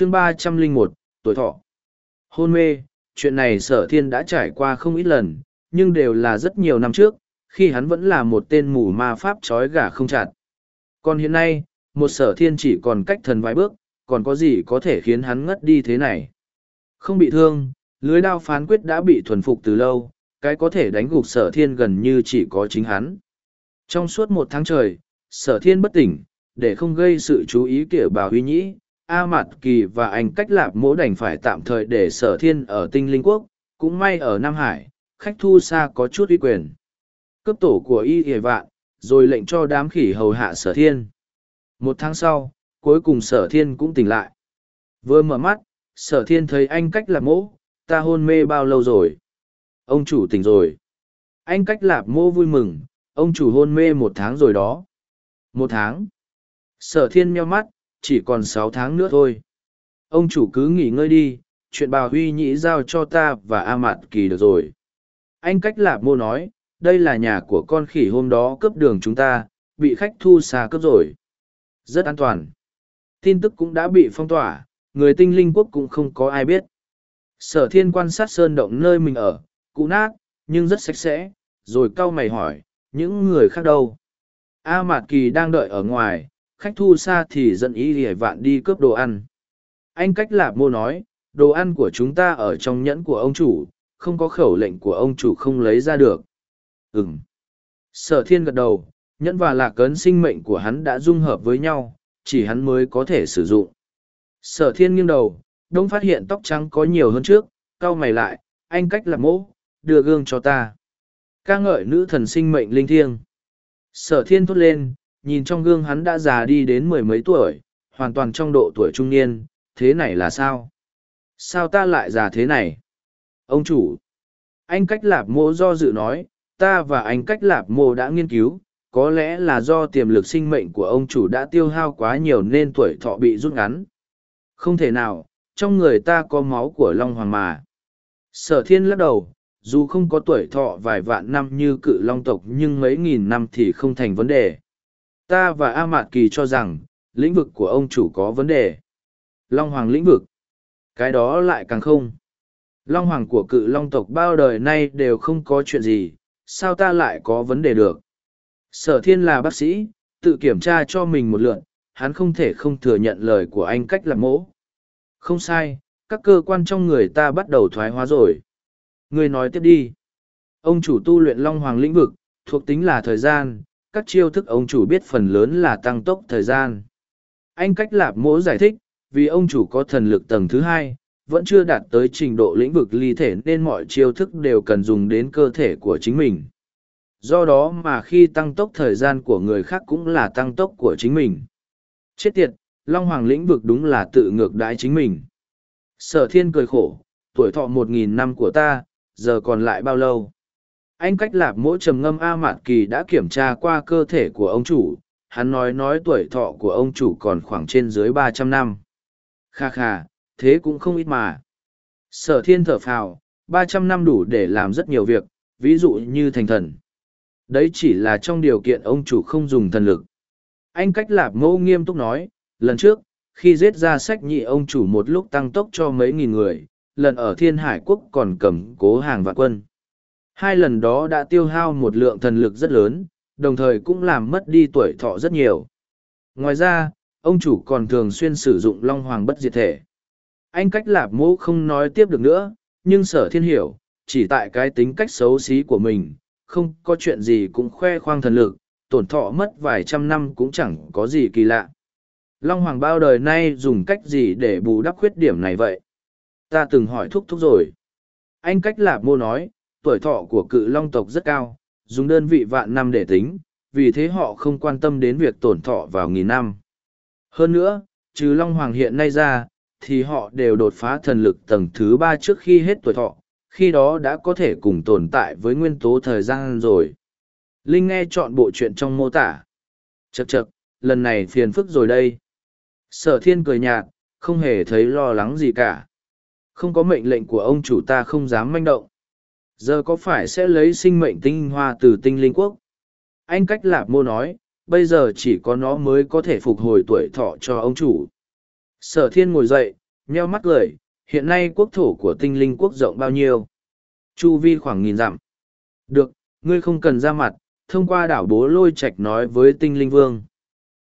chương ba trăm linh một, tuổi thọ. Hôn mê, chuyện này sở thiên đã trải qua không ít lần, nhưng đều là rất nhiều năm trước, khi hắn vẫn là một tên mù ma pháp trói gà không chặt. Còn hiện nay, một sở thiên chỉ còn cách thần vài bước, còn có gì có thể khiến hắn ngất đi thế này? Không bị thương, lưới đao phán quyết đã bị thuần phục từ lâu, cái có thể đánh gục sở thiên gần như chỉ có chính hắn. Trong suốt một tháng trời, sở thiên bất tỉnh, để không gây sự chú ý kiểu bà huy nhĩ A Mạt Kỳ và anh cách lạp mỗ đành phải tạm thời để sở thiên ở tinh linh quốc, cũng may ở Nam Hải, khách thu xa có chút uy quyền. Cấp tổ của y hề vạn, rồi lệnh cho đám khỉ hầu hạ sở thiên. Một tháng sau, cuối cùng sở thiên cũng tỉnh lại. Vừa mở mắt, sở thiên thấy anh cách lạp mỗ, ta hôn mê bao lâu rồi? Ông chủ tỉnh rồi. Anh cách lạp mỗ vui mừng, ông chủ hôn mê một tháng rồi đó. Một tháng. Sở thiên meo mắt, chỉ còn sáu tháng nữa thôi. Ông chủ cứ nghỉ ngơi đi, chuyện bà huy nhĩ giao cho ta và a mạt kỳ được rồi. Anh cách lạp mô nói, đây là nhà của con khỉ hôm đó cướp đường chúng ta, bị khách thu xa cướp rồi. Rất an toàn. Tin tức cũng đã bị phong tỏa, người tinh linh quốc cũng không có ai biết. Sở thiên quan sát sơn động nơi mình ở, cụ nát, nhưng rất sạch sẽ, rồi cau mày hỏi, những người khác đâu? A mạt kỳ đang đợi ở ngoài khách thu xa thì dẫn ý hề vạn đi cướp đồ ăn. Anh cách lạp mô nói, đồ ăn của chúng ta ở trong nhẫn của ông chủ, không có khẩu lệnh của ông chủ không lấy ra được. Ừm. Sở thiên gật đầu, nhẫn và lạc cấn sinh mệnh của hắn đã dung hợp với nhau, chỉ hắn mới có thể sử dụng. Sở thiên nghiêng đầu, đông phát hiện tóc trắng có nhiều hơn trước, cau mày lại, anh cách lạp mô, đưa gương cho ta. ca ngợi nữ thần sinh mệnh linh thiêng. Sở thiên thốt lên, nhìn trong gương hắn đã già đi đến mười mấy tuổi, hoàn toàn trong độ tuổi trung niên, thế này là sao? Sao ta lại già thế này? Ông chủ, anh cách lạp mô do dự nói, ta và anh cách lạp mô đã nghiên cứu, có lẽ là do tiềm lực sinh mệnh của ông chủ đã tiêu hao quá nhiều nên tuổi thọ bị rút ngắn. Không thể nào, trong người ta có máu của Long Hoàng mà. Sở thiên lắc đầu, dù không có tuổi thọ vài vạn năm như cự long tộc nhưng mấy nghìn năm thì không thành vấn đề ta và a mạt kỳ cho rằng, lĩnh vực của ông chủ có vấn đề. Long hoàng lĩnh vực. Cái đó lại càng không. Long hoàng của cự long tộc bao đời nay đều không có chuyện gì, sao ta lại có vấn đề được? Sở thiên là bác sĩ, tự kiểm tra cho mình một lượn hắn không thể không thừa nhận lời của anh cách làm mỗ. Không sai, các cơ quan trong người ta bắt đầu thoái hóa rồi. Ngươi nói tiếp đi. Ông chủ tu luyện long hoàng lĩnh vực, thuộc tính là thời gian các chiêu thức ông chủ biết phần lớn là tăng tốc thời gian. Anh cách lạp mỗ giải thích, vì ông chủ có thần lực tầng thứ hai, vẫn chưa đạt tới trình độ lĩnh vực ly thể nên mọi chiêu thức đều cần dùng đến cơ thể của chính mình. Do đó mà khi tăng tốc thời gian của người khác cũng là tăng tốc của chính mình. Chết tiệt, Long Hoàng lĩnh vực đúng là tự ngược đãi chính mình. Sở thiên cười khổ, tuổi thọ một nghìn năm của ta, giờ còn lại bao lâu? Anh cách lạp mỗi trầm ngâm a mạt kỳ đã kiểm tra qua cơ thể của ông chủ. Hắn nói nói tuổi thọ của ông chủ còn khoảng trên dưới ba trăm năm. Kha kha, thế cũng không ít mà. Sở thiên thở phào, ba trăm năm đủ để làm rất nhiều việc, ví dụ như thành thần. Đấy chỉ là trong điều kiện ông chủ không dùng thần lực. Anh cách lạp ngô nghiêm túc nói, lần trước, khi giết ra sách nhị ông chủ một lúc tăng tốc cho mấy nghìn người, lần ở thiên hải quốc còn cầm cố hàng vạn quân. Hai lần đó đã tiêu hao một lượng thần lực rất lớn, đồng thời cũng làm mất đi tuổi thọ rất nhiều. Ngoài ra, ông chủ còn thường xuyên sử dụng long hoàng bất diệt thể. Anh cách lạp mô không nói tiếp được nữa, nhưng sở thiên hiểu, chỉ tại cái tính cách xấu xí của mình, không có chuyện gì cũng khoe khoang thần lực, tổn thọ mất vài trăm năm cũng chẳng có gì kỳ lạ. Long Hoàng bao đời nay dùng cách gì để bù đắp khuyết điểm này vậy? Ta từng hỏi thúc thúc rồi. Anh cách lạp mô nói, tuổi thọ của cự long tộc rất cao, dùng đơn vị vạn năm để tính, vì thế họ không quan tâm đến việc tổn thọ vào nghìn năm. Hơn nữa, trừ long hoàng hiện nay ra, thì họ đều đột phá thần lực tầng thứ ba trước khi hết tuổi thọ, khi đó đã có thể cùng tồn tại với nguyên tố thời gian rồi. Linh nghe chọn bộ chuyện trong mô tả. Chậc chậc, lần này phiền phức rồi đây. Sở thiên cười nhạt, không hề thấy lo lắng gì cả. Không có mệnh lệnh của ông chủ ta không dám manh động giờ có phải sẽ lấy sinh mệnh tinh hoa từ tinh linh quốc anh cách lạp mô nói bây giờ chỉ có nó mới có thể phục hồi tuổi thọ cho ông chủ sở thiên ngồi dậy Nheo mắt cười, hiện nay quốc thổ của tinh linh quốc rộng bao nhiêu? Chu vi khoảng nghìn dặm. Được, ngươi không cần ra mặt, thông qua đảo bố lôi Trạch nói với tinh linh vương.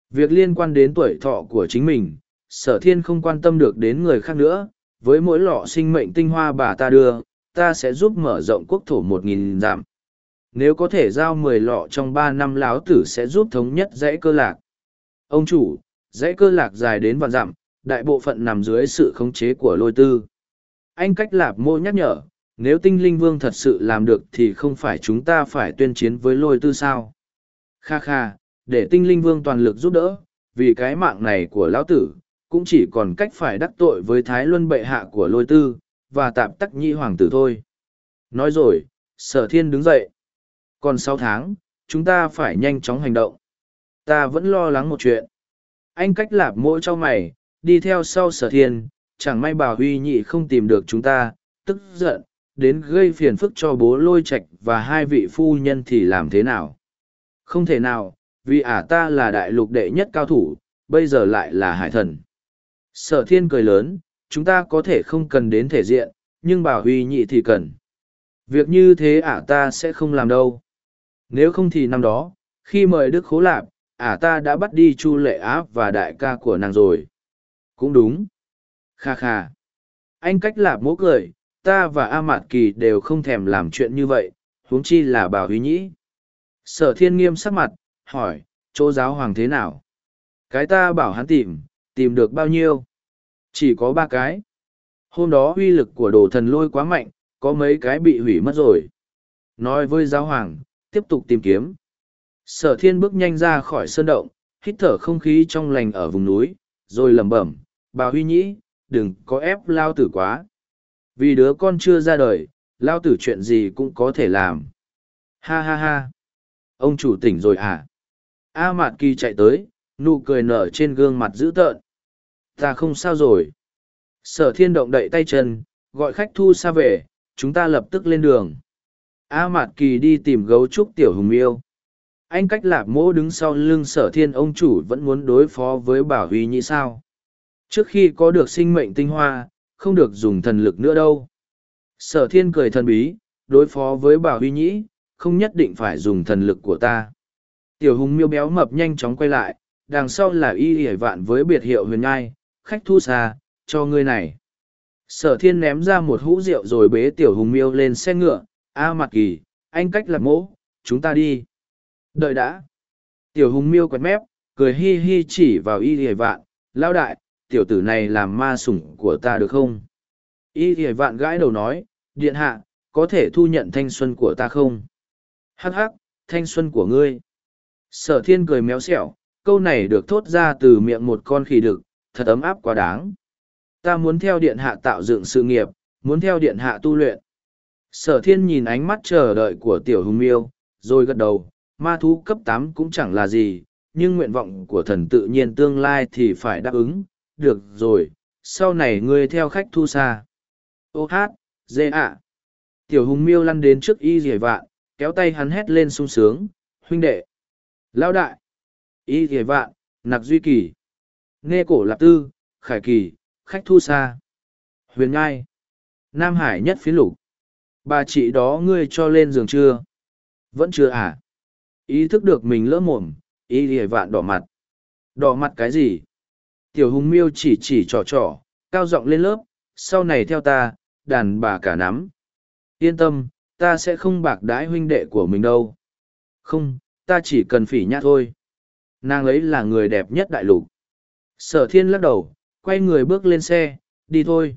Việc liên quan đến tuổi thọ của chính mình, sở thiên không quan tâm được đến người khác nữa, với mỗi lọ sinh mệnh tinh hoa bà ta đưa, ta sẽ giúp mở rộng quốc thổ một nghìn giảm. Nếu có thể giao mười lọ trong ba năm láo tử sẽ giúp thống nhất dãy cơ lạc. Ông chủ, dãy cơ lạc dài đến vạn dặm, đại bộ phận nằm dưới sự khống chế của lôi tư. Anh cách lạp mô nhắc nhở, nếu tinh linh vương thật sự làm được thì không phải chúng ta phải tuyên chiến với lôi tư sao. Kha kha, để tinh linh vương toàn lực giúp đỡ, vì cái mạng này của lão tử, cũng chỉ còn cách phải đắc tội với thái luân bệ hạ của lôi tư, và tạm tắc nhi hoàng tử thôi. Nói rồi, sở thiên đứng dậy. Còn sáu tháng, chúng ta phải nhanh chóng hành động. Ta vẫn lo lắng một chuyện. Anh cách lạp mỗi cho mày, đi theo sau sở thiên, chẳng may bà huy nhị không tìm được chúng ta, tức giận, đến gây phiền phức cho bố lôi Trạch và hai vị phu nhân thì làm thế nào? Không thể nào, vì ả ta là đại lục đệ nhất cao thủ, bây giờ lại là hải thần. Sở thiên cười lớn, chúng ta có thể không cần đến thể diện, nhưng bảo huy nhị thì cần. Việc như thế ả ta sẽ không làm đâu. Nếu không thì năm đó, khi mời Đức Khố Lạp, ả ta đã bắt đi Chu Lệ Áp và đại ca của nàng rồi. Cũng đúng. Kha kha. Anh cách lạp mố cười, ta và A Mạt Kỳ đều không thèm làm chuyện như vậy, huống chi là bảo huy nhĩ. Sở thiên nghiêm sắc mặt, hỏi, chỗ giáo hoàng thế nào? Cái ta bảo hắn tìm, tìm được bao nhiêu? Chỉ có ba cái. Hôm đó uy lực của đồ thần lôi quá mạnh, có mấy cái bị hủy mất rồi. Nói với giáo hoàng, tiếp tục tìm kiếm. Sở thiên bước nhanh ra khỏi sơn động, hít thở không khí trong lành ở vùng núi, rồi lẩm bẩm, bà huy nhĩ, đừng có ép lao tử quá. Vì đứa con chưa ra đời, lao tử chuyện gì cũng có thể làm. Ha ha ha. Ông chủ tỉnh rồi à? A Mạt Kỳ chạy tới, nụ cười nở trên gương mặt dữ tợn. Ta không sao rồi. Sở thiên động đậy tay chân, gọi khách thu xa về, chúng ta lập tức lên đường. A Mạt Kỳ đi tìm gấu trúc tiểu hùng yêu. Anh cách lạp mỗ đứng sau lưng sở thiên ông chủ vẫn muốn đối phó với bảo huy nhĩ sao. Trước khi có được sinh mệnh tinh hoa, không được dùng thần lực nữa đâu. Sở thiên cười thần bí, đối phó với bảo huy nhĩ, không nhất định phải dùng thần lực của ta. Tiểu hùng miêu béo mập nhanh chóng quay lại, đằng sau là y hề vạn với biệt hiệu huyền ngai, khách thu xa, cho ngươi này. Sở thiên ném ra một hũ rượu rồi bế tiểu hùng miêu lên xe ngựa, a mặt kỳ, anh cách lạc mỗ, chúng ta đi. Đợi đã. Tiểu hùng miêu quẹt mép, cười hi hi chỉ vào y hề vạn, lao đại, tiểu tử này làm ma sủng của ta được không? Y hề vạn gãi đầu nói, điện hạ, có thể thu nhận thanh xuân của ta không? Hắc hắc, thanh xuân của ngươi. Sở thiên cười méo xẹo, câu này được thốt ra từ miệng một con khỉ đực, thật ấm áp quá đáng. Ta muốn theo điện hạ tạo dựng sự nghiệp, muốn theo điện hạ tu luyện. Sở thiên nhìn ánh mắt chờ đợi của tiểu hùng miêu, rồi gật đầu, ma thú cấp tám cũng chẳng là gì, nhưng nguyện vọng của thần tự nhiên tương lai thì phải đáp ứng. Được rồi, sau này ngươi theo khách thu xa. Ô hát, dê ạ. Tiểu hùng miêu lăn đến trước y dề vạn, kéo tay hắn hét lên sung sướng, huynh đệ. Lão đại, y dề vạn, nặc duy kỳ, nghe cổ lạp tư, khải kỳ, khách thu xa. Huyền ngai, Nam Hải nhất phiến lục. Bà chị đó ngươi cho lên giường chưa? Vẫn chưa à? Ý thức được mình lỡ mồm, ý ỉa vạn đỏ mặt. Đỏ mặt cái gì? Tiểu hùng miêu chỉ chỉ trò trò, cao giọng lên lớp, sau này theo ta, đàn bà cả nắm. Yên tâm, ta sẽ không bạc đái huynh đệ của mình đâu. Không, ta chỉ cần phỉ nhã thôi. Nàng ấy là người đẹp nhất đại lục. Sở thiên lắc đầu, quay người bước lên xe, đi thôi.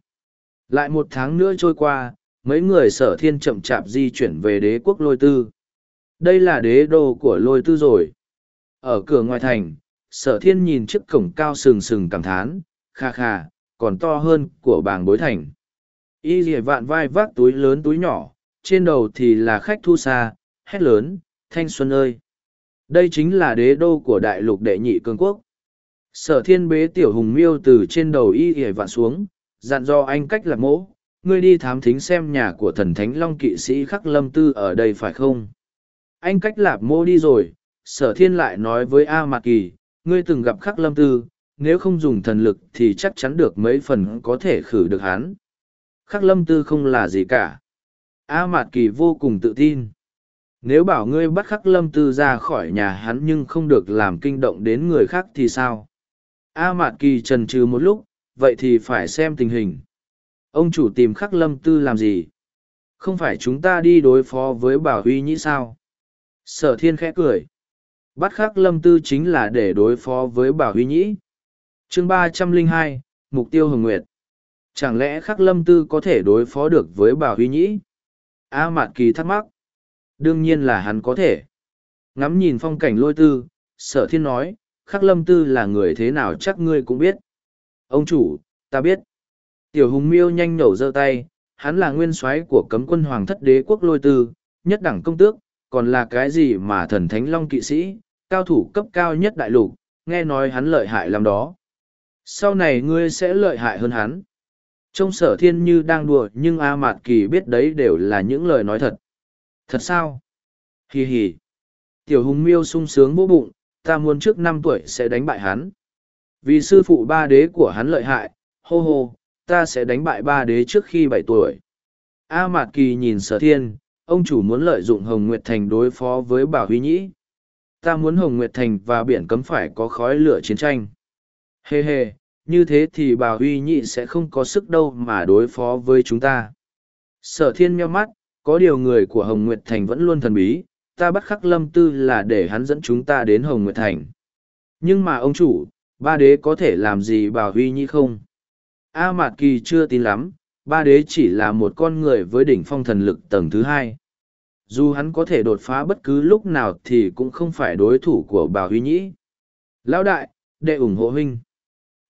Lại một tháng nữa trôi qua, mấy người sở thiên chậm chạp di chuyển về đế quốc lôi tư. Đây là đế đô của lôi tư rồi. Ở cửa ngoài thành, sở thiên nhìn chiếc cổng cao sừng sừng cảm thán, kha kha, còn to hơn của bàng bối thành. Y dì vạn vai vác túi lớn túi nhỏ, trên đầu thì là khách thu xa, hét lớn, thanh xuân ơi. Đây chính là đế đô của đại lục đệ nhị cương quốc. Sở thiên bế tiểu hùng miêu từ trên đầu y hề vạn xuống, dặn do anh cách lạc mỗ, ngươi đi thám thính xem nhà của thần thánh long kỵ sĩ khắc lâm tư ở đây phải không? Anh cách lạp mô đi rồi, sở thiên lại nói với A Mạc Kỳ, ngươi từng gặp khắc lâm tư, nếu không dùng thần lực thì chắc chắn được mấy phần có thể khử được hắn. Khắc lâm tư không là gì cả. A Mạt Kỳ vô cùng tự tin. Nếu bảo ngươi bắt khắc lâm tư ra khỏi nhà hắn nhưng không được làm kinh động đến người khác thì sao? A Mạt Kỳ trần trừ một lúc, vậy thì phải xem tình hình. Ông chủ tìm khắc lâm tư làm gì? Không phải chúng ta đi đối phó với bảo huy nhĩ sao? Sở thiên khẽ cười. Bắt khắc lâm tư chính là để đối phó với bảo huy nhĩ. chương ba trăm linh hai Mục tiêu hồng nguyệt. Chẳng lẽ khắc lâm tư có thể đối phó được với bảo huy nhĩ? A Mạt Kỳ thắc mắc. Đương nhiên là hắn có thể. Ngắm nhìn phong cảnh lôi tư, sở thiên nói, khắc lâm tư là người thế nào chắc ngươi cũng biết. Ông chủ, ta biết. Tiểu hùng miêu nhanh nhẩu giơ tay, hắn là nguyên soái của cấm quân hoàng thất đế quốc lôi tư, nhất đẳng công tước, còn là cái gì mà thần thánh long kỵ sĩ, cao thủ cấp cao nhất đại lục, nghe nói hắn lợi hại lắm đó. Sau này ngươi sẽ lợi hại hơn hắn. Trong sở thiên như đang đùa nhưng A Mạt Kỳ biết đấy đều là những lời nói thật. Thật sao? Hì hì. Tiểu hùng miêu sung sướng bố bụng, ta muốn trước năm tuổi sẽ đánh bại hắn. Vì sư phụ ba đế của hắn lợi hại, hô hô, ta sẽ đánh bại ba đế trước khi bảy tuổi. A Mạt Kỳ nhìn sở thiên, ông chủ muốn lợi dụng Hồng Nguyệt Thành đối phó với Bảo Huy Nhĩ. Ta muốn Hồng Nguyệt Thành và biển cấm phải có khói lửa chiến tranh. Hê hê, như thế thì Bảo Huy Nhĩ sẽ không có sức đâu mà đối phó với chúng ta. Sở thiên meo mắt, có điều người của Hồng Nguyệt Thành vẫn luôn thần bí, ta bắt khắc lâm tư là để hắn dẫn chúng ta đến Hồng Nguyệt Thành. Nhưng mà ông chủ, ba đế có thể làm gì Bảo Huy nhi không? A Mạt Kỳ chưa tin lắm, ba đế chỉ là một con người với đỉnh phong thần lực tầng thứ hai. Dù hắn có thể đột phá bất cứ lúc nào thì cũng không phải đối thủ của bà Huy Nhĩ. Lão đại, đệ ủng hộ huynh.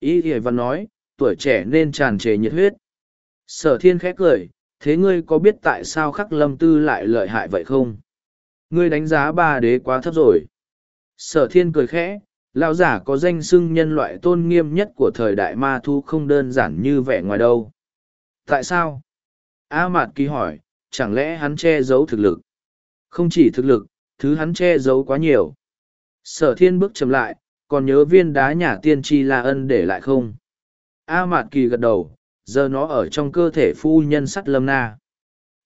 Ý thì văn nói, tuổi trẻ nên tràn trề nhiệt huyết. Sở thiên khẽ cười, thế ngươi có biết tại sao khắc lâm tư lại lợi hại vậy không? Ngươi đánh giá ba đế quá thấp rồi. Sở thiên cười khẽ, lão giả có danh xưng nhân loại tôn nghiêm nhất của thời đại ma thu không đơn giản như vẻ ngoài đâu. Tại sao? A mạt kỳ hỏi chẳng lẽ hắn che giấu thực lực? Không chỉ thực lực thứ hắn che giấu quá nhiều. Sở thiên bước chậm lại còn nhớ viên đá nhà tiên tri la ân để lại không? A mạt kỳ gật đầu giờ nó ở trong cơ thể phu nhân sắt lâm na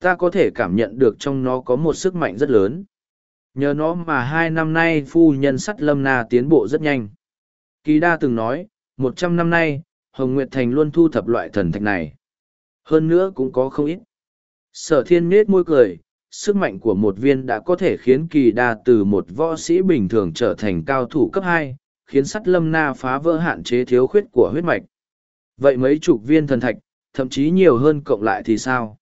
ta có thể cảm nhận được trong nó có một sức mạnh rất lớn Nhờ nó mà hai năm nay phu nhân sắt lâm na tiến bộ rất nhanh. Kỳ đa từng nói, một trăm năm nay, Hồng Nguyệt Thành luôn thu thập loại thần thạch này. Hơn nữa cũng có không ít. Sở thiên nết môi cười, sức mạnh của một viên đã có thể khiến kỳ đa từ một võ sĩ bình thường trở thành cao thủ cấp hai, khiến sắt lâm na phá vỡ hạn chế thiếu khuyết của huyết mạch. Vậy mấy chục viên thần thạch, thậm chí nhiều hơn cộng lại thì sao?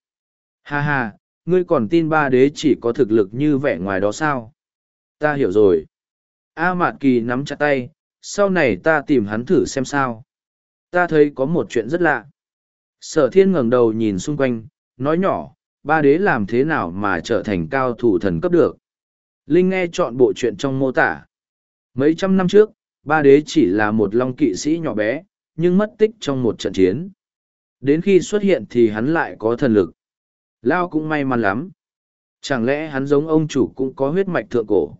Ha ha, ngươi còn tin ba đế chỉ có thực lực như vẻ ngoài đó sao? Ta hiểu rồi. A Mạt Kỳ nắm chặt tay, sau này ta tìm hắn thử xem sao. Ta thấy có một chuyện rất lạ. Sở thiên ngẩng đầu nhìn xung quanh, nói nhỏ, ba đế làm thế nào mà trở thành cao thủ thần cấp được. Linh nghe chọn bộ chuyện trong mô tả. Mấy trăm năm trước, ba đế chỉ là một long kỵ sĩ nhỏ bé, nhưng mất tích trong một trận chiến. Đến khi xuất hiện thì hắn lại có thần lực. Lao cũng may mắn lắm. Chẳng lẽ hắn giống ông chủ cũng có huyết mạch thượng cổ?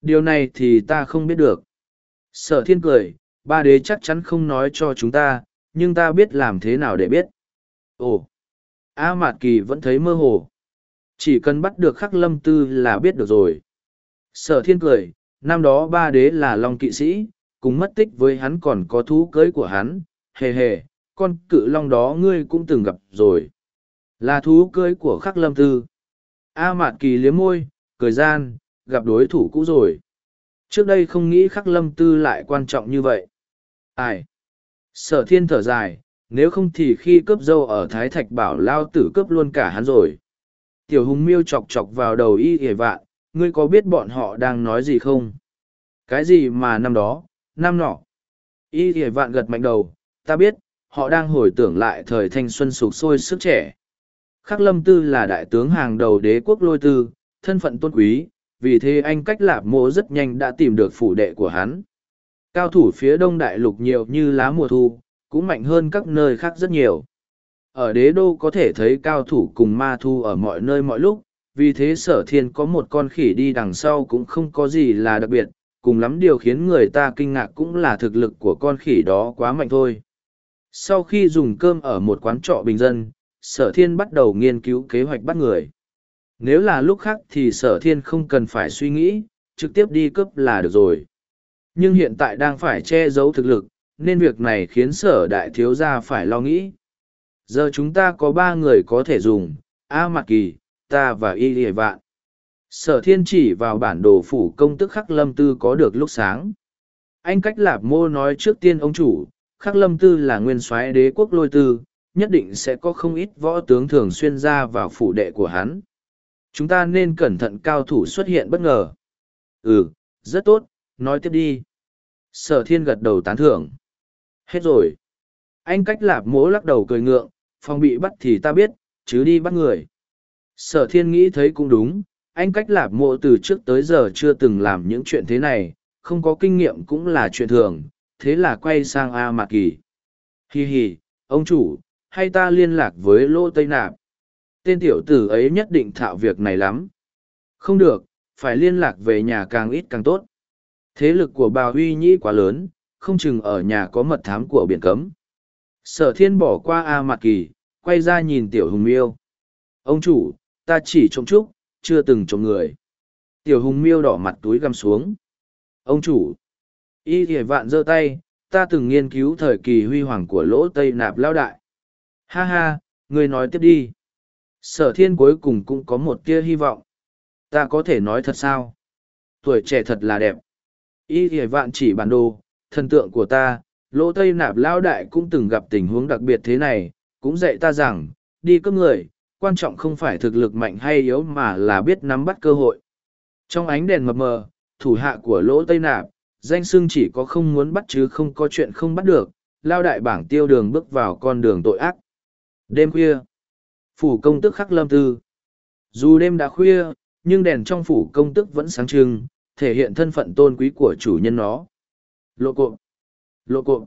Điều này thì ta không biết được. Sở thiên cười, ba đế chắc chắn không nói cho chúng ta, nhưng ta biết làm thế nào để biết. Ồ! A Mạt Kỳ vẫn thấy mơ hồ. Chỉ cần bắt được khắc lâm tư là biết được rồi. Sở thiên cười, năm đó ba đế là long kỵ sĩ, cùng mất tích với hắn còn có thú cưới của hắn, hề hề, con cự long đó ngươi cũng từng gặp rồi. Là thú cưới của khắc lâm tư. A Mạt Kỳ liếm môi, cười gian, gặp đối thủ cũ rồi. Trước đây không nghĩ khắc lâm tư lại quan trọng như vậy. Ai? Sở thiên thở dài, nếu không thì khi cướp dâu ở Thái Thạch bảo lao tử cướp luôn cả hắn rồi. Tiểu hùng miêu chọc chọc vào đầu y hề vạn, ngươi có biết bọn họ đang nói gì không? Cái gì mà năm đó, năm nọ? Y hề vạn gật mạnh đầu, ta biết, họ đang hồi tưởng lại thời thanh xuân sục sôi sức trẻ. Khắc lâm tư là đại tướng hàng đầu đế quốc lôi tư, thân phận tôn quý, vì thế anh cách lạp mộ rất nhanh đã tìm được phủ đệ của hắn. Cao thủ phía đông đại lục nhiều như lá mùa thu, cũng mạnh hơn các nơi khác rất nhiều. Ở đế đô có thể thấy cao thủ cùng ma thu ở mọi nơi mọi lúc, vì thế sở thiên có một con khỉ đi đằng sau cũng không có gì là đặc biệt, cùng lắm điều khiến người ta kinh ngạc cũng là thực lực của con khỉ đó quá mạnh thôi sau khi dùng cơm ở một quán trọ bình dân sở thiên bắt đầu nghiên cứu kế hoạch bắt người. Nếu là lúc khác thì sở thiên không cần phải suy nghĩ, trực tiếp đi cướp là được rồi. Nhưng hiện tại đang phải che giấu thực lực, nên việc này khiến sở đại thiếu gia phải lo nghĩ. Giờ chúng ta có ba người có thể dùng, a mạc kỳ, ta và y Lệ vạn. Sở thiên chỉ vào bản đồ phủ công tức khắc lâm tư có được lúc sáng. Anh cách lạp mô nói trước tiên ông chủ, khắc lâm tư là nguyên soái đế quốc lôi tư nhất định sẽ có không ít võ tướng thường xuyên ra vào phủ đệ của hắn. Chúng ta nên cẩn thận cao thủ xuất hiện bất ngờ. Ừ rất tốt, nói tiếp đi. Sở thiên gật đầu tán thưởng. Hết rồi. Anh cách lạp mỗ lắc đầu cười ngượng, phòng bị bắt thì ta biết, chứ đi bắt người. Sở thiên nghĩ thấy cũng đúng, anh cách lạp mộ từ trước tới giờ chưa từng làm những chuyện thế này, không có kinh nghiệm cũng là chuyện thường, thế là quay sang a mạc kỳ. Hì hì ông chủ hay ta liên lạc với lỗ tây nạp? Tên tiểu tử ấy nhất định thạo việc này lắm. Không được, phải liên lạc về nhà càng ít càng tốt. Thế lực của bà huy nhĩ quá lớn, không chừng ở nhà có mật thám của biển cấm. Sở thiên bỏ qua a mặt kỳ, quay ra nhìn tiểu hùng miêu. Ông chủ, ta chỉ trông chúc, chưa từng trông người. Tiểu hùng miêu đỏ mặt túi găm xuống. Ông chủ, y thể vạn giơ tay, ta từng nghiên cứu thời kỳ huy hoàng của lỗ tây nạp lao đại ha ha, ngươi nói tiếp đi. Sở thiên cuối cùng cũng có một tia hy vọng. Ta có thể nói thật sao? Tuổi trẻ thật là đẹp. Y thì vạn chỉ bản đồ, thần tượng của ta, lỗ tây nạp lao đại cũng từng gặp tình huống đặc biệt thế này, cũng dạy ta rằng, đi cướp người, quan trọng không phải thực lực mạnh hay yếu mà là biết nắm bắt cơ hội. Trong ánh đèn mập mờ, thủ hạ của lỗ tây nạp, danh sưng chỉ có không muốn bắt chứ không có chuyện không bắt được lao đại bảng tiêu đường bước vào con đường tội ác đêm khuya. Phủ công tức khắc lâm tư. Dù đêm đã khuya, nhưng đèn trong phủ công tức vẫn sáng trưng, thể hiện thân phận tôn quý của chủ nhân nó. Lộ cộm lộ cộm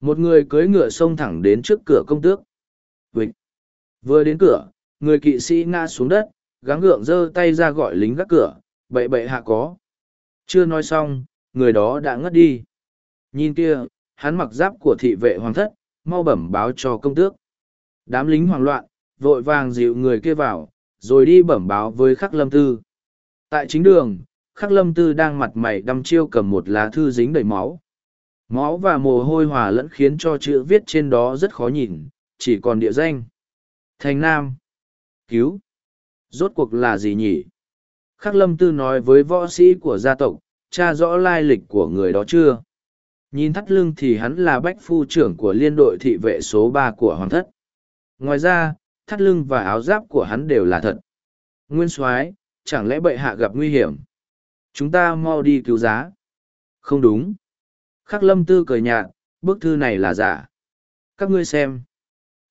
một người cưỡi ngựa xông thẳng đến trước cửa công tước. Vịnh. Vừa đến cửa, người kỵ sĩ ngã xuống đất, gắng gượng giơ tay ra gọi lính gác cửa, bậy bậy hạ có. Chưa nói xong, người đó đã ngất đi. Nhìn kia, hắn mặc giáp của thị vệ hoàng thất, mau bẩm báo cho công tước đám lính hoảng loạn, vội vàng dịu người kia vào, rồi đi bẩm báo với khắc lâm tư. Tại chính đường, khắc lâm tư đang mặt mày đăm chiêu cầm một lá thư dính đầy máu. Máu và mồ hôi hòa lẫn khiến cho chữ viết trên đó rất khó nhìn, chỉ còn địa danh. Thành nam. Cứu. Rốt cuộc là gì nhỉ? Khắc lâm tư nói với võ sĩ của gia tộc cha rõ lai lịch của người đó chưa? Nhìn thắt lưng thì hắn là bách phu trưởng của liên đội thị vệ số ba của hoàng thất ngoài ra, thắt lưng và áo giáp của hắn đều là thật. Nguyên soái, chẳng lẽ bệ hạ gặp nguy hiểm? Chúng ta mau đi cứu giá. Không đúng. Khắc lâm tư cười nhạt, bức thư này là giả. Các ngươi xem.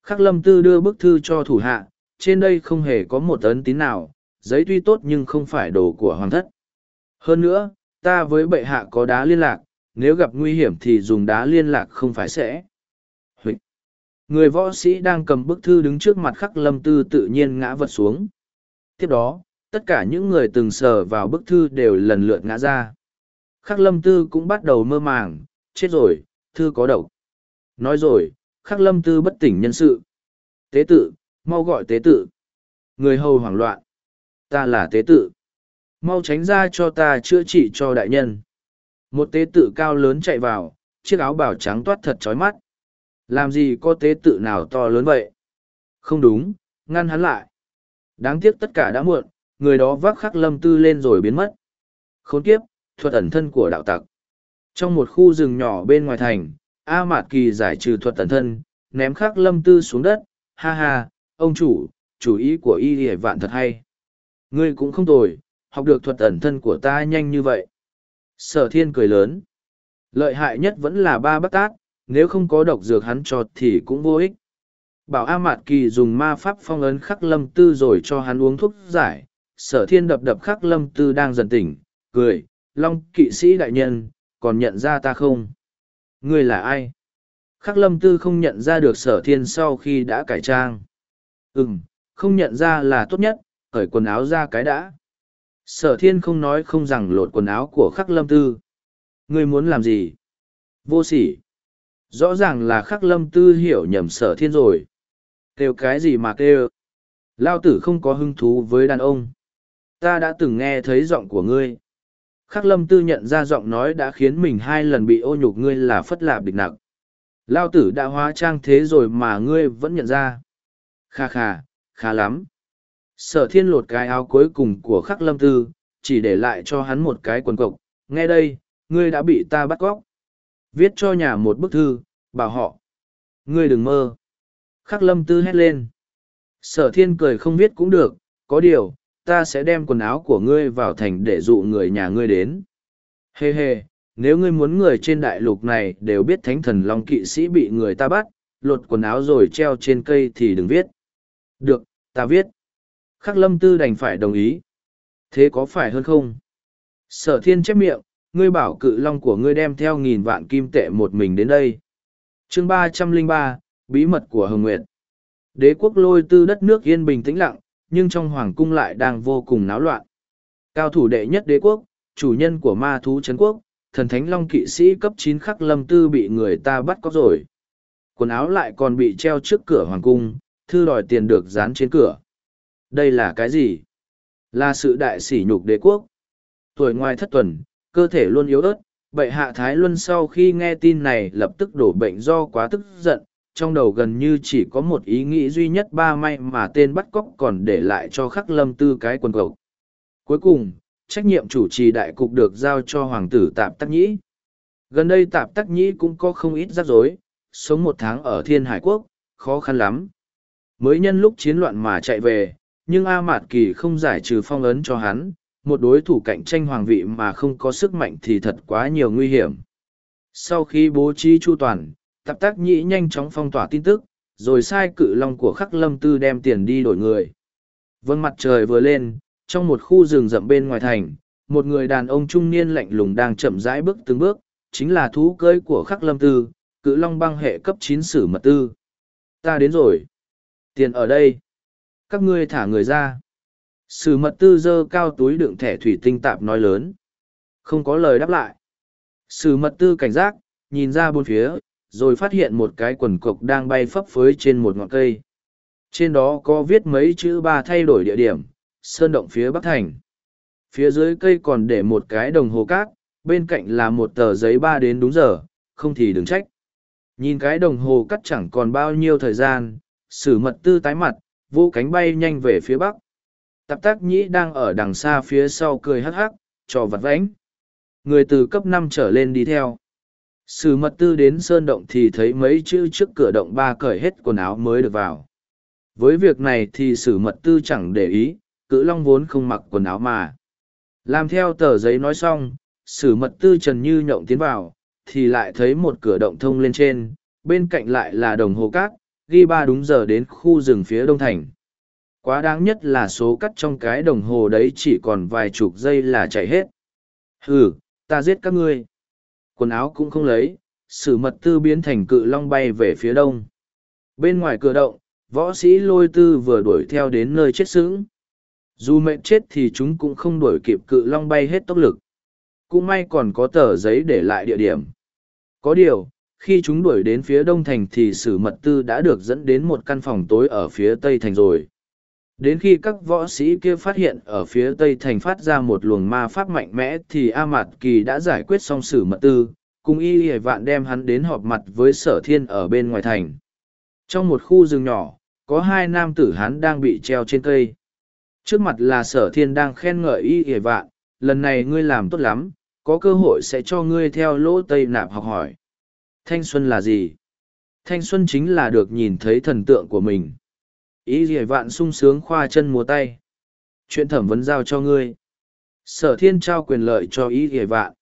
Khắc lâm tư đưa bức thư cho thủ hạ, trên đây không hề có một ấn tín nào, giấy tuy tốt nhưng không phải đồ của hoàng thất. Hơn nữa, ta với bệ hạ có đá liên lạc, nếu gặp nguy hiểm thì dùng đá liên lạc không phải sẽ người võ sĩ đang cầm bức thư đứng trước mặt khắc lâm tư tự nhiên ngã vật xuống. Tiếp đó, tất cả những người từng sờ vào bức thư đều lần lượt ngã ra. Khắc lâm tư cũng bắt đầu mơ màng, chết rồi, thư có độc. Nói rồi, khắc lâm tư bất tỉnh nhân sự. Tế tự, mau gọi tế tự. Người hầu hoảng loạn. Ta là tế tự. Mau tránh ra cho ta chữa trị cho đại nhân. Một tế tự cao lớn chạy vào, chiếc áo bảo trắng toát thật trói mắt làm gì có tế tự nào to lớn vậy? Không đúng, ngăn hắn lại. Đáng tiếc tất cả đã muộn, người đó vác khắc lâm tư lên rồi biến mất. Khốn kiếp, thuật ẩn thân của đạo tặc. Trong một khu rừng nhỏ bên ngoài thành, a mạt kỳ giải trừ thuật ẩn thân, ném khắc lâm tư xuống đất. Ha ha, ông chủ chủ ý của y hề vạn thật hay. Ngươi cũng không tồi, học được thuật ẩn thân của ta nhanh như vậy. Sở thiên cười lớn. Lợi hại nhất vẫn là ba bác tát nếu không có độc dược hắn cho thì cũng vô ích. Bảo a mạt kỳ dùng ma pháp phong ấn khắc lâm tư rồi cho hắn uống thuốc giải. Sở thiên đập đập khắc lâm tư đang dần tỉnh, cười, long kỵ sĩ đại nhân, còn nhận ra ta không? Ngươi là ai? Khắc lâm tư không nhận ra được sở thiên sau khi đã cải trang. Ừ không nhận ra là tốt nhất, cởi quần áo ra cái đã. Sở thiên không nói không rằng lột quần áo của khắc lâm tư. Ngươi muốn làm gì? Vô sỉ. Rõ ràng là khắc lâm tư hiểu nhầm sở thiên rồi. Kêu cái gì mà kêu? Lao tử không có hứng thú với đàn ông. Ta đã từng nghe thấy giọng của ngươi. Khắc lâm tư nhận ra giọng nói đã khiến mình hai lần bị ô nhục ngươi là phất lạp địch nặng. Lao tử đã hóa trang thế rồi mà ngươi vẫn nhận ra. Kha kha, khá lắm. Sở thiên lột cái áo cuối cùng của khắc lâm tư, chỉ để lại cho hắn một cái quần cộc. Nghe đây, ngươi đã bị ta bắt cóc. Viết cho nhà một bức thư, bảo họ. Ngươi đừng mơ. Khắc lâm tư hét lên. Sở thiên cười không viết cũng được, có điều, ta sẽ đem quần áo của ngươi vào thành để dụ người nhà ngươi đến. Hê hê, nếu ngươi muốn người trên đại lục này đều biết thánh thần long kỵ sĩ bị người ta bắt, lột quần áo rồi treo trên cây thì đừng viết. Được, ta viết. Khắc lâm tư đành phải đồng ý. Thế có phải hơn không? Sở thiên chép miệng, ngươi bảo cự long của ngươi đem theo nghìn vạn kim tệ một mình đến đây. chương ba trăm linh ba, bí mật của hồng nguyệt. Đế quốc lôi tư đất nước yên bình tĩnh lặng, nhưng trong hoàng cung lại đang vô cùng náo loạn. Cao thủ đệ nhất đế quốc, chủ nhân của ma thú trấn quốc, thần thánh long kỵ sĩ cấp chín khắc lâm tư bị người ta bắt cóc rồi. Quần áo lại còn bị treo trước cửa hoàng cung, thư đòi tiền được dán trên cửa. Đây là cái gì? Là sự đại sỉ nhục đế quốc. Tuổi ngoài thất tuần cơ thể luôn yếu ớt bệ hạ thái luân sau khi nghe tin này lập tức đổ bệnh do quá tức giận trong đầu gần như chỉ có một ý nghĩ duy nhất ba may mà tên bắt cóc còn để lại cho khắc lâm tư cái quần cầu Cuối cùng, trách nhiệm chủ trì đại cục được giao cho hoàng tử Tạp Tắc Nhĩ. Gần đây Tạp Tắc Nhĩ cũng có không ít rắc rối, sống một tháng ở Thiên Hải Quốc, khó khăn lắm. Mới nhân lúc chiến loạn mà chạy về, nhưng A Mạt Kỳ không giải trừ phong ấn cho hắn, một đối thủ cạnh tranh hoàng vị mà không có sức mạnh thì thật quá nhiều nguy hiểm. Sau khi bố trí chu toàn, tạp tác nhĩ nhanh chóng phong tỏa tin tức rồi sai cự long của khắc lâm tư đem tiền đi đổi người. Vâng mặt trời vừa lên trong một khu rừng rậm bên ngoài thành một người đàn ông trung niên lạnh lùng đang chậm rãi bước từng bước chính là thú cưới của khắc lâm tư cự long băng hệ cấp chín sử mật tư. Ta đến rồi. Tiền ở đây. Các ngươi thả người ra sử mật tư dơ cao túi đựng thẻ thủy tinh tạp nói lớn không có lời đáp lại sử mật tư cảnh giác nhìn ra bốn phía rồi phát hiện một cái quần cộc đang bay phấp phới trên một ngọn cây. Trên đó có viết mấy chữ ba thay đổi địa điểm, sơn động phía Bắc Thành. Phía dưới cây còn để một cái đồng hồ cát, bên cạnh là một tờ giấy ba đến đúng giờ, không thì đừng trách. Nhìn cái đồng hồ cắt chẳng còn bao nhiêu thời gian, sử mật tư tái mặt, vô cánh bay nhanh về phía Bắc. Tạp tác nhĩ đang ở đằng xa phía sau cười hắc hắc, trò vặt vãnh. Người từ cấp năm trở lên đi theo. Sử mật tư đến sơn động thì thấy mấy chữ trước cửa động ba cởi hết quần áo mới được vào. Với việc này thì sử mật tư chẳng để ý, cự long vốn không mặc quần áo mà. Làm theo tờ giấy nói xong, sử mật tư trần như nhộng tiến vào, thì lại thấy một cửa động thông lên trên, bên cạnh lại là đồng hồ cát, ghi ba đúng giờ đến khu rừng phía đông thành. Quá đáng nhất là số cắt trong cái đồng hồ đấy chỉ còn vài chục giây là chạy hết. Hừ, ta giết các ngươi quần áo cũng không lấy, sử mật tư biến thành cự long bay về phía đông. Bên ngoài cửa động, võ sĩ lôi tư vừa đuổi theo đến nơi chết sững. Dù mệnh chết thì chúng cũng không đuổi kịp cự long bay hết tốc lực. Cũng may còn có tờ giấy để lại địa điểm. Có điều, khi chúng đuổi đến phía đông thành thì sử mật tư đã được dẫn đến một căn phòng tối ở phía tây thành rồi. Đến khi các võ sĩ kia phát hiện ở phía tây thành phát ra một luồng ma pháp mạnh mẽ thì A Mạt Kỳ đã giải quyết xong sử mật tư, cùng y hề vạn đem hắn đến họp mặt với sở thiên ở bên ngoài thành. Trong một khu rừng nhỏ, có hai nam tử hắn đang bị treo trên cây. Trước mặt là sở thiên đang khen ngợi y hề vạn, lần này ngươi làm tốt lắm, có cơ hội sẽ cho ngươi theo lỗ tây nạp học hỏi. Thanh xuân là gì? Thanh xuân chính là được nhìn thấy thần tượng của mình ý gì vạn sung sướng khoa chân múa tay. Chuyện thẩm vấn giao cho ngươi. Sở thiên trao quyền lợi cho ý ỉa vạn.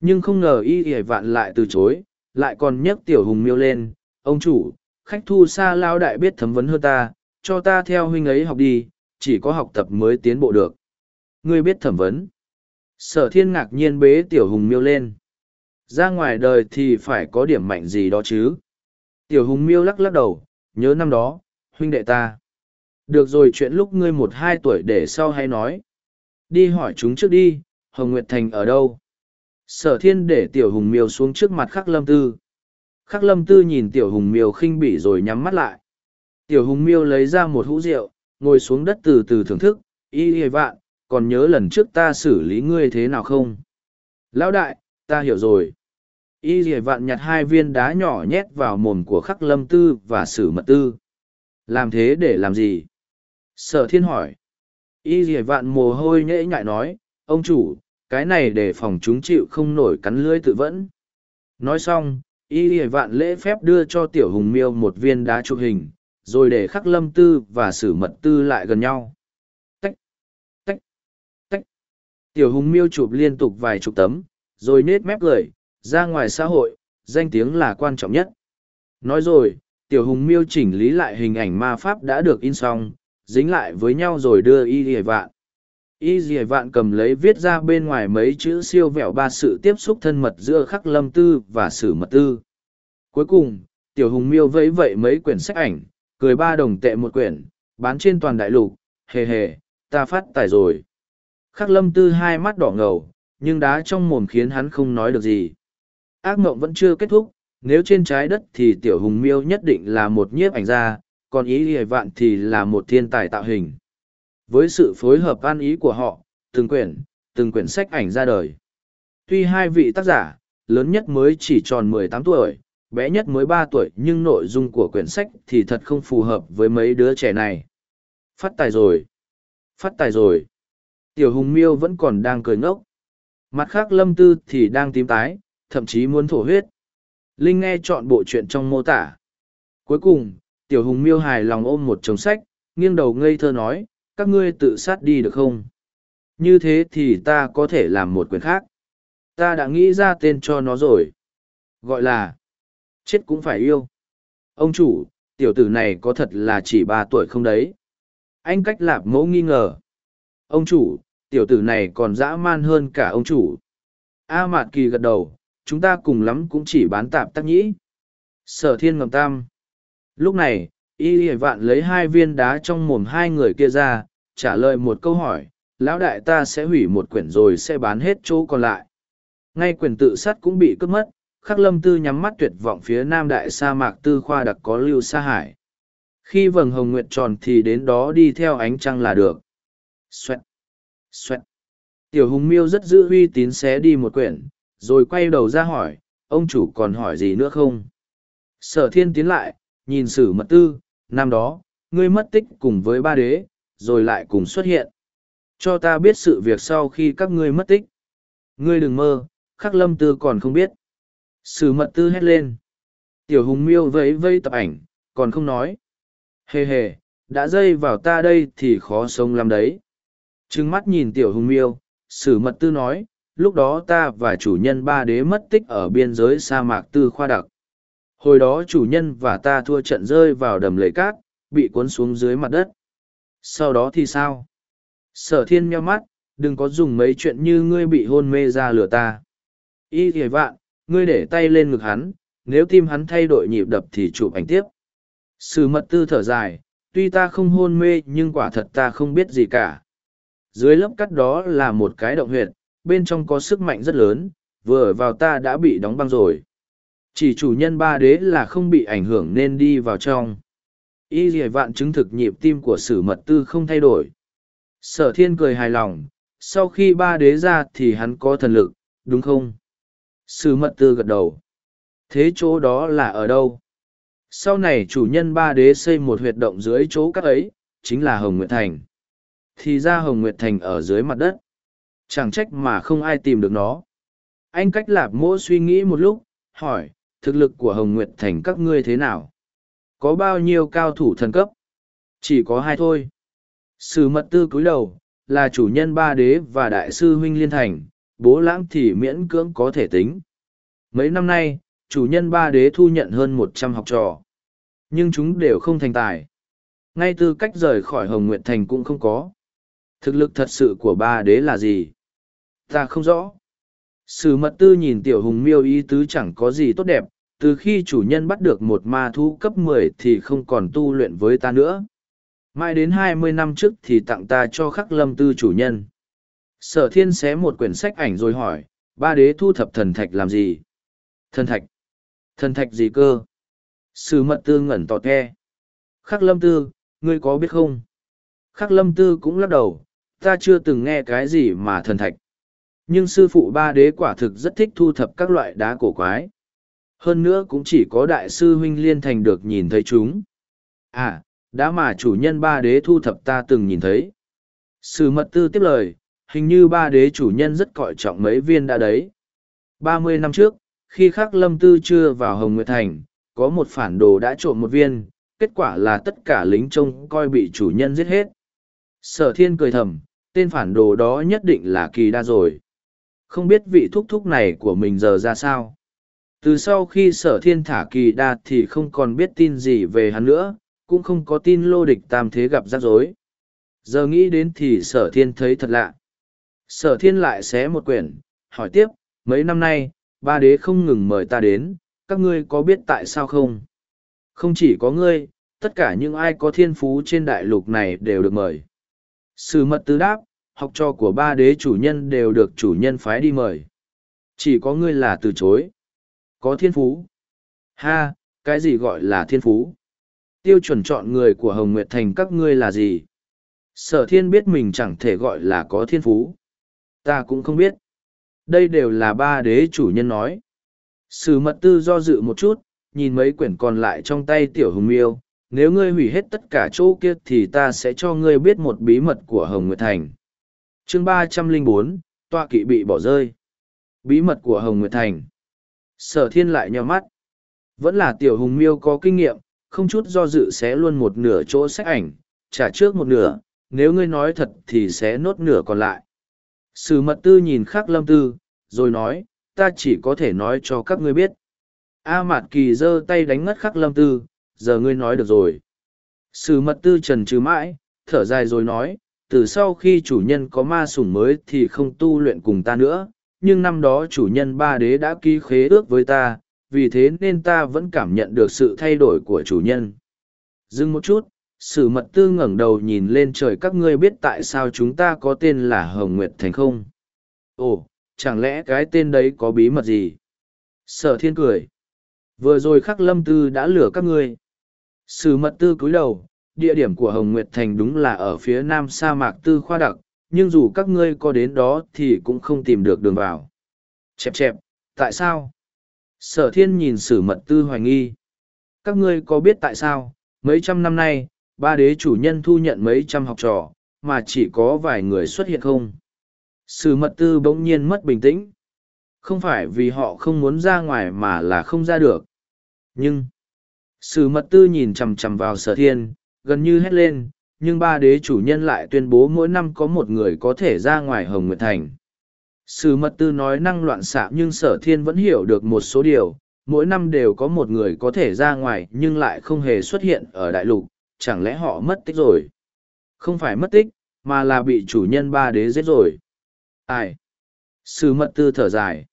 Nhưng không ngờ ý ỉa vạn lại từ chối, lại còn nhấc tiểu hùng miêu lên. Ông chủ, khách thu xa lao đại biết thẩm vấn hơn ta, cho ta theo huynh ấy học đi, chỉ có học tập mới tiến bộ được. Ngươi biết thẩm vấn. Sở thiên ngạc nhiên bế tiểu hùng miêu lên. Ra ngoài đời thì phải có điểm mạnh gì đó chứ. Tiểu hùng miêu lắc lắc đầu, nhớ năm đó huynh đệ ta. Được rồi chuyện lúc ngươi một hai tuổi để sau hay nói. Đi hỏi chúng trước đi, Hồng Nguyệt Thành ở đâu? Sở thiên để tiểu hùng miêu xuống trước mặt khắc lâm tư. Khắc lâm tư nhìn tiểu hùng miêu khinh bỉ rồi nhắm mắt lại. Tiểu hùng miêu lấy ra một hũ rượu, ngồi xuống đất từ từ thưởng thức, y y vạn, còn nhớ lần trước ta xử lý ngươi thế nào không? Lão đại, ta hiểu rồi. Y y vạn nhặt hai viên đá nhỏ nhét vào mồm của khắc lâm tư và sử mật tư. Làm thế để làm gì? Sở thiên hỏi. Y dì vạn mồ hôi nhễ nhại nói, ông chủ, cái này để phòng chúng chịu không nổi cắn lưỡi tự vẫn. Nói xong, y dì vạn lễ phép đưa cho tiểu hùng miêu một viên đá chụp hình, rồi để khắc lâm tư và sử mật tư lại gần nhau. Tách, tách, tách. Tiểu hùng miêu chụp liên tục vài chục tấm, rồi nết mép cười, ra ngoài xã hội, danh tiếng là quan trọng nhất. Nói rồi, tiểu hùng miêu chỉnh lý lại hình ảnh ma pháp đã được in xong, dính lại với nhau rồi đưa y dìa vạn. Y dì vạn cầm lấy viết ra bên ngoài mấy chữ siêu vẹo ba sự tiếp xúc thân mật giữa khắc lâm tư và sử mật tư. Cuối cùng, tiểu hùng miêu vẫy vậy mấy quyển sách ảnh, cười ba đồng tệ một quyển, bán trên toàn đại lục, hề hề, ta phát tài rồi. Khắc lâm tư hai mắt đỏ ngầu, nhưng đá trong mồm khiến hắn không nói được gì. Ác mộng vẫn chưa kết thúc, nếu trên trái đất thì tiểu hùng miêu nhất định là một nhiếp ảnh gia, còn ý hề vạn thì là một thiên tài tạo hình. Với sự phối hợp an ý của họ, từng quyển, từng quyển sách ảnh ra đời. Tuy hai vị tác giả, lớn nhất mới chỉ tròn mười tám tuổi, bé nhất mới ba tuổi nhưng nội dung của quyển sách thì thật không phù hợp với mấy đứa trẻ này. Phát tài rồi. Phát tài rồi. Tiểu hùng miêu vẫn còn đang cười ngốc. Mặt khác lâm tư thì đang tím tái, thậm chí muốn thổ huyết. Linh nghe chọn bộ chuyện trong mô tả. Cuối cùng, tiểu hùng miêu hài lòng ôm một chồng sách, nghiêng đầu ngây thơ nói, các ngươi tự sát đi được không? Như thế thì ta có thể làm một quyền khác. Ta đã nghĩ ra tên cho nó rồi. Gọi là, chết cũng phải yêu. Ông chủ, tiểu tử này có thật là chỉ ba tuổi không đấy? Anh cách lạp mẫu nghi ngờ. Ông chủ, tiểu tử này còn dã man hơn cả ông chủ. A Mạt Kỳ gật đầu, chúng ta cùng lắm cũng chỉ bán tạp tác nhĩ. Sở thiên ngầm tam. Lúc này, y hề vạn lấy hai viên đá trong mồm hai người kia ra trả lời một câu hỏi lão đại ta sẽ hủy một quyển rồi sẽ bán hết chỗ còn lại ngay quyển tự sát cũng bị cướp mất khắc lâm tư nhắm mắt tuyệt vọng phía nam đại sa mạc tư khoa đặc có lưu sa hải khi vầng hồng nguyệt tròn thì đến đó đi theo ánh trăng là được xoẹt xoẹt tiểu hùng miêu rất giữ uy tín xé đi một quyển rồi quay đầu ra hỏi ông chủ còn hỏi gì nữa không sở thiên tiến lại nhìn sử mật tư năm đó, ngươi mất tích cùng với ba đế, rồi lại cùng xuất hiện. Cho ta biết sự việc sau khi các ngươi mất tích. Ngươi đừng mơ, khắc lâm tư còn không biết. Sử mật tư hét lên. Tiểu hùng miêu vẫy vây tập ảnh, còn không nói. Hề hề, đã dây vào ta đây thì khó sống lắm đấy. Trừng mắt nhìn tiểu hùng miêu, sử mật tư nói, lúc đó ta và chủ nhân ba đế mất tích ở biên giới sa mạc tư khoa đặc. Hồi đó chủ nhân và ta thua trận rơi vào đầm lầy cát, bị cuốn xuống dưới mặt đất. Sau đó thì sao? Sở thiên meo mắt, đừng có dùng mấy chuyện như ngươi bị hôn mê ra lừa ta. Y thì vạn, ngươi để tay lên ngực hắn, nếu tim hắn thay đổi nhịp đập thì chụp ảnh tiếp. Sử mật tư thở dài, tuy ta không hôn mê nhưng quả thật ta không biết gì cả. Dưới lớp cắt đó là một cái động huyệt bên trong có sức mạnh rất lớn vừa vào ta đã bị đóng băng rồi chỉ chủ nhân ba đế là không bị ảnh hưởng nên đi vào trong. Y dì vạn chứng thực nhịp tim của sử mật tư không thay đổi. Sở thiên cười hài lòng, sau khi ba đế ra thì hắn có thần lực, đúng không? Sử mật tư gật đầu. Thế chỗ đó là ở đâu? Sau này chủ nhân ba đế xây một huyệt động dưới chỗ các ấy, chính là Hồng Nguyệt Thành. Thì ra Hồng Nguyệt Thành ở dưới mặt đất. Chẳng trách mà không ai tìm được nó. Anh cách lạp mỗ suy nghĩ một lúc, hỏi, thực lực của Hồng Nguyệt Thành các ngươi thế nào? Có bao nhiêu cao thủ thần cấp? Chỉ có hai thôi. Sử mật tư cúi đầu, là chủ nhân ba đế và đại sư huynh liên thành, bố lãng thì miễn cưỡng có thể tính. Mấy năm nay, chủ nhân ba đế thu nhận hơn một trăm học trò. Nhưng chúng đều không thành tài. Ngay từ cách rời khỏi Hồng Nguyệt Thành cũng không có. Thực lực thật sự của ba đế là gì? Ta không rõ. Sử mật tư nhìn tiểu hùng miêu ý tứ chẳng có gì tốt đẹp, từ khi chủ nhân bắt được một ma thú cấp mười thì không còn tu luyện với ta nữa. Mãi đến hai mươi năm trước thì tặng ta cho khắc lâm tư chủ nhân. Sở thiên xé một quyển sách ảnh rồi hỏi, ba đế thu thập thần thạch làm gì? Thần thạch? Thần thạch gì cơ? Sử mật tư ngẩn tọt nghe. Khắc lâm tư, ngươi có biết không? Khắc lâm tư cũng lắc đầu, ta chưa từng nghe cái gì mà thần thạch. Nhưng sư phụ ba đế quả thực rất thích thu thập các loại đá cổ quái. Hơn nữa cũng chỉ có đại sư huynh liên thành được nhìn thấy chúng. À, đã mà chủ nhân ba đế thu thập ta từng nhìn thấy. Sử mật tư tiếp lời, hình như ba đế chủ nhân rất coi trọng mấy viên đã đấy. Ba mươi năm trước, khi khắc lâm tư chưa vào Hồng Nguyệt Thành, có một phản đồ đã trộm một viên, kết quả là tất cả lính trông coi bị chủ nhân giết hết. Sở thiên cười thầm, tên phản đồ đó nhất định là kỳ đa rồi. Không biết vị thúc thúc này của mình giờ ra sao. Từ sau khi sở thiên thả kỳ đa thì không còn biết tin gì về hắn nữa, cũng không có tin lô địch tam thế gặp rắc rối. Giờ nghĩ đến thì sở thiên thấy thật lạ. Sở thiên lại xé một quyển, hỏi tiếp, mấy năm nay, ba đế không ngừng mời ta đến, các ngươi có biết tại sao không? Không chỉ có ngươi, tất cả những ai có thiên phú trên đại lục này đều được mời. Sử mật tứ đáp, học trò của ba đế chủ nhân đều được chủ nhân phái đi mời. Chỉ có ngươi là từ chối. Có thiên phú. Ha, cái gì gọi là thiên phú? Tiêu chuẩn chọn người của Hồng Nguyệt Thành các ngươi là gì? Sở thiên biết mình chẳng thể gọi là có thiên phú. Ta cũng không biết. Đây đều là ba đế chủ nhân nói. Sử mật tư do dự một chút, nhìn mấy quyển còn lại trong tay tiểu hùng miêu. Nếu ngươi hủy hết tất cả chỗ kia thì ta sẽ cho ngươi biết một bí mật của Hồng Nguyệt Thành chương ba trăm linh bốn, Toa kỵ bị bỏ rơi. Bí mật của Hồng Nguyệt Thành. Sở thiên lại nheo mắt. Vẫn là tiểu hùng miêu có kinh nghiệm, không chút do dự sẽ luôn một nửa chỗ sách ảnh, trả trước một nửa, nếu ngươi nói thật thì sẽ nốt nửa còn lại. Sử mật tư nhìn khắc lâm tư, rồi nói, ta chỉ có thể nói cho các ngươi biết. A Mạt Kỳ giơ tay đánh ngất khắc lâm tư, giờ ngươi nói được rồi. Sử mật tư trần trừ mãi, thở dài rồi nói, từ sau khi chủ nhân có ma sủng mới thì không tu luyện cùng ta nữa, nhưng năm đó chủ nhân ba đế đã ký khế ước với ta, vì thế nên ta vẫn cảm nhận được sự thay đổi của chủ nhân. Dừng một chút, sử mật tư ngẩng đầu nhìn lên trời các ngươi biết tại sao chúng ta có tên là Hồng Nguyệt Thành không? Ồ, chẳng lẽ cái tên đấy có bí mật gì? Sở thiên cười. Vừa rồi khắc lâm tư đã lừa các ngươi. Sử mật tư cúi đầu, địa điểm của Hồng Nguyệt Thành đúng là ở phía nam sa mạc tư khoa đặc, nhưng dù các ngươi có đến đó thì cũng không tìm được đường vào. Chẹp chẹp, tại sao? Sở thiên nhìn sử mật tư hoài nghi. Các ngươi có biết tại sao, mấy trăm năm nay, ba đế chủ nhân thu nhận mấy trăm học trò, mà chỉ có vài người xuất hiện không? Sử mật tư bỗng nhiên mất bình tĩnh. Không phải vì họ không muốn ra ngoài mà là không ra được. Nhưng, sử mật tư nhìn chằm chằm vào sở thiên, gần như hét lên, nhưng ba đế chủ nhân lại tuyên bố mỗi năm có một người có thể ra ngoài Hồng Nguyệt Thành. Sử mật tư nói năng loạn xạ nhưng sở thiên vẫn hiểu được một số điều, mỗi năm đều có một người có thể ra ngoài nhưng lại không hề xuất hiện ở đại lục, chẳng lẽ họ mất tích rồi? Không phải mất tích, mà là bị chủ nhân ba đế giết rồi. Ai? Sử mật tư thở dài.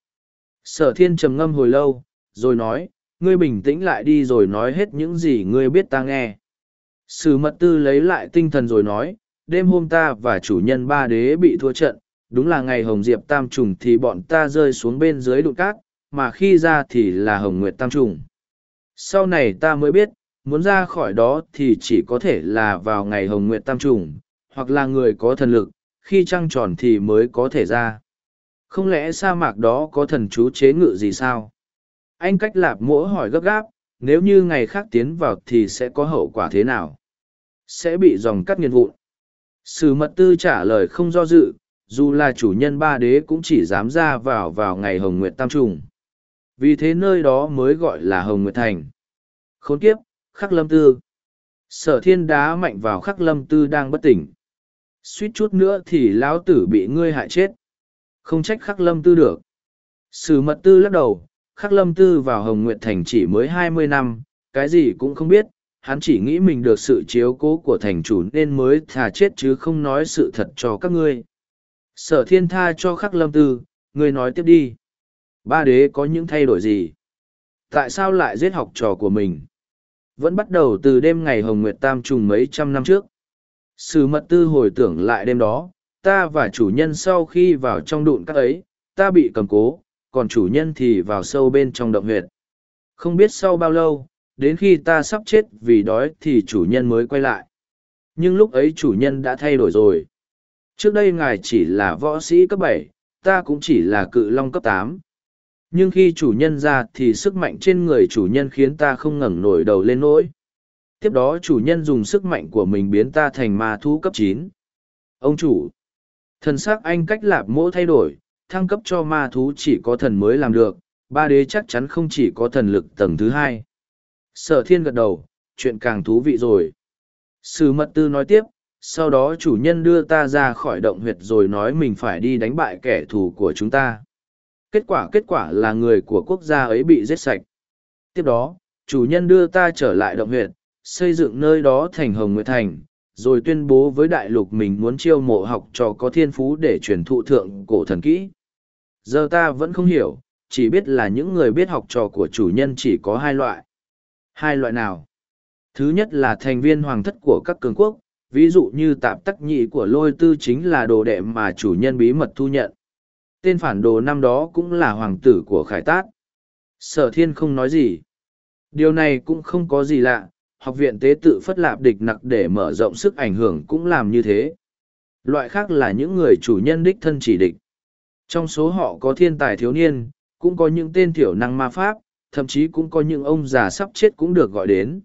Sở thiên trầm ngâm hồi lâu, rồi nói, ngươi bình tĩnh lại đi rồi nói hết những gì ngươi biết ta nghe. Sử mật tư lấy lại tinh thần rồi nói, đêm hôm ta và chủ nhân ba đế bị thua trận, đúng là ngày hồng diệp tam trùng thì bọn ta rơi xuống bên dưới đụng cát, mà khi ra thì là hồng nguyệt tam trùng. Sau này ta mới biết, muốn ra khỏi đó thì chỉ có thể là vào ngày hồng nguyệt tam trùng, hoặc là người có thần lực, khi trăng tròn thì mới có thể ra. Không lẽ sa mạc đó có thần chú chế ngự gì sao? Anh cách lạp mỗ hỏi gấp gáp, nếu như ngày khác tiến vào thì sẽ có hậu quả thế nào? Sẽ bị dòng cắt nghiền vụn. Sử mật tư trả lời không do dự, dù là chủ nhân ba đế cũng chỉ dám ra vào vào ngày hồng nguyệt tam trùng. Vì thế nơi đó mới gọi là hồng nguyệt thành. Khốn kiếp, khắc lâm tư. Sở thiên đá mạnh vào khắc lâm tư đang bất tỉnh. Suýt chút nữa thì lão tử bị ngươi hại chết. Không trách khắc lâm tư được. Sử mật tư lắc đầu, khắc lâm tư vào hồng nguyệt thành chỉ mới hai mươi năm, cái gì cũng không biết, hắn chỉ nghĩ mình được sự chiếu cố của thành chủ nên mới thà chết chứ không nói sự thật cho các ngươi. Sở thiên tha cho khắc lâm tư, ngươi nói tiếp đi. Ba đế có những thay đổi gì? Tại sao lại giết học trò của mình? Vẫn bắt đầu từ đêm ngày Hồng Nguyệt Tam trùng mấy trăm năm trước. Sử mật tư hồi tưởng lại đêm đó, ta và chủ nhân sau khi vào trong đụn các ấy, ta bị cầm cố, còn chủ nhân thì vào sâu bên trong động huyệt. Không biết sau bao lâu, đến khi ta sắp chết vì đói thì chủ nhân mới quay lại. Nhưng lúc ấy chủ nhân đã thay đổi rồi. Trước đây ngài chỉ là võ sĩ cấp bảy, ta cũng chỉ là cự long cấp tám. Nhưng khi chủ nhân ra thì sức mạnh trên người chủ nhân khiến ta không ngẩng nổi đầu lên nỗi. Tiếp đó chủ nhân dùng sức mạnh của mình biến ta thành ma thú cấp chín. Ông chủ, thần sắc anh cách lạp mỗ thay đổi, thăng cấp cho ma thú chỉ có thần mới làm được, ba đế chắc chắn không chỉ có thần lực tầng thứ hai. Sở thiên gật đầu, chuyện càng thú vị rồi. Sử mật tư nói tiếp, sau đó chủ nhân đưa ta ra khỏi động huyệt rồi nói mình phải đi đánh bại kẻ thù của chúng ta. Kết quả kết quả là người của quốc gia ấy bị giết sạch. Tiếp đó, chủ nhân đưa ta trở lại động huyệt, xây dựng nơi đó thành Hồng Nguyệt Thành, rồi tuyên bố với đại lục mình muốn chiêu mộ học trò có thiên phú để truyền thụ thượng cổ thần kỹ. Giờ ta vẫn không hiểu, chỉ biết là những người biết học trò của chủ nhân chỉ có hai loại. Hai loại nào? Thứ nhất là thành viên hoàng thất của các cường quốc, ví dụ như tạp tắc nhị của lôi tư chính là đồ đệ mà chủ nhân bí mật thu nhận. Tên phản đồ năm đó cũng là hoàng tử của khải tát. Sở thiên không nói gì. Điều này cũng không có gì lạ, học viện tế tự phất lạp địch nặc để mở rộng sức ảnh hưởng cũng làm như thế. Loại khác là những người chủ nhân đích thân chỉ địch. Trong số họ có thiên tài thiếu niên, cũng có những tên thiểu năng ma pháp, thậm chí cũng có những ông già sắp chết cũng được gọi đến.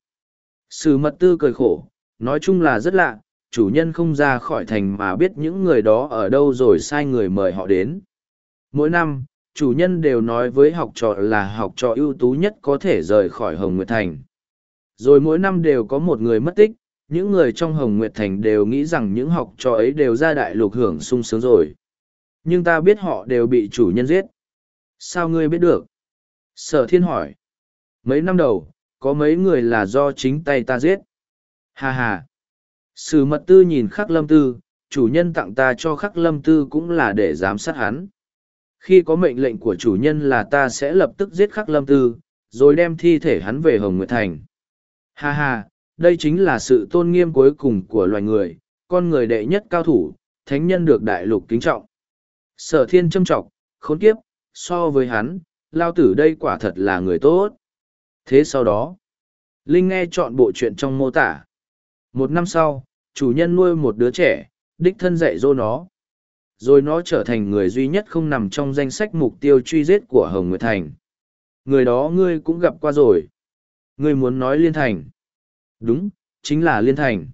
Sử mật tư cười khổ, nói chung là rất lạ, chủ nhân không ra khỏi thành mà biết những người đó ở đâu rồi sai người mời họ đến. Mỗi năm, chủ nhân đều nói với học trò là học trò ưu tú nhất có thể rời khỏi Hồng Nguyệt Thành. Rồi mỗi năm đều có một người mất tích, những người trong Hồng Nguyệt Thành đều nghĩ rằng những học trò ấy đều ra đại lục hưởng sung sướng rồi. Nhưng ta biết họ đều bị chủ nhân giết. Sao ngươi biết được? Sở thiên hỏi. Mấy năm đầu, có mấy người là do chính tay ta giết. Hà hà. Sử mật tư nhìn khắc lâm tư, chủ nhân tặng ta cho khắc lâm tư cũng là để giám sát hắn. Khi có mệnh lệnh của chủ nhân là ta sẽ lập tức giết khắc lâm tư, rồi đem thi thể hắn về Hồng Nguyệt Thành. Ha ha, đây chính là sự tôn nghiêm cuối cùng của loài người, con người đệ nhất cao thủ, thánh nhân được đại lục kính trọng. Sở thiên châm trọng, khốn kiếp, so với hắn, lao tử đây quả thật là người tốt. Thế sau đó, Linh nghe chọn bộ chuyện trong mô tả. Một năm sau, chủ nhân nuôi một đứa trẻ, đích thân dạy dỗ nó. Rồi nó trở thành người duy nhất không nằm trong danh sách mục tiêu truy giết của Hồng Nguyệt Thành. Người đó ngươi cũng gặp qua rồi. Ngươi muốn nói Liên Thành. Đúng, chính là Liên Thành.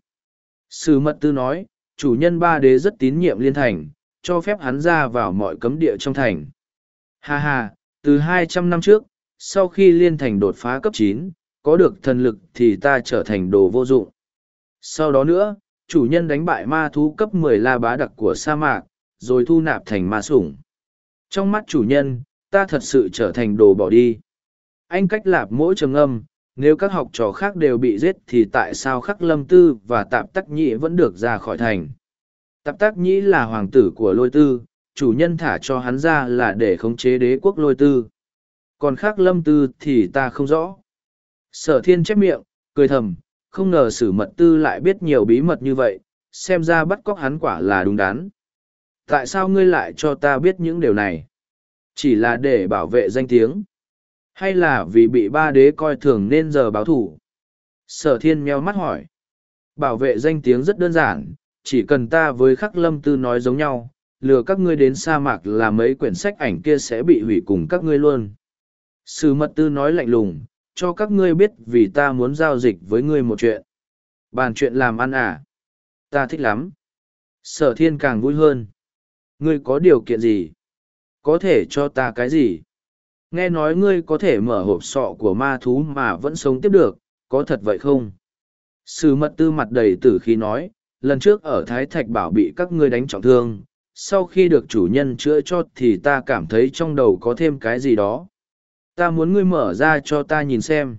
Sử mật tư nói, chủ nhân ba đế rất tín nhiệm Liên Thành, cho phép hắn ra vào mọi cấm địa trong thành. Ha ha, từ hai trăm năm trước, sau khi Liên Thành đột phá cấp chín, có được thần lực thì ta trở thành đồ vô dụng. Sau đó nữa, chủ nhân đánh bại ma thú cấp mười la bá đặc của sa mạc, rồi thu nạp thành ma sủng. Trong mắt chủ nhân, ta thật sự trở thành đồ bỏ đi. Anh cách lạp mỗi trầm âm, nếu các học trò khác đều bị giết thì tại sao khắc lâm tư và tạp tắc nhĩ vẫn được ra khỏi thành tạp tắc nhĩ là hoàng tử của lôi tư chủ nhân thả cho hắn ra là để khống chế đế quốc lôi tư. Còn khắc lâm tư thì ta không rõ. Sở thiên chép miệng, cười thầm, không ngờ sử mật tư lại biết nhiều bí mật như vậy, xem ra bắt cóc hắn quả là đúng đắn. Tại sao ngươi lại cho ta biết những điều này? Chỉ là để bảo vệ danh tiếng. Hay là vì bị ba đế coi thường nên giờ báo thủ? Sở thiên meo mắt hỏi. Bảo vệ danh tiếng rất đơn giản, chỉ cần ta với khắc lâm tư nói giống nhau lừa các ngươi đến sa mạc là mấy quyển sách ảnh kia sẽ bị hủy cùng các ngươi luôn. Sử mật tư nói lạnh lùng, cho các ngươi biết vì ta muốn giao dịch với ngươi một chuyện. Bàn chuyện làm ăn à? Ta thích lắm. Sở thiên càng vui hơn. Ngươi có điều kiện gì? Có thể cho ta cái gì? Nghe nói ngươi có thể mở hộp sọ của ma thú mà vẫn sống tiếp được, có thật vậy không? Sử mật tư mặt đầy tử khí nói, lần trước ở thái thạch bảo bị các ngươi đánh trọng thương sau khi được chủ nhân chữa cho thì ta cảm thấy trong đầu có thêm cái gì đó. Ta muốn ngươi mở ra cho ta nhìn xem.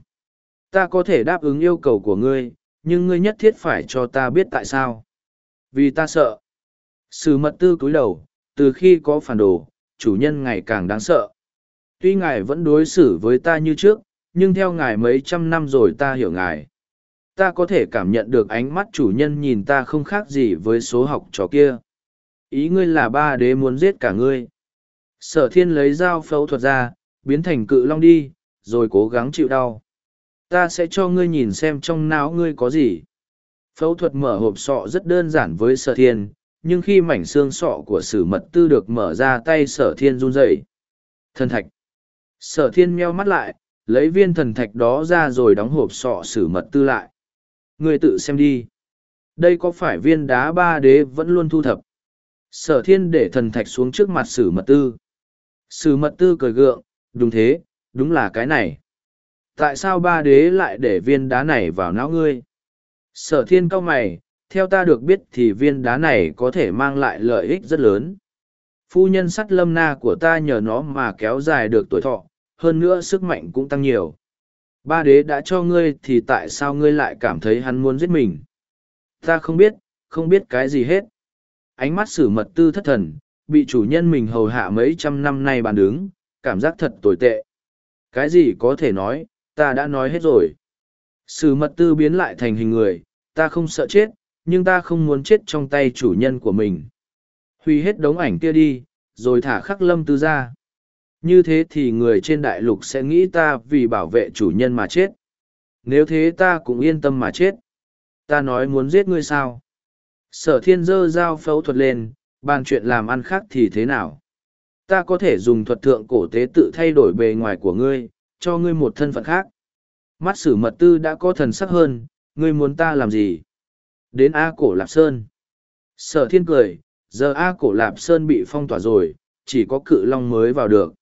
Ta có thể đáp ứng yêu cầu của ngươi, nhưng ngươi nhất thiết phải cho ta biết tại sao. Vì ta sợ. Sử mật tư cúi đầu, từ khi có phản đồ, chủ nhân ngày càng đáng sợ. Tuy ngài vẫn đối xử với ta như trước, nhưng theo ngài mấy trăm năm rồi ta hiểu ngài. Ta có thể cảm nhận được ánh mắt chủ nhân nhìn ta không khác gì với số học trò kia ý ngươi là ba đế muốn giết cả ngươi Sở thiên lấy dao phẫu thuật ra, biến thành cự long đi, rồi cố gắng chịu đau. Ta sẽ cho ngươi nhìn xem trong não ngươi có gì. Phẫu thuật mở hộp sọ rất đơn giản với sở thiên, nhưng khi mảnh xương sọ của sử mật tư được mở ra tay sở thiên run rẩy Thần thạch. Sở thiên meo mắt lại, lấy viên thần thạch đó ra rồi đóng hộp sọ sử mật tư lại. Ngươi tự xem đi. Đây có phải viên đá ba đế vẫn luôn thu thập. Sở thiên để thần thạch xuống trước mặt sử mật tư. Sử mật tư cười gượng, đúng thế, đúng là cái này. Tại sao ba đế lại để viên đá này vào não ngươi? Sở thiên cao mày, theo ta được biết thì viên đá này có thể mang lại lợi ích rất lớn. Phu nhân sắt lâm na của ta nhờ nó mà kéo dài được tuổi thọ, hơn nữa sức mạnh cũng tăng nhiều. Ba đế đã cho ngươi thì tại sao ngươi lại cảm thấy hắn muốn giết mình? Ta không biết, không biết cái gì hết. Ánh mắt sử mật tư thất thần, bị chủ nhân mình hầu hạ mấy trăm năm nay bàn đứng, cảm giác thật tồi tệ. Cái gì có thể nói, ta đã nói hết rồi. Sử mật tư biến lại thành hình người, ta không sợ chết, nhưng ta không muốn chết trong tay chủ nhân của mình. Huy hết đống ảnh kia đi, rồi thả khắc lâm tư ra. Như thế thì người trên đại lục sẽ nghĩ ta vì bảo vệ chủ nhân mà chết. Nếu thế ta cũng yên tâm mà chết. Ta nói muốn giết ngươi sao? Sở thiên dơ giao phẫu thuật lên, bàn chuyện làm ăn khác thì thế nào? Ta có thể dùng thuật thượng cổ tế tự thay đổi bề ngoài của ngươi, cho ngươi một thân phận khác. Mắt sử mật tư đã có thần sắc hơn, ngươi muốn ta làm gì? Đến A cổ Lạp Sơn. Sở thiên cười, giờ A cổ Lạp Sơn bị phong tỏa rồi, chỉ có cự long mới vào được.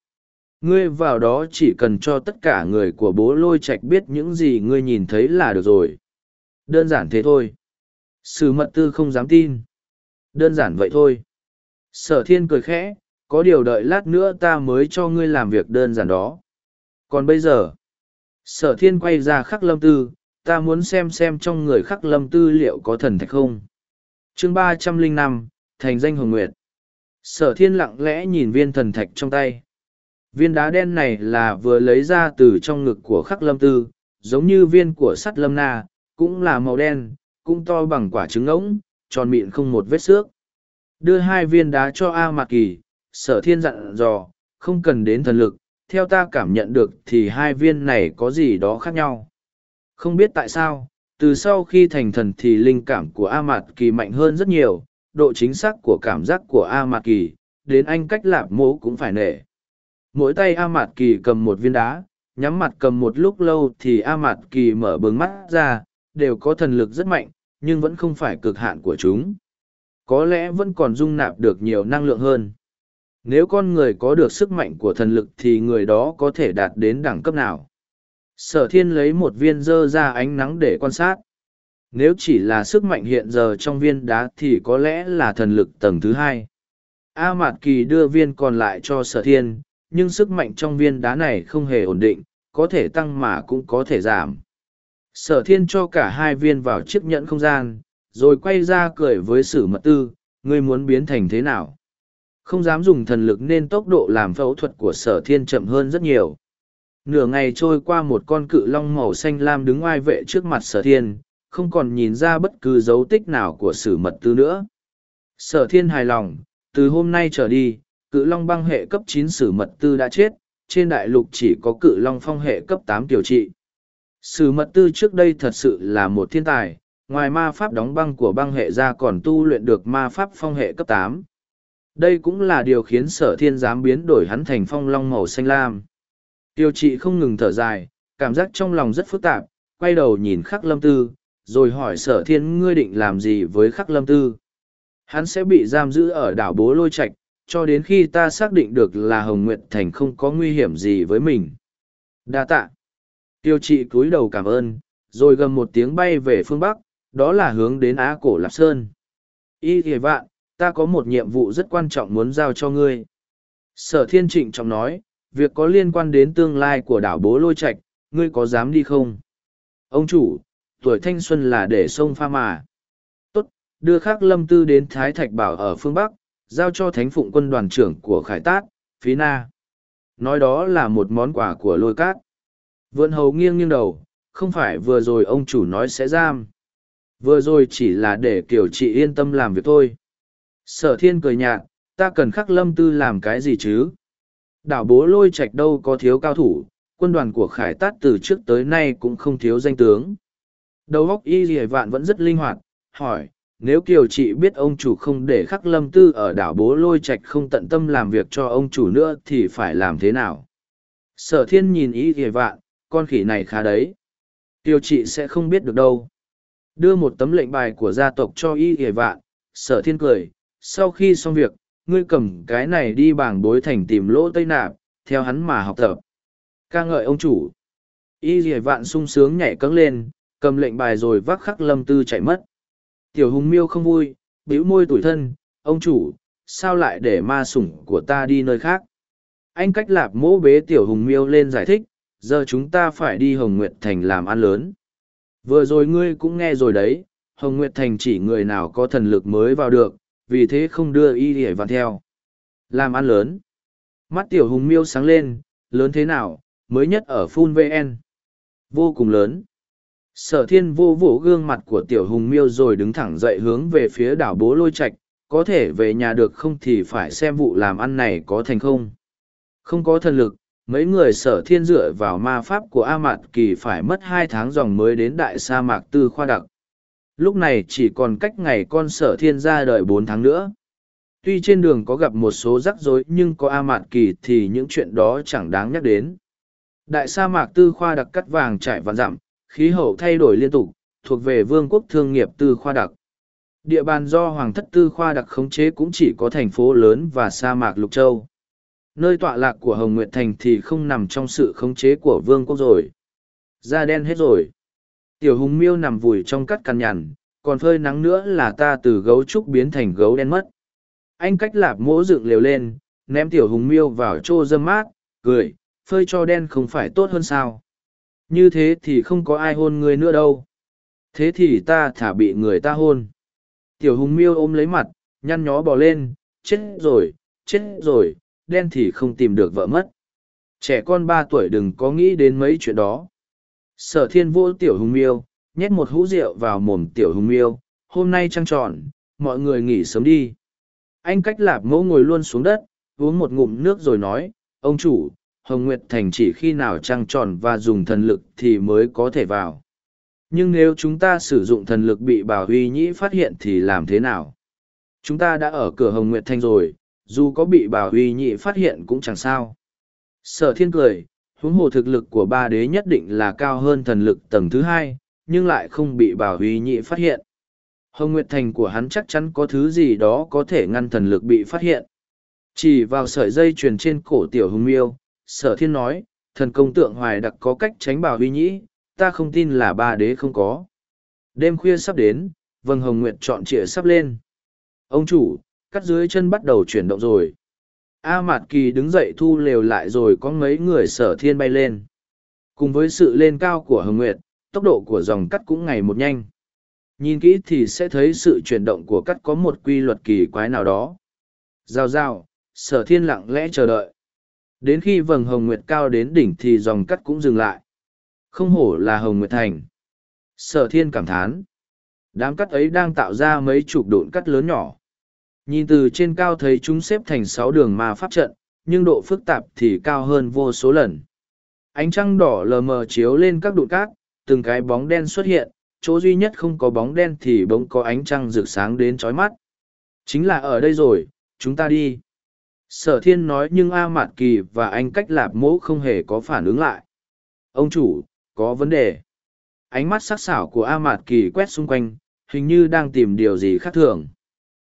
Ngươi vào đó chỉ cần cho tất cả người của bố lôi Trạch biết những gì ngươi nhìn thấy là được rồi. Đơn giản thế thôi. Sử mật tư không dám tin. Đơn giản vậy thôi. Sở thiên cười khẽ, có điều đợi lát nữa ta mới cho ngươi làm việc đơn giản đó. Còn bây giờ, sở thiên quay ra khắc lâm tư, ta muốn xem xem trong người khắc lâm tư liệu có thần thạch không. chương ba trăm linh năm thành danh hồng nguyệt. Sở thiên lặng lẽ nhìn viên thần thạch trong tay. Viên đá đen này là vừa lấy ra từ trong ngực của khắc lâm tư, giống như viên của sắt lâm na, cũng là màu đen, cũng to bằng quả trứng ngỗng, tròn mịn không một vết xước. Đưa hai viên đá cho A Mạc Kỳ, sở thiên dặn dò, không cần đến thần lực, theo ta cảm nhận được thì hai viên này có gì đó khác nhau. Không biết tại sao, từ sau khi thành thần thì linh cảm của A Mạt Kỳ mạnh hơn rất nhiều, độ chính xác của cảm giác của A Mạt Kỳ, đến anh cách lạp mố cũng phải nể. Mỗi tay A Mạt Kỳ cầm một viên đá, nhắm mặt cầm một lúc lâu thì A Mạt Kỳ mở bừng mắt ra, đều có thần lực rất mạnh, nhưng vẫn không phải cực hạn của chúng. Có lẽ vẫn còn dung nạp được nhiều năng lượng hơn. Nếu con người có được sức mạnh của thần lực thì người đó có thể đạt đến đẳng cấp nào? Sở thiên lấy một viên dơ ra ánh nắng để quan sát. Nếu chỉ là sức mạnh hiện giờ trong viên đá thì có lẽ là thần lực tầng thứ hai. A Mạt Kỳ đưa viên còn lại cho sở thiên, nhưng sức mạnh trong viên đá này không hề ổn định, có thể tăng mà cũng có thể giảm. Sở thiên cho cả hai viên vào chiếc nhẫn không gian, rồi quay ra cười với sử mật tư, ngươi muốn biến thành thế nào? Không dám dùng thần lực nên tốc độ làm phẫu thuật của sở thiên chậm hơn rất nhiều. Nửa ngày trôi qua một con cự long màu xanh lam đứng oai vệ trước mặt sở thiên, không còn nhìn ra bất cứ dấu tích nào của sử mật tư nữa. Sở thiên hài lòng, từ hôm nay trở đi, cự long băng hệ cấp chín sử mật tư đã chết, trên đại lục chỉ có cự long phong hệ cấp tám tiểu trị. Sử mật tư trước đây thật sự là một thiên tài, ngoài ma pháp đóng băng của băng hệ ra còn tu luyện được ma pháp phong hệ cấp tám. Đây cũng là điều khiến sở thiên dám biến đổi hắn thành phong long màu xanh lam. Tiêu trị không ngừng thở dài, cảm giác trong lòng rất phức tạp, quay đầu nhìn khắc lâm tư, rồi hỏi sở thiên ngươi định làm gì với khắc lâm tư. Hắn sẽ bị giam giữ ở đảo bố lôi Trạch, cho đến khi ta xác định được là Hồng Nguyệt Thành không có nguy hiểm gì với mình. Đa tạ. Tiêu trị cúi đầu cảm ơn, rồi gầm một tiếng bay về phương Bắc, đó là hướng đến Á Cổ Lạp Sơn. Y thề vạn, ta có một nhiệm vụ rất quan trọng muốn giao cho ngươi. Sở thiên trịnh trọng nói, việc có liên quan đến tương lai của đảo bố lôi Trạch, ngươi có dám đi không? Ông chủ, tuổi thanh xuân là để sông pha mà. Tốt, đưa khắc lâm tư đến Thái Thạch Bảo ở phương Bắc, giao cho thánh phụng quân đoàn trưởng của Khải Tát, Phí Na. Nói đó là một món quà của lôi cát. Vượn hầu nghiêng nghiêng đầu, không phải vừa rồi ông chủ nói sẽ giam. Vừa rồi chỉ là để kiểu chị yên tâm làm việc thôi. Sở thiên cười nhạt, ta cần khắc lâm tư làm cái gì chứ? Đảo bố lôi Trạch đâu có thiếu cao thủ, quân đoàn của khải tát từ trước tới nay cũng không thiếu danh tướng. Đầu óc y dì vạn vẫn rất linh hoạt, hỏi, nếu kiều chị biết ông chủ không để khắc lâm tư ở đảo bố lôi Trạch không tận tâm làm việc cho ông chủ nữa thì phải làm thế nào? Sở thiên nhìn y dì vạn, con khỉ này khá đấy. Tiêu chị sẽ không biết được đâu. Đưa một tấm lệnh bài của gia tộc cho y dì vạn, sở thiên cười, sau khi xong việc, ngươi cầm cái này đi bảng bối thành tìm lỗ tây nạp, theo hắn mà học tập. ca ngợi ông chủ. Y dì vạn sung sướng nhảy cấng lên, cầm lệnh bài rồi vác khắc lâm tư chạy mất. Tiểu hùng miêu không vui, bĩu môi tủi thân, ông chủ, sao lại để ma sủng của ta đi nơi khác? Anh cách lạp mỗ bế tiểu hùng miêu lên giải thích, giờ chúng ta phải đi Hồng Nguyệt Thành làm ăn lớn. Vừa rồi ngươi cũng nghe rồi đấy, Hồng Nguyệt Thành chỉ người nào có thần lực mới vào được, vì thế không đưa y để vào theo. Làm ăn lớn. Mắt tiểu hùng miêu sáng lên, lớn thế nào, mới nhất ở Phun VN. Vô cùng lớn. Sở thiên vô vỗ gương mặt của tiểu hùng miêu rồi đứng thẳng dậy hướng về phía đảo bố lôi Trạch. có thể về nhà được không thì phải xem vụ làm ăn này có thành không. Không có thần lực, mấy người sở thiên dựa vào ma pháp của A Mạt Kỳ phải mất hai tháng dòng mới đến đại sa mạc tư khoa đặc. Lúc này chỉ còn cách ngày con sở thiên ra đời bốn tháng nữa. Tuy trên đường có gặp một số rắc rối nhưng có a mạt kỳ thì những chuyện đó chẳng đáng nhắc đến. Đại sa mạc tư khoa đặc cắt vàng trải vạn dặm, khí hậu thay đổi liên tục, thuộc về vương quốc thương nghiệp tư khoa đặc. Địa bàn do hoàng thất tư khoa đặc khống chế cũng chỉ có thành phố lớn và sa mạc lục châu nơi tọa lạc của hồng nguyệt thành thì không nằm trong sự khống chế của vương quốc rồi da đen hết rồi Tiểu hùng miêu nằm vùi trong cắt cằn nhằn, còn phơi nắng nữa là ta từ gấu trúc biến thành gấu đen mất. Anh cách lạp mỗ dựng liều lên, ném tiểu hùng miêu vào chô dâm mát, cười, phơi cho đen không phải tốt hơn sao. Như thế thì không có ai hôn người nữa đâu. Thế thì ta thả bị người ta hôn. Tiểu hùng miêu ôm lấy mặt, nhăn nhó bò lên, chết rồi, chết rồi, đen thì không tìm được vợ mất. Trẻ con ba tuổi đừng có nghĩ đến mấy chuyện đó. Sở thiên vô tiểu hùng miêu, nhét một hũ rượu vào mồm tiểu hùng miêu, hôm nay trăng tròn, mọi người nghỉ sớm đi. Anh cách lạp mẫu ngồi luôn xuống đất, uống một ngụm nước rồi nói, ông chủ, hồng nguyệt thành chỉ khi nào trăng tròn và dùng thần lực thì mới có thể vào. Nhưng nếu chúng ta sử dụng thần lực bị bảo huy nhĩ phát hiện thì làm thế nào? Chúng ta đã ở cửa hồng nguyệt thành rồi dù có bị bảo huy Nhị phát hiện cũng chẳng sao. Sở thiên cười, huống hồ thực lực của ba đế nhất định là cao hơn thần lực tầng thứ hai, nhưng lại không bị bảo huy nhị phát hiện. Hồng nguyệt thành của hắn chắc chắn có thứ gì đó có thể ngăn thần lực bị phát hiện. Chỉ vào sợi dây chuyền trên cổ tiểu hùng miêu, sở thiên nói, thần công tượng hoài đặc có cách tránh bảo huy nhĩ ta không tin là ba đế không có. Đêm khuya sắp đến vầng hồng nguyệt chọn trịa sắp lên. Ông chủ cắt dưới chân bắt đầu chuyển động rồi A Mạt Kỳ đứng dậy thu lều lại rồi có mấy người sở thiên bay lên. Cùng với sự lên cao của Hồng Nguyệt, tốc độ của dòng cắt cũng ngày một nhanh. Nhìn kỹ thì sẽ thấy sự chuyển động của cắt có một quy luật kỳ quái nào đó. Giao giao, sở thiên lặng lẽ chờ đợi. Đến khi vầng Hồng Nguyệt cao đến đỉnh thì dòng cắt cũng dừng lại. Không hổ là Hồng Nguyệt Thành. Sở thiên cảm thán. Đám cắt ấy đang tạo ra mấy chục độn cắt lớn nhỏ. Nhìn từ trên cao thấy chúng xếp thành sáu đường ma pháp trận, nhưng độ phức tạp thì cao hơn vô số lần. Ánh trăng đỏ lờ mờ chiếu lên các đụn cát, từng cái bóng đen xuất hiện, chỗ duy nhất không có bóng đen thì bỗng có ánh trăng rực sáng đến chói mắt. Chính là ở đây rồi, chúng ta đi. Sở thiên nói nhưng A Mạt Kỳ và anh cách lạp mỗ không hề có phản ứng lại. Ông chủ, có vấn đề. Ánh mắt sắc sảo của A Mạt Kỳ quét xung quanh, hình như đang tìm điều gì khác thường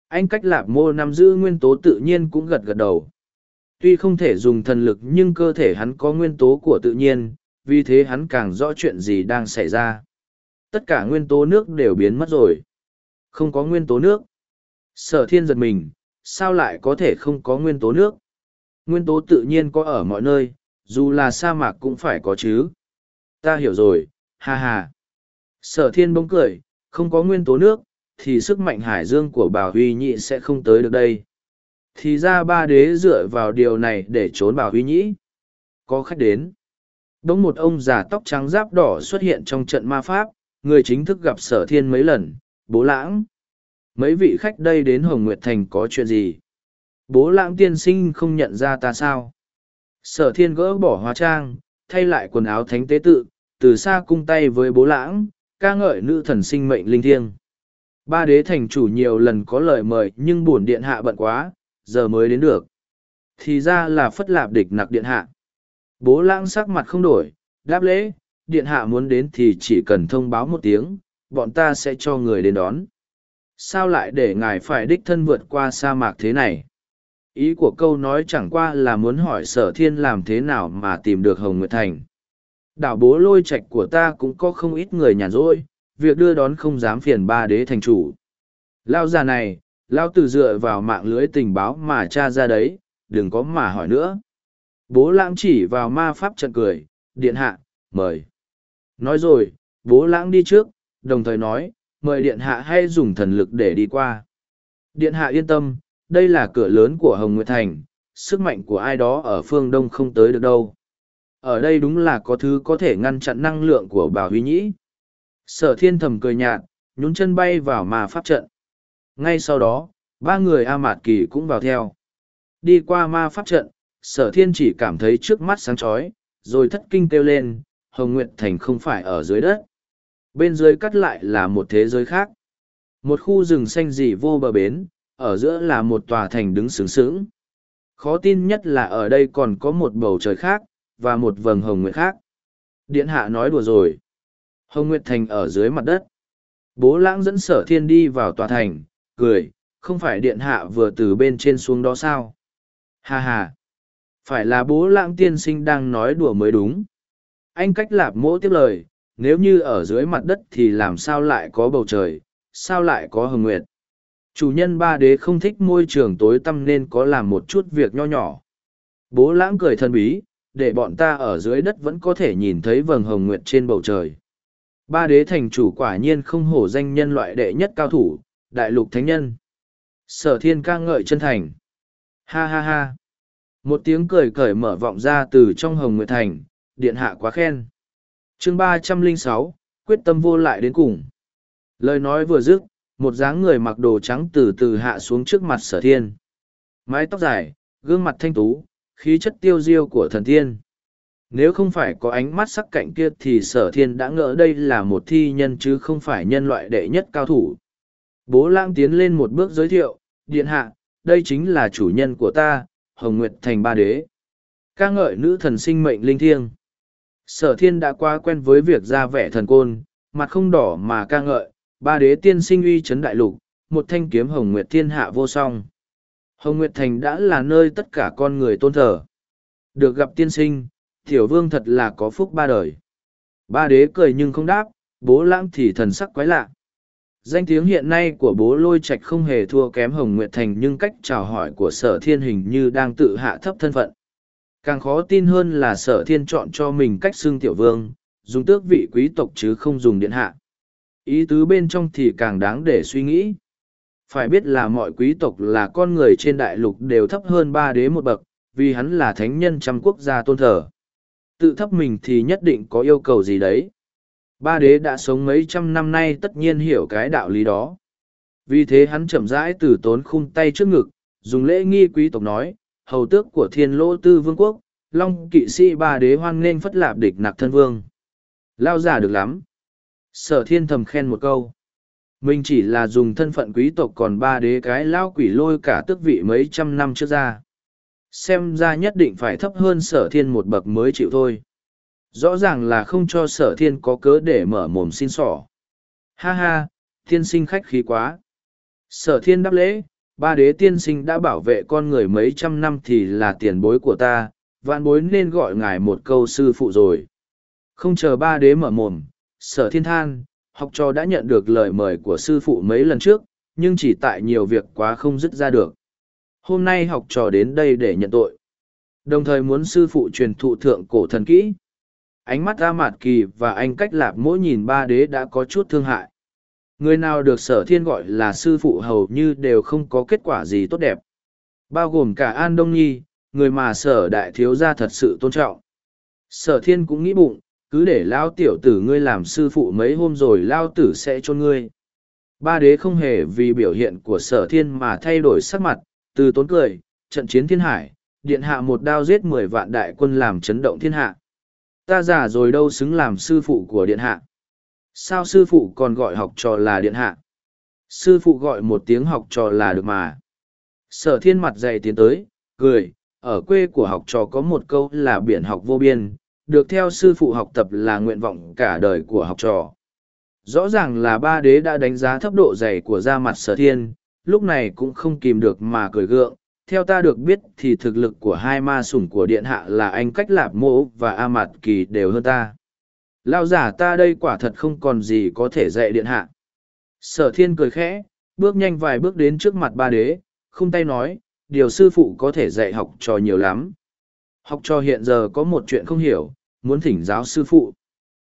anh cách lạp mô nắm giữ nguyên tố tự nhiên cũng gật gật đầu. Tuy không thể dùng thần lực nhưng cơ thể hắn có nguyên tố của tự nhiên, vì thế hắn càng rõ chuyện gì đang xảy ra. Tất cả nguyên tố nước đều biến mất rồi. Không có nguyên tố nước. Sở thiên giật mình, sao lại có thể không có nguyên tố nước? Nguyên tố tự nhiên có ở mọi nơi, dù là sa mạc cũng phải có chứ. Ta hiểu rồi, ha ha. Sở thiên bỗng cười, không có nguyên tố nước thì sức mạnh hải dương của bảo huy nhị sẽ không tới được đây. Thì ra ba đế dựa vào điều này để trốn bảo huy nhĩ. Có khách đến. Đ ỗ n g một ông già tóc trắng giáp đỏ xuất hiện trong trận ma pháp người chính thức gặp sở thiên mấy lần bố lãng. Mấy vị khách đây đến hồng nguyệt thành có chuyện gì? Bố lãng tiên sinh không nhận ra ta sao? Sở thiên gỡ bỏ hóa trang, thay lại quần áo thánh tế tự, từ xa cung tay với bố lãng, ca ngợi nữ thần sinh mệnh linh thiêng. Ba đế thành chủ nhiều lần có lời mời nhưng buồn điện hạ bận quá, giờ mới đến được. Thì ra là phất lạp địch nặc điện hạ. Bố lãng sắc mặt không đổi, đáp lễ, điện hạ muốn đến thì chỉ cần thông báo một tiếng, bọn ta sẽ cho người đến đón. Sao lại để ngài phải đích thân vượt qua sa mạc thế này? Ý của câu nói chẳng qua là muốn hỏi sở thiên làm thế nào mà tìm được Hồng Nguyệt Thành. Đảo bố lôi Trạch của ta cũng có không ít người nhàn rỗi, việc đưa đón không dám phiền ba đế thành chủ. Lao già này, Lao từ dựa vào mạng lưới tình báo mà cha ra đấy, đừng có mà hỏi nữa. Bố lãng chỉ vào ma pháp trận cười, điện hạ, mời. Nói rồi, bố lãng đi trước, đồng thời nói, mời điện hạ hay dùng thần lực để đi qua. Điện hạ yên tâm, đây là cửa lớn của Hồng Nguyệt Thành, sức mạnh của ai đó ở phương Đông không tới được đâu. Ở đây đúng là có thứ có thể ngăn chặn năng lượng của bà Huy Nhĩ. Sở thiên thầm cười nhạt, nhún chân bay vào ma pháp trận. Ngay sau đó, ba người A Mạt Kỳ cũng vào theo. Đi qua ma pháp trận, sở thiên chỉ cảm thấy trước mắt sáng chói rồi thất kinh kêu lên, Hồng Nguyệt Thành không phải ở dưới đất. Bên dưới cắt lại là một thế giới khác. Một khu rừng xanh dị vô bờ bến, ở giữa là một tòa thành đứng sướng sướng. Khó tin nhất là ở đây còn có một bầu trời khác, và một vầng hồng nguyệt khác. Điện hạ nói đùa rồi. Hồng Nguyệt Thành ở dưới mặt đất. Bố lãng dẫn sở thiên đi vào tòa thành, cười, không phải điện hạ vừa từ bên trên xuống đó sao? Ha ha! Phải là bố lãng tiên sinh đang nói đùa mới đúng. Anh cách lạp mỗ tiếp lời, nếu như ở dưới mặt đất thì làm sao lại có bầu trời, sao lại có hồng nguyệt? Chủ nhân ba đế không thích môi trường tối tăm nên có làm một chút việc nho nhỏ. Bố lãng cười thân bí, để bọn ta ở dưới đất vẫn có thể nhìn thấy vầng hồng nguyệt trên bầu trời. Ba đế thành chủ quả nhiên không hổ danh nhân loại đệ nhất cao thủ, đại lục thánh nhân. Sở thiên ca ngợi chân thành. Ha ha ha. Một tiếng cười cởi mở vọng ra từ trong hồng nguyệt thành, điện hạ quá khen. chương ba trăm linh sáu quyết tâm vô lại đến cùng. Lời nói vừa dứt, một dáng người mặc đồ trắng từ từ hạ xuống trước mặt sở thiên. Mái tóc dài, gương mặt thanh tú, khí chất tiêu diêu của thần thiên. Nếu không phải có ánh mắt sắc cạnh kia thì sở thiên đã ngỡ đây là một thi nhân chứ không phải nhân loại đệ nhất cao thủ. Bố lang tiến lên một bước giới thiệu, điện hạ, đây chính là chủ nhân của ta, Hồng Nguyệt Thành Ba Đế. ca ngợi nữ thần sinh mệnh linh thiêng. Sở thiên đã quá quen với việc ra vẻ thần côn, mặt không đỏ mà ca ngợi, ba đế tiên sinh uy chấn đại lục, một thanh kiếm Hồng Nguyệt thiên hạ vô song. Hồng Nguyệt Thành đã là nơi tất cả con người tôn thờ. Được gặp tiên sinh, tiểu vương thật là có phúc ba đời. Ba đế cười nhưng không đáp, bố lãng thì thần sắc quái lạ. Danh tiếng hiện nay của bố lôi Trạch không hề thua kém Hồng Nguyệt Thành nhưng cách chào hỏi của sở thiên hình như đang tự hạ thấp thân phận. Càng khó tin hơn là sở thiên chọn cho mình cách xưng tiểu vương, dùng tước vị quý tộc chứ không dùng điện hạ. Ý tứ bên trong thì càng đáng để suy nghĩ. Phải biết là mọi quý tộc là con người trên đại lục đều thấp hơn ba đế một bậc, vì hắn là thánh nhân trăm quốc gia tôn thờ. Tự thấp mình thì nhất định có yêu cầu gì đấy. Ba đế đã sống mấy trăm năm nay tất nhiên hiểu cái đạo lý đó. Vì thế hắn chậm rãi từ tốn khung tay trước ngực, dùng lễ nghi quý tộc nói, hầu tước của thiên lỗ tư vương quốc, long kỵ sĩ ba đế hoan nghênh phất lạp địch nặc thân vương. Lao giả được lắm. Sở thiên thầm khen một câu. Mình chỉ là dùng thân phận quý tộc còn ba đế cái lao quỷ lôi cả tước vị mấy trăm năm trước ra. Xem ra nhất định phải thấp hơn sở thiên một bậc mới chịu thôi. Rõ ràng là không cho sở thiên có cớ để mở mồm xin sỏ. Ha ha, thiên sinh khách khí quá. Sở thiên đáp lễ, ba đế tiên sinh đã bảo vệ con người mấy trăm năm thì là tiền bối của ta, vạn bối nên gọi ngài một câu sư phụ rồi. Không chờ ba đế mở mồm, sở thiên than, học trò đã nhận được lời mời của sư phụ mấy lần trước, nhưng chỉ tại nhiều việc quá không dứt ra được. Hôm nay học trò đến đây để nhận tội. Đồng thời muốn sư phụ truyền thụ thượng cổ thần kỹ. Ánh mắt A Mạt Kỳ và anh cách lạp mỗi nhìn ba đế đã có chút thương hại. Người nào được sở thiên gọi là sư phụ hầu như đều không có kết quả gì tốt đẹp. Bao gồm cả An Đông Nhi, người mà sở đại thiếu gia thật sự tôn trọng. Sở thiên cũng nghĩ bụng, cứ để lao tiểu tử ngươi làm sư phụ mấy hôm rồi lao tử sẽ cho ngươi. Ba đế không hề vì biểu hiện của sở thiên mà thay đổi sắc mặt, từ tốn cười, trận chiến thiên hải, điện hạ một đao giết mười vạn đại quân làm chấn động thiên hạ. Ta già rồi đâu xứng làm sư phụ của điện hạ. Sao sư phụ còn gọi học trò là điện hạ? Sư phụ gọi một tiếng học trò là được mà. Sở thiên mặt dày tiến tới, cười, ở quê của học trò có một câu là biển học vô biên, được theo sư phụ học tập là nguyện vọng cả đời của học trò. Rõ ràng là ba đế đã đánh giá thấp độ dày của da mặt sở thiên, lúc này cũng không kìm được mà cười gượng. Theo ta được biết thì thực lực của hai ma sủng của điện hạ là anh cách lạp mô và A Mạt Kỳ đều hơn ta. Lao giả ta đây quả thật không còn gì có thể dạy điện hạ. Sở thiên cười khẽ, bước nhanh vài bước đến trước mặt ba đế, không tay nói, điều sư phụ có thể dạy học trò nhiều lắm. Học trò hiện giờ có một chuyện không hiểu, muốn thỉnh giáo sư phụ.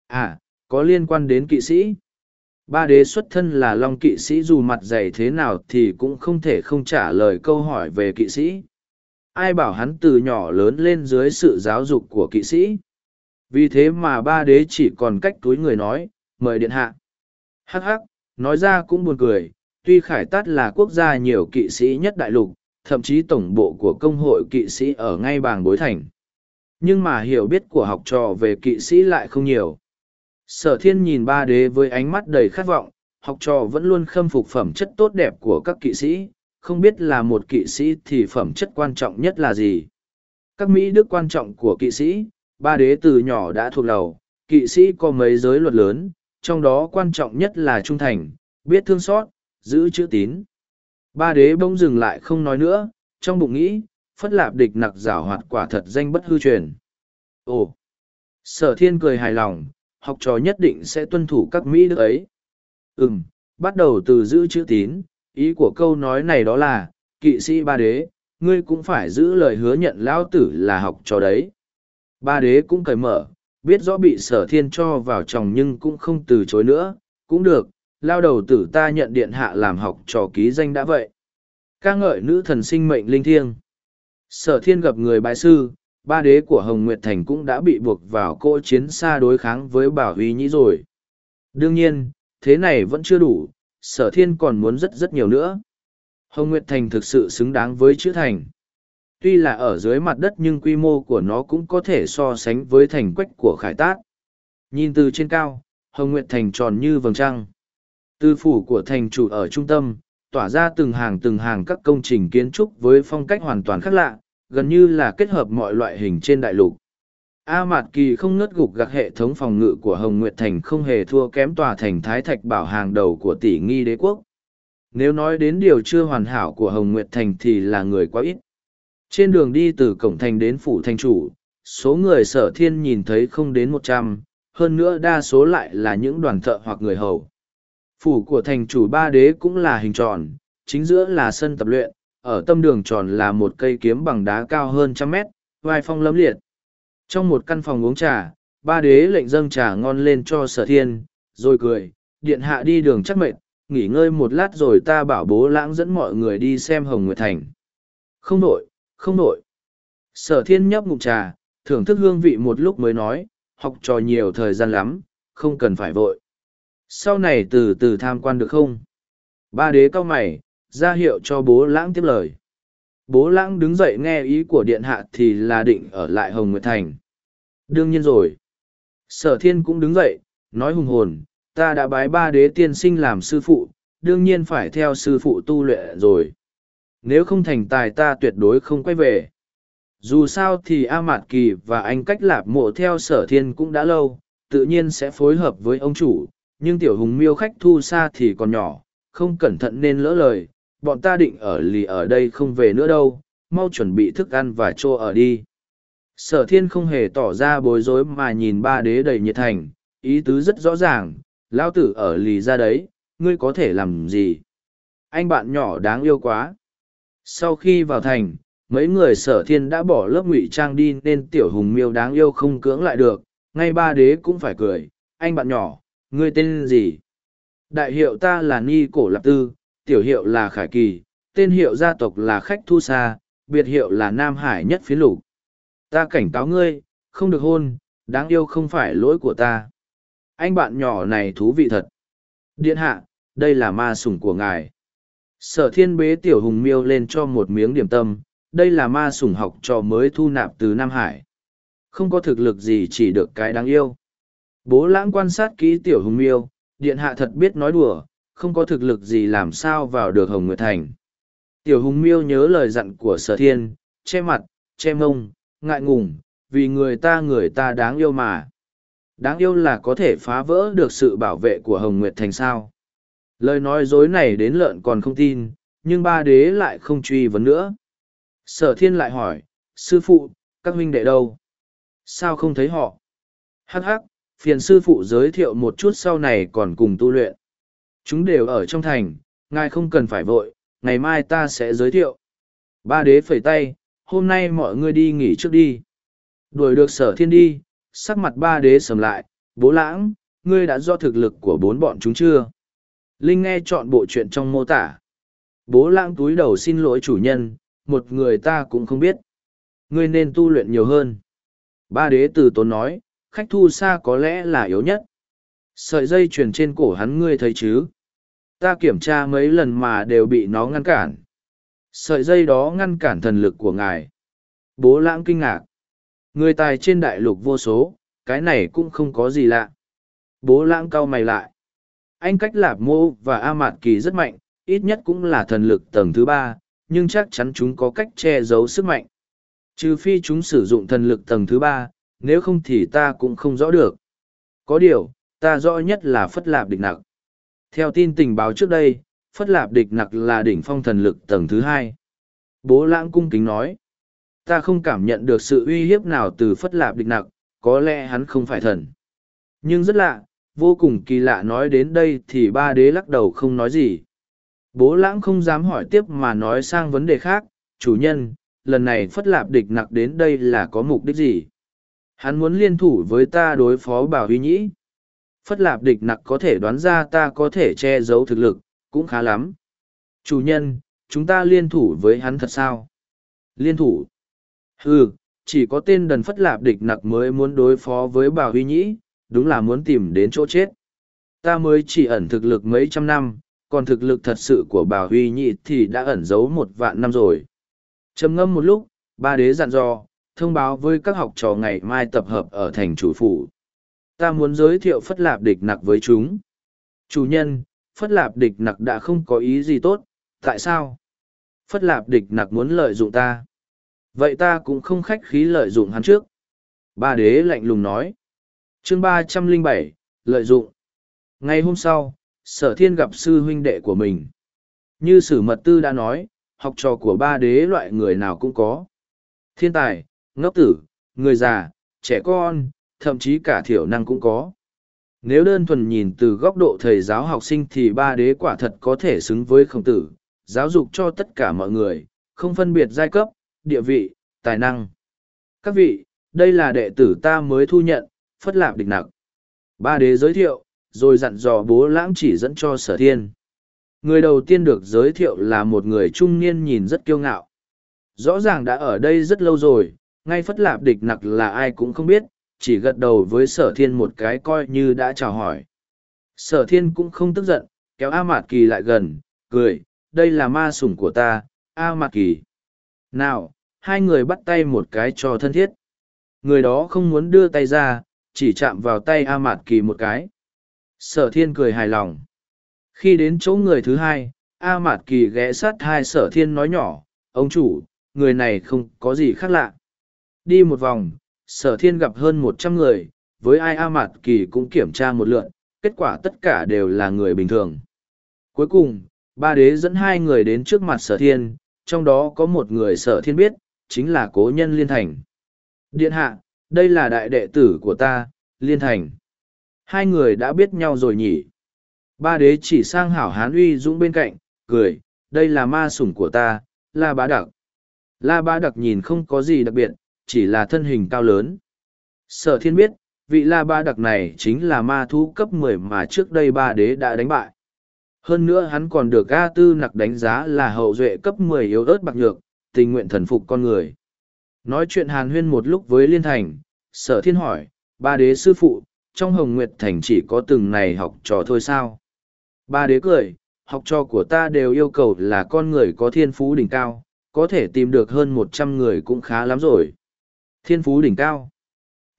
À, có liên quan đến kỵ sĩ. Ba đế xuất thân là long kỵ sĩ dù mặt dày thế nào thì cũng không thể không trả lời câu hỏi về kỵ sĩ. Ai bảo hắn từ nhỏ lớn lên dưới sự giáo dục của kỵ sĩ. Vì thế mà ba đế chỉ còn cách túi người nói, mời điện hạ. Hắc hắc, nói ra cũng buồn cười, tuy Khải Tát là quốc gia nhiều kỵ sĩ nhất đại lục, thậm chí tổng bộ của công hội kỵ sĩ ở ngay bàng bối thành. Nhưng mà hiểu biết của học trò về kỵ sĩ lại không nhiều. Sở thiên nhìn ba đế với ánh mắt đầy khát vọng, học trò vẫn luôn khâm phục phẩm chất tốt đẹp của các kỵ sĩ, không biết là một kỵ sĩ thì phẩm chất quan trọng nhất là gì. Các Mỹ đức quan trọng của kỵ sĩ, ba đế từ nhỏ đã thuộc lầu, kỵ sĩ có mấy giới luật lớn, trong đó quan trọng nhất là trung thành, biết thương xót, giữ chữ tín. Ba đế bỗng dừng lại không nói nữa, trong bụng nghĩ, phất lạp địch nặc giảo hoạt quả thật danh bất hư truyền. Ồ! Sở thiên cười hài lòng, học trò nhất định sẽ tuân thủ các Mỹ đức ấy. Ừm, bắt đầu từ giữ chữ tín, ý của câu nói này đó là, kỵ sĩ ba đế, ngươi cũng phải giữ lời hứa nhận lão tử là học trò đấy. Ba đế cũng cởi mở, biết rõ bị sở thiên cho vào chồng nhưng cũng không từ chối nữa, cũng được, lao đầu tử ta nhận điện hạ làm học trò ký danh đã vậy. ca ngợi nữ thần sinh mệnh linh thiêng. Sở thiên gặp người bái sư, ba đế của Hồng Nguyệt Thành cũng đã bị buộc vào cỗ chiến xa đối kháng với Bảo Huy Nhĩ rồi. Đương nhiên, thế này vẫn chưa đủ, sở thiên còn muốn rất rất nhiều nữa. Hồng Nguyệt Thành thực sự xứng đáng với chữ thành. Tuy là ở dưới mặt đất nhưng quy mô của nó cũng có thể so sánh với thành quách của Khải Tát. Nhìn từ trên cao, Hồng Nguyệt Thành tròn như vầng trăng. Tư phủ của thành chủ ở trung tâm, tỏa ra từng hàng từng hàng các công trình kiến trúc với phong cách hoàn toàn khác lạ, gần như là kết hợp mọi loại hình trên đại lục. A Mạt Kỳ không ngớt gục gạc hệ thống phòng ngự của Hồng Nguyệt Thành không hề thua kém tòa thành Thái Thạch bảo hàng đầu của tỷ nghi đế quốc. Nếu nói đến điều chưa hoàn hảo của Hồng Nguyệt Thành thì là người quá ít. Trên đường đi từ cổng thành đến phủ thành chủ, số người sở thiên nhìn thấy không đến một trăm, hơn nữa đa số lại là những đoàn thợ hoặc người hầu. Phủ của thành chủ ba đế cũng là hình tròn, chính giữa là sân tập luyện, ở tâm đường tròn là một cây kiếm bằng đá cao hơn trăm mét, vai phong lấm liệt. Trong một căn phòng uống trà, ba đế lệnh dâng trà ngon lên cho sở thiên, rồi cười, điện hạ đi đường chắc mệt, nghỉ ngơi một lát rồi ta bảo bố lãng dẫn mọi người đi xem Hồng Nguyệt Thành. Không nổi, không nổi. Sở thiên nhấp ngụm trà, thưởng thức hương vị một lúc mới nói, học trò nhiều thời gian lắm, không cần phải vội. Sau này từ từ tham quan được không? Ba đế cao mày, ra hiệu cho bố lãng tiếp lời. Bố lãng đứng dậy nghe ý của điện hạ thì là định ở lại Hồng Nguyệt Thành. Đương nhiên rồi. Sở thiên cũng đứng dậy, nói hùng hồn, ta đã bái ba đế tiên sinh làm sư phụ, đương nhiên phải theo sư phụ tu luyện rồi. Nếu không thành tài ta tuyệt đối không quay về. Dù sao thì A Mạt Kỳ và anh cách lạp mộ theo sở thiên cũng đã lâu, tự nhiên sẽ phối hợp với ông chủ, nhưng tiểu hùng miêu khách thu xa thì còn nhỏ, không cẩn thận nên lỡ lời, bọn ta định ở lì ở đây không về nữa đâu, mau chuẩn bị thức ăn và trô ở đi. Sở thiên không hề tỏ ra bối rối mà nhìn ba đế đầy nhiệt thành, ý tứ rất rõ ràng, lao tử ở lì ra đấy, ngươi có thể làm gì? Anh bạn nhỏ đáng yêu quá. Sau khi vào thành, mấy người sở thiên đã bỏ lớp ngụy trang đi nên tiểu hùng miêu đáng yêu không cưỡng lại được, ngay ba đế cũng phải cười, anh bạn nhỏ, ngươi tên gì? Đại hiệu ta là Ni Cổ Lạp Tư, tiểu hiệu là Khải Kỳ, tên hiệu gia tộc là Khách Thu Sa, biệt hiệu là Nam Hải nhất phía lục. Ta cảnh cáo ngươi, không được hôn, đáng yêu không phải lỗi của ta. Anh bạn nhỏ này thú vị thật. Điện hạ, đây là ma sủng của ngài. Sở thiên bế tiểu hùng miêu lên cho một miếng điểm tâm, đây là ma sủng học trò mới thu nạp từ Nam Hải. Không có thực lực gì chỉ được cái đáng yêu. Bố lãng quan sát kỹ tiểu hùng miêu, điện hạ thật biết nói đùa, không có thực lực gì làm sao vào được Hồng Nguyệt Thành. Tiểu hùng miêu nhớ lời dặn của sở thiên, che mặt, che mông, ngại ngùng, vì người ta người ta đáng yêu mà. Đáng yêu là có thể phá vỡ được sự bảo vệ của Hồng Nguyệt Thành sao. Lời nói dối này đến lợn còn không tin, nhưng ba đế lại không truy vấn nữa. Sở thiên lại hỏi, sư phụ, các huynh đệ đâu? Sao không thấy họ? Hắc hắc, phiền sư phụ giới thiệu một chút sau này còn cùng tu luyện. Chúng đều ở trong thành, ngài không cần phải vội, ngày mai ta sẽ giới thiệu. Ba đế phẩy tay, hôm nay mọi người đi nghỉ trước đi. Đuổi được sở thiên đi, sắc mặt ba đế sầm lại, bố lãng, ngươi đã do thực lực của bốn bọn chúng chưa? Linh nghe chọn bộ chuyện trong mô tả. Bố lãng túi đầu xin lỗi chủ nhân, một người ta cũng không biết. Ngươi nên tu luyện nhiều hơn. Ba đế từ tốn nói, khách thu xa có lẽ là yếu nhất. Sợi dây chuyền trên cổ hắn ngươi thấy chứ? Ta kiểm tra mấy lần mà đều bị nó ngăn cản. Sợi dây đó ngăn cản thần lực của ngài. Bố lãng kinh ngạc. Người tài trên đại lục vô số, cái này cũng không có gì lạ. Bố lãng cau mày lại. Anh cách lạp mô và A Mạt Kỳ rất mạnh, ít nhất cũng là thần lực tầng thứ ba, nhưng chắc chắn chúng có cách che giấu sức mạnh. Trừ phi chúng sử dụng thần lực tầng thứ ba, nếu không thì ta cũng không rõ được. Có điều, ta rõ nhất là Phất Lạp Địch Nặc. Theo tin tình báo trước đây, Phất Lạp Địch Nặc là đỉnh phong thần lực tầng thứ hai. Bố lãng cung kính nói, ta không cảm nhận được sự uy hiếp nào từ Phất Lạp Địch Nặc, có lẽ hắn không phải thần. Nhưng rất lạ, vô cùng kỳ lạ nói đến đây thì ba đế lắc đầu không nói gì. Bố lãng không dám hỏi tiếp mà nói sang vấn đề khác, chủ nhân, lần này Phất Lạp Địch Nặc đến đây là có mục đích gì? Hắn muốn liên thủ với ta đối phó Bảo Huy Nhĩ. Phất lạp địch nặc có thể đoán ra ta có thể che giấu thực lực, cũng khá lắm. Chủ nhân, chúng ta liên thủ với hắn thật sao? Liên thủ? Ừ, chỉ có tên đần phất lạp địch nặc mới muốn đối phó với Bà Huy Nhĩ, đúng là muốn tìm đến chỗ chết. Ta mới chỉ ẩn thực lực mấy trăm năm, còn thực lực thật sự của Bà Huy Nhĩ thì đã ẩn giấu một vạn năm rồi. trầm ngâm một lúc, ba đế dặn dò, thông báo với các học trò ngày mai tập hợp ở thành chủ phủ. Ta muốn giới thiệu Phất Lạp Địch Nặc với chúng. Chủ nhân, Phất Lạp Địch Nặc đã không có ý gì tốt, tại sao? Phất Lạp Địch Nặc muốn lợi dụng ta. Vậy ta cũng không khách khí lợi dụng hắn trước. Ba đế lạnh lùng nói. chương ba trăm linh bảy lợi dụng. Ngày hôm sau, sở thiên gặp sư huynh đệ của mình. Như sử mật tư đã nói, học trò của ba đế loại người nào cũng có. Thiên tài, ngốc tử, người già, trẻ con, thậm chí cả thiểu năng cũng có. Nếu đơn thuần nhìn từ góc độ thầy giáo học sinh thì ba đế quả thật có thể xứng với khổng tử, giáo dục cho tất cả mọi người, không phân biệt giai cấp, địa vị, tài năng. Các vị, đây là đệ tử ta mới thu nhận, phất lạp địch nặc. Ba đế giới thiệu, rồi dặn dò bố lãng chỉ dẫn cho sở thiên. Người đầu tiên được giới thiệu là một người trung niên nhìn rất kiêu ngạo. Rõ ràng đã ở đây rất lâu rồi, ngay phất lạp địch nặc là ai cũng không biết, chỉ gật đầu với sở thiên một cái coi như đã chào hỏi. Sở thiên cũng không tức giận, kéo A Mạt Kỳ lại gần, cười, đây là ma sủng của ta, A Mạt Kỳ. Nào, hai người bắt tay một cái cho thân thiết. Người đó không muốn đưa tay ra, chỉ chạm vào tay A Mạt Kỳ một cái. Sở thiên cười hài lòng. Khi đến chỗ người thứ hai, A Mạt Kỳ ghé sát hai sở thiên nói nhỏ, ông chủ, người này không có gì khác lạ. Đi một vòng, sở thiên gặp hơn một trăm người, với ai A Mạt Kỳ cũng kiểm tra một lượn, kết quả tất cả đều là người bình thường. Cuối cùng, ba đế dẫn hai người đến trước mặt sở thiên, trong đó có một người sở thiên biết, chính là cố nhân Liên Thành. Điện hạ, đây là đại đệ tử của ta, Liên Thành. Hai người đã biết nhau rồi nhỉ. Ba đế chỉ sang hảo hán uy dũng bên cạnh, cười, đây là ma sủng của ta, La Bá Đặc. La Bá Đặc nhìn không có gì đặc biệt, chỉ là thân hình cao lớn. Sở thiên biết, vị La Ba Đặc này chính là ma thú cấp mười mà trước đây ba đế đã đánh bại. Hơn nữa hắn còn được A Tư nặc đánh giá là hậu duệ cấp mười yếu ớt bạc nhược, tình nguyện thần phục con người. Nói chuyện hàn huyên một lúc với Liên Thành, sở thiên hỏi, ba đế sư phụ, trong Hồng Nguyệt Thành chỉ có từng này học trò thôi sao? Ba đế cười, học trò của ta đều yêu cầu là con người có thiên phú đỉnh cao, có thể tìm được hơn một trăm người cũng khá lắm rồi. Thiên phú đỉnh cao.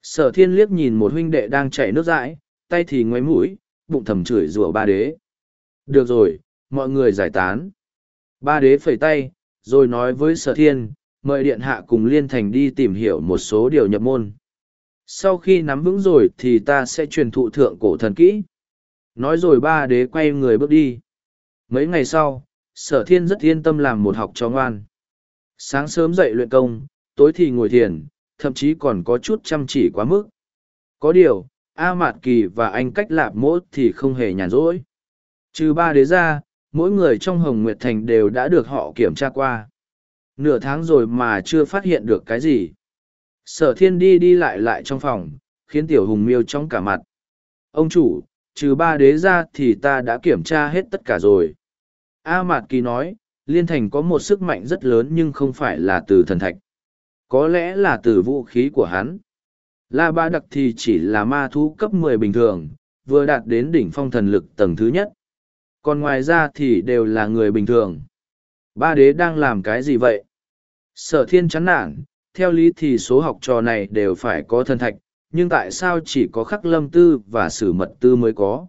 Sở thiên liếc nhìn một huynh đệ đang chạy nước dãi, tay thì ngoáy mũi, bụng thầm chửi rủa ba đế. Được rồi, mọi người giải tán. Ba đế phẩy tay, rồi nói với sở thiên, mời điện hạ cùng liên thành đi tìm hiểu một số điều nhập môn. Sau khi nắm vững rồi thì ta sẽ truyền thụ thượng cổ thần kỹ. Nói rồi ba đế quay người bước đi. Mấy ngày sau, sở thiên rất yên tâm làm một học cho ngoan. Sáng sớm dậy luyện công, tối thì ngồi thiền, thậm chí còn có chút chăm chỉ quá mức. Có điều, A Mạt Kỳ và anh cách lạp mốt thì không hề nhàn rỗi. Trừ ba đế ra, mỗi người trong Hồng Nguyệt Thành đều đã được họ kiểm tra qua. Nửa tháng rồi mà chưa phát hiện được cái gì. Sở thiên đi đi lại lại trong phòng, khiến tiểu hùng miêu trong cả mặt. Ông chủ, trừ ba đế ra thì ta đã kiểm tra hết tất cả rồi. A Mạt Kỳ nói, Liên Thành có một sức mạnh rất lớn nhưng không phải là từ thần thạch. Có lẽ là từ vũ khí của hắn. La Ba Đặc thì chỉ là ma thú cấp mười bình thường, vừa đạt đến đỉnh phong thần lực tầng thứ nhất. Còn ngoài ra thì đều là người bình thường. Ba đế đang làm cái gì vậy? Sở thiên chán nản, theo lý thì số học trò này đều phải có thần thạch, nhưng tại sao chỉ có khắc lâm tư và sử mật tư mới có?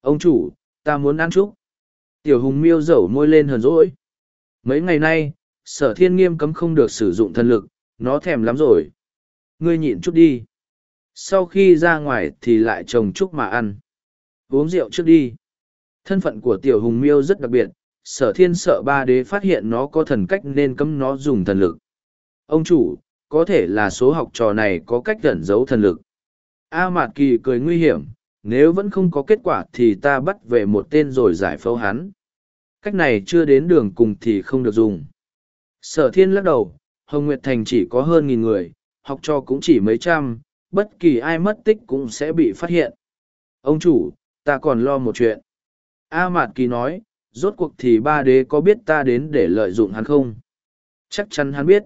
Ông chủ, ta muốn ăn chúc. Tiểu hùng miêu dẩu môi lên hờn rỗi. Mấy ngày nay, sở thiên nghiêm cấm không được sử dụng thân lực, nó thèm lắm rồi. Ngươi nhịn chút đi. Sau khi ra ngoài thì lại trồng chúc mà ăn. Uống rượu trước đi. Thân phận của tiểu hùng miêu rất đặc biệt, sở thiên sợ ba đế phát hiện nó có thần cách nên cấm nó dùng thần lực. Ông chủ, có thể là số học trò này có cách cẩn giấu thần lực. A Mạt Kỳ cười nguy hiểm, nếu vẫn không có kết quả thì ta bắt về một tên rồi giải phẫu hắn. Cách này chưa đến đường cùng thì không được dùng. Sở thiên lắc đầu, Hồng Nguyệt Thành chỉ có hơn nghìn người, học trò cũng chỉ mấy trăm, bất kỳ ai mất tích cũng sẽ bị phát hiện. Ông chủ, ta còn lo một chuyện. A Mạt Kỳ nói, rốt cuộc thì ba đế có biết ta đến để lợi dụng hắn không? Chắc chắn hắn biết.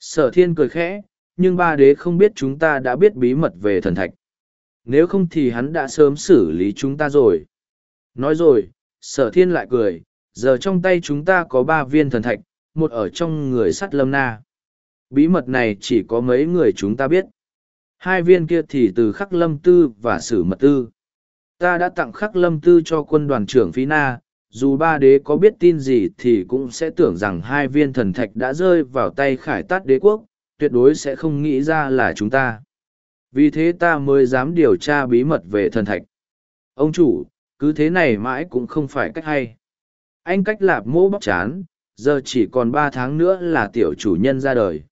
Sở thiên cười khẽ, nhưng ba đế không biết chúng ta đã biết bí mật về thần thạch. Nếu không thì hắn đã sớm xử lý chúng ta rồi. Nói rồi, sở thiên lại cười, giờ trong tay chúng ta có ba viên thần thạch, một ở trong người sắt lâm na. Bí mật này chỉ có mấy người chúng ta biết. Hai viên kia thì từ khắc lâm tư và sử mật tư. Ta đã tặng khắc lâm tư cho quân đoàn trưởng Phi Na, dù ba đế có biết tin gì thì cũng sẽ tưởng rằng hai viên thần thạch đã rơi vào tay khải tát đế quốc, tuyệt đối sẽ không nghĩ ra là chúng ta. Vì thế ta mới dám điều tra bí mật về thần thạch. Ông chủ, cứ thế này mãi cũng không phải cách hay. Anh cách lạp mô bóc chán, giờ chỉ còn ba tháng nữa là tiểu chủ nhân ra đời.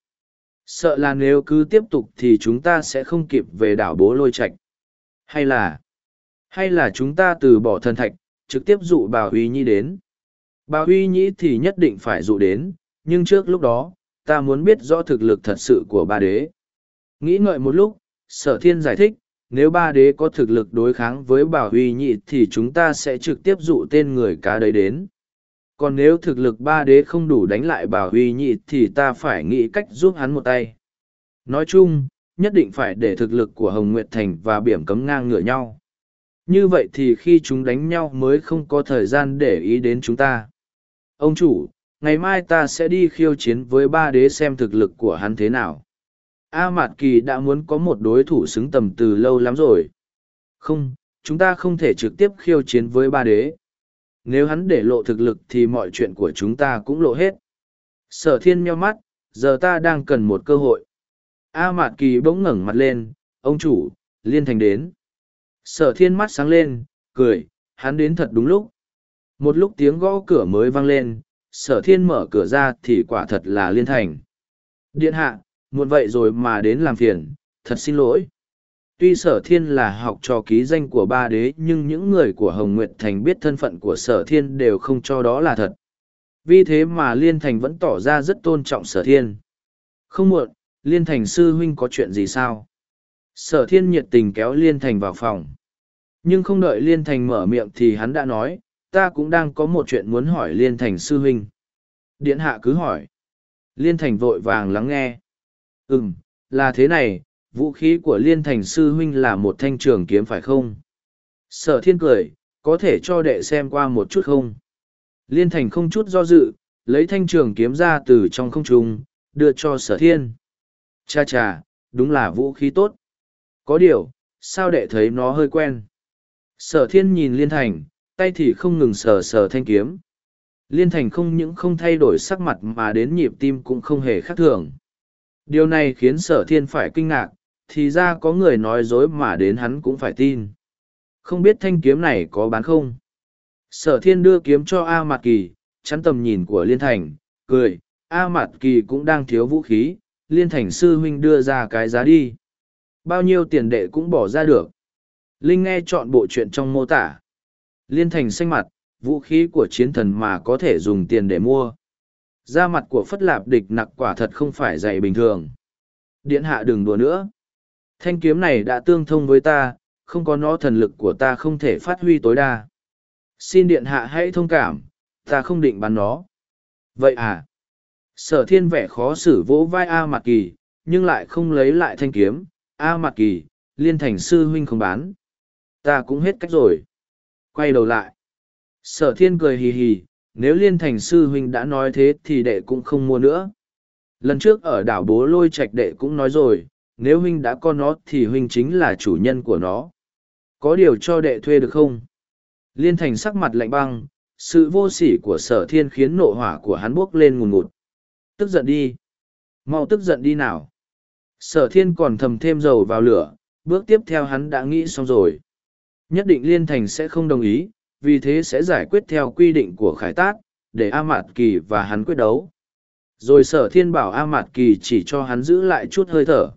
Sợ là nếu cứ tiếp tục thì chúng ta sẽ không kịp về đảo bố lôi Trạch. Hay là, hay là chúng ta từ bỏ thần thạch, trực tiếp dụ bà Huy Nhi đến. Bà Huy Nhi thì nhất định phải dụ đến, nhưng trước lúc đó, ta muốn biết rõ thực lực thật sự của ba đế. Nghĩ ngợi một lúc, sở thiên giải thích, nếu ba đế có thực lực đối kháng với bà Huy Nhi thì chúng ta sẽ trực tiếp dụ tên người cá đấy đến. Còn nếu thực lực ba đế không đủ đánh lại bảo Huy nhị thì ta phải nghĩ cách giúp hắn một tay. Nói chung, nhất định phải để thực lực của Hồng Nguyệt Thành và biển cấm ngang ngửa nhau. Như vậy thì khi chúng đánh nhau mới không có thời gian để ý đến chúng ta. Ông chủ, ngày mai ta sẽ đi khiêu chiến với ba đế xem thực lực của hắn thế nào. A Mạt Kỳ đã muốn có một đối thủ xứng tầm từ lâu lắm rồi. Không, chúng ta không thể trực tiếp khiêu chiến với ba đế. Nếu hắn để lộ thực lực thì mọi chuyện của chúng ta cũng lộ hết. Sở thiên meo mắt, giờ ta đang cần một cơ hội. A Mạt Kỳ bỗng ngẩng mặt lên, ông chủ, liên thành đến. Sở thiên mắt sáng lên, cười, hắn đến thật đúng lúc. Một lúc tiếng gõ cửa mới vang lên, sở thiên mở cửa ra thì quả thật là liên thành. Điện hạ, muộn vậy rồi mà đến làm phiền, thật xin lỗi. Tuy sở thiên là học trò ký danh của ba đế nhưng những người của Hồng Nguyệt Thành biết thân phận của sở thiên đều không cho đó là thật. Vì thế mà Liên Thành vẫn tỏ ra rất tôn trọng sở thiên. Không muộn, Liên Thành sư huynh có chuyện gì sao? Sở thiên nhiệt tình kéo Liên Thành vào phòng. Nhưng không đợi Liên Thành mở miệng thì hắn đã nói, ta cũng đang có một chuyện muốn hỏi Liên Thành sư huynh. Điện hạ cứ hỏi. Liên Thành vội vàng lắng nghe. Ừm, là thế này, vũ khí của Liên Thành sư huynh là một thanh trường kiếm phải không? Sở thiên cười, có thể cho đệ xem qua một chút không? Liên Thành không chút do dự, lấy thanh trường kiếm ra từ trong không trung, đưa cho sở thiên. Cha cha, đúng là vũ khí tốt. Có điều, sao đệ thấy nó hơi quen? Sở thiên nhìn liên thành, tay thì không ngừng sờ sờ thanh kiếm. Liên thành không những không thay đổi sắc mặt mà đến nhịp tim cũng không hề khác thường. Điều này khiến sở thiên phải kinh ngạc, thì ra có người nói dối mà đến hắn cũng phải tin. Không biết thanh kiếm này có bán không? Sở thiên đưa kiếm cho A Mạt Kỳ, chắn tầm nhìn của Liên Thành, cười, A Mạt Kỳ cũng đang thiếu vũ khí, Liên Thành sư huynh đưa ra cái giá đi. Bao nhiêu tiền đệ cũng bỏ ra được. Linh nghe chọn bộ chuyện trong mô tả. Liên Thành xanh mặt, vũ khí của chiến thần mà có thể dùng tiền để mua. Da mặt của Phất Lạp địch nặc quả thật không phải dày bình thường. Điện hạ đừng đùa nữa. Thanh kiếm này đã tương thông với ta, không có nó thần lực của ta không thể phát huy tối đa. Xin điện hạ hãy thông cảm, ta không định bán nó. Vậy à? Sở thiên vẻ khó xử vỗ vai A Mạc Kỳ, nhưng lại không lấy lại thanh kiếm. A Mạc Kỳ, liên thành sư huynh không bán. Ta cũng hết cách rồi. Quay đầu lại. Sở thiên cười hì hì, nếu liên thành sư huynh đã nói thế thì đệ cũng không mua nữa. Lần trước ở đảo bố lôi Trạch đệ cũng nói rồi, nếu huynh đã có nó thì huynh chính là chủ nhân của nó. Có điều cho đệ thuê được không? Liên thành sắc mặt lạnh băng, sự vô sỉ của sở thiên khiến nộ hỏa của hắn buốc lên ngùn ngụt. Tức giận đi. Mau tức giận đi nào. Sở thiên còn thầm thêm dầu vào lửa, bước tiếp theo hắn đã nghĩ xong rồi. Nhất định liên thành sẽ không đồng ý, vì thế sẽ giải quyết theo quy định của khải tát, để A Mạt Kỳ và hắn quyết đấu. Rồi sở thiên bảo A Mạt Kỳ chỉ cho hắn giữ lại chút hơi thở.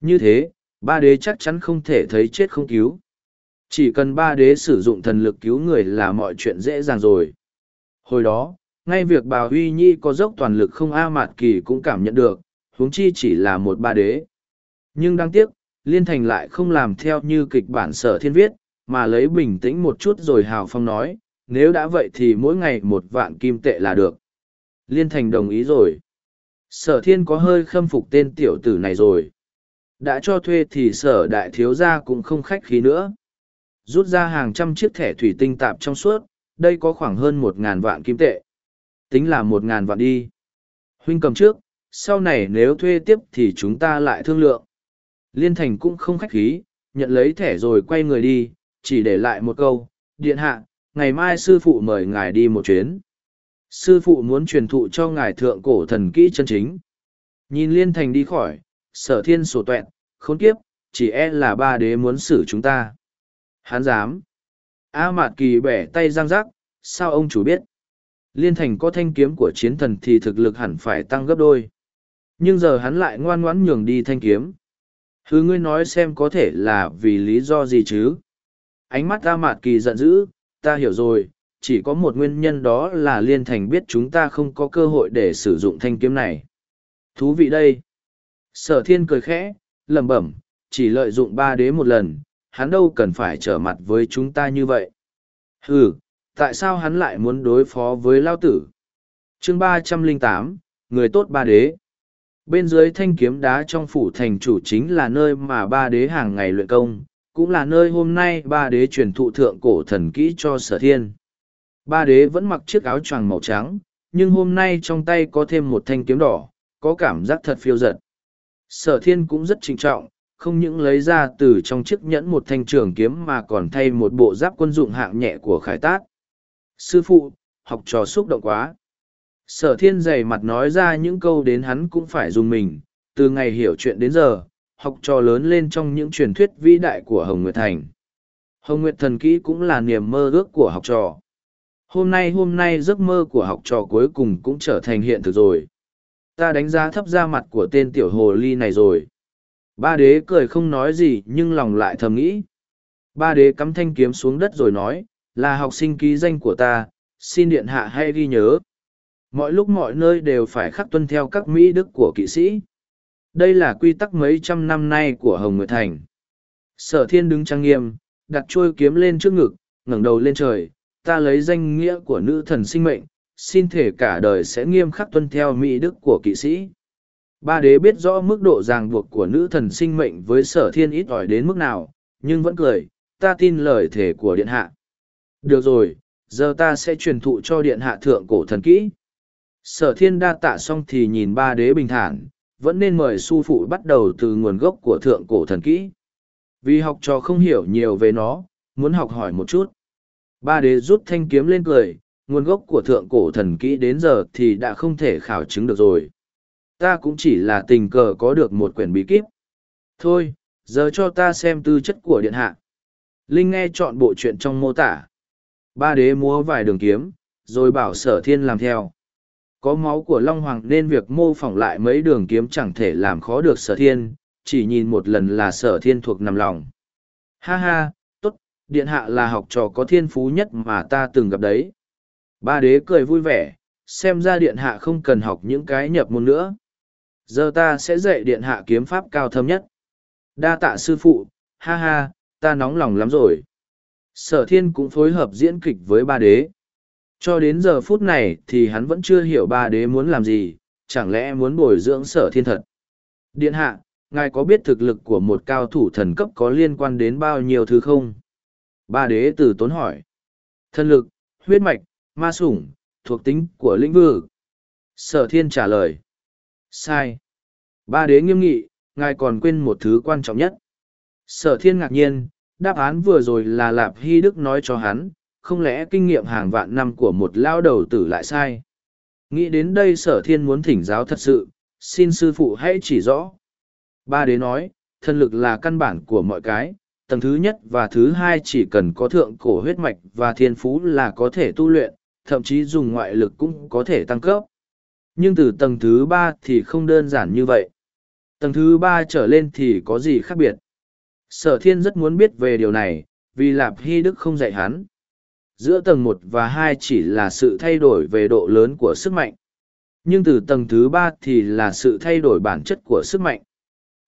Như thế, ba đế chắc chắn không thể thấy chết không cứu. Chỉ cần ba đế sử dụng thần lực cứu người là mọi chuyện dễ dàng rồi. Hồi đó, ngay việc bà Huy Nhi có dốc toàn lực không A Mạt Kỳ cũng cảm nhận được, huống chi chỉ là một ba đế. Nhưng đáng tiếc, Liên Thành lại không làm theo như kịch bản sở thiên viết, mà lấy bình tĩnh một chút rồi hào phong nói, nếu đã vậy thì mỗi ngày một vạn kim tệ là được. Liên Thành đồng ý rồi. Sở thiên có hơi khâm phục tên tiểu tử này rồi. Đã cho thuê thì sở đại thiếu gia cũng không khách khí nữa. Rút ra hàng trăm chiếc thẻ thủy tinh tạp trong suốt, đây có khoảng hơn một ngàn vạn kim tệ. Tính là một ngàn vạn đi. Huynh cầm trước, sau này nếu thuê tiếp thì chúng ta lại thương lượng. Liên Thành cũng không khách khí, nhận lấy thẻ rồi quay người đi, chỉ để lại một câu, điện hạ, ngày mai sư phụ mời ngài đi một chuyến. Sư phụ muốn truyền thụ cho ngài thượng cổ thần kỹ chân chính. Nhìn Liên Thành đi khỏi, sở thiên sổ tuẹn, khốn kiếp, chỉ e là ba đế muốn xử chúng ta. Hán dám. A Mạt Kỳ bẻ tay răng rắc, sao ông chủ biết? Liên Thành có thanh kiếm của chiến thần thì thực lực hẳn phải tăng gấp đôi. Nhưng giờ hắn lại ngoan ngoãn nhường đi thanh kiếm. Hứ ngươi nói xem có thể là vì lý do gì chứ? Ánh mắt A Mạt Kỳ giận dữ, ta hiểu rồi, chỉ có một nguyên nhân đó là Liên Thành biết chúng ta không có cơ hội để sử dụng thanh kiếm này. Thú vị đây. Sở thiên cười khẽ, lẩm bẩm, chỉ lợi dụng ba đế một lần, hắn đâu cần phải trở mặt với chúng ta như vậy. Hừ, tại sao hắn lại muốn đối phó với Lao Tử? chương ba trăm linh tám người tốt ba đế. Bên dưới thanh kiếm đá trong phủ thành chủ chính là nơi mà ba đế hàng ngày luyện công, cũng là nơi hôm nay ba đế truyền thụ thượng cổ thần kỹ cho sở thiên. Ba đế vẫn mặc chiếc áo choàng màu trắng, nhưng hôm nay trong tay có thêm một thanh kiếm đỏ, có cảm giác thật phiêu giật. Sở thiên cũng rất trinh trọng, không những lấy ra từ trong chiếc nhẫn một thanh trường kiếm mà còn thay một bộ giáp quân dụng hạng nhẹ của khải tát. Sư phụ, học trò xúc động quá. Sở thiên dày mặt nói ra những câu đến hắn cũng phải dùng mình, từ ngày hiểu chuyện đến giờ, học trò lớn lên trong những truyền thuyết vĩ đại của Hồng Nguyệt Thành. Hồng Nguyệt Thần Kỹ cũng là niềm mơ ước của học trò. Hôm nay hôm nay giấc mơ của học trò cuối cùng cũng trở thành hiện thực rồi. Ta đánh giá thấp ra mặt của tên tiểu hồ ly này rồi. Ba đế cười không nói gì nhưng lòng lại thầm nghĩ. Ba đế cắm thanh kiếm xuống đất rồi nói, là học sinh ký danh của ta, xin điện hạ hay ghi nhớ. Mọi lúc mọi nơi đều phải khắc tuân theo các mỹ đức của kỵ sĩ. Đây là quy tắc mấy trăm năm nay của Hồng Nguyệt Thành. Sở thiên đứng trang nghiêm, đặt trôi kiếm lên trước ngực, ngẩng đầu lên trời, ta lấy danh nghĩa của nữ thần sinh mệnh, xin thể cả đời sẽ nghiêm khắc tuân theo mỹ đức của kỵ sĩ. Ba đế biết rõ mức độ ràng buộc của nữ thần sinh mệnh với sở thiên ít ỏi đến mức nào, nhưng vẫn cười, ta tin lời thể của điện hạ. Được rồi, giờ ta sẽ truyền thụ cho điện hạ thượng cổ thần kỹ. Sở thiên đa tạ xong thì nhìn ba đế bình thản, vẫn nên mời su phụ bắt đầu từ nguồn gốc của thượng cổ thần kỹ. Vì học trò không hiểu nhiều về nó, muốn học hỏi một chút. Ba đế rút thanh kiếm lên cười, nguồn gốc của thượng cổ thần kỹ đến giờ thì đã không thể khảo chứng được rồi. Ta cũng chỉ là tình cờ có được một quyển bí kíp. Thôi, giờ cho ta xem tư chất của điện hạ. Linh nghe chọn bộ chuyện trong mô tả. Ba đế múa vài đường kiếm, rồi bảo sở thiên làm theo. Có máu của Long Hoàng nên việc mô phỏng lại mấy đường kiếm chẳng thể làm khó được sở thiên, chỉ nhìn một lần là sở thiên thuộc nằm lòng. Ha ha, tốt, điện hạ là học trò có thiên phú nhất mà ta từng gặp đấy. Ba đế cười vui vẻ, xem ra điện hạ không cần học những cái nhập môn nữa. Giờ ta sẽ dạy điện hạ kiếm pháp cao thâm nhất. Đa tạ sư phụ, ha ha, ta nóng lòng lắm rồi. Sở thiên cũng phối hợp diễn kịch với ba đế. Cho đến giờ phút này thì hắn vẫn chưa hiểu ba đế muốn làm gì, chẳng lẽ muốn bồi dưỡng sở thiên thật. Điện hạ, ngài có biết thực lực của một cao thủ thần cấp có liên quan đến bao nhiêu thứ không? Ba đế tử tốn hỏi. Thân lực, huyết mạch, ma sủng, thuộc tính của lĩnh vực. Sở thiên trả lời. Sai. Ba đế nghiêm nghị, ngài còn quên một thứ quan trọng nhất. Sở thiên ngạc nhiên, đáp án vừa rồi là Lạp Hy Đức nói cho hắn, không lẽ kinh nghiệm hàng vạn năm của một lao đầu tử lại sai. Nghĩ đến đây sở thiên muốn thỉnh giáo thật sự, xin sư phụ hãy chỉ rõ. Ba đế nói, thân lực là căn bản của mọi cái, tầng thứ nhất và thứ hai chỉ cần có thượng cổ huyết mạch và thiên phú là có thể tu luyện, thậm chí dùng ngoại lực cũng có thể tăng cấp. Nhưng từ tầng thứ ba thì không đơn giản như vậy. Tầng thứ ba trở lên thì có gì khác biệt? Sở thiên rất muốn biết về điều này, vì Lạp Hy Đức không dạy hắn. Giữa tầng một và hai chỉ là sự thay đổi về độ lớn của sức mạnh. Nhưng từ tầng thứ ba thì là sự thay đổi bản chất của sức mạnh.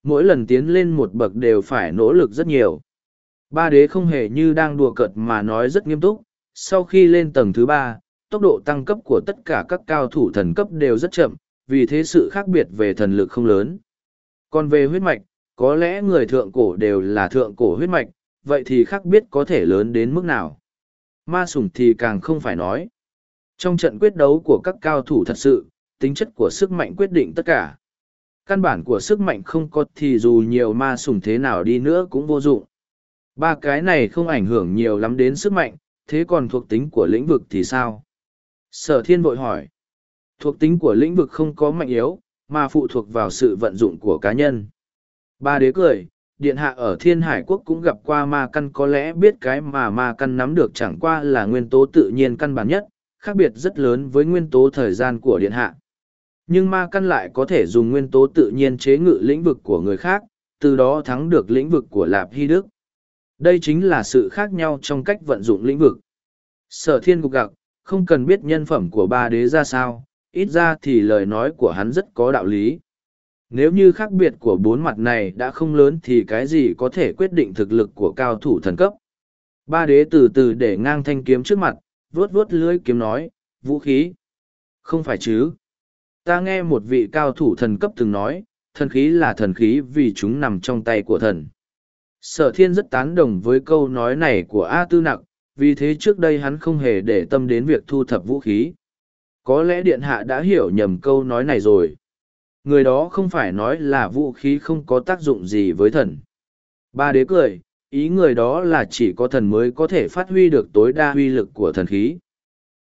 Mỗi lần tiến lên một bậc đều phải nỗ lực rất nhiều. Ba đế không hề như đang đùa cợt mà nói rất nghiêm túc. Sau khi lên tầng thứ ba, tốc độ tăng cấp của tất cả các cao thủ thần cấp đều rất chậm, vì thế sự khác biệt về thần lực không lớn. Còn về huyết mạch, có lẽ người thượng cổ đều là thượng cổ huyết mạch, vậy thì khác biết có thể lớn đến mức nào. Ma sủng thì càng không phải nói. Trong trận quyết đấu của các cao thủ thật sự, tính chất của sức mạnh quyết định tất cả. Căn bản của sức mạnh không có thì dù nhiều ma sủng thế nào đi nữa cũng vô dụng. Ba cái này không ảnh hưởng nhiều lắm đến sức mạnh, thế còn thuộc tính của lĩnh vực thì sao? Sở thiên vội hỏi. Thuộc tính của lĩnh vực không có mạnh yếu, mà phụ thuộc vào sự vận dụng của cá nhân. Ba đế cười, điện hạ ở thiên hải quốc cũng gặp qua ma căn có lẽ biết cái mà ma căn nắm được chẳng qua là nguyên tố tự nhiên căn bản nhất, khác biệt rất lớn với nguyên tố thời gian của điện hạ. Nhưng ma căn lại có thể dùng nguyên tố tự nhiên chế ngự lĩnh vực của người khác, từ đó thắng được lĩnh vực của Lạp Hy Đức. Đây chính là sự khác nhau trong cách vận dụng lĩnh vực. Sở thiên gục gặc, không cần biết nhân phẩm của ba đế ra sao, ít ra thì lời nói của hắn rất có đạo lý. Nếu như khác biệt của bốn mặt này đã không lớn thì cái gì có thể quyết định thực lực của cao thủ thần cấp. Ba đế từ từ để ngang thanh kiếm trước mặt, vuốt vuốt lưỡi kiếm nói, vũ khí. Không phải chứ. Ta nghe một vị cao thủ thần cấp từng nói, thần khí là thần khí vì chúng nằm trong tay của thần. Sở thiên rất tán đồng với câu nói này của A Tư Nặc, vì thế trước đây hắn không hề để tâm đến việc thu thập vũ khí. Có lẽ Điện Hạ đã hiểu nhầm câu nói này rồi. Người đó không phải nói là vũ khí không có tác dụng gì với thần. Ba đế cười, ý người đó là chỉ có thần mới có thể phát huy được tối đa uy lực của thần khí.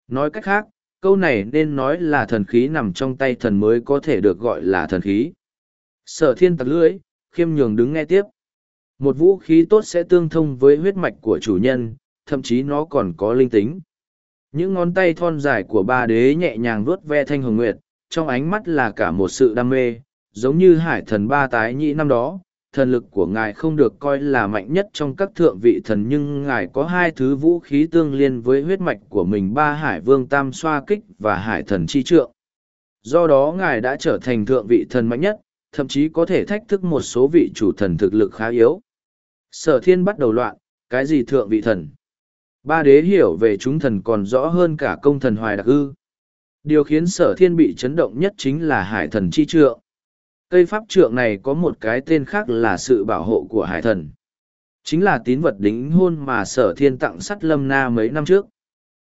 Nói cách khác, câu này nên nói là thần khí nằm trong tay thần mới có thể được gọi là thần khí. Sở thiên tặc lưỡi, khiêm nhường đứng nghe tiếp. Một vũ khí tốt sẽ tương thông với huyết mạch của chủ nhân, thậm chí nó còn có linh tính. Những ngón tay thon dài của ba đế nhẹ nhàng vuốt ve thanh hồng nguyệt, trong ánh mắt là cả một sự đam mê, giống như hải thần ba tái nhị năm đó. Thần lực của ngài không được coi là mạnh nhất trong các thượng vị thần nhưng ngài có hai thứ vũ khí tương liên với huyết mạch của mình ba hải vương tam xoa kích và hải thần chi trượng. Do đó ngài đã trở thành thượng vị thần mạnh nhất, thậm chí có thể thách thức một số vị chủ thần thực lực khá yếu. Sở thiên bắt đầu loạn, cái gì thượng vị thần? Ba đế hiểu về chúng thần còn rõ hơn cả công thần hoài đặc ư. Điều khiến sở thiên bị chấn động nhất chính là hải thần chi trượng. Cây pháp trượng này có một cái tên khác là sự bảo hộ của hải thần. Chính là tín vật đính hôn mà sở thiên tặng sắt lâm na mấy năm trước.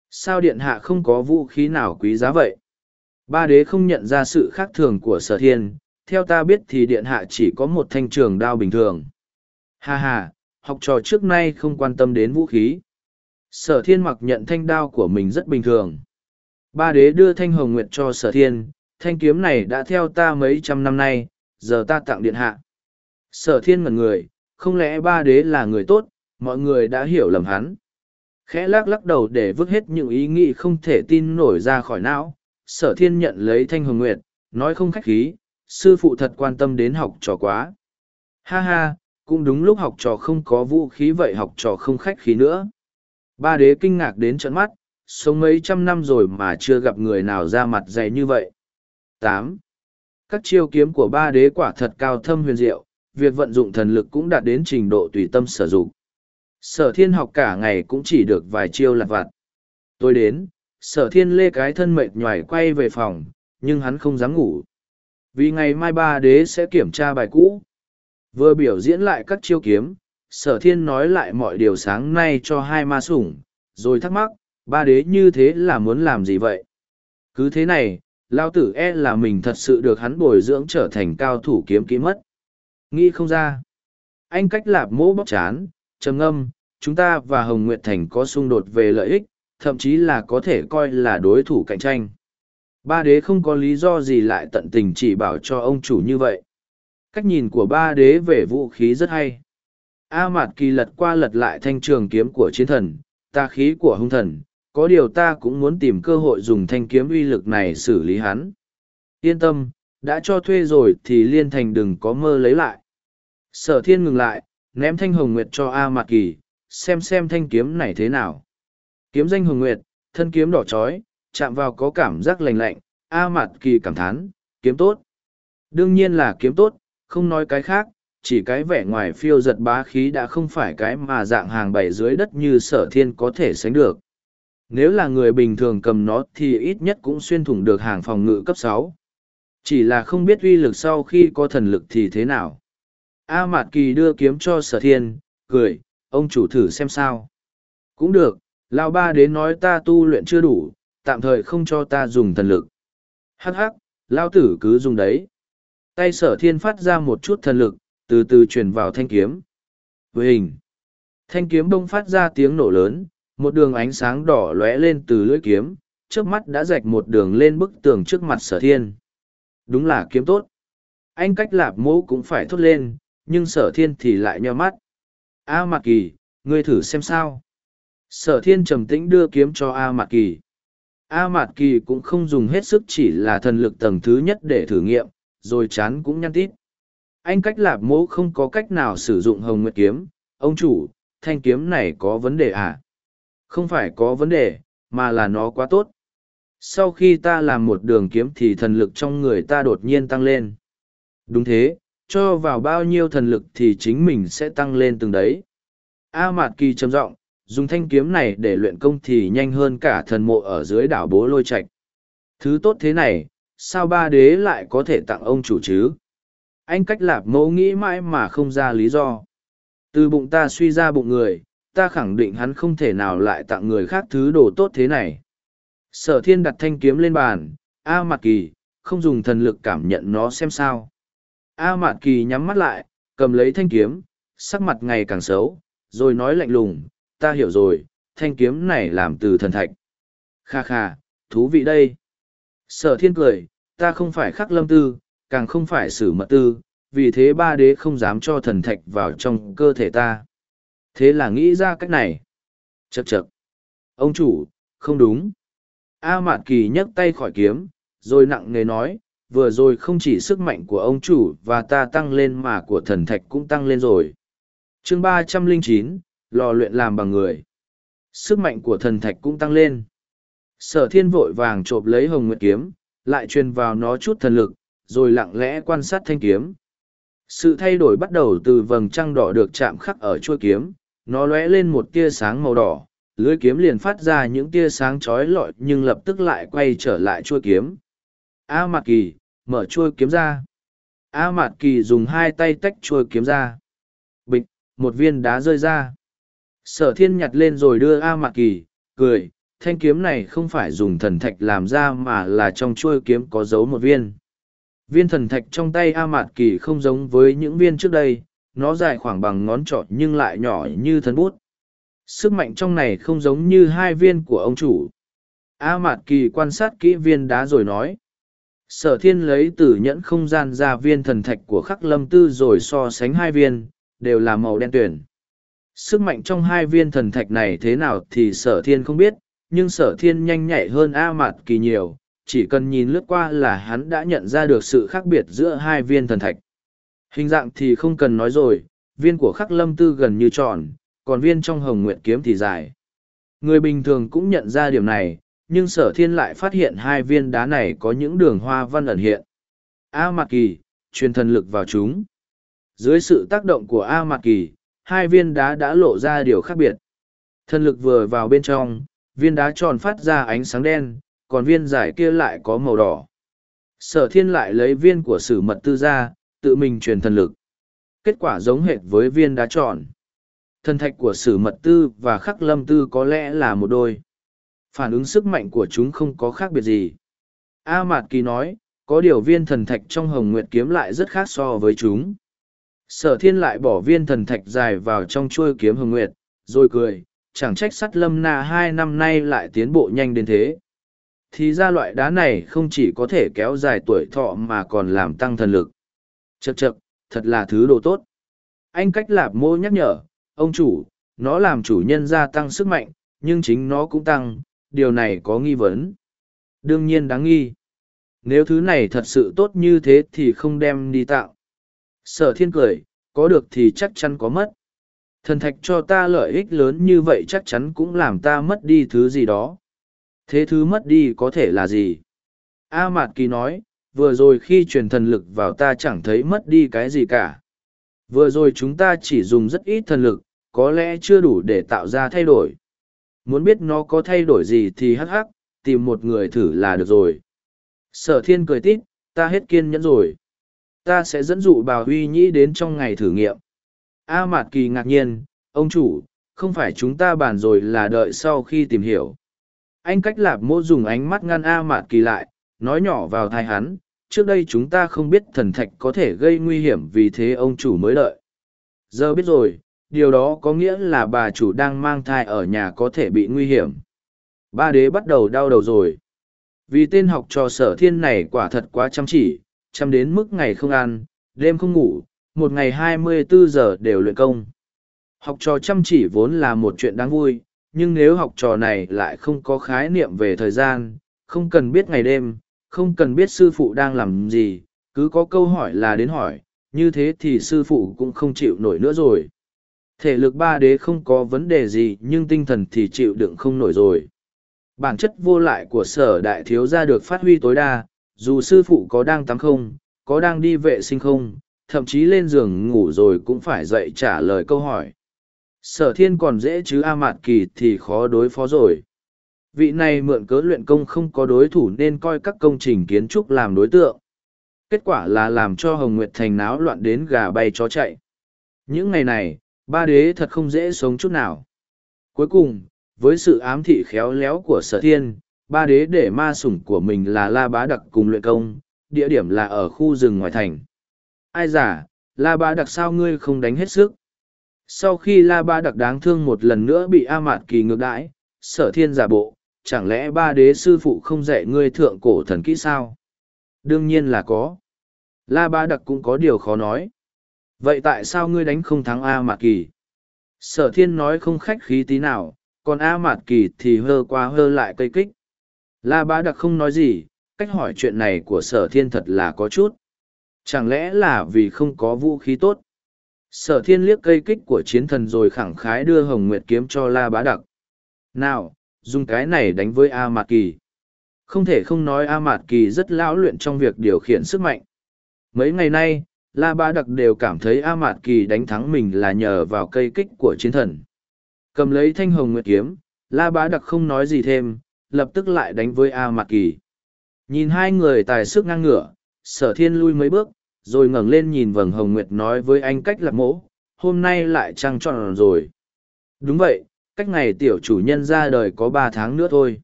Sao điện hạ không có vũ khí nào quý giá vậy? Ba đế không nhận ra sự khác thường của sở thiên, theo ta biết thì điện hạ chỉ có một thanh trường đao bình thường. Ha ha, học trò trước nay không quan tâm đến vũ khí. Sở thiên mặc nhận thanh đao của mình rất bình thường. Ba đế đưa thanh hồng nguyệt cho sở thiên, thanh kiếm này đã theo ta mấy trăm năm nay, giờ ta tặng điện hạ. Sở thiên ngần người, không lẽ ba đế là người tốt, mọi người đã hiểu lầm hắn. Khẽ lắc lắc đầu để vứt hết những ý nghĩ không thể tin nổi ra khỏi não, sở thiên nhận lấy thanh hồng nguyệt, nói không khách khí, sư phụ thật quan tâm đến học trò quá. Ha ha, cũng đúng lúc học trò không có vũ khí vậy học trò không khách khí nữa. Ba đế kinh ngạc đến trận mắt, sống mấy trăm năm rồi mà chưa gặp người nào ra mặt dày như vậy. tám Các chiêu kiếm của ba đế quả thật cao thâm huyền diệu, việc vận dụng thần lực cũng đạt đến trình độ tùy tâm sử dụng. Sở thiên học cả ngày cũng chỉ được vài chiêu lặt vặt. Tôi đến, sở thiên lê cái thân mệt nhoài quay về phòng, nhưng hắn không dám ngủ. Vì ngày mai ba đế sẽ kiểm tra bài cũ. Vừa biểu diễn lại các chiêu kiếm, sở thiên nói lại mọi điều sáng nay cho hai ma sủng, rồi thắc mắc, ba đế như thế là muốn làm gì vậy? Cứ thế này, lao tử e là mình thật sự được hắn bồi dưỡng trở thành cao thủ kiếm kỹ mất. Nghĩ không ra. Anh cách lạp mỗ bóc chán, trầm ngâm, chúng ta và Hồng Nguyệt Thành có xung đột về lợi ích, thậm chí là có thể coi là đối thủ cạnh tranh. Ba đế không có lý do gì lại tận tình chỉ bảo cho ông chủ như vậy. Cách nhìn của ba đế về vũ khí rất hay. A Mạt Kỳ lật qua lật lại thanh trường kiếm của chiến thần, ta khí của hung thần, có điều ta cũng muốn tìm cơ hội dùng thanh kiếm uy lực này xử lý hắn. Yên tâm, đã cho thuê rồi thì liên thành đừng có mơ lấy lại. Sở thiên ngừng lại, ném thanh hồng nguyệt cho A Mạt Kỳ, xem xem thanh kiếm này thế nào. Kiếm danh hồng nguyệt, thân kiếm đỏ chói, chạm vào có cảm giác lành lạnh, A Mạt Kỳ cảm thán, kiếm tốt. Đương nhiên là kiếm tốt, không nói cái khác, chỉ cái vẻ ngoài phiêu giật bá khí đã không phải cái mà dạng hàng bảy dưới đất như sở thiên có thể sánh được. Nếu là người bình thường cầm nó thì ít nhất cũng xuyên thủng được hàng phòng ngự cấp sáu. Chỉ là không biết uy lực sau khi có thần lực thì thế nào. A Mạt Kỳ đưa kiếm cho sở thiên, cười, ông chủ thử xem sao. Cũng được, Lão ba đến nói ta tu luyện chưa đủ, tạm thời không cho ta dùng thần lực. Hắc hắc, Lão tử cứ dùng đấy. Tay sở thiên phát ra một chút thần lực, từ từ truyền vào thanh kiếm. Với hình, thanh kiếm bông phát ra tiếng nổ lớn, một đường ánh sáng đỏ lóe lên từ lưỡi kiếm, trước mắt đã rạch một đường lên bức tường trước mặt sở thiên. Đúng là kiếm tốt. Anh cách lạp mũ cũng phải thốt lên, nhưng sở thiên thì lại nheo mắt. A Mạc Kỳ, ngươi thử xem sao. Sở thiên trầm tĩnh đưa kiếm cho A Mạc Kỳ. A Mạt Kỳ cũng không dùng hết sức chỉ là thần lực tầng thứ nhất để thử nghiệm, rồi chán cũng nhăn tít. Anh cách lạp mũ không có cách nào sử dụng hồng nguyệt kiếm, ông chủ, thanh kiếm này có vấn đề à? Không phải có vấn đề, mà là nó quá tốt. Sau khi ta làm một đường kiếm thì thần lực trong người ta đột nhiên tăng lên. Đúng thế, cho vào bao nhiêu thần lực thì chính mình sẽ tăng lên từng đấy. A Mạt Kỳ trầm giọng, dùng thanh kiếm này để luyện công thì nhanh hơn cả thần mộ ở dưới đảo bố lôi Trạch. Thứ tốt thế này, sao ba đế lại có thể tặng ông chủ chứ? Anh cách lạp mẫu nghĩ mãi mà không ra lý do. Từ bụng ta suy ra bụng người, ta khẳng định hắn không thể nào lại tặng người khác thứ đồ tốt thế này. Sở thiên đặt thanh kiếm lên bàn, A Mạt Kỳ, không dùng thần lực cảm nhận nó xem sao. A Mạt Kỳ nhắm mắt lại, cầm lấy thanh kiếm, sắc mặt ngày càng xấu, rồi nói lạnh lùng, ta hiểu rồi, thanh kiếm này làm từ thần thạch. Kha kha, thú vị đây. Sở thiên cười, ta không phải khắc lâm tư, càng không phải sử mật tư, vì thế ba đế không dám cho thần thạch vào trong cơ thể ta. Thế là nghĩ ra cách này. Chậc chậc. Ông chủ, không đúng. A Mạn Kỳ nhấc tay khỏi kiếm, rồi nặng nề nói, vừa rồi không chỉ sức mạnh của ông chủ và ta tăng lên mà của thần thạch cũng tăng lên rồi. chương ba trăm linh chín lò luyện làm bằng người. Sức mạnh của thần thạch cũng tăng lên. Sở thiên vội vàng trộm lấy hồng nguyệt kiếm, lại truyền vào nó chút thần lực, rồi lặng lẽ quan sát thanh kiếm. Sự thay đổi bắt đầu từ vầng trăng đỏ được chạm khắc ở chuôi kiếm, nó lóe lên một tia sáng màu đỏ, lưới kiếm liền phát ra những tia sáng chói lọi nhưng lập tức lại quay trở lại chuôi kiếm. A Mạt Kỳ, mở chuôi kiếm ra. A Mạt Kỳ dùng hai tay tách chuôi kiếm ra. Bịch, một viên đá rơi ra. Sở thiên nhặt lên rồi đưa A Mạt Kỳ, cười, thanh kiếm này không phải dùng thần thạch làm ra mà là trong chuôi kiếm có dấu một viên. Viên thần thạch trong tay A Mạt Kỳ không giống với những viên trước đây, nó dài khoảng bằng ngón trỏ nhưng lại nhỏ như thân bút. Sức mạnh trong này không giống như hai viên của ông chủ. A Mạt Kỳ quan sát kỹ viên đá rồi nói. Sở thiên lấy từ nhẫn không gian ra viên thần thạch của khắc lâm tư rồi so sánh hai viên, đều là màu đen tuyển. Sức mạnh trong hai viên thần thạch này thế nào thì sở thiên không biết, nhưng sở thiên nhanh nhạy hơn A Mạt Kỳ nhiều, chỉ cần nhìn lướt qua là hắn đã nhận ra được sự khác biệt giữa hai viên thần thạch. Hình dạng thì không cần nói rồi, viên của khắc lâm tư gần như tròn, còn viên trong hồng nguyện kiếm thì dài. Người bình thường cũng nhận ra điểm này, nhưng sở thiên lại phát hiện hai viên đá này có những đường hoa văn ẩn hiện. A Mạc Kỳ, truyền thần lực vào chúng. Dưới sự tác động của A Mạc Kỳ, hai viên đá đã lộ ra điều khác biệt. Thần lực vừa vào bên trong, viên đá tròn phát ra ánh sáng đen, còn viên giải kia lại có màu đỏ. Sở thiên lại lấy viên của sử mật tư ra, tự mình truyền thần lực. Kết quả giống hệt với viên đá tròn. Thần thạch của sử mật tư và khắc lâm tư có lẽ là một đôi. Phản ứng sức mạnh của chúng không có khác biệt gì. A Mạt Kỳ nói, có điều viên thần thạch trong hồng nguyệt kiếm lại rất khác so với chúng. Sở thiên lại bỏ viên thần thạch dài vào trong chuôi kiếm hồng nguyệt, rồi cười, chẳng trách sắt lâm na hai năm nay lại tiến bộ nhanh đến thế. Thì ra loại đá này không chỉ có thể kéo dài tuổi thọ mà còn làm tăng thần lực. Chật chật thật là thứ đồ tốt. Anh cách lạp mô nhắc nhở, ông chủ, nó làm chủ nhân gia tăng sức mạnh, nhưng chính nó cũng tăng, điều này có nghi vấn. Đương nhiên đáng nghi. Nếu thứ này thật sự tốt như thế thì không đem đi tạo. Sở thiên cười, có được thì chắc chắn có mất thần thạch cho ta lợi ích lớn như vậy chắc chắn cũng làm ta mất đi thứ gì đó. Thế thứ mất đi có thể là gì? A mạt kỳ nói, vừa rồi khi truyền thần lực vào ta chẳng thấy mất đi cái gì cả. Vừa rồi chúng ta chỉ dùng rất ít thần lực, có lẽ chưa đủ để tạo ra thay đổi. Muốn biết nó có thay đổi gì thì hắc hắc, tìm một người thử là được rồi. Sở thiên cười tít, ta hết kiên nhẫn rồi. Ta sẽ dẫn dụ bà huy nhĩ đến trong ngày thử nghiệm. A Mạt Kỳ ngạc nhiên, ông chủ, không phải chúng ta bàn rồi là đợi sau khi tìm hiểu. Anh cách lạp mô dùng ánh mắt ngăn A Mạt Kỳ lại, nói nhỏ vào thai hắn, trước đây chúng ta không biết thần thạch có thể gây nguy hiểm vì thế ông chủ mới đợi. Giờ biết rồi, điều đó có nghĩa là bà chủ đang mang thai ở nhà có thể bị nguy hiểm. Ba đế bắt đầu đau đầu rồi. Vì tên học trò sở thiên này quả thật quá chăm chỉ, chăm đến mức ngày không ăn, đêm không ngủ, một ngày 24 giờ đều luyện công. Học trò chăm chỉ vốn là một chuyện đáng vui, nhưng nếu học trò này lại không có khái niệm về thời gian, không cần biết ngày đêm, không cần biết sư phụ đang làm gì, cứ có câu hỏi là đến hỏi, như thế thì sư phụ cũng không chịu nổi nữa rồi. Thể lực ba đế không có vấn đề gì nhưng tinh thần thì chịu đựng không nổi rồi. Bản chất vô lại của sở đại thiếu gia được phát huy tối đa, dù sư phụ có đang tắm không, có đang đi vệ sinh không, thậm chí lên giường ngủ rồi cũng phải dậy trả lời câu hỏi. Sở thiên còn dễ chứ A Mạt Kỳ thì khó đối phó rồi. Vị này mượn cớ luyện công không có đối thủ nên coi các công trình kiến trúc làm đối tượng. Kết quả là làm cho Hồng Nguyệt Thành náo loạn đến gà bay chó chạy. Những ngày này, ba đế thật không dễ sống chút nào. Cuối cùng, với sự ám thị khéo léo của sở thiên, ba đế để ma sủng của mình là La Bá Đặc cùng luyện công, địa điểm là ở khu rừng ngoài thành ai giả, la ba đặc sao ngươi không đánh hết sức? Sau khi la ba đặc đáng thương một lần nữa bị a mạt kỳ ngược đãi, sở thiên giả bộ, chẳng lẽ ba đế sư phụ không dạy ngươi thượng cổ thần kỹ sao? Đương nhiên là có. La ba đặc cũng có điều khó nói. Vậy tại sao ngươi đánh không thắng a mạt kỳ? Sở thiên nói không khách khí tí nào, còn a mạt kỳ thì hơ qua hơ lại cây kích. La ba đặc không nói gì, cách hỏi chuyện này của sở thiên thật là có chút. Chẳng lẽ là vì không có vũ khí tốt? Sở thiên liếc cây kích của chiến thần rồi khẳng khái đưa Hồng Nguyệt kiếm cho La Bá Đặc. Nào, dùng cái này đánh với A Mạt Kỳ. Không thể không nói A Mạt Kỳ rất lão luyện trong việc điều khiển sức mạnh. Mấy ngày nay, La Bá Đặc đều cảm thấy A Mạt Kỳ đánh thắng mình là nhờ vào cây kích của chiến thần. Cầm lấy thanh Hồng Nguyệt kiếm, La Bá Đặc không nói gì thêm, lập tức lại đánh với A Mạt Kỳ. Nhìn hai người tài sức ngang ngửa, sở thiên lui mấy bước rồi ngẩng lên nhìn vầng hồng nguyệt nói với anh cách lạc mỗ hôm nay lại trăng tròn rồi đúng vậy cách ngày tiểu chủ nhân ra đời có ba tháng nữa thôi.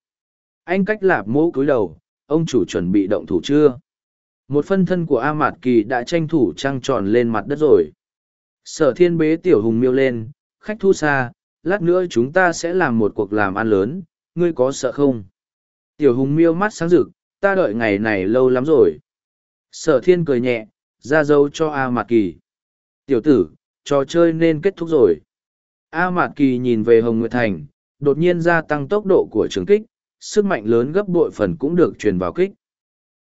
Anh cách lạp mỗ cúi đầu, ông chủ chuẩn bị động thủ chưa? Một phân thân của A Mạt Kỳ đã tranh thủ trăng tròn lên mặt đất rồi. Sở thiên bế tiểu hùng miêu lên, khách thu xa, lát nữa chúng ta sẽ làm một cuộc làm ăn lớn, ngươi có sợ không? Tiểu hùng miêu mắt sáng rực, ta đợi ngày này lâu lắm rồi. Sở thiên cười nhẹ, ra dấu cho A Mạt Kỳ. Tiểu tử, trò chơi nên kết thúc rồi. A Mạt Kỳ nhìn về Hồng Nguyệt Thành, đột nhiên gia tăng tốc độ của trường kích, sức mạnh lớn gấp bội phần cũng được truyền vào kích.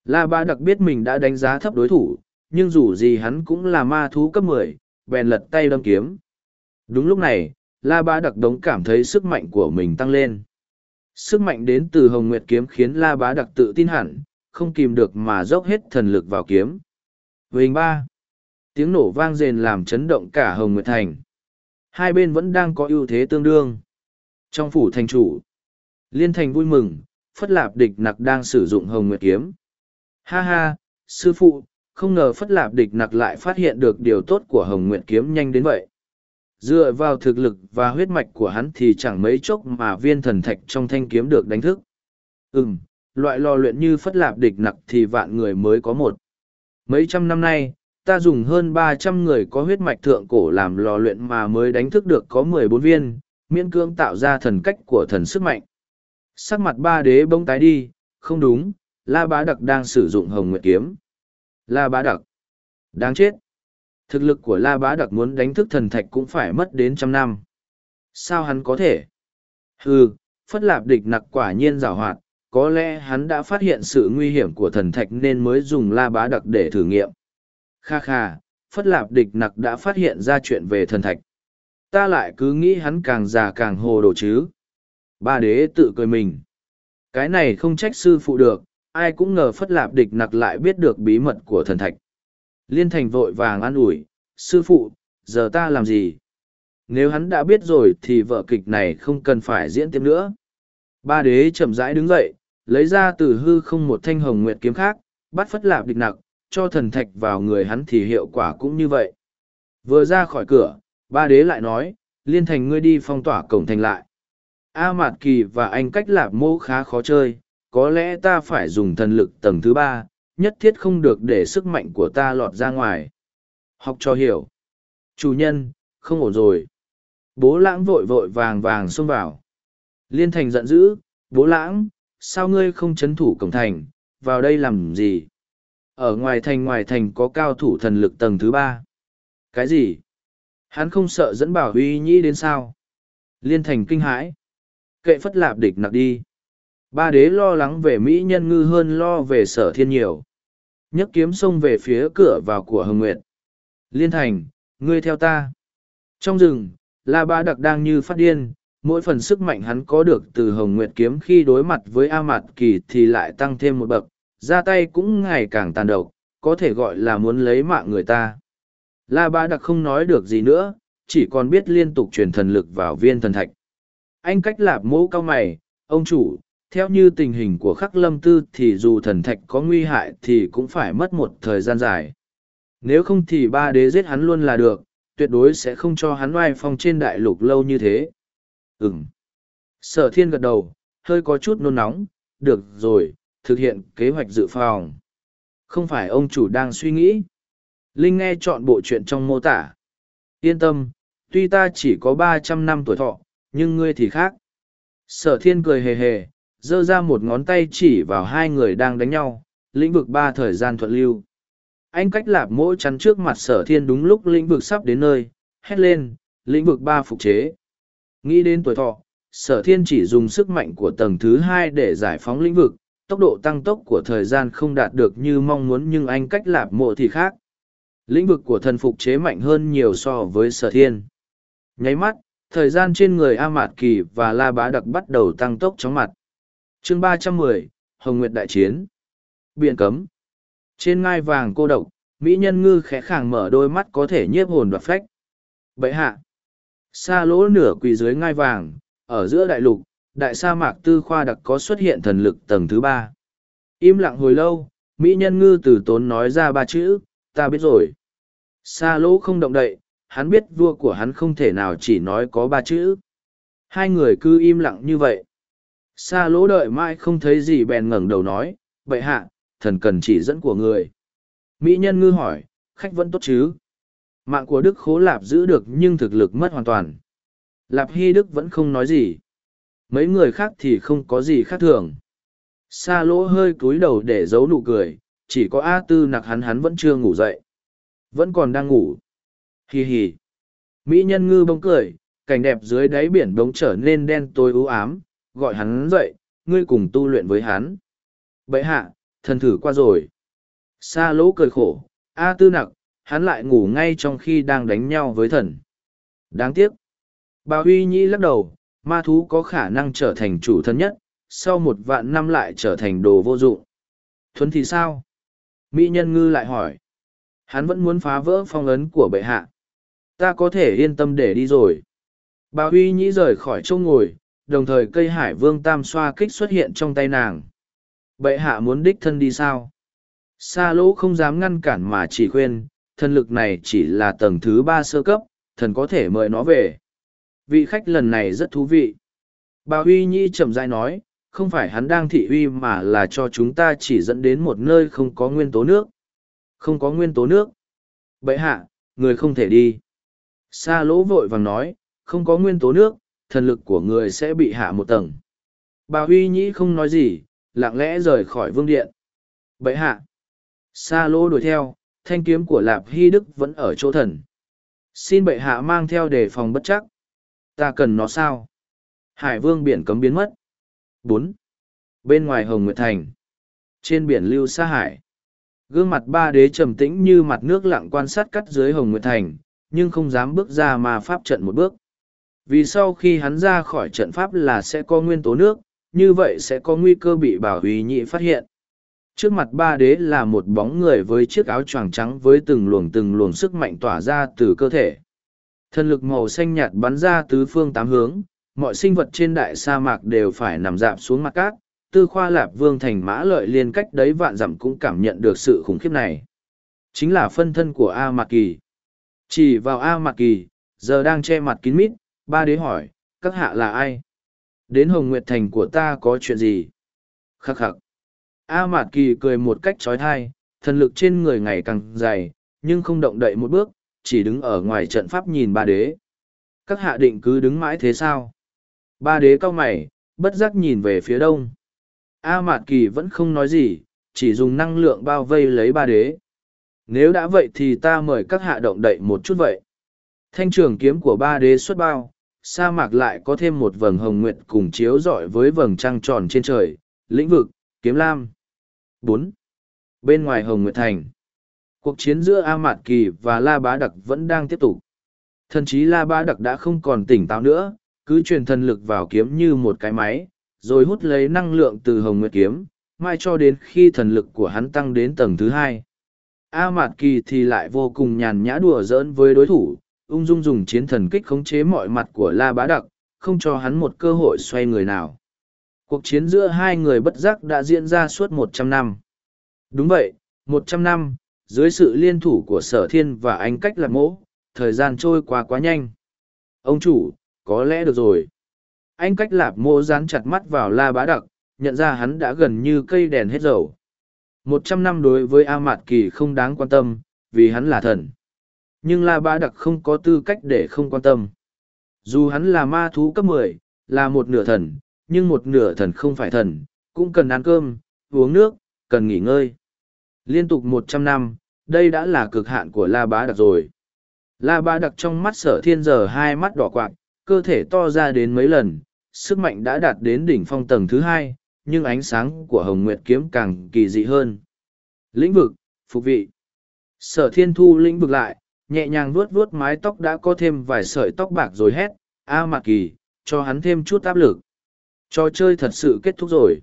La Ba đặc biết mình đã đánh giá thấp đối thủ, nhưng dù gì hắn cũng là ma thú cấp mười, bèn lật tay đâm kiếm. Đúng lúc này, La Ba đặc đống cảm thấy sức mạnh của mình tăng lên. Sức mạnh đến từ Hồng Nguyệt kiếm khiến La Bá đặc tự tin hẳn, không kìm được mà dốc hết thần lực vào kiếm. Vinh ba, tiếng nổ vang rền làm chấn động cả Hồng Nguyệt Thành. Hai bên vẫn đang có ưu thế tương đương. Trong phủ thành chủ, Liên Thành vui mừng, Phất Lạp địch nặc đang sử dụng Hồng Nguyệt kiếm. Ha ha, sư phụ, không ngờ Phất Lạp địch nặc lại phát hiện được điều tốt của Hồng Nguyệt kiếm nhanh đến vậy. Dựa vào thực lực và huyết mạch của hắn thì chẳng mấy chốc mà viên thần thạch trong thanh kiếm được đánh thức. Ừm, loại lò luyện như Phất Lạp địch nặc thì vạn người mới có một. Mấy trăm năm nay, ta dùng hơn ba trăm người có huyết mạch thượng cổ làm lò luyện mà mới đánh thức được có mười bốn viên, miễn cưỡng tạo ra thần cách của thần sức mạnh. Sắc mặt ba đế bông tái đi, không đúng, La Bá Đặc đang sử dụng Hồng Nguyệt Kiếm. La Bá Đặc. Đáng chết. Thực lực của La Bá Đặc muốn đánh thức thần thạch cũng phải mất đến trăm năm. Sao hắn có thể? Hừ, Phất Lạp địch nặc quả nhiên rào hoạt, có lẽ hắn đã phát hiện sự nguy hiểm của thần thạch nên mới dùng La Bá Đặc để thử nghiệm. Kha kha, Phất Lạp địch nặc đã phát hiện ra chuyện về thần thạch. Ta lại cứ nghĩ hắn càng già càng hồ đồ chứ. Ba đế tự cười mình. Cái này không trách sư phụ được, ai cũng ngờ phất lạp địch nặc lại biết được bí mật của thần thạch. Liên thành vội vàng an ủi, sư phụ, giờ ta làm gì? Nếu hắn đã biết rồi thì vở kịch này không cần phải diễn tiếp nữa. Ba đế chậm rãi đứng dậy, lấy ra từ hư không một thanh hồng nguyệt kiếm khác, bắt phất lạp địch nặc, cho thần thạch vào người hắn thì hiệu quả cũng như vậy. Vừa ra khỏi cửa, ba đế lại nói, liên thành ngươi đi phong tỏa cổng thành lại. A Mạt Kỳ và anh cách lạp mô khá khó chơi, có lẽ ta phải dùng thần lực tầng thứ ba, nhất thiết không được để sức mạnh của ta lọt ra ngoài. Học cho hiểu. Chủ nhân, không ổn rồi. Bố lãng vội vội vàng vàng xông vào. Liên thành giận dữ, bố lãng, sao ngươi không chấn thủ cổng thành, vào đây làm gì? Ở ngoài thành ngoài thành có cao thủ thần lực tầng thứ ba. Cái gì? Hắn không sợ dẫn bảo huy nhĩ đến sao? Liên thành kinh hãi. Kệ phất lạp địch nặc đi. Ba đế lo lắng về Mỹ nhân ngư hơn lo về sở thiên nhiều. nhấc kiếm xông về phía cửa vào của Hồng Nguyệt. Liên thành, ngươi theo ta. Trong rừng, La Ba Đặc đang như phát điên, mỗi phần sức mạnh hắn có được từ Hồng Nguyệt kiếm khi đối mặt với A Mạt Kỳ thì lại tăng thêm một bậc, ra tay cũng ngày càng tàn độc, có thể gọi là muốn lấy mạng người ta. La Ba Đặc không nói được gì nữa, chỉ còn biết liên tục truyền thần lực vào viên thần thạch. Anh cách lạp mũ cao mày, ông chủ, theo như tình hình của khắc lâm tư thì dù thần thạch có nguy hại thì cũng phải mất một thời gian dài. Nếu không thì ba đế giết hắn luôn là được, tuyệt đối sẽ không cho hắn oai phong trên đại lục lâu như thế. Ừm. Sở thiên gật đầu, hơi có chút nôn nóng, được rồi, thực hiện kế hoạch dự phòng. Không phải ông chủ đang suy nghĩ. Linh nghe chọn bộ chuyện trong mô tả. Yên tâm, tuy ta chỉ có ba trăm năm tuổi thọ, nhưng ngươi thì khác. Sở thiên cười hề hề, giơ ra một ngón tay chỉ vào hai người đang đánh nhau, lĩnh vực ba thời gian thuận lưu. Anh cách lạp mỗi chắn trước mặt sở thiên đúng lúc lĩnh vực sắp đến nơi, hét lên, lĩnh vực ba phục chế. Nghĩ đến tuổi thọ, sở thiên chỉ dùng sức mạnh của tầng thứ hai để giải phóng lĩnh vực, tốc độ tăng tốc của thời gian không đạt được như mong muốn nhưng anh cách lạp mộ thì khác. Lĩnh vực của thần phục chế mạnh hơn nhiều so với sở thiên. Nháy mắt, thời gian trên người A Mạt Kỳ và La Bá Đặc bắt đầu tăng tốc chóng mặt. Chương ba trăm mười hồng nguyệt đại chiến. Biển cấm. Trên ngai vàng cô độc mỹ nhân ngư khẽ khàng mở đôi mắt có thể nhiếp hồn và phách. Bậy hạ xa lỗ nửa quỳ dưới ngai vàng ở giữa đại lục đại sa mạc tư khoa đặc có xuất hiện thần lực tầng thứ ba im lặng hồi lâu mỹ nhân ngư từ tốn nói ra ba chữ ta biết rồi xa lỗ không động đậy hắn biết vua của hắn không thể nào chỉ nói có ba chữ Hai người cứ im lặng như vậy. Sa lỗ đợi mãi không thấy gì bèn ngẩng đầu nói, vậy hạ, thần cần chỉ dẫn của người. Mỹ nhân ngư hỏi, khách vẫn tốt chứ? Mạng của Đức Khố Lạp giữ được nhưng thực lực mất hoàn toàn. Lạp Hy Đức vẫn không nói gì. Mấy người khác thì không có gì khác thường. Sa lỗ hơi cúi đầu để giấu nụ cười, chỉ có A Tư nặc hắn hắn vẫn chưa ngủ dậy. Vẫn còn đang ngủ. Hì hì. Mỹ nhân ngư bỗng cười, cảnh đẹp dưới đáy biển bỗng trở nên đen tối u ám, gọi hắn dậy, ngươi cùng tu luyện với hắn. Bậy hạ, thần thử qua rồi. Sa lỗ cười khổ, A Tư nặc, hắn lại ngủ ngay trong khi đang đánh nhau với thần. Đáng tiếc. Bà Huy Nhi lắc đầu, ma thú có khả năng trở thành chủ thân nhất, sau một vạn năm lại trở thành đồ vô dụng. Thuấn thì sao? Mỹ nhân ngư lại hỏi. Hắn vẫn muốn phá vỡ phong ấn của bệ hạ. Ta có thể yên tâm để đi rồi. Bà Huy Nhĩ rời khỏi chỗ ngồi, đồng thời cây hải vương tam xoa kích xuất hiện trong tay nàng. Bệ hạ muốn đích thân đi sao? Sa lỗ không dám ngăn cản mà chỉ khuyên, Thần lực này chỉ là tầng thứ ba sơ cấp, thần có thể mời nó về. Vị khách lần này rất thú vị. Bà Huy Nhi chậm rãi nói, không phải hắn đang thị uy mà là cho chúng ta chỉ dẫn đến một nơi không có nguyên tố nước. Không có nguyên tố nước. Bậy hạ, người không thể đi. Sa lỗ vội vàng nói, không có nguyên tố nước, thần lực của người sẽ bị hạ một tầng. Bà Huy Nhĩ không nói gì, lặng lẽ rời khỏi vương điện. Bậy hạ. Sa lỗ đuổi theo, thanh kiếm của Lạp Hy Đức vẫn ở chỗ thần. Xin bệ hạ mang theo đề phòng bất chắc. Ta cần nó sao? Hải vương biển cấm biến mất bốn bên ngoài hồng nguyệt thành trên biển lưu xa hải gương mặt ba đế trầm tĩnh như mặt nước lặng quan sát cắt dưới hồng nguyệt thành, nhưng không dám bước ra mà pháp trận một bước vì sau khi hắn ra khỏi trận pháp là sẽ có nguyên tố nước, như vậy sẽ có nguy cơ bị bảo hủy nhị phát hiện trước mặt ba đế là một bóng người với chiếc áo choàng trắng với từng luồng từng luồng sức mạnh tỏa ra từ cơ thể. Thần lực màu xanh nhạt bắn ra tứ phương tám hướng, mọi sinh vật trên đại sa mạc đều phải nằm dạp xuống mặt cát. Tư khoa lạp vương thành mã lợi liên cách đấy vạn dặm cũng cảm nhận được sự khủng khiếp này. Chính là phân thân của a mạc kỳ. Chỉ vào a mạc kỳ, giờ đang che mặt kín mít, ba đế hỏi, các hạ là ai? Đến hồng nguyệt thành của ta có chuyện gì? Khắc khắc a Mạt kỳ cười một cách trói thai thần lực trên người ngày càng dày nhưng không động đậy một bước chỉ đứng ở ngoài trận pháp nhìn ba đế các hạ định cứ đứng mãi thế sao Ba đế cao mày, bất giác nhìn về phía đông. A Mạt Kỳ vẫn không nói gì, chỉ dùng năng lượng bao vây lấy ba đế. Nếu đã vậy thì ta mời các hạ động đậy một chút vậy. Thanh trường kiếm của ba đế xuất bao, sa mạc lại có thêm một vầng hồng nguyệt cùng chiếu rọi với vầng trăng tròn trên trời, lĩnh vực, kiếm lam bốn Bên ngoài hồng nguyệt thành, cuộc chiến giữa A Mạt Kỳ và La Bá Đặc vẫn đang tiếp tục. thần chí La Bá Đặc đã không còn tỉnh táo nữa, cứ truyền thần lực vào kiếm như một cái máy, rồi hút lấy năng lượng từ hồng nguyệt kiếm, mai cho đến khi thần lực của hắn tăng đến tầng thứ hai. A Mạt Kỳ thì lại vô cùng nhàn nhã đùa giỡn với đối thủ, ung dung dùng chiến thần kích khống chế mọi mặt của La Bá Đặc, không cho hắn một cơ hội xoay người nào. Cuộc chiến giữa hai người bất giác đã diễn ra suốt một trăm năm. Đúng vậy, một trăm năm, dưới sự liên thủ của sở thiên và anh cách lạc mỗ, thời gian trôi qua quá nhanh. Ông chủ, có lẽ được rồi anh cách lạp mô dán chặt mắt vào la bá đặc nhận ra hắn đã gần như cây đèn hết dầu một trăm năm đối với a mạt kỳ không đáng quan tâm vì hắn là thần nhưng la bá đặc không có tư cách để không quan tâm dù hắn là ma thú cấp mười là một nửa thần nhưng một nửa thần không phải thần cũng cần ăn cơm uống nước cần nghỉ ngơi liên tục một trăm năm đây đã là cực hạn của la bá đặc rồi la bá đặc trong mắt sở thiên giờ hai mắt đỏ quạng cơ thể to ra đến mấy lần, sức mạnh đã đạt đến đỉnh phong tầng thứ hai, nhưng ánh sáng của Hồng Nguyệt kiếm càng kỳ dị hơn. Lĩnh vực, phục vị. Sở thiên thu lĩnh vực lại, nhẹ nhàng vuốt vuốt mái tóc đã có thêm vài sợi tóc bạc rồi hét, A Mạc Kỳ, cho hắn thêm chút áp lực. Trò chơi thật sự kết thúc rồi.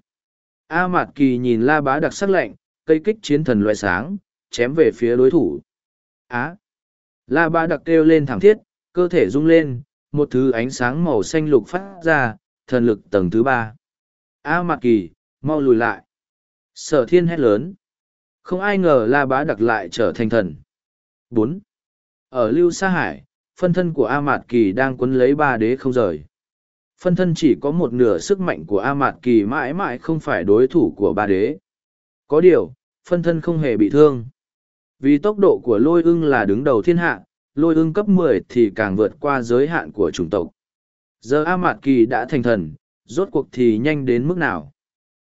A Mạt Kỳ nhìn La Bá đặc sắc lạnh, cây kích chiến thần loại sáng, chém về phía đối thủ. Á! La Bá đặc kêu lên thẳng thiết, cơ thể rung lên, một thứ ánh sáng màu xanh lục phát ra, thần lực tầng thứ ba. A Mạt Kỳ, mau lùi lại. Sở thiên hét lớn. Không ai ngờ La Bá đặc lại trở thành thần. bốn Ở Lưu Sa Hải, phân thân của A Mạt Kỳ đang quấn lấy ba đế không rời. Phân thân chỉ có một nửa sức mạnh của A Mạt Kỳ mãi mãi không phải đối thủ của ba đế. Có điều, phân thân không hề bị thương. Vì tốc độ của lôi ưng là đứng đầu thiên hạ, lôi ưng cấp 10 thì càng vượt qua giới hạn của chủng tộc. Giờ A Mạt Kỳ đã thành thần, rốt cuộc thì nhanh đến mức nào?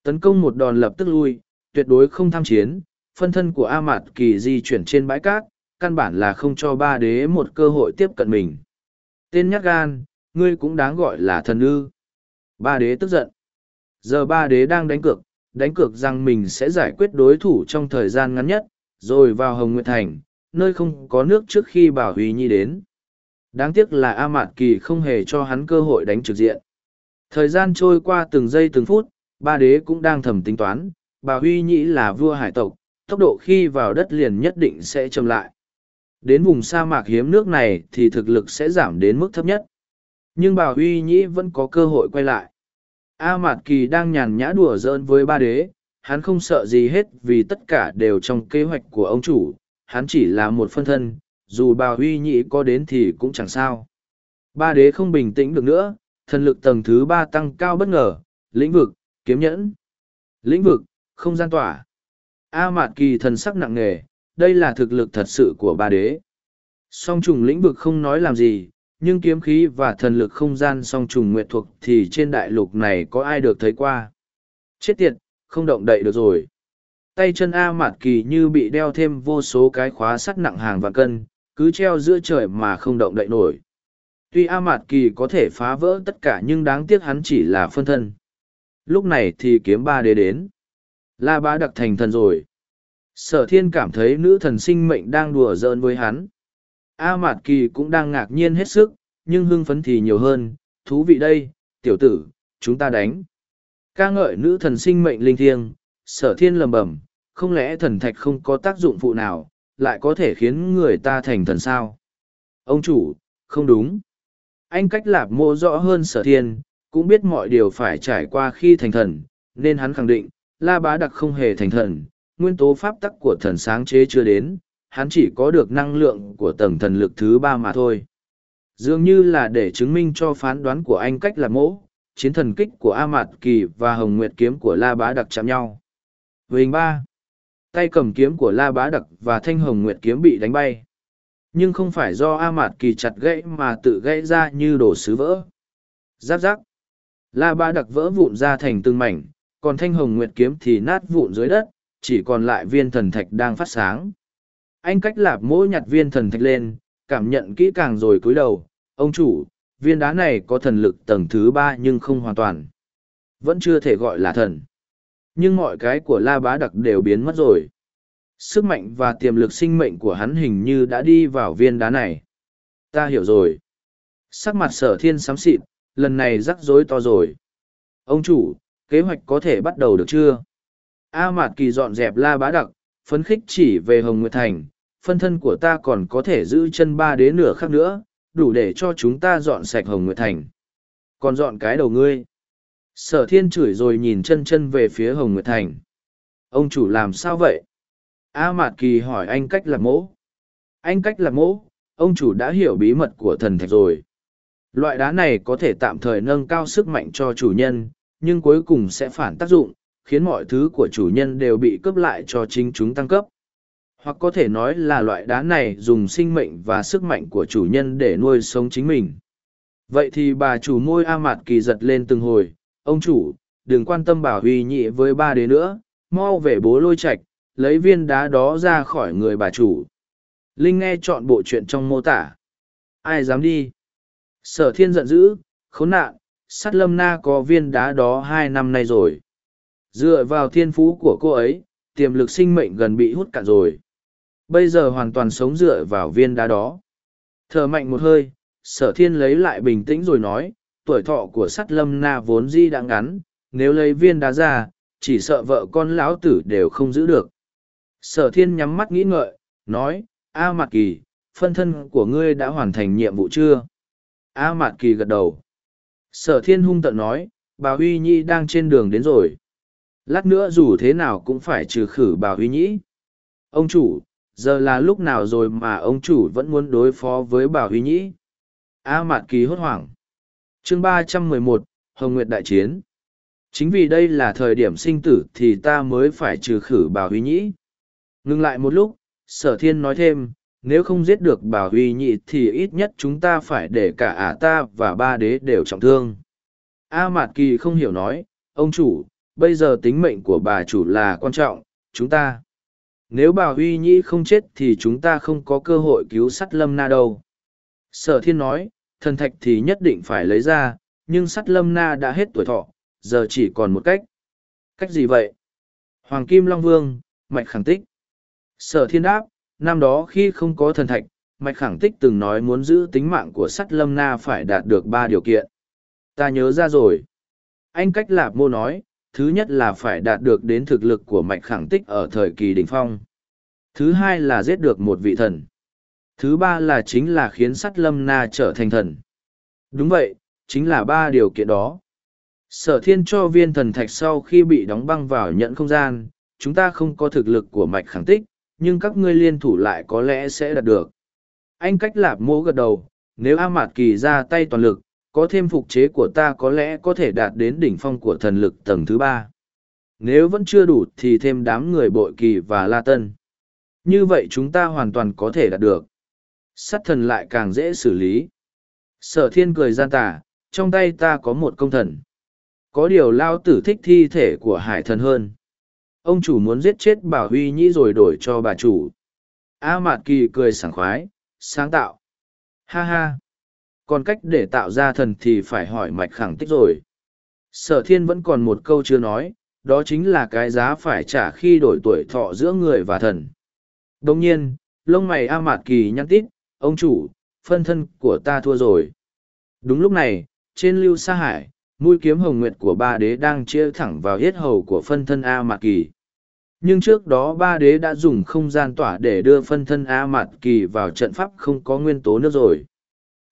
Tấn công một đòn lập tức lui, tuyệt đối không tham chiến, phân thân của A Mạt Kỳ di chuyển trên bãi cát, căn bản là không cho ba đế một cơ hội tiếp cận mình. Tên nhát gan, ngươi cũng đáng gọi là thần ư. Ba đế tức giận. Giờ ba đế đang đánh cược, đánh cược rằng mình sẽ giải quyết đối thủ trong thời gian ngắn nhất, rồi vào Hồng Nguyệt Thành, nơi không có nước trước khi Bảo Huy Nhi đến. Đáng tiếc là A Mạt Kỳ không hề cho hắn cơ hội đánh trực diện. Thời gian trôi qua từng giây từng phút, ba đế cũng đang thầm tính toán, bà Huy Nhĩ là vua hải tộc, tốc độ khi vào đất liền nhất định sẽ chậm lại. Đến vùng sa mạc hiếm nước này thì thực lực sẽ giảm đến mức thấp nhất. Nhưng bà Huy Nhĩ vẫn có cơ hội quay lại. A Mạt Kỳ đang nhàn nhã đùa giỡn với ba đế, hắn không sợ gì hết vì tất cả đều trong kế hoạch của ông chủ, hắn chỉ là một phân thân, dù bà Huy Nhĩ có đến thì cũng chẳng sao. Ba đế không bình tĩnh được nữa, thần lực tầng thứ ba tăng cao bất ngờ, lĩnh vực, kiếm nhẫn. Lĩnh vực, không gian tỏa. A Mạt Kỳ thần sắc nặng nề, đây là thực lực thật sự của ba đế. Song trùng lĩnh vực không nói làm gì, nhưng kiếm khí và thần lực không gian song trùng nguyệt thuộc thì trên đại lục này có ai được thấy qua. Chết tiệt, không động đậy được rồi. Tay chân A Mạt Kỳ như bị đeo thêm vô số cái khóa sắt nặng hàng và cân, cứ treo giữa trời mà không động đậy nổi. Tuy A Mạt Kỳ có thể phá vỡ tất cả nhưng đáng tiếc hắn chỉ là phân thân. Lúc này thì kiếm ba đế đến. La bá đặc thành thần rồi. Sở thiên cảm thấy nữ thần sinh mệnh đang đùa giỡn với hắn. A Mạt Kỳ cũng đang ngạc nhiên hết sức, nhưng hưng phấn thì nhiều hơn. Thú vị đây, tiểu tử, chúng ta đánh. ca ngợi nữ thần sinh mệnh linh thiêng, sở thiên lầm bẩm, không lẽ thần thạch không có tác dụng phụ nào, lại có thể khiến người ta thành thần sao? Ông chủ, không đúng. Anh cách lạp mô rõ hơn sở thiên, cũng biết mọi điều phải trải qua khi thành thần, nên hắn khẳng định, La Bá Đặc không hề thành thần, nguyên tố pháp tắc của thần sáng chế chưa đến, hắn chỉ có được năng lượng của tầng thần lực thứ ba mà thôi. Dường như là để chứng minh cho phán đoán của anh cách là mẫu, chiến thần kích của A Mạt Kỳ và Hồng Nguyệt kiếm của La Bá Đặc chạm nhau. Hình ba, tay cầm kiếm của La Bá Đặc và thanh Hồng Nguyệt kiếm bị đánh bay. Nhưng không phải do A Mạt Kỳ chặt gãy mà tự gãy ra như đổ sứ vỡ. Giáp giáp. La Bá Đặc vỡ vụn ra thành từng mảnh, còn thanh hồng nguyệt kiếm thì nát vụn dưới đất, chỉ còn lại viên thần thạch đang phát sáng. Anh cách lạp mỗi nhặt viên thần thạch lên, cảm nhận kỹ càng rồi cúi đầu, ông chủ, viên đá này có thần lực tầng thứ ba nhưng không hoàn toàn. Vẫn chưa thể gọi là thần. Nhưng mọi cái của La Bá Đặc đều biến mất rồi. Sức mạnh và tiềm lực sinh mệnh của hắn hình như đã đi vào viên đá này. Ta hiểu rồi. Sắc mặt sở thiên xám xịt, lần này rắc rối to rồi. Ông chủ, kế hoạch có thể bắt đầu được chưa? A Mạt Kỳ dọn dẹp la bá đặc, phấn khích chỉ về Hồng Nguyệt Thành, phân thân của ta còn có thể giữ chân ba đến nửa khắc nữa, đủ để cho chúng ta dọn sạch Hồng Nguyệt Thành. Còn dọn cái đầu ngươi. Sở thiên chửi rồi nhìn chân chân về phía Hồng Nguyệt Thành. Ông chủ làm sao vậy? A Mạt Kỳ hỏi anh cách làm mỗ. Anh cách làm mỗ, ông chủ đã hiểu bí mật của thần thạch rồi. Loại đá này có thể tạm thời nâng cao sức mạnh cho chủ nhân, nhưng cuối cùng sẽ phản tác dụng, khiến mọi thứ của chủ nhân đều bị cướp lại cho chính chúng tăng cấp. Hoặc có thể nói là loại đá này dùng sinh mệnh và sức mạnh của chủ nhân để nuôi sống chính mình. Vậy thì bà chủ môi A Mạt Kỳ giật lên từng hồi, ông chủ, đừng quan tâm bảo huy nhị với ba đế nữa, mau về bố lôi Trạch lấy viên đá đó ra khỏi người bà chủ. Linh nghe chọn bộ chuyện trong mô tả. Ai dám đi? Sở thiên giận dữ, khốn nạn, sát lâm na có viên đá đó hai năm nay rồi dựa vào thiên phú của cô ấy tiềm lực sinh mệnh gần bị hút cạn rồi. Bây giờ hoàn toàn sống dựa vào viên đá đó. Thở mạnh một hơi sở thiên lấy lại bình tĩnh rồi nói tuổi thọ của sắt lâm na vốn di đã ngắn nếu lấy viên đá ra chỉ sợ vợ con lão tử đều không giữ được. Sở thiên nhắm mắt nghĩ ngợi nói a mạc kỳ phân thân của ngươi đã hoàn thành nhiệm vụ chưa? A mạc kỳ gật đầu. Sở thiên hung tận nói, bà Huy Nhi đang trên đường đến rồi. Lát nữa dù thế nào cũng phải trừ khử bà Huy Nhĩ. Ông chủ, giờ là lúc nào rồi mà ông chủ vẫn muốn đối phó với bà Huy Nhĩ? A Mạt Kỳ hốt hoảng. chương ba trăm mười một Hồng Nguyệt Đại Chiến Chính vì đây là thời điểm sinh tử thì ta mới phải trừ khử bà huy nhĩ. Ngừng lại một lúc, sở thiên nói thêm, nếu không giết được bà huy nhị thì ít nhất chúng ta phải để cả ả ta và ba đế đều trọng thương. A Mạt Kỳ không hiểu nói, ông chủ, bây giờ tính mệnh của bà chủ là quan trọng, chúng ta. Nếu bà Huy Nhĩ không chết thì chúng ta không có cơ hội cứu sắt lâm na đâu. Sở thiên nói, thần thạch thì nhất định phải lấy ra, nhưng sắt lâm na đã hết tuổi thọ, giờ chỉ còn một cách. Cách gì vậy? Hoàng Kim Long Vương, Mạch Khẳng Tích. Sở thiên đáp, năm đó khi không có thần thạch, Mạch Khẳng Tích từng nói muốn giữ tính mạng của sắt lâm na phải đạt được ba điều kiện. Ta nhớ ra rồi. Anh cách lạp mô nói, thứ nhất là phải đạt được đến thực lực của Mạch Khẳng Tích ở thời kỳ đỉnh phong. Thứ hai là giết được một vị thần. Thứ ba là chính là khiến sắt lâm na trở thành thần. Đúng vậy, chính là ba điều kiện đó. Sở thiên cho viên thần thạch sau khi bị đóng băng vào nhận không gian, chúng ta không có thực lực của mạch khẳng tích, nhưng các ngươi liên thủ lại có lẽ sẽ đạt được. Anh cách lạp mô gật đầu, nếu A Mạt Kỳ ra tay toàn lực, có thêm phục chế của ta có lẽ có thể đạt đến đỉnh phong của thần lực tầng thứ ba. Nếu vẫn chưa đủ thì thêm đám người bội kỳ và la tân. Như vậy chúng ta hoàn toàn có thể đạt được. Sát thần lại càng dễ xử lý. Sở thiên cười gian tà, trong tay ta có một công thần. Có điều lao tử thích thi thể của hải thần hơn. Ông chủ muốn giết chết bảo huy nhĩ rồi đổi cho bà chủ. A Mạt Kỳ cười sảng khoái, sáng tạo. Ha ha. Còn cách để tạo ra thần thì phải hỏi mạch khẳng tích rồi. Sở thiên vẫn còn một câu chưa nói, đó chính là cái giá phải trả khi đổi tuổi thọ giữa người và thần. Đồng nhiên, lông mày A Mạt Kỳ nhăn tít, ông chủ, phân thân của ta thua rồi. Đúng lúc này, trên lưu sa hải, mũi kiếm hồng nguyệt của ba đế đang chia thẳng vào hết hầu của phân thân A Mạt Kỳ. Nhưng trước đó ba đế đã dùng không gian tỏa để đưa phân thân A Mạt Kỳ vào trận pháp không có nguyên tố nữa rồi.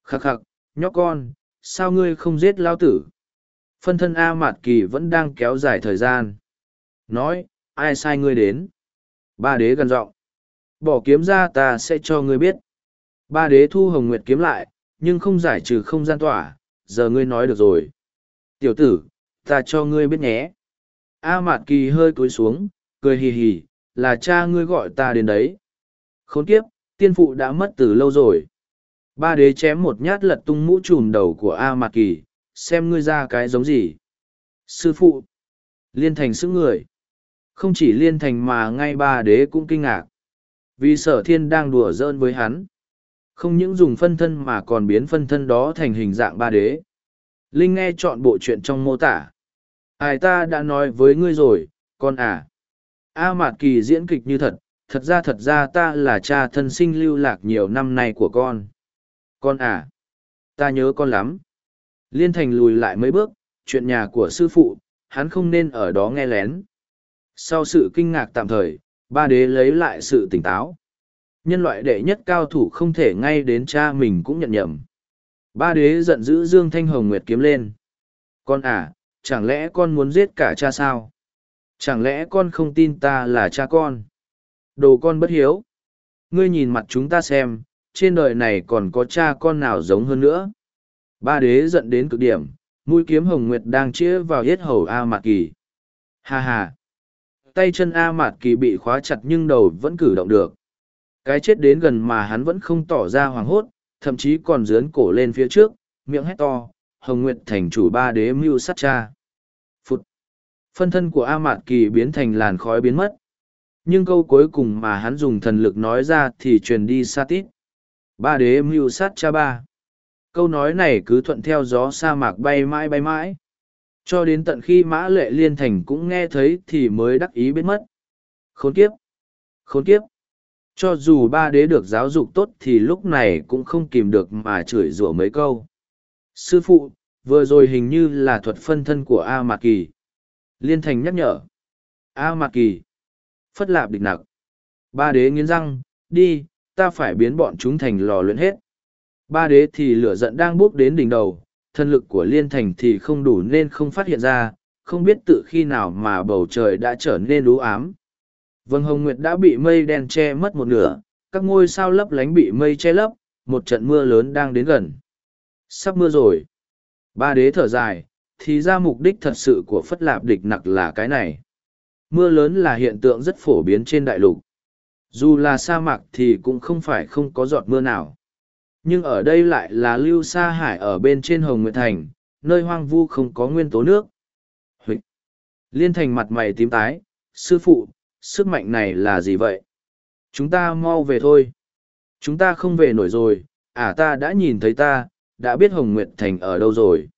Khắc khắc, nhóc con, sao ngươi không giết lao tử? Phân thân A Mạt Kỳ vẫn đang kéo dài thời gian. Nói, ai sai ngươi đến? Ba đế gần giọng Bỏ kiếm ra ta sẽ cho ngươi biết. Ba đế thu hồng nguyệt kiếm lại, nhưng không giải trừ không gian tỏa, giờ ngươi nói được rồi. Tiểu tử, ta cho ngươi biết nhé. A Mạt Kỳ hơi cúi xuống, cười hì hì, là cha ngươi gọi ta đến đấy. Khốn kiếp, tiên phụ đã mất từ lâu rồi. Ba đế chém một nhát lật tung mũ trùm đầu của A Mạt Kỳ, xem ngươi ra cái giống gì. Sư phụ, liên thành sức người. Không chỉ liên thành mà ngay ba đế cũng kinh ngạc. Vì sở thiên đang đùa giỡn với hắn. Không những dùng phân thân mà còn biến phân thân đó thành hình dạng ba đế. Linh nghe chọn bộ chuyện trong mô tả. Ai ta đã nói với ngươi rồi, con à. A Mạt Kỳ diễn kịch như thật, thật ra thật ra ta là cha thân sinh lưu lạc nhiều năm nay của con. Con à, ta nhớ con lắm. Liên Thành lùi lại mấy bước, chuyện nhà của sư phụ, hắn không nên ở đó nghe lén. Sau sự kinh ngạc tạm thời, ba đế lấy lại sự tỉnh táo. Nhân loại đệ nhất cao thủ không thể ngay đến cha mình cũng nhận nhầm. Ba đế giận dữ Dương Thanh Hồng Nguyệt kiếm lên. Con à, chẳng lẽ con muốn giết cả cha sao? Chẳng lẽ con không tin ta là cha con? Đồ con bất hiếu. Ngươi nhìn mặt chúng ta xem, trên đời này còn có cha con nào giống hơn nữa. Ba đế giận đến cực điểm, mũi kiếm hồng nguyệt đang chĩa vào yết hầu A Mạt Kỳ. Ha ha! Tay chân A Mạt Kỳ bị khóa chặt nhưng đầu vẫn cử động được. Cái chết đến gần mà hắn vẫn không tỏ ra hoảng hốt, thậm chí còn dướn cổ lên phía trước, miệng hét to, hồng nguyệt thành chủ ba đế mưu sát cha. Phụt! Phân thân của A Mạt Kỳ biến thành làn khói biến mất. Nhưng câu cuối cùng mà hắn dùng thần lực nói ra thì truyền đi xa tít. Ba đế mưu sát cha ba. Câu nói này cứ thuận theo gió sa mạc bay mãi bay mãi. Cho đến tận khi mã lệ liên thành cũng nghe thấy thì mới đắc ý biến mất. Khốn kiếp! Khốn kiếp! Cho dù ba đế được giáo dục tốt thì lúc này cũng không kìm được mà chửi rủa mấy câu. Sư phụ, vừa rồi hình như là thuật phân thân của A Mạc Kỳ. Liên thành nhắc nhở. A Mạc Kỳ. Phất lạp địch nặc. Ba đế nghiến răng, đi, ta phải biến bọn chúng thành lò luyện hết. Ba đế thì lửa giận đang bước đến đỉnh đầu, thân lực của liên thành thì không đủ nên không phát hiện ra, không biết tự khi nào mà bầu trời đã trở nên đú ám. Vâng Hồng Nguyệt đã bị mây đen che mất một nửa, các ngôi sao lấp lánh bị mây che lấp, một trận mưa lớn đang đến gần. Sắp mưa rồi. Ba đế thở dài, thì ra mục đích thật sự của Phất Lạp địch nặc là cái này. Mưa lớn là hiện tượng rất phổ biến trên đại lục. Dù là sa mạc thì cũng không phải không có giọt mưa nào. Nhưng ở đây lại là lưu sa hải ở bên trên Hồng Nguyệt Thành, nơi hoang vu không có nguyên tố nước. Huỵch! Liên thành mặt mày tím tái, sư phụ, sức mạnh này là gì vậy? Chúng ta mau về thôi. Chúng ta không về nổi rồi, à ta đã nhìn thấy ta, đã biết Hồng Nguyệt Thành ở đâu rồi.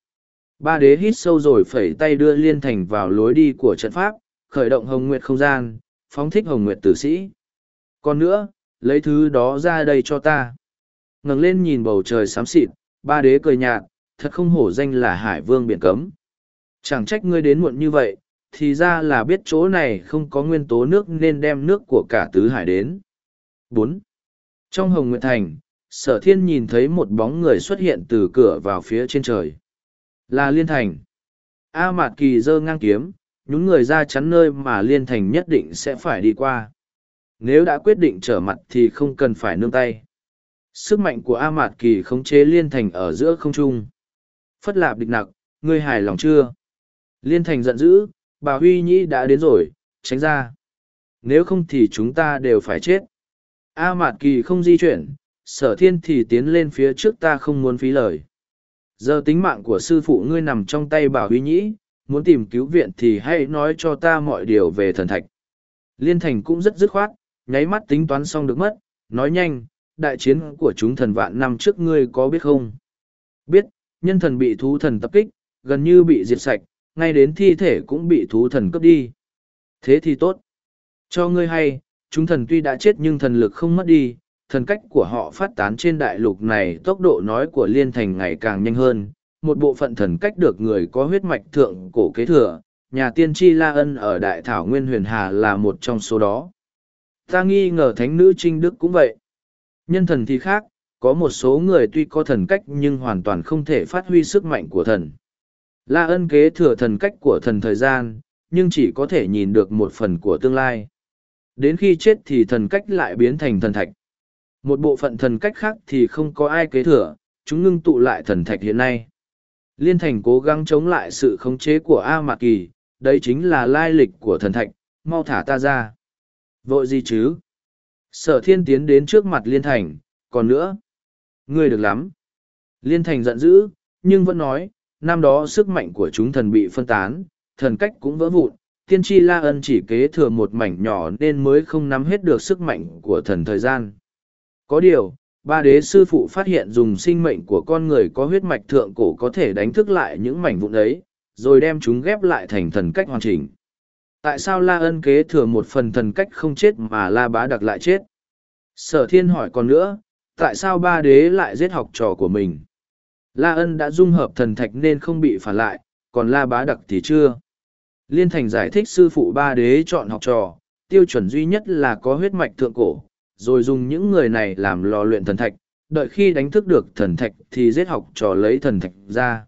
Ba đế hít sâu rồi phẩy tay đưa Liên Thành vào lối đi của trận pháp, khởi động Hồng Nguyệt không gian, phóng thích Hồng Nguyệt tử sĩ. Còn nữa, lấy thứ đó ra đây cho ta. ngẩng lên nhìn bầu trời xám xịt, ba đế cười nhạt, thật không hổ danh là Hải Vương biển cấm. Chẳng trách ngươi đến muộn như vậy, thì ra là biết chỗ này không có nguyên tố nước nên đem nước của cả tứ hải đến. bốn Trong Hồng Nguyệt Thành, sở thiên nhìn thấy một bóng người xuất hiện từ cửa vào phía trên trời. Là Liên Thành. A Mạt Kỳ giơ ngang kiếm, nhún người ra chắn nơi mà Liên Thành nhất định sẽ phải đi qua. Nếu đã quyết định trở mặt thì không cần phải nương tay. Sức mạnh của A Mạt Kỳ khống chế Liên Thành ở giữa không trung. Phất lạp địch nặc, ngươi hài lòng chưa? Liên Thành giận dữ, bà Huy Nhĩ đã đến rồi, tránh ra. Nếu không thì chúng ta đều phải chết. A Mạt Kỳ không di chuyển, sở thiên thì tiến lên phía trước ta không muốn phí lời. Giờ tính mạng của sư phụ ngươi nằm trong tay bảo huy nhĩ, muốn tìm cứu viện thì hãy nói cho ta mọi điều về thần thạch. Liên thành cũng rất dứt khoát, nháy mắt tính toán xong được mất, nói nhanh, đại chiến của chúng thần vạn năm trước ngươi có biết không? Biết, nhân thần bị thú thần tập kích, gần như bị diệt sạch, ngay đến thi thể cũng bị thú thần cướp đi. Thế thì tốt. Cho ngươi hay, chúng thần tuy đã chết nhưng thần lực không mất đi, thần cách của họ phát tán trên đại lục này tốc độ nói của liên thành ngày càng nhanh hơn một bộ phận thần cách được người có huyết mạch thượng cổ kế thừa nhà tiên tri la ân ở đại thảo nguyên huyền hà là một trong số đó ta nghi ngờ thánh nữ trinh đức cũng vậy nhân thần thì khác có một số người tuy có thần cách nhưng hoàn toàn không thể phát huy sức mạnh của thần la ân kế thừa thần cách của thần thời gian nhưng chỉ có thể nhìn được một phần của tương lai đến khi chết thì thần cách lại biến thành thần thạch một bộ phận thần cách khác thì không có ai kế thừa, chúng ngưng tụ lại thần thạch hiện nay. Liên thành cố gắng chống lại sự khống chế của A Mạc Kỳ, đấy chính là lai lịch của thần thạch, mau thả ta ra. Vội gì chứ? Sở thiên tiến đến trước mặt Liên thành, còn nữa. Ngươi được lắm. Liên thành giận dữ, nhưng vẫn nói, năm đó sức mạnh của chúng thần bị phân tán, thần cách cũng vỡ vụn, tiên tri La Ân chỉ kế thừa một mảnh nhỏ nên mới không nắm hết được sức mạnh của thần thời gian. Có điều, ba đế sư phụ phát hiện dùng sinh mệnh của con người có huyết mạch thượng cổ có thể đánh thức lại những mảnh vụn ấy, rồi đem chúng ghép lại thành thần cách hoàn chỉnh. Tại sao La Ân kế thừa một phần thần cách không chết mà La Bá Đặc lại chết? Sở thiên hỏi còn nữa, tại sao ba đế lại giết học trò của mình? La Ân đã dung hợp thần thạch nên không bị phản lại, còn La Bá Đặc thì chưa. Liên Thành giải thích sư phụ ba đế chọn học trò, tiêu chuẩn duy nhất là có huyết mạch thượng cổ, rồi dùng những người này làm lò luyện thần thạch, đợi khi đánh thức được thần thạch thì giết học trò lấy thần thạch ra.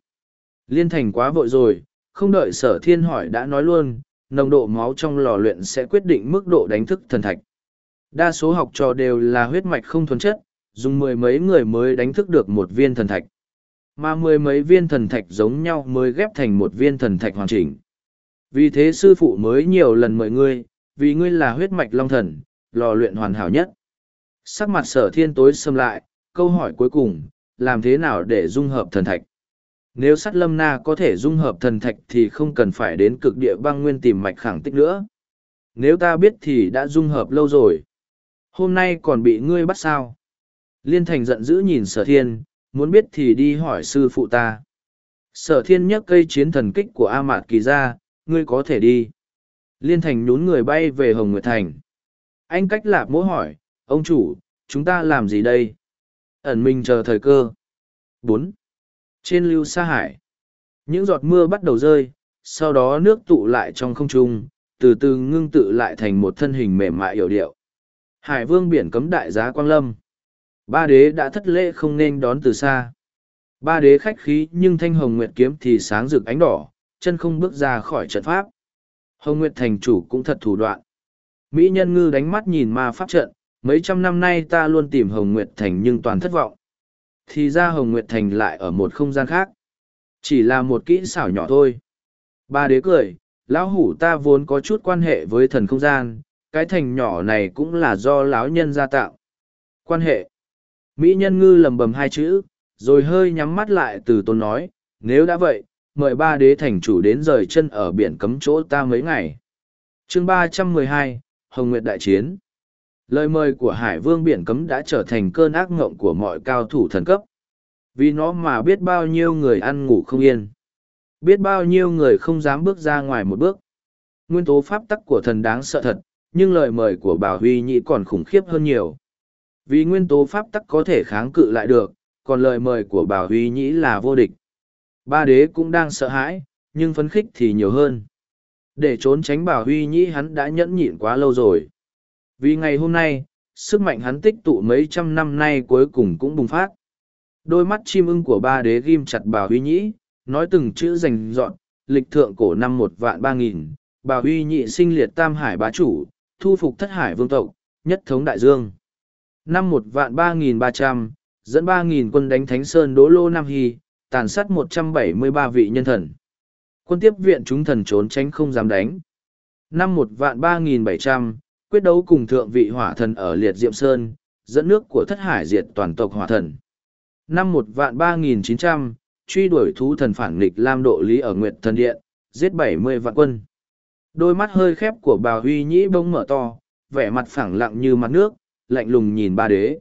Liên thành quá vội rồi, không đợi sở thiên hỏi đã nói luôn, nồng độ máu trong lò luyện sẽ quyết định mức độ đánh thức thần thạch. Đa số học trò đều là huyết mạch không thuần chất, dùng mười mấy người mới đánh thức được một viên thần thạch. Mà mười mấy viên thần thạch giống nhau mới ghép thành một viên thần thạch hoàn chỉnh. Vì thế sư phụ mới nhiều lần mời ngươi, vì ngươi là huyết mạch long thần, lò luyện hoàn hảo nhất. Sắc mặt sở thiên tối xâm lại, câu hỏi cuối cùng, làm thế nào để dung hợp thần thạch? Nếu sắt lâm na có thể dung hợp thần thạch thì không cần phải đến cực địa băng nguyên tìm mạch khẳng tích nữa. Nếu ta biết thì đã dung hợp lâu rồi. Hôm nay còn bị ngươi bắt sao? Liên thành giận dữ nhìn sở thiên, muốn biết thì đi hỏi sư phụ ta. Sở thiên nhấc cây chiến thần kích của A Mạt Kỳ ra, ngươi có thể đi. Liên thành nhún người bay về Hồng Nguyệt Thành. Anh cách lạp mỗ hỏi, Ông chủ, chúng ta làm gì đây? Ẩn mình chờ thời cơ. bốn trên lưu sa hải, những giọt mưa bắt đầu rơi, sau đó nước tụ lại trong không trung, từ từ ngưng tự lại thành một thân hình mềm mại hiểu điệu. Hải vương biển cấm đại giá Quang Lâm. Ba đế đã thất lễ không nên đón từ xa. Ba đế khách khí nhưng thanh hồng nguyệt kiếm thì sáng rực ánh đỏ, chân không bước ra khỏi trận pháp. Hồng Nguyệt thành chủ cũng thật thủ đoạn. Mỹ nhân ngư đánh mắt nhìn ma pháp trận, mấy trăm năm nay ta luôn tìm hồng nguyệt thành nhưng toàn thất vọng thì ra hồng nguyệt thành lại ở một không gian khác Chỉ là một kỹ xảo nhỏ thôi. Ba đế cười, lão hủ ta vốn có chút quan hệ với thần không gian, cái thành nhỏ này cũng là do lão nhân gia tạo. Quan hệ. Mỹ nhân ngư lầm bầm hai chữ, rồi hơi nhắm mắt lại từ tôn nói, nếu đã vậy, mời ba đế thành chủ đến rời chân ở biển cấm chỗ ta mấy ngày. chương ba trăm mười hai Hồng Nguyệt Đại Chiến Lời mời của Hải Vương Biển Cấm đã trở thành cơn ác ngộng của mọi cao thủ thần cấp. Vì nó mà biết bao nhiêu người ăn ngủ không yên. Biết bao nhiêu người không dám bước ra ngoài một bước. Nguyên tố pháp tắc của thần đáng sợ thật, nhưng lời mời của Bảo Huy Nhĩ còn khủng khiếp hơn nhiều. Vì nguyên tố pháp tắc có thể kháng cự lại được, còn lời mời của Bảo Huy Nhĩ là vô địch. Ba đế cũng đang sợ hãi, nhưng phấn khích thì nhiều hơn. Để trốn tránh Bảo Huy Nhĩ hắn đã nhẫn nhịn quá lâu rồi. Vì ngày hôm nay, sức mạnh hắn tích tụ mấy trăm năm nay cuối cùng cũng bùng phát. Đôi mắt chim ưng của ba đế ghim chặt bà Huy Nhĩ, nói từng chữ rành dọn, lịch thượng cổ năm một vạn ba nghìn, bà Huy Nhị sinh liệt tam hải bá chủ, thu phục thất hải vương tộc, nhất thống đại dương. Năm một vạn ba nghìn ba trăm, dẫn ba nghìn quân đánh Thánh Sơn Đỗ Lô Nam Hy, tàn sát một trăm bảy mươi ba vị nhân thần. Quân tiếp viện chúng thần trốn tránh không dám đánh. Năm một vạn ba nghìn bảy trăm, quyết đấu cùng thượng vị hỏa thần ở Liệt Diệm Sơn, dẫn nước của thất hải diệt toàn tộc hỏa thần. Năm một vạn ba nghìn chín trăm, truy đuổi thú thần phản nghịch Lam Độ Lý ở Nguyệt Thần Điện, giết bảy mươi vạn quân. Đôi mắt hơi khép của bà Huy Nhĩ bông mở to, vẻ mặt phẳng lặng như mặt nước, lạnh lùng nhìn ba đế.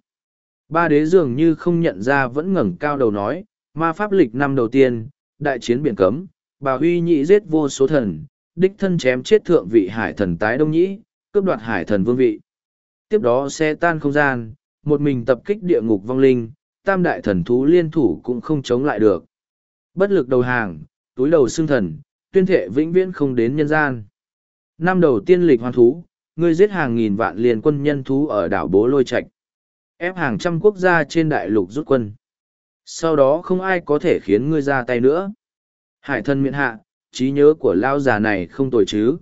Ba đế dường như không nhận ra vẫn ngẩng cao đầu nói, ma pháp lịch năm đầu tiên, đại chiến biển cấm, bà Huy Nhĩ giết vô số thần, đích thân chém chết thượng vị hải thần tái đông nhĩ, cướp đoạt hải thần vương vị. Tiếp đó xe tan không gian, một mình tập kích địa ngục vong linh, tam đại thần thú liên thủ cũng không chống lại được. Bất lực đầu hàng, túi đầu xương thần, tuyên thệ vĩnh viễn không đến nhân gian. Năm đầu tiên lịch hoang thú, ngươi giết hàng nghìn vạn liền quân nhân thú ở đảo Bố Lôi Trạch. Ép hàng trăm quốc gia trên đại lục rút quân. Sau đó không ai có thể khiến ngươi ra tay nữa. Hải thân miễn hạ, trí nhớ của lao già này không tồi chứ.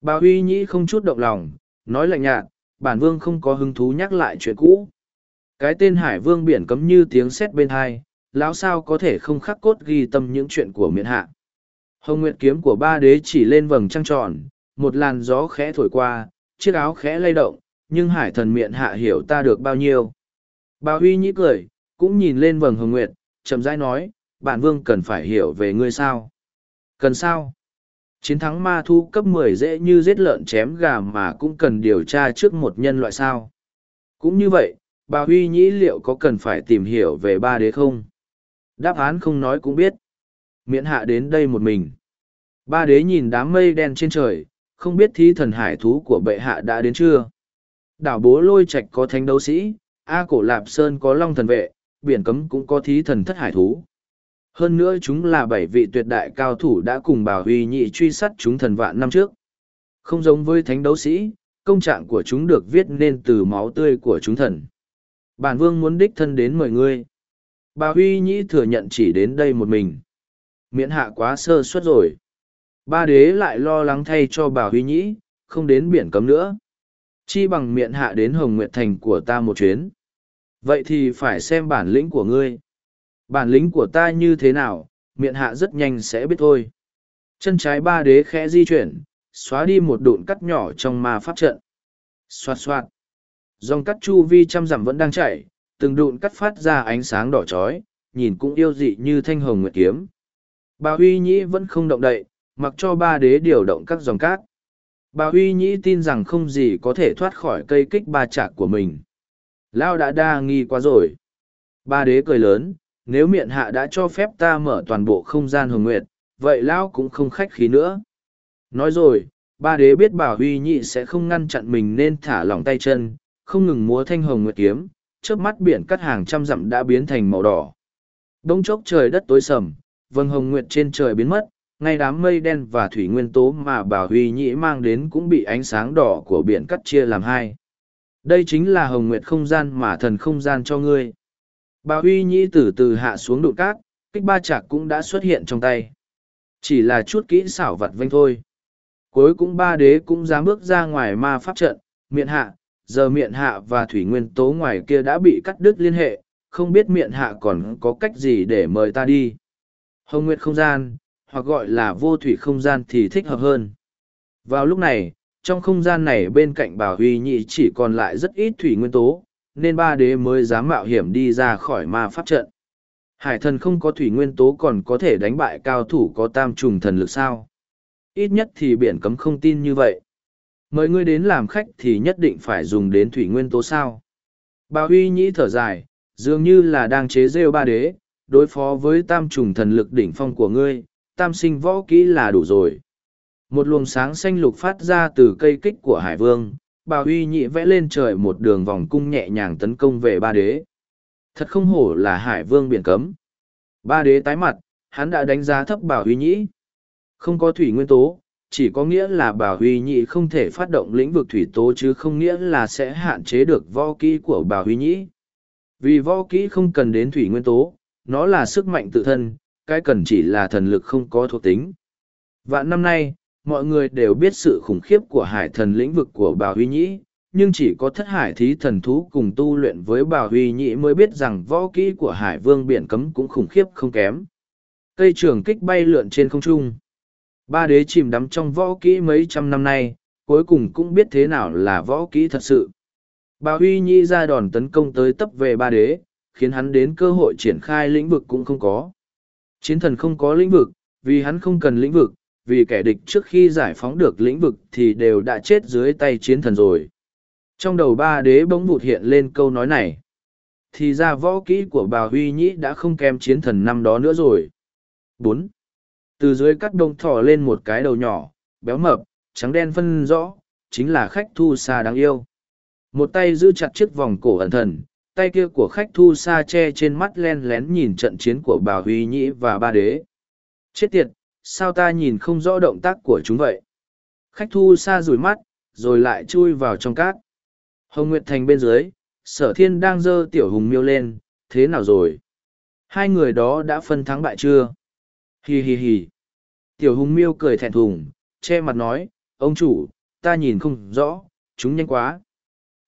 Bà Huy Nhĩ không chút động lòng, nói lạnh nhạt, bản vương không có hứng thú nhắc lại chuyện cũ. Cái tên Hải Vương biển cấm như tiếng sét bên hai, lão sao có thể không khắc cốt ghi tâm những chuyện của Miện hạ. Hồng Nguyệt kiếm của ba đế chỉ lên vầng trăng tròn, một làn gió khẽ thổi qua, chiếc áo khẽ lay động, nhưng hải thần Miện hạ hiểu ta được bao nhiêu. Bà Huy nhĩ cười, cũng nhìn lên vầng hồng nguyệt, chậm rãi nói, bản vương cần phải hiểu về ngươi sao. Cần sao? Chiến thắng ma thu cấp mười dễ như giết lợn chém gà mà cũng cần điều tra trước một nhân loại sao. Cũng như vậy, bà Huy nhĩ liệu có cần phải tìm hiểu về ba đế không? Đáp án không nói cũng biết. Miễn hạ đến đây một mình. Ba đế nhìn đám mây đen trên trời, không biết thí thần hải thú của bệ hạ đã đến chưa. Đảo bố lôi Trạch có thánh đấu sĩ, A cổ lạp sơn có long thần vệ, biển cấm cũng có thí thần thất hải thú. Hơn nữa chúng là bảy vị tuyệt đại cao thủ đã cùng bảo huy nhị truy sát chúng thần vạn năm trước. Không giống với thánh đấu sĩ, công trạng của chúng được viết nên từ máu tươi của chúng thần. Bản vương muốn đích thân đến mời ngươi. Bà Huy Nhĩ thừa nhận chỉ đến đây một mình. Miễn hạ quá sơ suất rồi. Ba đế lại lo lắng thay cho bà Huy Nhĩ, không đến biển cấm nữa. Chi bằng miệng hạ đến Hồng Nguyệt Thành của ta một chuyến. Vậy thì phải xem bản lĩnh của ngươi. Bản lĩnh của ta như thế nào, miệng hạ rất nhanh sẽ biết thôi. Chân trái ba đế khẽ di chuyển, xóa đi một đụn cắt nhỏ trong ma pháp trận. Xoạt xoạt. Dòng cắt chu vi trăm dặm vẫn đang chảy, từng đụn cắt phát ra ánh sáng đỏ chói, nhìn cũng yêu dị như thanh hồng nguyệt kiếm. Bà Huy Nhĩ vẫn không động đậy, mặc cho ba đế điều động các dòng cát. Bà Huy Nhĩ tin rằng không gì có thể thoát khỏi cây kích ba chạc của mình. Lao đã đa nghi quá rồi. Ba đế cười lớn, nếu miệng hạ đã cho phép ta mở toàn bộ không gian hồng nguyệt, vậy Lão cũng không khách khí nữa. Nói rồi, ba đế biết Bảo Huy Nhị sẽ không ngăn chặn mình nên thả lỏng tay chân, không ngừng múa thanh hồng nguyệt kiếm, trước mắt biển cắt hàng trăm dặm đã biến thành màu đỏ. Đông chốc trời đất tối sầm, vầng hồng nguyệt trên trời biến mất, ngay đám mây đen và thủy nguyên tố mà Bảo huy Nhị mang đến cũng bị ánh sáng đỏ của biển cắt chia làm hai đây chính là hồng nguyệt không gian mà thần không gian cho ngươi bà huy nhĩ từ từ hạ xuống đụn cát kích ba chạc cũng đã xuất hiện trong tay. Chỉ là chút kỹ xảo vặt vanh thôi. Cuối cũng ba đế cũng dám bước ra ngoài ma pháp trận miệng hạ giờ miệng hạ và thủy nguyên tố ngoài kia đã bị cắt đứt liên hệ không biết miệng hạ còn có cách gì để mời ta đi. Hồng Nguyệt không gian, hoặc gọi là vô thủy không gian thì thích hợp hơn. Vào lúc này, trong không gian này bên cạnh bảo huy nhị chỉ còn lại rất ít thủy nguyên tố, nên ba đế mới dám mạo hiểm đi ra khỏi ma pháp trận. Hải thần không có thủy nguyên tố còn có thể đánh bại cao thủ có tam trùng thần lực sao. Ít nhất thì biển cấm không tin như vậy. Mời ngươi đến làm khách thì nhất định phải dùng đến thủy nguyên tố sao. Bà huy nhĩ thở dài, dường như là đang chế rêu ba đế, đối phó với tam trùng thần lực đỉnh phong của ngươi, tam sinh võ kỹ là đủ rồi. Một luồng sáng xanh lục phát ra từ cây kích của Hải Vương, bà huy nhị vẽ lên trời một đường vòng cung nhẹ nhàng tấn công về ba đế. Thật không hổ là Hải Vương biển cấm. Ba đế tái mặt, hắn đã đánh giá thấp Bà huy nhĩ. Không có thủy nguyên tố, chỉ có nghĩa là Bà huy nhị không thể phát động lĩnh vực thủy tố chứ không nghĩa là sẽ hạn chế được võ kỹ của Bà huy nhĩ. Vì võ kỹ không cần đến thủy nguyên tố, nó là sức mạnh tự thân, cái cần chỉ là thần lực không có thuộc tính. Vạn năm nay, mọi người đều biết sự khủng khiếp của hải thần lĩnh vực của Bảo Huy Nhĩ, nhưng chỉ có thất hải thí thần thú cùng tu luyện với Bảo Huy Nhĩ mới biết rằng võ kỹ của hải vương biển cấm cũng khủng khiếp không kém. Cây trường kích bay lượn trên không trung. Ba đế chìm đắm trong võ kỹ mấy trăm năm nay, cuối cùng cũng biết thế nào là võ kỹ thật sự. Bảo Huy Nhĩ ra đòn tấn công tới tấp về ba đế, khiến hắn đến cơ hội triển khai lĩnh vực cũng không có. Chiến thần không có lĩnh vực, vì hắn không cần lĩnh vực, vì kẻ địch trước khi giải phóng được lĩnh vực thì đều đã chết dưới tay chiến thần rồi. Trong đầu ba đế bỗng vụt hiện lên câu nói này. Thì ra võ kỹ của bà Huy Nhĩ đã không kém chiến thần năm đó nữa rồi. bốn Từ dưới cắt đông thỏ lên một cái đầu nhỏ, béo mập, trắng đen phân rõ, chính là khách thu xa đáng yêu. Một tay giữ chặt chiếc vòng cổ ẩn thần, tay kia của khách thu xa che trên mắt len lén nhìn trận chiến của bà Huy Nhĩ và ba đế. Chết tiệt, sao ta nhìn không rõ động tác của chúng vậy? Khách thu xa rủi mắt, rồi lại chui vào trong cát. Hồng Nguyệt Thành bên dưới, sở thiên đang dơ tiểu hùng miêu lên, thế nào rồi? Hai người đó đã phân thắng bại chưa? Hì hì hì. Tiểu hùng miêu cười thẹn thùng, che mặt nói, ông chủ, ta nhìn không rõ, chúng nhanh quá.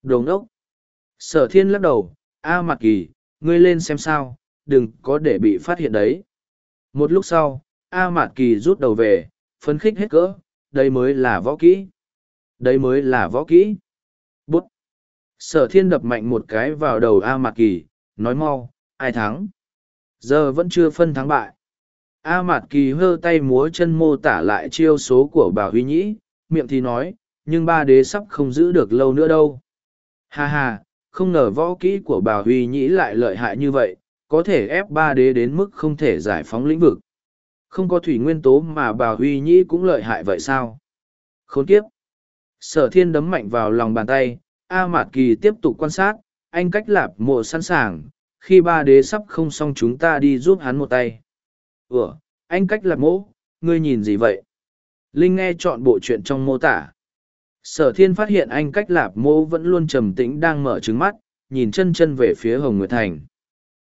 Đồ ốc Sở thiên lắc đầu, A Mạc Kỳ, ngươi lên xem sao, đừng có để bị phát hiện đấy. Một lúc sau, A Mạt Kỳ rút đầu về, phấn khích hết cỡ, đây mới là võ kỹ. Đây mới là võ kỹ. Bút. Sở thiên đập mạnh một cái vào đầu A Mạt Kỳ, nói mau, ai thắng. Giờ vẫn chưa phân thắng bại. A Mạt Kỳ hơ tay múa chân mô tả lại chiêu số của bà Huy Nhĩ, miệng thì nói, nhưng ba đế sắp không giữ được lâu nữa đâu. Ha ha, không ngờ võ kỹ của bà Huy Nhĩ lại lợi hại như vậy, có thể ép ba đế đến mức không thể giải phóng lĩnh vực. Không có thủy nguyên tố mà bà Huy Nhĩ cũng lợi hại vậy sao? Khốn kiếp! Sở thiên đấm mạnh vào lòng bàn tay, A Mạt Kỳ tiếp tục quan sát, anh cách lạp mộ sẵn sàng, khi ba đế sắp không xong chúng ta đi giúp hắn một tay. Ủa, anh cách lạp mộ, ngươi nhìn gì vậy? Linh nghe chọn bộ chuyện trong mô tả. Sở thiên phát hiện anh cách lạp mộ vẫn luôn trầm tĩnh đang mở trứng mắt, nhìn chân chân về phía Hồng Nguyệt Thành.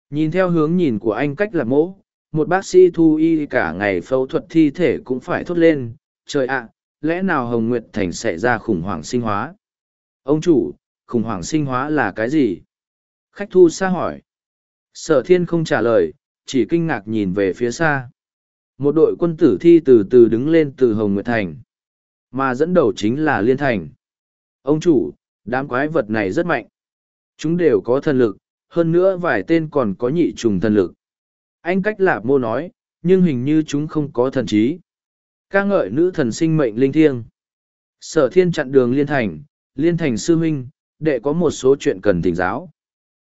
Nhìn theo hướng nhìn của anh cách lạp mộ, một bác sĩ thu y cả ngày phẫu thuật thi thể cũng phải thốt lên, trời ạ, lẽ nào hồng nguyệt thành xảy ra khủng hoảng sinh hóa? Ông chủ, khủng hoảng sinh hóa là cái gì? Khách thu xa hỏi. Sở thiên không trả lời, chỉ kinh ngạc nhìn về phía xa. Một đội quân tử thi từ từ đứng lên từ hồng nguyệt thành, mà dẫn đầu chính là liên thành. Ông chủ, đám quái vật này rất mạnh. Chúng đều có thần lực, hơn nữa vài tên còn có nhị trùng thần lực anh cách lạp mô nói, nhưng hình như chúng không có thần trí. Ca ngợi nữ thần sinh mệnh linh thiêng. Sở thiên chặn đường liên thành liên thành sư huynh, đệ có một số chuyện cần thỉnh giáo.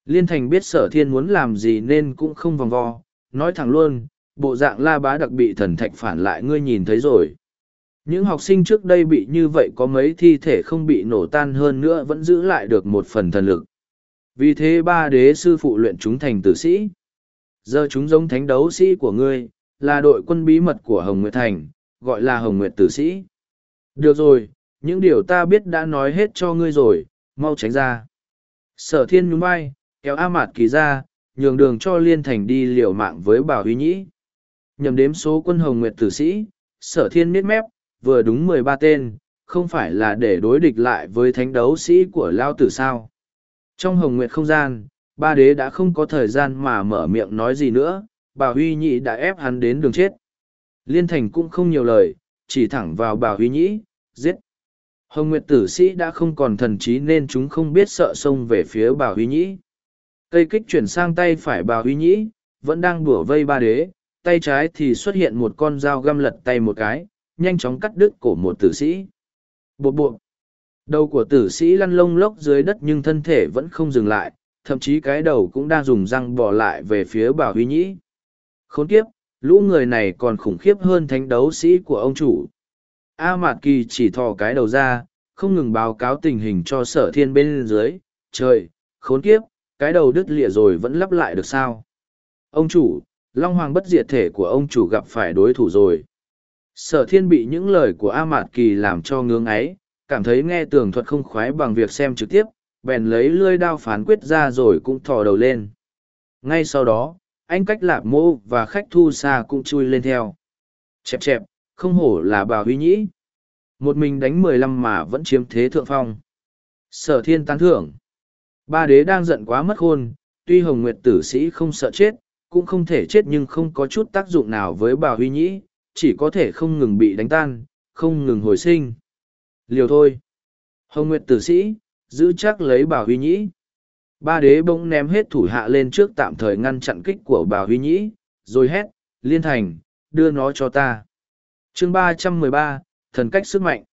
Liên thành biết sở thiên muốn làm gì nên cũng không vòng vo, nói thẳng luôn, bộ dạng la bá đặc bị thần thạch phản lại ngươi nhìn thấy rồi. Những học sinh trước đây bị như vậy có mấy thi thể không bị nổ tan hơn nữa vẫn giữ lại được một phần thần lực. Vì thế ba đế sư phụ luyện chúng thành tử sĩ. Giờ chúng giống thánh đấu sĩ của ngươi, là đội quân bí mật của Hồng Nguyệt Thành, gọi là Hồng Nguyệt Tử Sĩ. Được rồi, những điều ta biết đã nói hết cho ngươi rồi, mau tránh ra. Sở thiên nhún vai, kéo A Mạt Kỳ ra, nhường đường cho Liên Thành đi liều mạng với Bảo Huy Nhĩ. Nhầm đếm số quân Hồng Nguyệt Tử Sĩ, sở thiên miết mép, vừa đúng mười ba tên, không phải là để đối địch lại với thánh đấu sĩ của Lao Tử sao. Trong Hồng Nguyệt không gian, ba đế đã không có thời gian mà mở miệng nói gì nữa, bà huy nhĩ đã ép hắn đến đường chết. Liên thành cũng không nhiều lời chỉ thẳng vào bà huy nhĩ giết. Hồng nguyệt tử sĩ đã không còn thần trí nên chúng không biết sợ xông về phía bà huy nhĩ. Cây kích chuyển sang tay phải bà huy nhĩ vẫn đang đùa vây ba đế tay trái thì xuất hiện một con dao găm lật tay một cái nhanh chóng cắt đứt cổ một tử sĩ. Bột bột đầu của tử sĩ lăn lông lốc dưới đất nhưng thân thể vẫn không dừng lại thậm chí cái đầu cũng đang dùng răng bỏ lại về phía Bảo huy nhĩ. Khốn kiếp, lũ người này còn khủng khiếp hơn thánh đấu sĩ của ông chủ. A mạt kỳ chỉ thò cái đầu ra, không ngừng báo cáo tình hình cho sở thiên bên dưới. Trời, khốn kiếp, cái đầu đứt lịa rồi vẫn lắp lại được sao? Ông chủ, long hoàng bất diệt thể của ông chủ gặp phải đối thủ rồi. Sở thiên bị những lời của a mạt kỳ làm cho ngưỡng ấy cảm thấy nghe tường thuật không khoái bằng việc xem trực tiếp bèn lấy lươi đao phán quyết ra rồi cũng thò đầu lên. Ngay sau đó, anh cách lạp mô và khách thu xa cũng chui lên theo. Chẹp chẹp, không hổ là bà huy nhĩ. Một mình đánh mười lăm mà vẫn chiếm thế thượng phong. Sở thiên tán thưởng. Ba đế đang giận quá mất khôn, tuy hồng nguyệt tử sĩ không sợ chết, cũng không thể chết nhưng không có chút tác dụng nào với bà huy nhĩ, chỉ có thể không ngừng bị đánh tan, không ngừng hồi sinh. Liều thôi. Hồng nguyệt tử sĩ giữ chắc lấy bà huy nhĩ. Ba đế bỗng ném hết thủ hạ lên trước tạm thời ngăn chặn kích của bà huy nhĩ, rồi hét, liên thành, đưa nó cho ta. Chương ba trăm mười ba, thần cách sức mạnh.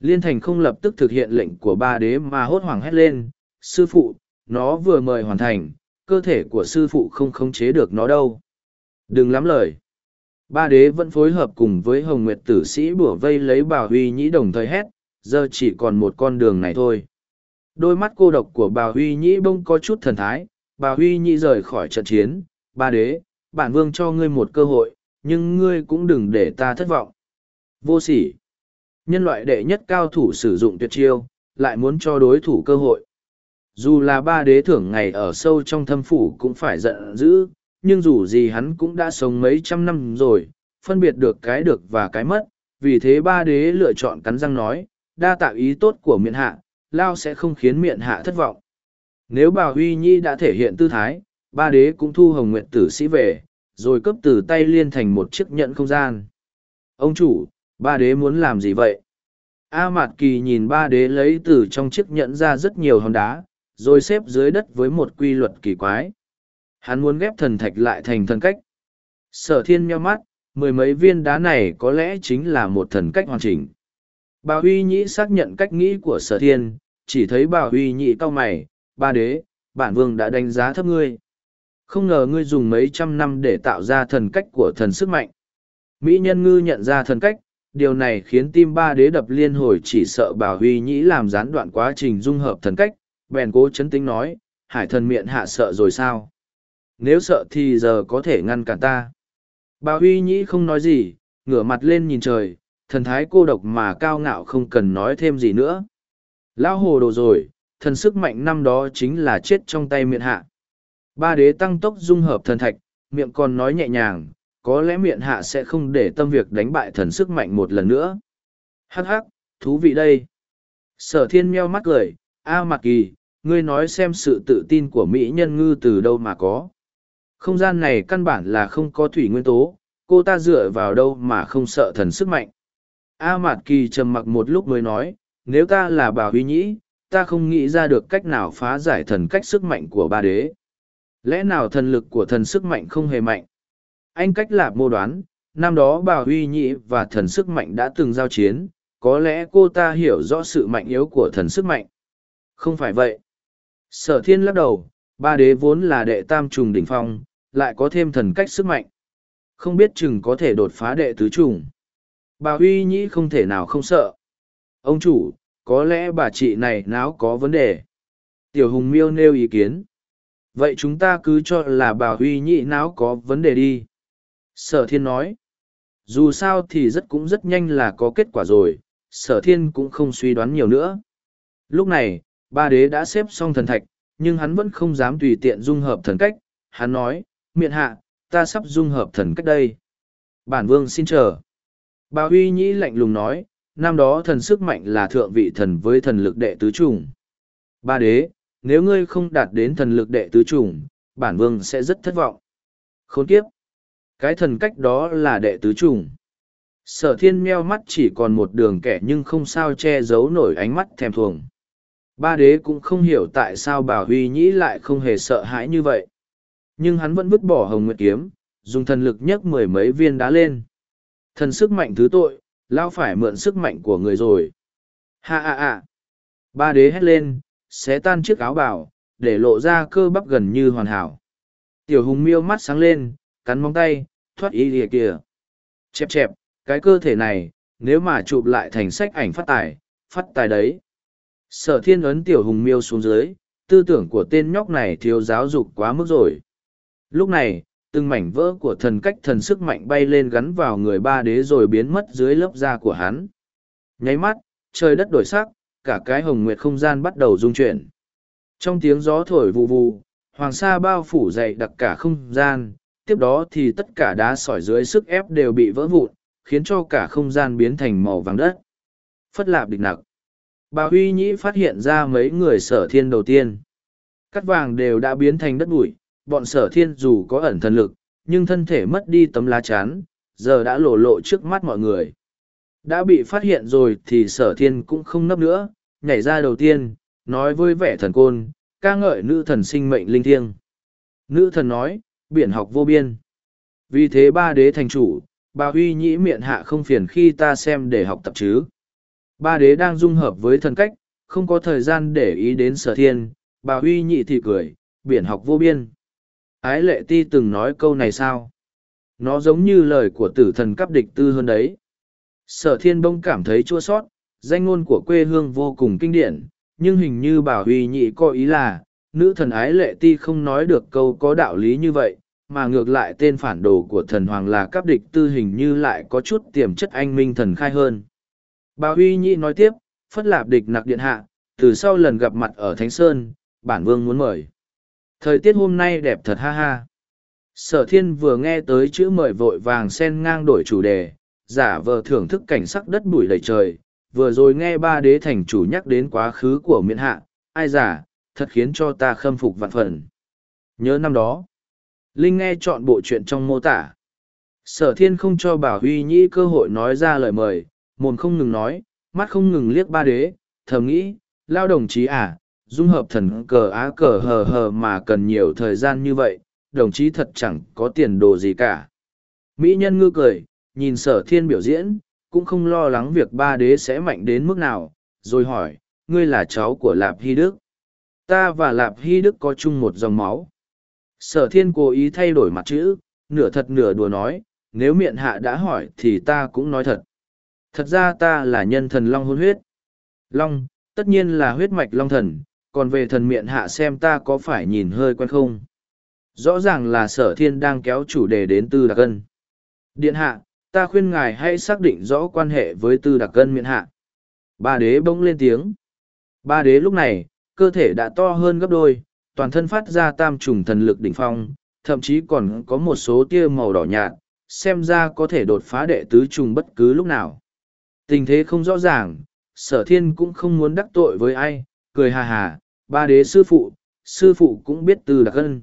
Liên thành không lập tức thực hiện lệnh của ba đế mà hốt hoảng hét lên, sư phụ, nó vừa mời hoàn thành, cơ thể của sư phụ không khống chế được nó đâu. Đừng lắm lời. Ba đế vẫn phối hợp cùng với hồng nguyệt tử sĩ bủa vây lấy bà huy nhĩ đồng thời hét, giờ chỉ còn một con đường này thôi đôi mắt cô độc của bà huy nhĩ bông có chút thần thái. Bà huy nhĩ rời khỏi trận chiến. Ba đế, bản vương cho ngươi một cơ hội, nhưng ngươi cũng đừng để ta thất vọng. Vô sỉ. Nhân loại đệ nhất cao thủ sử dụng tuyệt chiêu, lại muốn cho đối thủ cơ hội. Dù là ba đế thưởng ngày ở sâu trong thâm phủ cũng phải giận dữ, nhưng dù gì hắn cũng đã sống mấy trăm năm rồi, phân biệt được cái được và cái mất. Vì thế ba đế lựa chọn cắn răng nói, đa tạo ý tốt của miệng hạ lao sẽ không khiến miệng hạ thất vọng. Nếu bà huy nhi đã thể hiện tư thái, ba đế cũng thu hồng nguyện tử sĩ về, rồi cấp từ tay liên thành một chiếc nhẫn không gian. Ông chủ, ba đế muốn làm gì vậy? A mạt kỳ nhìn ba đế lấy từ trong chiếc nhẫn ra rất nhiều hòn đá, rồi xếp dưới đất với một quy luật kỳ quái. Hắn muốn ghép thần thạch lại thành thần cách. Sở thiên meo mắt, mười mấy viên đá này có lẽ chính là một thần cách hoàn chỉnh bà huy nhĩ xác nhận cách nghĩ của sở thiên, chỉ thấy bà huy nhĩ cau mày, ba đế, bản vương đã đánh giá thấp ngươi. Không ngờ ngươi dùng mấy trăm năm để tạo ra thần cách của thần sức mạnh. Mỹ nhân ngư nhận ra thần cách, điều này khiến tim ba đế đập liên hồi chỉ sợ bà huy nhĩ làm gián đoạn quá trình dung hợp thần cách, bèn cố chấn tính nói, hải thần miệng hạ sợ rồi sao? Nếu sợ thì giờ có thể ngăn cản ta. Bà huy nhĩ không nói gì, ngửa mặt lên nhìn trời thần thái cô độc mà cao ngạo không cần nói thêm gì nữa. Lão hồ đồ rồi thần sức mạnh năm đó chính là chết trong tay miệng hạ. Ba đế tăng tốc dung hợp thần thạch miệng còn nói nhẹ nhàng có lẽ miệng hạ sẽ không để tâm việc đánh bại thần sức mạnh một lần nữa. Hắc hắc thú vị đây. Sở thiên meo mắt cười a à, mặc kỳ ngươi nói xem sự tự tin của mỹ nhân ngư từ đâu mà có? Không gian này căn bản là không có thủy nguyên tố cô ta dựa vào đâu mà không sợ thần sức mạnh? A mạt kỳ trầm mặc một lúc mới nói, nếu ta là bà huy nhĩ, ta không nghĩ ra được cách nào phá giải thần cách sức mạnh của ba đế. Lẽ nào thần lực của thần sức mạnh không hề mạnh? Anh cách lạp mô đoán, năm đó bà huy nhĩ và thần sức mạnh đã từng giao chiến, có lẽ cô ta hiểu rõ sự mạnh yếu của thần sức mạnh. Không phải vậy. Sở thiên lắc đầu, ba đế vốn là đệ tam trùng đỉnh phong, lại có thêm thần cách sức mạnh. Không biết chừng có thể đột phá đệ tứ trùng bà huy nhĩ không thể nào không sợ. Ông chủ, có lẽ bà chị này não có vấn đề. Tiểu hùng miêu nêu ý kiến. Vậy chúng ta cứ cho là bà huy nhĩ não có vấn đề đi. Sở thiên nói. Dù sao thì rất cũng rất nhanh là có kết quả rồi. Sở thiên cũng không suy đoán nhiều nữa. Lúc này, ba đế đã xếp xong thần thạch, nhưng hắn vẫn không dám tùy tiện dung hợp thần cách. Hắn nói miệng hạ, ta sắp dung hợp thần cách đây. Bản vương xin chờ bà huy nhĩ lạnh lùng nói năm đó thần sức mạnh là thượng vị thần với thần lực đệ tứ chủng ba đế nếu ngươi không đạt đến thần lực đệ tứ chủng bản vương sẽ rất thất vọng khốn kiếp Cái thần cách đó là đệ tứ trùng. Sở thiên meo mắt chỉ còn một đường kẻ nhưng không sao che giấu nổi ánh mắt thèm thuồng. Ba đế cũng không hiểu tại sao bà Huy Nhĩ lại không hề sợ hãi như vậy. Nhưng hắn vẫn vứt bỏ hồng nguyệt kiếm, dùng thần lực nhấc mười mấy viên đá lên. Thần sức mạnh thứ tội, lao phải mượn sức mạnh của người rồi. Ha ha ha. Ba đế hét lên, xé tan chiếc áo bảo để lộ ra cơ bắp gần như hoàn hảo. Tiểu hùng miêu mắt sáng lên, cắn móng tay, thoát ý kìa kìa. Chẹp chẹp, cái cơ thể này, nếu mà chụp lại thành sách ảnh phát tài, phát tài đấy. Sở thiên ấn tiểu hùng miêu xuống dưới, tư tưởng của tên nhóc này thiếu giáo dục quá mức rồi. Lúc này, từng mảnh vỡ của thần cách thần sức mạnh bay lên gắn vào người ba đế rồi biến mất dưới lớp da của hắn. Nháy mắt, trời đất đổi sắc, cả cái hồng nguyệt không gian bắt đầu rung chuyển. Trong tiếng gió thổi vù vù, hoàng sa bao phủ dày đặc cả không gian, tiếp đó thì tất cả đá sỏi dưới sức ép đều bị vỡ vụn, khiến cho cả không gian biến thành màu vàng đất. Phất lạp địch nặc. Bà Huy Nhĩ phát hiện ra mấy người sở thiên đầu tiên. Cắt vàng đều đã biến thành đất bụi, bọn sở thiên dù có ẩn thần lực, nhưng thân thể mất đi tấm lá chắn, giờ đã lộ lộ trước mắt mọi người. Đã bị phát hiện rồi thì sở thiên cũng không nấp nữa, nhảy ra đầu tiên, nói với vẻ thần côn, ca ngợi nữ thần sinh mệnh linh thiêng. Nữ thần nói, biển học vô biên. Vì thế ba đế thành chủ, bà huy nhĩ miệng hạ không phiền khi ta xem để học tập chứ. Ba đế đang dung hợp với thần cách, không có thời gian để ý đến sở thiên, bà huy nhị thì cười, biển học vô biên. Ái lệ ti từng nói câu này sao? Nó giống như lời của tử thần cắp địch tư hơn đấy. Sở thiên bông cảm thấy chua sót, danh ngôn của quê hương vô cùng kinh điển, nhưng hình như Bảo huy nhị có ý là, nữ thần ái lệ ti không nói được câu có đạo lý như vậy, mà ngược lại tên phản đồ của thần hoàng là cắp địch tư hình như lại có chút tiềm chất anh minh thần khai hơn. Bà Huy Nhĩ nói tiếp, phất lạp địch nặc điện hạ, từ sau lần gặp mặt ở Thánh Sơn, bản vương muốn mời. Thời tiết hôm nay đẹp thật ha ha. Sở thiên vừa nghe tới chữ mời vội vàng sen ngang đổi chủ đề, giả vờ thưởng thức cảnh sắc đất bụi đầy trời, vừa rồi nghe ba đế thành chủ nhắc đến quá khứ của miễn hạ, ai giả, thật khiến cho ta khâm phục vạn phần. Nhớ năm đó, Linh nghe chọn bộ chuyện trong mô tả. Sở thiên không cho bảo huy nhĩ cơ hội nói ra lời mời, mồm không ngừng nói, mắt không ngừng liếc ba đế, thầm nghĩ, lao đồng chí à, dung hợp thần cờ á cờ hờ hờ mà cần nhiều thời gian như vậy, đồng chí thật chẳng có tiền đồ gì cả. Mỹ nhân ngư cười, nhìn sở thiên biểu diễn, cũng không lo lắng việc ba đế sẽ mạnh đến mức nào, rồi hỏi, ngươi là cháu của Lạp Hy Đức. Ta và Lạp Hy Đức có chung một dòng máu. Sở thiên cố ý thay đổi mặt chữ, nửa thật nửa đùa nói, nếu miệng hạ đã hỏi thì ta cũng nói thật. Thật ra ta là nhân thần long hôn huyết. Long, tất nhiên là huyết mạch long thần, còn về thần miện hạ xem ta có phải nhìn hơi quen không. Rõ ràng là sở thiên đang kéo chủ đề đến tư đặc cân. Điện hạ, ta khuyên ngài hãy xác định rõ quan hệ với tư đặc cân miện hạ. Ba đế bỗng lên tiếng. Ba đế lúc này, cơ thể đã to hơn gấp đôi, toàn thân phát ra tam trùng thần lực đỉnh phong, thậm chí còn có một số tia màu đỏ nhạt, xem ra có thể đột phá đệ tứ trùng bất cứ lúc nào. Tình thế không rõ ràng, sở thiên cũng không muốn đắc tội với ai, cười hà hà, ba đế sư phụ, sư phụ cũng biết từ đặc ân.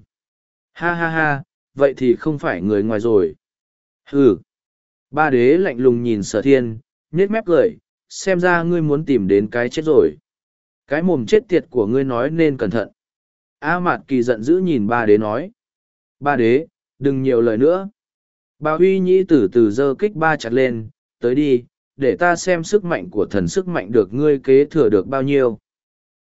Ha ha ha, vậy thì không phải người ngoài rồi. Hừ. Ba đế lạnh lùng nhìn sở thiên, nhếch mép cười, xem ra ngươi muốn tìm đến cái chết rồi. Cái mồm chết tiệt của ngươi nói nên cẩn thận. A Mạt Kỳ giận dữ nhìn ba đế nói. Ba đế, đừng nhiều lời nữa. Bà Huy Nhĩ từ từ giơ kích ba chặt lên, tới đi, để ta xem sức mạnh của thần sức mạnh được ngươi kế thừa được bao nhiêu.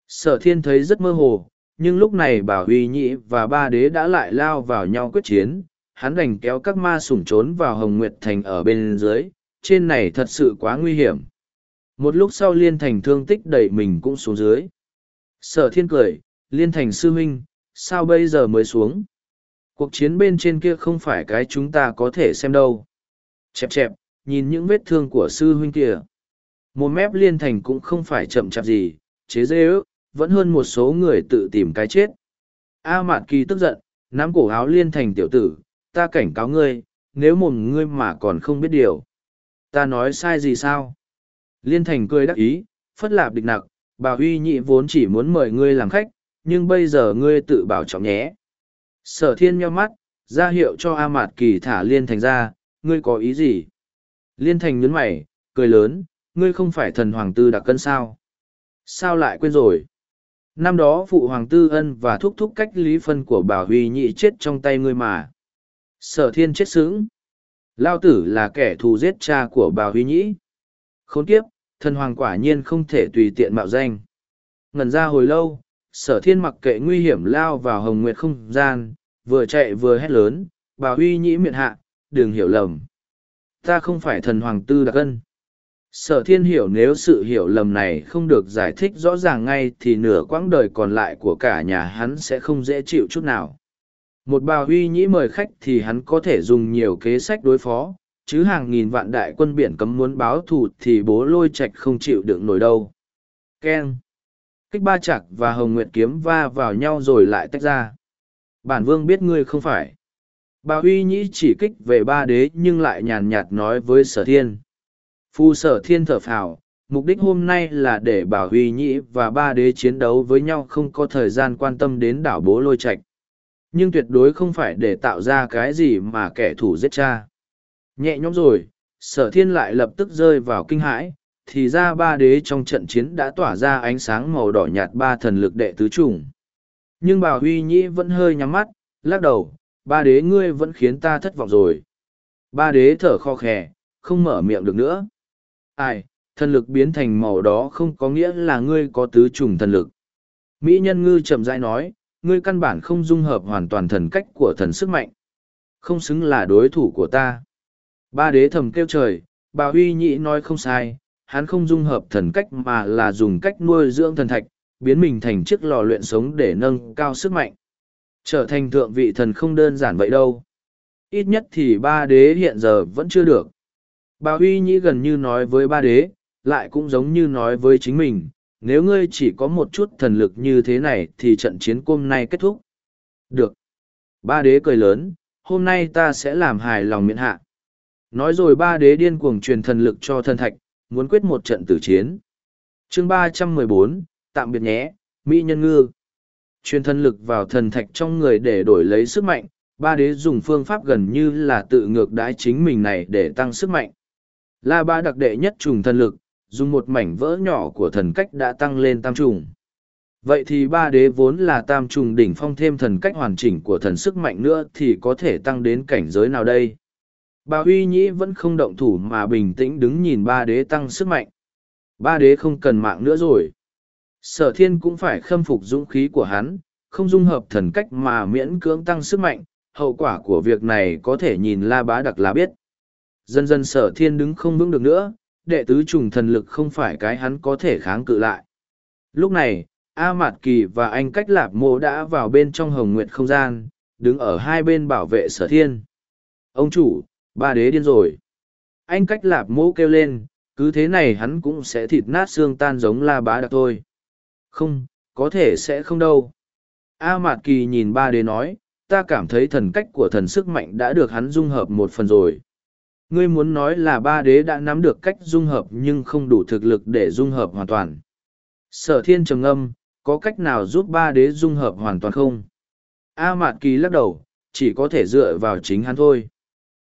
Sở thiên thấy rất mơ hồ, nhưng lúc này bảo huy nhĩ và ba đế đã lại lao vào nhau quyết chiến, hắn đành kéo các ma sủng trốn vào Hồng Nguyệt Thành ở bên dưới, trên này thật sự quá nguy hiểm. Một lúc sau Liên Thành thương tích đẩy mình cũng xuống dưới. Sở thiên cười, Liên Thành sư huynh, sao bây giờ mới xuống? Cuộc chiến bên trên kia không phải cái chúng ta có thể xem đâu. Chẹp chẹp, nhìn những vết thương của sư huynh kia. Một mép liên thành cũng không phải chậm chạp gì, chế dê ước, vẫn hơn một số người tự tìm cái chết. A Mạt Kỳ tức giận, nắm cổ áo liên thành tiểu tử, ta cảnh cáo ngươi, nếu mồm ngươi mà còn không biết điều. Ta nói sai gì sao? Liên thành cười đắc ý, phất lạp địch nặc, bà huy nhị vốn chỉ muốn mời ngươi làm khách, nhưng bây giờ ngươi tự bảo trọng nhé. Sở thiên nheo mắt, ra hiệu cho A Mạt Kỳ thả Liên Thành ra, ngươi có ý gì? Liên Thành nhấn mày, cười lớn, ngươi không phải thần hoàng tư đặc cân sao? Sao lại quên rồi? Năm đó phụ hoàng tư ân và thúc thúc cách lý phân của bảo huy nhị chết trong tay ngươi mà. Sở thiên chết sướng. Lao tử là kẻ thù giết cha của bảo huy nhĩ. Khốn kiếp, thần hoàng quả nhiên không thể tùy tiện mạo danh. Ngần ra hồi lâu, sở thiên mặc kệ nguy hiểm lao vào hồng nguyệt không gian, vừa chạy vừa hét lớn, bảo huy nhĩ miệng hạ, đừng hiểu lầm. Ta không phải thần hoàng tư đặc ân. Sở thiên hiểu nếu sự hiểu lầm này không được giải thích rõ ràng ngay thì nửa quãng đời còn lại của cả nhà hắn sẽ không dễ chịu chút nào. Một bà huy nhĩ mời khách thì hắn có thể dùng nhiều kế sách đối phó, chứ hàng nghìn vạn đại quân biển cấm muốn báo thù thì bố lôi Trạch không chịu đựng nổi đâu. Ken. Kích ba chặt và hồng nguyệt kiếm va vào nhau rồi lại tách ra. Bản vương biết ngươi không phải. Bà Huy Nhĩ chỉ kích về ba đế nhưng lại nhàn nhạt nói với sở thiên. Phu sở thiên thở phào, mục đích hôm nay là để bảo Huy Nhĩ và ba đế chiến đấu với nhau không có thời gian quan tâm đến đảo bố lôi Trạch. Nhưng tuyệt đối không phải để tạo ra cái gì mà kẻ thù giết cha. Nhẹ nhõm rồi, sở thiên lại lập tức rơi vào kinh hãi, thì ra ba đế trong trận chiến đã tỏa ra ánh sáng màu đỏ nhạt ba thần lực đệ tứ trùng. Nhưng bà Huy Nhĩ vẫn hơi nhắm mắt, lắc đầu, ba đế ngươi vẫn khiến ta thất vọng rồi. Ba đế thở kho khè, không mở miệng được nữa. Ai, thần lực biến thành màu đó không có nghĩa là ngươi có tứ trùng thần lực. Mỹ nhân ngư chậm rãi nói, ngươi căn bản không dung hợp hoàn toàn thần cách của thần sức mạnh. Không xứng là đối thủ của ta. Ba đế thầm kêu trời, bà Huy Nhĩ nói không sai, hắn không dung hợp thần cách mà là dùng cách nuôi dưỡng thần thạch, biến mình thành chiếc lò luyện sống để nâng cao sức mạnh. Trở thành thượng vị thần không đơn giản vậy đâu. Ít nhất thì ba đế hiện giờ vẫn chưa được. Bà Huy Nhĩ gần như nói với ba đế, lại cũng giống như nói với chính mình, nếu ngươi chỉ có một chút thần lực như thế này thì trận chiến hôm nay kết thúc. Được. Ba đế cười lớn, hôm nay ta sẽ làm hài lòng miễn hạ. Nói rồi ba đế điên cuồng truyền thần lực cho thần thạch, muốn quyết một trận tử chiến. chương ba trăm mười bốn tạm biệt nhé, Mỹ nhân ngư. Truyền thần lực vào thần thạch trong người để đổi lấy sức mạnh, ba đế dùng phương pháp gần như là tự ngược đãi chính mình này để tăng sức mạnh. La ba đặc đệ nhất trùng thần lực, dùng một mảnh vỡ nhỏ của thần cách đã tăng lên tam trùng. Vậy thì ba đế vốn là tam trùng đỉnh phong thêm thần cách hoàn chỉnh của thần sức mạnh nữa thì có thể tăng đến cảnh giới nào đây? Bà Huy Nhĩ vẫn không động thủ mà bình tĩnh đứng nhìn ba đế tăng sức mạnh. Ba đế không cần mạng nữa rồi. Sở thiên cũng phải khâm phục dũng khí của hắn, không dung hợp thần cách mà miễn cưỡng tăng sức mạnh, hậu quả của việc này có thể nhìn la bá đặc là biết. Dần dần sở thiên đứng không vững được nữa, đệ tứ trùng thần lực không phải cái hắn có thể kháng cự lại. Lúc này, A Mạt Kỳ và anh cách lạp mộ đã vào bên trong hồng nguyệt không gian, đứng ở hai bên bảo vệ sở thiên. Ông chủ, ba đế điên rồi. Anh cách lạp mộ kêu lên, cứ thế này hắn cũng sẽ thịt nát xương tan giống la bá đặc thôi. Không, có thể sẽ không đâu. A Mạt Kỳ nhìn ba đế nói, ta cảm thấy thần cách của thần sức mạnh đã được hắn dung hợp một phần rồi. Ngươi muốn nói là ba đế đã nắm được cách dung hợp nhưng không đủ thực lực để dung hợp hoàn toàn. Sở thiên trầm âm, có cách nào giúp ba đế dung hợp hoàn toàn không? A Mạt Kỳ lắc đầu, chỉ có thể dựa vào chính hắn thôi.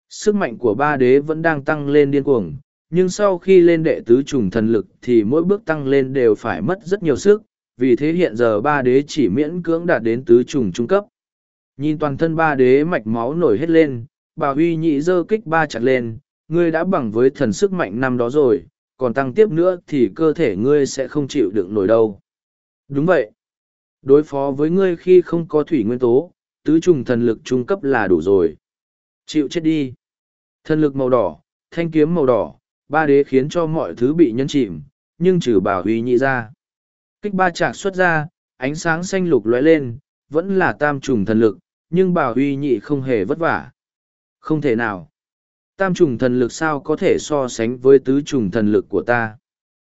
Sức mạnh của ba đế vẫn đang tăng lên điên cuồng, nhưng sau khi lên đệ tứ trùng thần lực thì mỗi bước tăng lên đều phải mất rất nhiều sức, vì thế hiện giờ ba đế chỉ miễn cưỡng đạt đến tứ trùng trung cấp. Nhìn toàn thân ba đế mạch máu nổi hết lên, bà huy nhị dơ kích ba chặt lên, ngươi đã bằng với thần sức mạnh năm đó rồi, còn tăng tiếp nữa thì cơ thể ngươi sẽ không chịu đựng nổi đâu. Đúng vậy. Đối phó với ngươi khi không có thủy nguyên tố, tứ trùng thần lực trung cấp là đủ rồi. Chịu chết đi. Thần lực màu đỏ, thanh kiếm màu đỏ, ba đế khiến cho mọi thứ bị nhấn chìm, nhưng trừ bà huy nhị ra. Kích ba chạc xuất ra, ánh sáng xanh lục lóe lên, vẫn là tam trùng thần lực, nhưng bà huy nhị không hề vất vả. Không thể nào. Tam trùng thần lực sao có thể so sánh với tứ trùng thần lực của ta.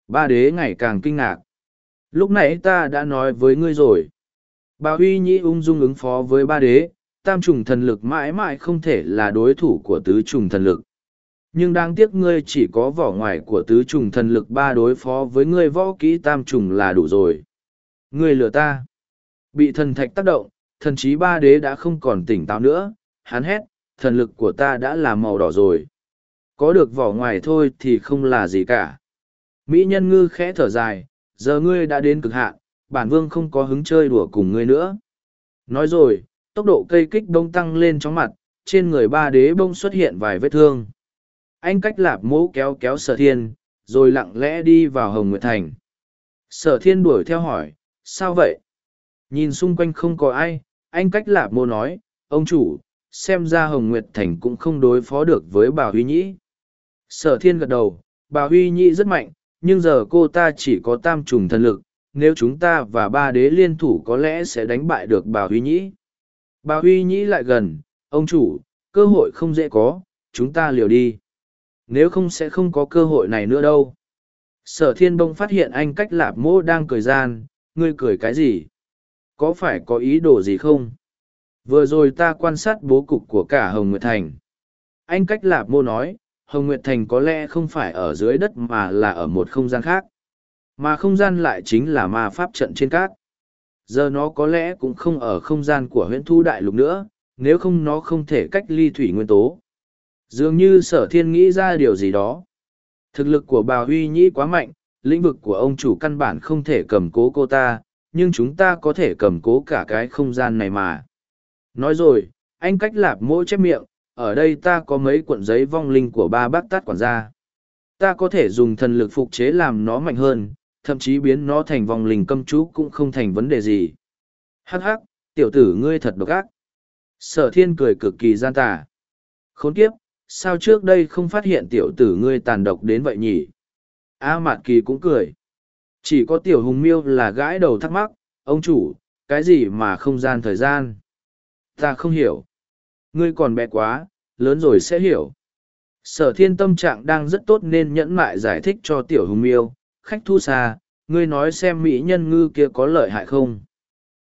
Ba đế ngày càng kinh ngạc. Lúc nãy ta đã nói với ngươi rồi. Bà huy nhĩ ung dung ứng phó với ba đế, tam trùng thần lực mãi mãi không thể là đối thủ của tứ trùng thần lực. Nhưng đáng tiếc ngươi chỉ có vỏ ngoài của tứ trùng thần lực ba đối phó với ngươi võ kỹ tam trùng là đủ rồi. Ngươi lừa ta. Bị thần thạch tác động, thần trí ba đế đã không còn tỉnh táo nữa, hắn hét, thần lực của ta đã là màu đỏ rồi. Có được vỏ ngoài thôi thì không là gì cả. Mỹ nhân ngư khẽ thở dài, giờ ngươi đã đến cực hạn, bản vương không có hứng chơi đùa cùng ngươi nữa. Nói rồi, tốc độ cây kích bông tăng lên chóng mặt, trên người ba đế bông xuất hiện vài vết thương. Anh cách lạp mũ kéo kéo sở thiên, rồi lặng lẽ đi vào Hồng Nguyệt Thành. Sở thiên đuổi theo hỏi, sao vậy? Nhìn xung quanh không có ai, anh cách lạp mô nói, ông chủ, xem ra Hồng Nguyệt Thành cũng không đối phó được với bà Huy Nhĩ. Sở thiên gật đầu, bà Huy Nhĩ rất mạnh, nhưng giờ cô ta chỉ có tam trùng thần lực, nếu chúng ta và ba đế liên thủ có lẽ sẽ đánh bại được bà Huy Nhĩ. Bà Huy Nhĩ lại gần, ông chủ, cơ hội không dễ có, chúng ta liều đi. Nếu không sẽ không có cơ hội này nữa đâu. Sở thiên bông phát hiện anh cách lạp mô đang cười gian, ngươi cười cái gì? Có phải có ý đồ gì không? Vừa rồi ta quan sát bố cục của cả Hồng Nguyệt Thành. Anh cách lạp mô nói, Hồng Nguyệt Thành có lẽ không phải ở dưới đất mà là ở một không gian khác. Mà không gian lại chính là ma pháp trận trên cát. Giờ nó có lẽ cũng không ở không gian của huyện thu đại lục nữa, nếu không nó không thể cách ly thủy nguyên tố. Dường như sở thiên nghĩ ra điều gì đó. Thực lực của bà Huy Nhĩ quá mạnh, lĩnh vực của ông chủ căn bản không thể cầm cố cô ta, nhưng chúng ta có thể cầm cố cả cái không gian này mà. Nói rồi, anh cách lạp mỗi chép miệng, ở đây ta có mấy cuộn giấy vong linh của ba bác tát quản gia. Ta có thể dùng thần lực phục chế làm nó mạnh hơn, thậm chí biến nó thành vong linh câm chú cũng không thành vấn đề gì. Hắc hắc, tiểu tử ngươi thật độc ác. Sở thiên cười cực kỳ gian tà. Khốn kiếp, sao trước đây không phát hiện tiểu tử ngươi tàn độc đến vậy nhỉ? A Mạt Kỳ cũng cười. Chỉ có tiểu hùng miêu là gãi đầu thắc mắc, ông chủ, cái gì mà không gian thời gian? Ta không hiểu. Ngươi còn bé quá, lớn rồi sẽ hiểu. Sở thiên tâm trạng đang rất tốt nên nhẫn mại giải thích cho tiểu hùng miêu. Khách thu xa, ngươi nói xem mỹ nhân ngư kia có lợi hại không?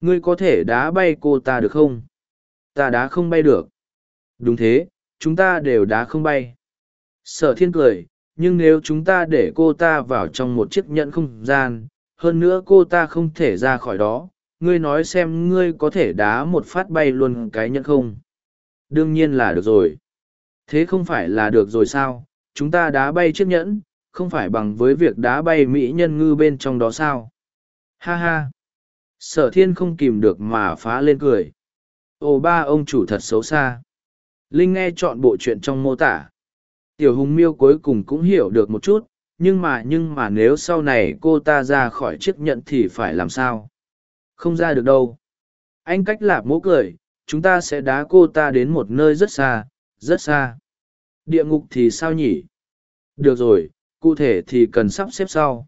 Ngươi có thể đá bay cô ta được không? Ta đá không bay được. Đúng thế, chúng ta đều đá không bay. Sở thiên cười, nhưng nếu chúng ta để cô ta vào trong một chiếc nhẫn không gian, hơn nữa cô ta không thể ra khỏi đó, ngươi nói xem ngươi có thể đá một phát bay luôn cái nhẫn không? Đương nhiên là được rồi. Thế không phải là được rồi sao? Chúng ta đá bay chiếc nhẫn, không phải bằng với việc đá bay mỹ nhân ngư bên trong đó sao? Ha ha! Sở thiên không kìm được mà phá lên cười. Ồ ba ông chủ thật xấu xa. Linh nghe chọn bộ chuyện trong mô tả. Tiểu hùng miêu cuối cùng cũng hiểu được một chút, nhưng mà nhưng mà nếu sau này cô ta ra khỏi chiếc nhẫn thì phải làm sao? Không ra được đâu. Anh cách lạp mỗ cười, chúng ta sẽ đá cô ta đến một nơi rất xa, rất xa. Địa ngục thì sao nhỉ? Được rồi, cụ thể thì cần sắp xếp sau.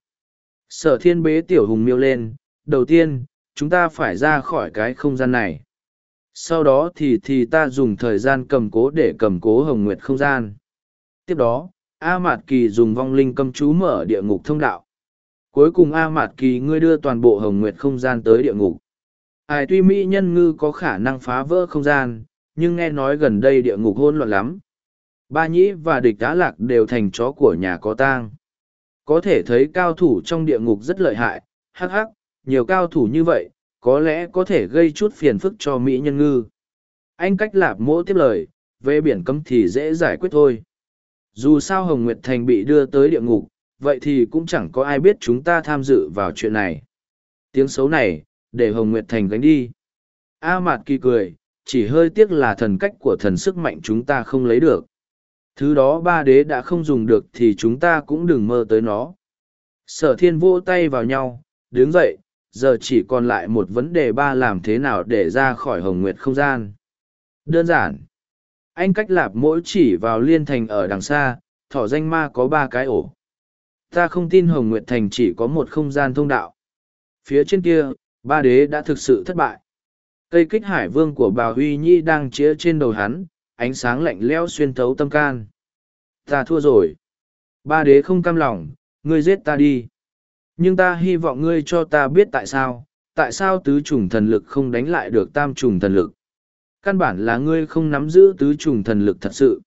Sở thiên bế tiểu hùng miêu lên, đầu tiên, chúng ta phải ra khỏi cái không gian này sau đó thì thì ta dùng thời gian cầm cố để cầm cố hồng nguyệt không gian tiếp đó a mạt kỳ dùng vong linh cầm chú mở địa ngục thông đạo cuối cùng a mạt kỳ ngươi đưa toàn bộ hồng nguyệt không gian tới địa ngục ai tuy mỹ nhân ngư có khả năng phá vỡ không gian nhưng nghe nói gần đây địa ngục hôn loạn lắm ba nhĩ và địch đá lạc đều thành chó của nhà có tang có thể thấy cao thủ trong địa ngục rất lợi hại hắc hắc nhiều cao thủ như vậy có lẽ có thể gây chút phiền phức cho Mỹ nhân ngư. Anh cách lạp mỗ tiếp lời, về biển cấm thì dễ giải quyết thôi. Dù sao Hồng Nguyệt Thành bị đưa tới địa ngục, vậy thì cũng chẳng có ai biết chúng ta tham dự vào chuyện này. Tiếng xấu này, để Hồng Nguyệt Thành gánh đi. A Mạt Kỳ cười, chỉ hơi tiếc là thần cách của thần sức mạnh chúng ta không lấy được. Thứ đó ba đế đã không dùng được thì chúng ta cũng đừng mơ tới nó. Sở thiên vỗ tay vào nhau, đứng dậy, giờ chỉ còn lại một vấn đề ba làm thế nào để ra khỏi hồng nguyệt không gian đơn giản anh cách lạp mỗi chỉ vào liên thành ở đằng xa thỏ danh ma có ba cái ổ ta không tin hồng nguyệt thành chỉ có một không gian thông đạo. Phía trên kia, ba đế đã thực sự thất bại. Cây kích hải vương của bà huy nhi đang chĩa trên đầu hắn, ánh sáng lạnh lẽo xuyên thấu tâm can. Ta thua rồi. Ba đế không cam lòng, ngươi giết ta đi. Nhưng ta hy vọng ngươi cho ta biết tại sao tại sao tứ trùng thần lực không đánh lại được tam trùng thần lực. Căn bản là ngươi không nắm giữ tứ trùng thần lực thật sự.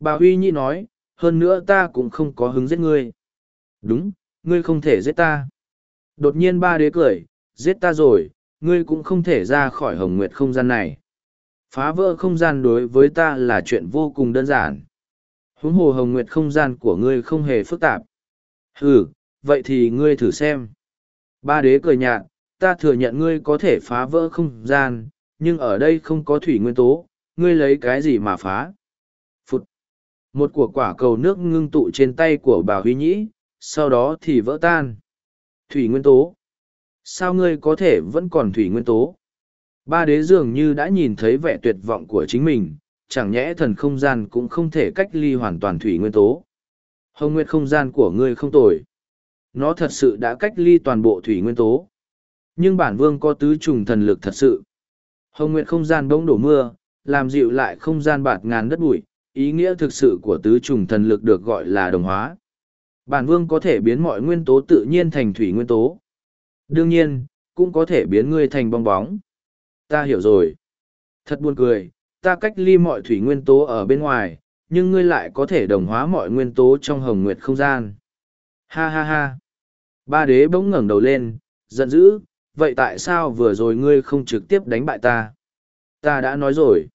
Bà huy nhi nói, hơn nữa ta cũng không có hứng giết ngươi đúng ngươi không thể giết ta đột nhiên ba đế cười giết ta rồi ngươi cũng không thể ra khỏi hồng nguyệt không gian này Phá vỡ không gian đối với ta là chuyện vô cùng đơn giản. Huống hồ hồng nguyệt không gian của ngươi không hề phức tạp. Ừ, vậy thì ngươi thử xem. Ba đế cười nhạt, ta thừa nhận ngươi có thể phá vỡ không gian, nhưng ở đây không có thủy nguyên tố, ngươi lấy cái gì mà phá? Phụt! Một của quả cầu nước ngưng tụ trên tay của bà Huy Nhĩ, sau đó thì vỡ tan. Thủy nguyên tố! Sao ngươi có thể vẫn còn thủy nguyên tố? Ba đế dường như đã nhìn thấy vẻ tuyệt vọng của chính mình, chẳng nhẽ thần không gian cũng không thể cách ly hoàn toàn thủy nguyên tố. Hồng nguyệt không gian của ngươi không tồi. Nó thật sự đã cách ly toàn bộ thủy nguyên tố. Nhưng bản vương có tứ trùng thần lực thật sự. Hồng nguyệt không gian bỗng đổ mưa, làm dịu lại không gian bạt ngàn đất bụi, ý nghĩa thực sự của tứ trùng thần lực được gọi là đồng hóa. Bản vương có thể biến mọi nguyên tố tự nhiên thành thủy nguyên tố. Đương nhiên, cũng có thể biến ngươi thành bong bóng. Ta hiểu rồi. Thật buồn cười, ta cách ly mọi thủy nguyên tố ở bên ngoài, nhưng ngươi lại có thể đồng hóa mọi nguyên tố trong hồng nguyệt không gian. Ha ha ha. Ba đế bỗng ngẩng đầu lên, giận dữ, vậy tại sao vừa rồi ngươi không trực tiếp đánh bại ta? Ta đã nói rồi.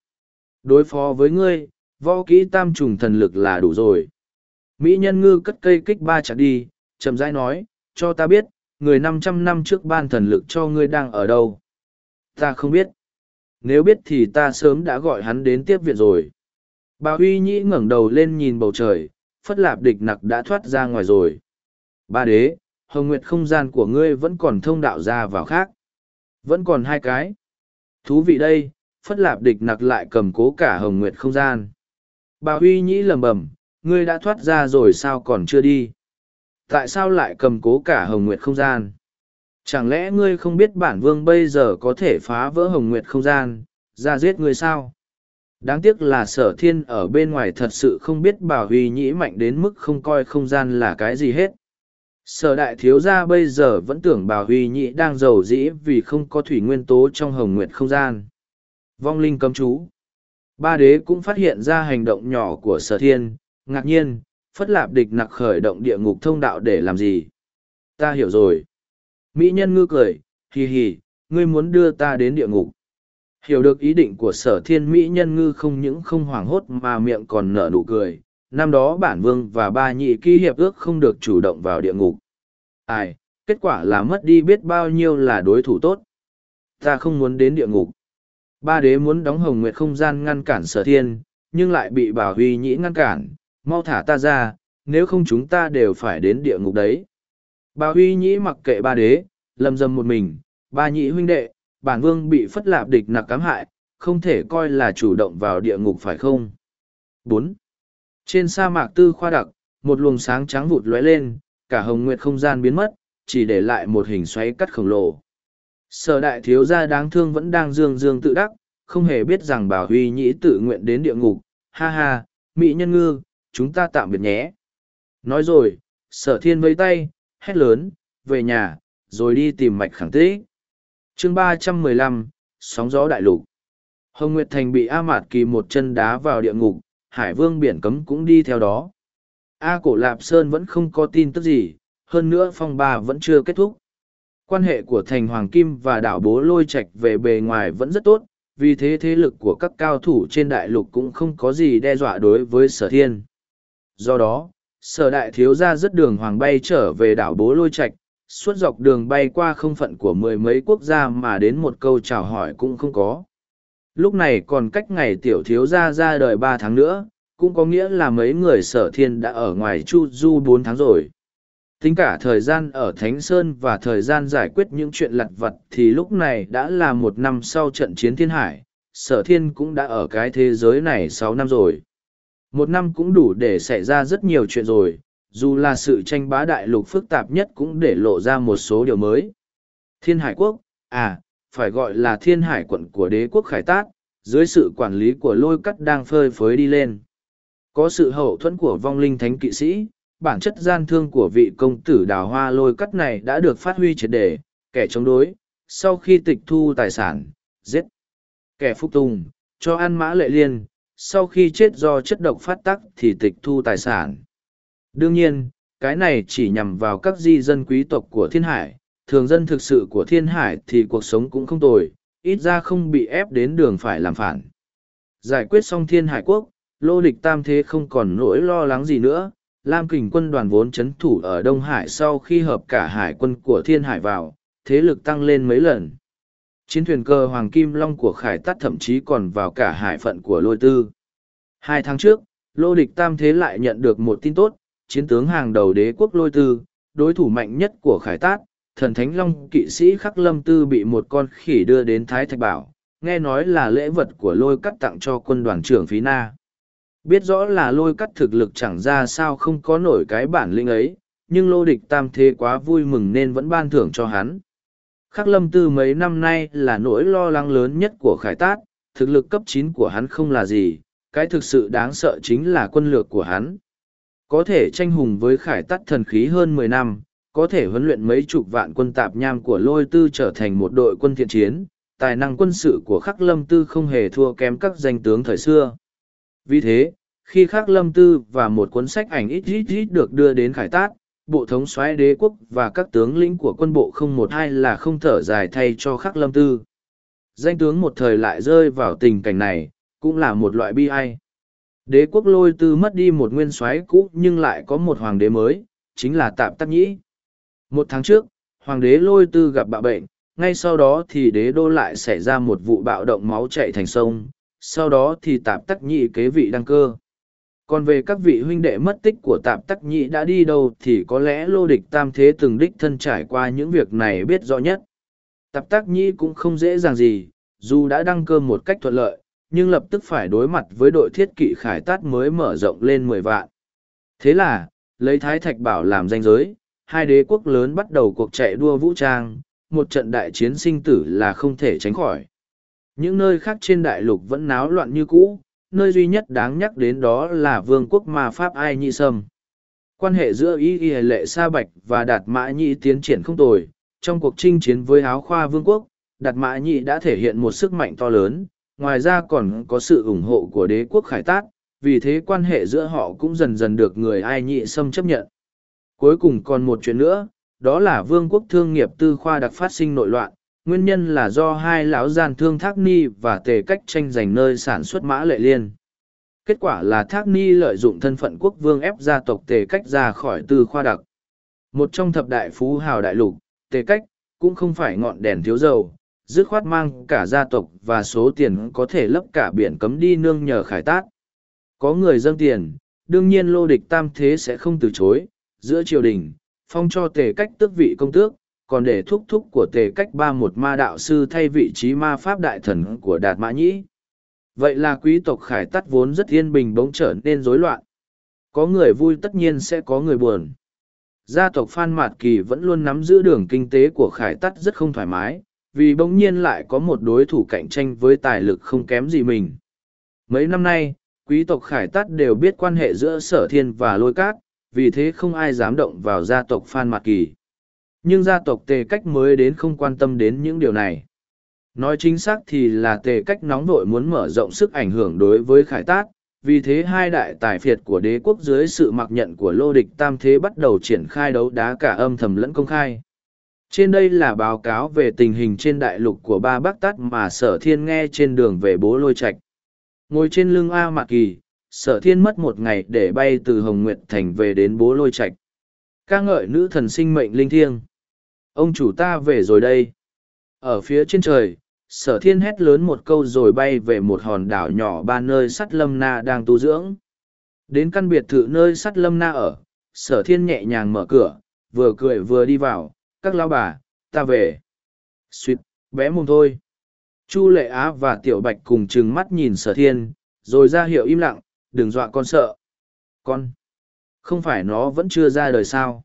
Đối phó với ngươi, võ kỹ tam trùng thần lực là đủ rồi. Mỹ nhân ngư cất cây kích ba chặt đi, chậm rãi nói, cho ta biết, người năm trăm năm trước ban thần lực cho ngươi đang ở đâu. Ta không biết. Nếu biết thì ta sớm đã gọi hắn đến tiếp viện rồi. Bà Huy Nhĩ ngẩng đầu lên nhìn bầu trời, phất lạp địch nặc đã thoát ra ngoài rồi. Ba đế, hồng nguyệt không gian của ngươi vẫn còn thông đạo ra vào khác. Vẫn còn hai cái. Thú vị đây, phất lạp địch nặc lại cầm cố cả hồng nguyệt không gian. Bà Huy Nhĩ lầm bầm, ngươi đã thoát ra rồi sao còn chưa đi? Tại sao lại cầm cố cả hồng nguyệt không gian? Chẳng lẽ ngươi không biết bản vương bây giờ có thể phá vỡ hồng nguyệt không gian, ra giết ngươi sao? Đáng tiếc là sở thiên ở bên ngoài thật sự không biết bảo huy nhĩ mạnh đến mức không coi không gian là cái gì hết. Sở đại thiếu gia bây giờ vẫn tưởng bảo huy nhĩ đang giàu dĩ vì không có thủy nguyên tố trong hồng nguyệt không gian. Vong linh cấm chú. Ba đế cũng phát hiện ra hành động nhỏ của sở thiên, ngạc nhiên, phất lạp địch nặc khởi động địa ngục thông đạo để làm gì? Ta hiểu rồi. Mỹ nhân ngư cười, hì hì, ngươi muốn đưa ta đến địa ngục. Hiểu được ý định của sở thiên Mỹ nhân ngư không những không hoảng hốt mà miệng còn nở nụ cười. Năm đó bản vương và ba nhị ký hiệp ước không được chủ động vào địa ngục. Ai, kết quả là mất đi biết bao nhiêu là đối thủ tốt. Ta không muốn đến địa ngục. Ba đế muốn đóng hồng nguyệt không gian ngăn cản sở thiên, nhưng lại bị bảo huy nhĩ ngăn cản. Mau thả ta ra, nếu không chúng ta đều phải đến địa ngục đấy. Bà huy nhĩ mặc kệ ba đế, lầm dầm một mình, ba nhị huynh đệ, bản vương bị phất lạp địch nặc cám hại, không thể coi là chủ động vào địa ngục phải không? bốn Trên sa mạc tư khoa đặc, một luồng sáng trắng vụt lóe lên, cả hồng nguyệt không gian biến mất, chỉ để lại một hình xoáy cắt khổng lồ. Sở đại thiếu gia đáng thương vẫn đang dương dương tự đắc, không hề biết rằng bà huy nhĩ tự nguyện đến địa ngục, ha ha, mỹ nhân ngư, chúng ta tạm biệt nhé. Nói rồi, sở thiên vây tay, hét lớn, về nhà, rồi đi tìm mạch khẳng tích. chương ba trăm mười lăm sóng gió đại lục. Hồng Nguyệt Thành bị A Mạt Kỳ một chân đá vào địa ngục, Hải Vương biển cấm cũng đi theo đó. A Cổ Lạp Sơn vẫn không có tin tức gì, hơn nữa phong ba vẫn chưa kết thúc. Quan hệ của Thành Hoàng Kim và đảo bố lôi Trạch về bề ngoài vẫn rất tốt, vì thế thế lực của các cao thủ trên đại lục cũng không có gì đe dọa đối với sở thiên. Do đó, sở đại thiếu gia rất đường hoàng bay trở về đảo bố lôi Trạch, suốt dọc đường bay qua không phận của mười mấy quốc gia mà đến một câu chào hỏi cũng không có. Lúc này còn cách ngày tiểu thiếu gia ra đời ba tháng nữa, cũng có nghĩa là mấy người sở thiên đã ở ngoài chu du bốn tháng rồi. Tính cả thời gian ở Thánh Sơn và thời gian giải quyết những chuyện lặt vặt thì lúc này đã là một năm sau trận chiến thiên hải, sở thiên cũng đã ở cái thế giới này sáu năm rồi. Một năm cũng đủ để xảy ra rất nhiều chuyện rồi, dù là sự tranh bá đại lục phức tạp nhất cũng để lộ ra một số điều mới. Thiên Hải Quốc, à, phải gọi là Thiên Hải quận của đế quốc Khải Tát, dưới sự quản lý của lôi cắt đang phơi phới đi lên. Có sự hậu thuẫn của vong linh thánh kỵ sĩ, bản chất gian thương của vị công tử đào hoa lôi cắt này đã được phát huy triệt đề, kẻ chống đối, sau khi tịch thu tài sản, giết. Kẻ phục tùng, cho ăn mã lệ liên, sau khi chết do chất độc phát tắc thì tịch thu tài sản. Đương nhiên, cái này chỉ nhằm vào các di dân quý tộc của thiên hải, thường dân thực sự của thiên hải thì cuộc sống cũng không tồi, ít ra không bị ép đến đường phải làm phản. Giải quyết xong thiên hải quốc, lô địch tam thế không còn nỗi lo lắng gì nữa. Lam kình quân đoàn vốn chấn thủ ở Đông Hải sau khi hợp cả hải quân của thiên hải vào, thế lực tăng lên mấy lần. Chiến thuyền cơ Hoàng Kim Long của Khải Tắt thậm chí còn vào cả hải phận của Lôi Tư. Hai tháng trước, Lô Địch Tam Thế lại nhận được một tin tốt, chiến tướng hàng đầu đế quốc Lôi Tư, đối thủ mạnh nhất của Khải Tát, thần Thánh Long kỵ sĩ Khắc Lâm Tư bị một con khỉ đưa đến Thái Thạch Bảo, nghe nói là lễ vật của lôi cắt tặng cho quân đoàn trưởng Phí Na. Biết rõ là lôi cắt thực lực chẳng ra sao không có nổi cái bản lĩnh ấy, nhưng lô địch tam thế quá vui mừng nên vẫn ban thưởng cho hắn. Khắc lâm tư mấy năm nay là nỗi lo lắng lớn nhất của khải tát, thực lực cấp chín của hắn không là gì, cái thực sự đáng sợ chính là quân lược của hắn. Có thể tranh hùng với khải tát thần khí hơn mười năm, có thể huấn luyện mấy chục vạn quân tạp nham của lôi tư trở thành một đội quân thiện chiến, tài năng quân sự của khắc lâm tư không hề thua kém các danh tướng thời xưa. Vì thế, khi khắc lâm tư và một cuốn sách ảnh ít ít ít được đưa đến khải tát, bộ thống soái đế quốc và các tướng lĩnh của quân bộ không một hai là không thở dài thay cho khắc lâm tư. Danh tướng một thời lại rơi vào tình cảnh này, cũng là một loại bi ai. Đế quốc lôi tư mất đi một nguyên soái cũ nhưng lại có một hoàng đế mới, chính là tạm tắc nhĩ. Một tháng trước, hoàng đế lôi tư gặp bạo bệnh, ngay sau đó thì đế đô lại xảy ra một vụ bạo động máu chạy thành sông, sau đó thì Tạm tắc Nhĩ kế vị đăng cơ. Còn về các vị huynh đệ mất tích của tạp tắc nhị đã đi đâu thì có lẽ lô địch tam thế từng đích thân trải qua những việc này biết rõ nhất. Tạp tắc nhị cũng không dễ dàng gì, dù đã đăng cơ một cách thuận lợi, nhưng lập tức phải đối mặt với đội thiết kỵ khải tát mới mở rộng lên mười vạn. Thế là, lấy Thái Thạch Bảo làm danh giới, hai đế quốc lớn bắt đầu cuộc chạy đua vũ trang, một trận đại chiến sinh tử là không thể tránh khỏi. Những nơi khác trên đại lục vẫn náo loạn như cũ, nơi duy nhất đáng nhắc đến đó là vương quốc ma Pháp Ai Nhị Sâm. Quan hệ giữa Y Y Lệ Sa Bạch và Đạt Mã Nhị tiến triển không tồi, trong cuộc chinh chiến với áo khoa vương quốc, Đạt Mã Nhị đã thể hiện một sức mạnh to lớn, ngoài ra còn có sự ủng hộ của đế quốc Khải Tát, vì thế quan hệ giữa họ cũng dần dần được người Ai Nhị Sâm chấp nhận. Cuối cùng còn một chuyện nữa, đó là vương quốc thương nghiệp tư khoa đặc phát sinh nội loạn nguyên nhân là do hai lão gian thương thác ni và tề cách tranh giành nơi sản xuất mã lệ liên. Kết quả là thác ni lợi dụng thân phận quốc vương ép gia tộc tề cách ra khỏi tư khoa đặc. Một trong thập đại phú hào đại lục tề cách cũng không phải ngọn đèn thiếu dầu dứt khoát mang cả gia tộc và số tiền có thể lấp cả biển cấm đi nương nhờ khải tát. Có người dâng tiền đương nhiên lô địch tam thế sẽ không từ chối. Giữa triều đình phong cho tề cách tước vị công tước, còn để thúc thúc của tề cách ba một ma đạo sư thay vị trí ma pháp đại thần của Đạt Mã Nhĩ. Vậy là quý tộc khải tắt vốn rất yên bình bỗng trở nên rối loạn. Có người vui tất nhiên sẽ có người buồn. Gia tộc Phan Mạt Kỳ vẫn luôn nắm giữ đường kinh tế của khải tắt rất không thoải mái, vì bỗng nhiên lại có một đối thủ cạnh tranh với tài lực không kém gì mình. Mấy năm nay, quý tộc khải tắt đều biết quan hệ giữa sở thiên và lôi cát, vì thế không ai dám động vào gia tộc Phan mạt Kỳ. Nhưng gia tộc tề cách mới đến không quan tâm đến những điều này. Nói chính xác thì là tề cách nóng vội muốn mở rộng sức ảnh hưởng đối với khải tát, vì thế hai đại tài phiệt của đế quốc dưới sự mặc nhận của lô địch tam thế bắt đầu triển khai đấu đá cả âm thầm lẫn công khai. Trên đây là báo cáo về tình hình trên đại lục của ba bác tát mà sở thiên nghe trên đường về bố lôi Trạch Ngồi trên lưng A Mạc Kỳ, sở thiên mất một ngày để bay từ hồng nguyệt thành về đến bố lôi trạch ca ngợi nữ thần sinh mệnh linh thiêng ông chủ ta về rồi đây ở phía trên trời, sở thiên hét lớn một câu rồi bay về một hòn đảo nhỏ ba nơi sắt lâm na đang tu dưỡng đến căn biệt thự nơi sắt lâm na ở, sở thiên nhẹ nhàng mở cửa, vừa cười vừa đi vào, các lao bà, ta về suýt bé mồm thôi chu lệ á và tiểu bạch cùng trừng mắt nhìn sở thiên, rồi ra hiệu im lặng, đừng dọa con sợ. Con! Không phải nó vẫn chưa ra đời sao?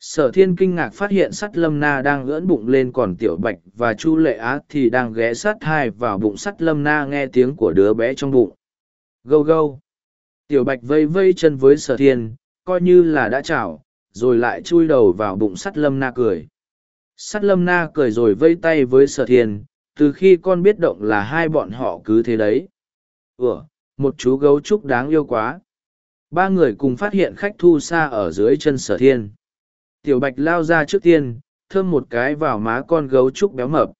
Sở thiên kinh ngạc phát hiện sắt lâm na đang ưỡn bụng lên còn tiểu bạch và chu lệ á thì đang ghé sắt hai vào bụng sắt lâm na nghe tiếng của đứa bé trong bụng. Gâu gâu! Tiểu bạch vây vây chân với sở thiên, coi như là đã chào, rồi lại chui đầu vào bụng sắt lâm na cười. Sắt lâm na cười rồi vây tay với sở thiên, từ khi con biết động là hai bọn họ cứ thế đấy. Ủa, một chú gấu trúc đáng yêu quá ba người cùng phát hiện khách thu xa ở dưới chân sở thiên tiểu bạch lao ra trước tiên thơm một cái vào má con gấu trúc béo mập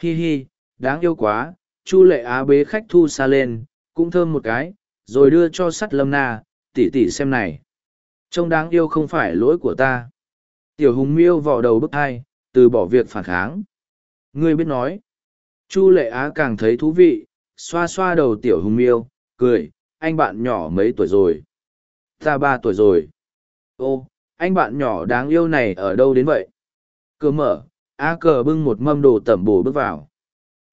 hi hi đáng yêu quá chu lệ á bế khách thu xa lên cũng thơm một cái, rồi đưa cho sắt lâm na, tỉ tỉ xem này. Trông đáng yêu không phải lỗi của ta. Tiểu hùng miêu vò đầu bức hai, từ bỏ việc phản kháng. Ngươi biết nói. Chu lệ á càng thấy thú vị, xoa xoa đầu tiểu hùng miêu, cười, anh bạn nhỏ mấy tuổi rồi? Ta ba tuổi rồi. Ô, anh bạn nhỏ đáng yêu này ở đâu đến vậy? Cửa mở, A cờ bưng một mâm đồ tẩm bổ bước vào.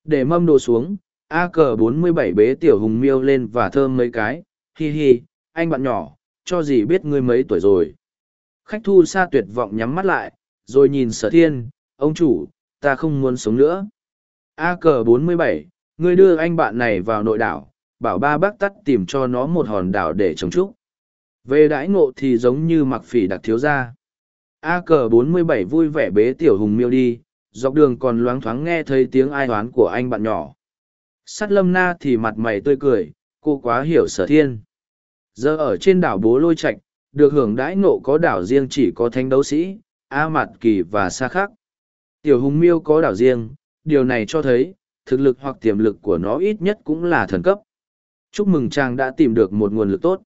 Để mâm đồ xuống, A cờ bốn mươi bảy bế tiểu hùng miêu lên và thơm mấy cái, hi hi, anh bạn nhỏ, cho gì biết ngươi mấy tuổi rồi. Khách thu xa tuyệt vọng nhắm mắt lại, rồi nhìn sở thiên, ông chủ, ta không muốn sống nữa. A cờ bốn mươi bảy, ngươi đưa anh bạn này vào nội đảo, bảo ba bác tắt tìm cho nó một hòn đảo để trồng trúc. Về đãi ngộ thì giống như mặc phỉ đặc thiếu gia. A cờ bốn mươi bảy vui vẻ bế tiểu hùng miêu đi, dọc đường còn loáng thoáng nghe thấy tiếng ai oán của anh bạn nhỏ. Sắt lâm na thì mặt mày tươi cười, cô quá hiểu sở thiên. Giờ ở trên đảo bố lôi Trạch, được hưởng đãi ngộ có đảo riêng chỉ có thanh đấu sĩ, A Mạt Kỳ và Sa Khắc. Tiểu hùng miêu có đảo riêng, điều này cho thấy, thực lực hoặc tiềm lực của nó ít nhất cũng là thần cấp. Chúc mừng chàng đã tìm được một nguồn lực tốt.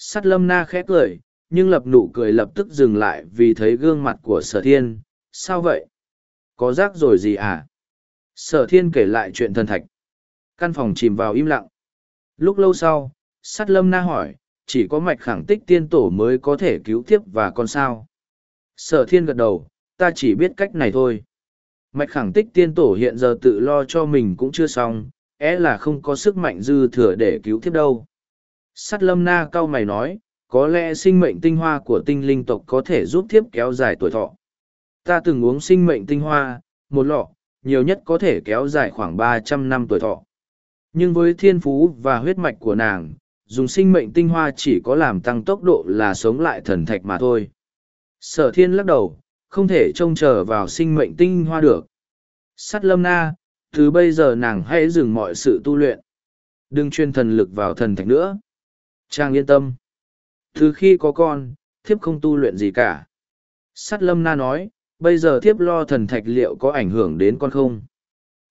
Sắt lâm na khẽ cười, nhưng lập nụ cười lập tức dừng lại vì thấy gương mặt của sở thiên. Sao vậy? Có rác rồi gì à? Sở thiên kể lại chuyện thần thạch. Căn phòng chìm vào im lặng. Lúc lâu sau, sắt lâm na hỏi, chỉ có mạch khẳng tích tiên tổ mới có thể cứu thiếp và con sao. Sở thiên gật đầu, ta chỉ biết cách này thôi. Mạch khẳng tích tiên tổ hiện giờ tự lo cho mình cũng chưa xong, é là không có sức mạnh dư thừa để cứu thiếp đâu. Sắt lâm na cao mày nói, có lẽ sinh mệnh tinh hoa của tinh linh tộc có thể giúp thiếp kéo dài tuổi thọ. Ta từng uống sinh mệnh tinh hoa, một lọ, nhiều nhất có thể kéo dài khoảng ba trăm năm tuổi thọ. Nhưng với thiên phú và huyết mạch của nàng, dùng sinh mệnh tinh hoa chỉ có làm tăng tốc độ là sống lại thần thạch mà thôi. Sở thiên lắc đầu, không thể trông chờ vào sinh mệnh tinh hoa được. Sắt lâm na, từ bây giờ nàng hãy dừng mọi sự tu luyện. Đừng chuyên thần lực vào thần thạch nữa. Trang yên tâm. Từ khi có con, thiếp không tu luyện gì cả. Sắt lâm na nói, bây giờ thiếp lo thần thạch liệu có ảnh hưởng đến con không?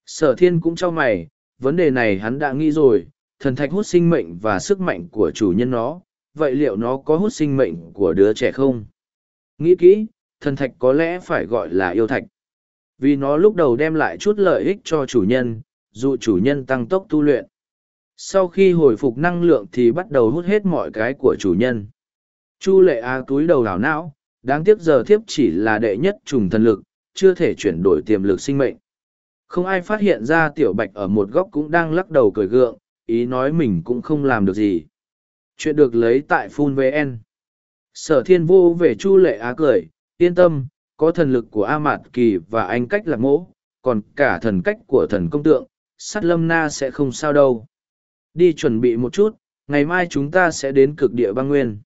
Sở thiên cũng cho mày, vấn đề này hắn đã nghĩ rồi, thần thạch hút sinh mệnh và sức mạnh của chủ nhân nó, vậy liệu nó có hút sinh mệnh của đứa trẻ không? Nghĩ kỹ, thần thạch có lẽ phải gọi là yêu thạch. Vì nó lúc đầu đem lại chút lợi ích cho chủ nhân, dụ chủ nhân tăng tốc tu luyện. Sau khi hồi phục năng lượng thì bắt đầu hút hết mọi cái của chủ nhân. Chu lệ á túi đầu đảo não, đáng tiếc giờ thiếp chỉ là đệ nhất trùng thần lực, chưa thể chuyển đổi tiềm lực sinh mệnh. Không ai phát hiện ra tiểu bạch ở một góc cũng đang lắc đầu cười gượng, ý nói mình cũng không làm được gì. Chuyện được lấy tại Phun VN. Sở thiên vô về chu lệ á cười, yên tâm, có thần lực của A Mạt Kỳ và anh cách lạc mỗ, còn cả thần cách của thần công tượng, sắt lâm na sẽ không sao đâu. Đi chuẩn bị một chút, ngày mai chúng ta sẽ đến cực địa băng nguyên.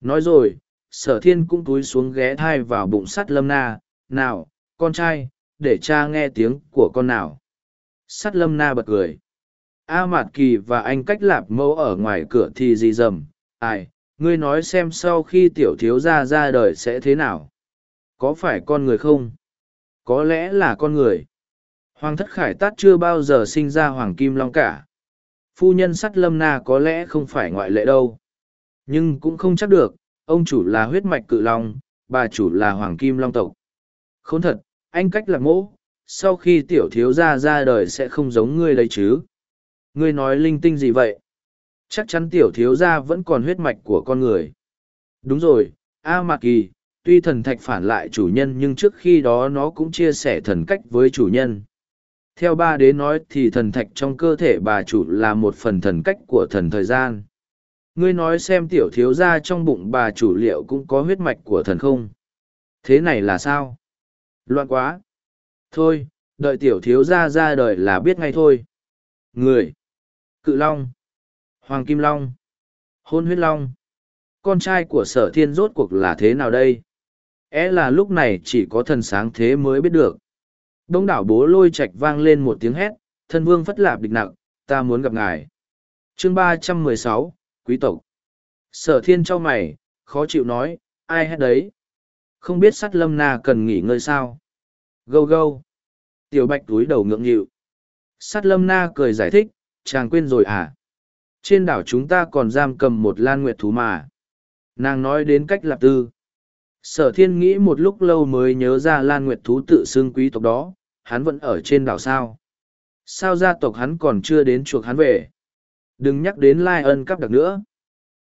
Nói rồi, sở thiên cũng túi xuống ghé thai vào bụng sắt lâm na, nào, con trai, để cha nghe tiếng của con nào. Sắt lâm na bật cười. A Mạt Kỳ và anh cách lạp mẫu ở ngoài cửa thì gì dầm, ai, ngươi nói xem sau khi tiểu thiếu gia ra đời sẽ thế nào. Có phải con người không? Có lẽ là con người. Hoàng thất khải tát chưa bao giờ sinh ra Hoàng Kim Long cả. Phu nhân sắt lâm na có lẽ không phải ngoại lệ đâu. Nhưng cũng không chắc được, ông chủ là huyết mạch cự long, bà chủ là Hoàng Kim Long tộc. Không thật, anh cách lạc mỗ, sau khi tiểu thiếu gia ra đời sẽ không giống ngươi đấy chứ. Ngươi nói linh tinh gì vậy? Chắc chắn tiểu thiếu gia vẫn còn huyết mạch của con người. Đúng rồi, A Mạc Kỳ, tuy thần thạch phản lại chủ nhân nhưng trước khi đó nó cũng chia sẻ thần cách với chủ nhân. Theo ba đế nói thì thần thạch trong cơ thể bà chủ là một phần thần cách của thần thời gian. Ngươi nói xem tiểu thiếu gia trong bụng bà chủ liệu cũng có huyết mạch của thần không? Thế này là sao? Loạn quá! Thôi, đợi tiểu thiếu gia ra đời là biết ngay thôi. Người! Cự Long! Hoàng Kim Long! Hôn huyết Long! Con trai của sở thiên rốt cuộc là thế nào đây? É là lúc này chỉ có thần sáng thế mới biết được. Đông đảo bố lôi Trạch vang lên một tiếng hét, thân vương phất lạp địch nặng, ta muốn gặp ngài. chương ba trăm mười sáu Quý tộc. Sở thiên cho mày, khó chịu nói, ai hét đấy? Không biết sắt lâm na cần nghỉ ngơi sao? Gâu gâu. Tiểu bạch túi đầu ngượng nghịu. Sắt lâm na cười giải thích, chàng quên rồi à? Trên đảo chúng ta còn giam cầm một lan nguyệt thú mà. Nàng nói đến cách lạp tư. Sở thiên nghĩ một lúc lâu mới nhớ ra lan nguyệt thú tự xưng quý tộc đó, hắn vẫn ở trên đảo sao. Sao gia tộc hắn còn chưa đến chuộc hắn về? Đừng nhắc đến Lai ân cắp đặc nữa.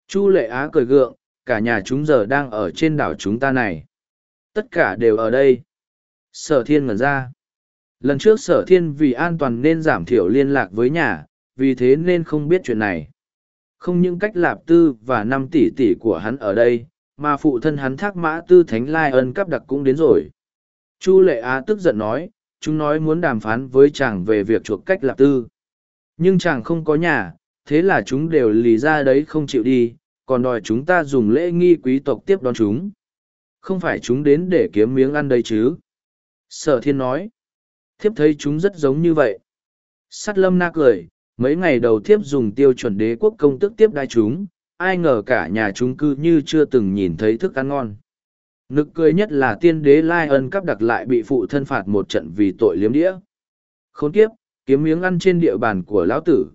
Chu lệ á cười gượng, cả nhà chúng giờ đang ở trên đảo chúng ta này. Tất cả đều ở đây. Sở thiên ngẩn ra. Lần trước sở thiên vì an toàn nên giảm thiểu liên lạc với nhà, vì thế nên không biết chuyện này. Không những cách lạp tư và năm tỷ tỷ của hắn ở đây, mà phụ thân hắn thác mã tư thánh lai ân cắp đặc cũng đến rồi. Chu lệ á tức giận nói, chúng nói muốn đàm phán với chàng về việc chuộc cách lạp tư. Nhưng chàng không có nhà, thế là chúng đều lì ra đấy không chịu đi, còn đòi chúng ta dùng lễ nghi quý tộc tiếp đón chúng. Không phải chúng đến để kiếm miếng ăn đây chứ. Sở thiên nói, thiếp thấy chúng rất giống như vậy. Sắt lâm na cười, mấy ngày đầu thiếp dùng tiêu chuẩn đế quốc công tức tiếp đai chúng, ai ngờ cả nhà chúng cư như chưa từng nhìn thấy thức ăn ngon. Nực cười nhất là tiên đế Lai ân cắp đặc lại bị phụ thân phạt một trận vì tội liếm đĩa. Khốn kiếp, kiếm miếng ăn trên địa bàn của lão tử.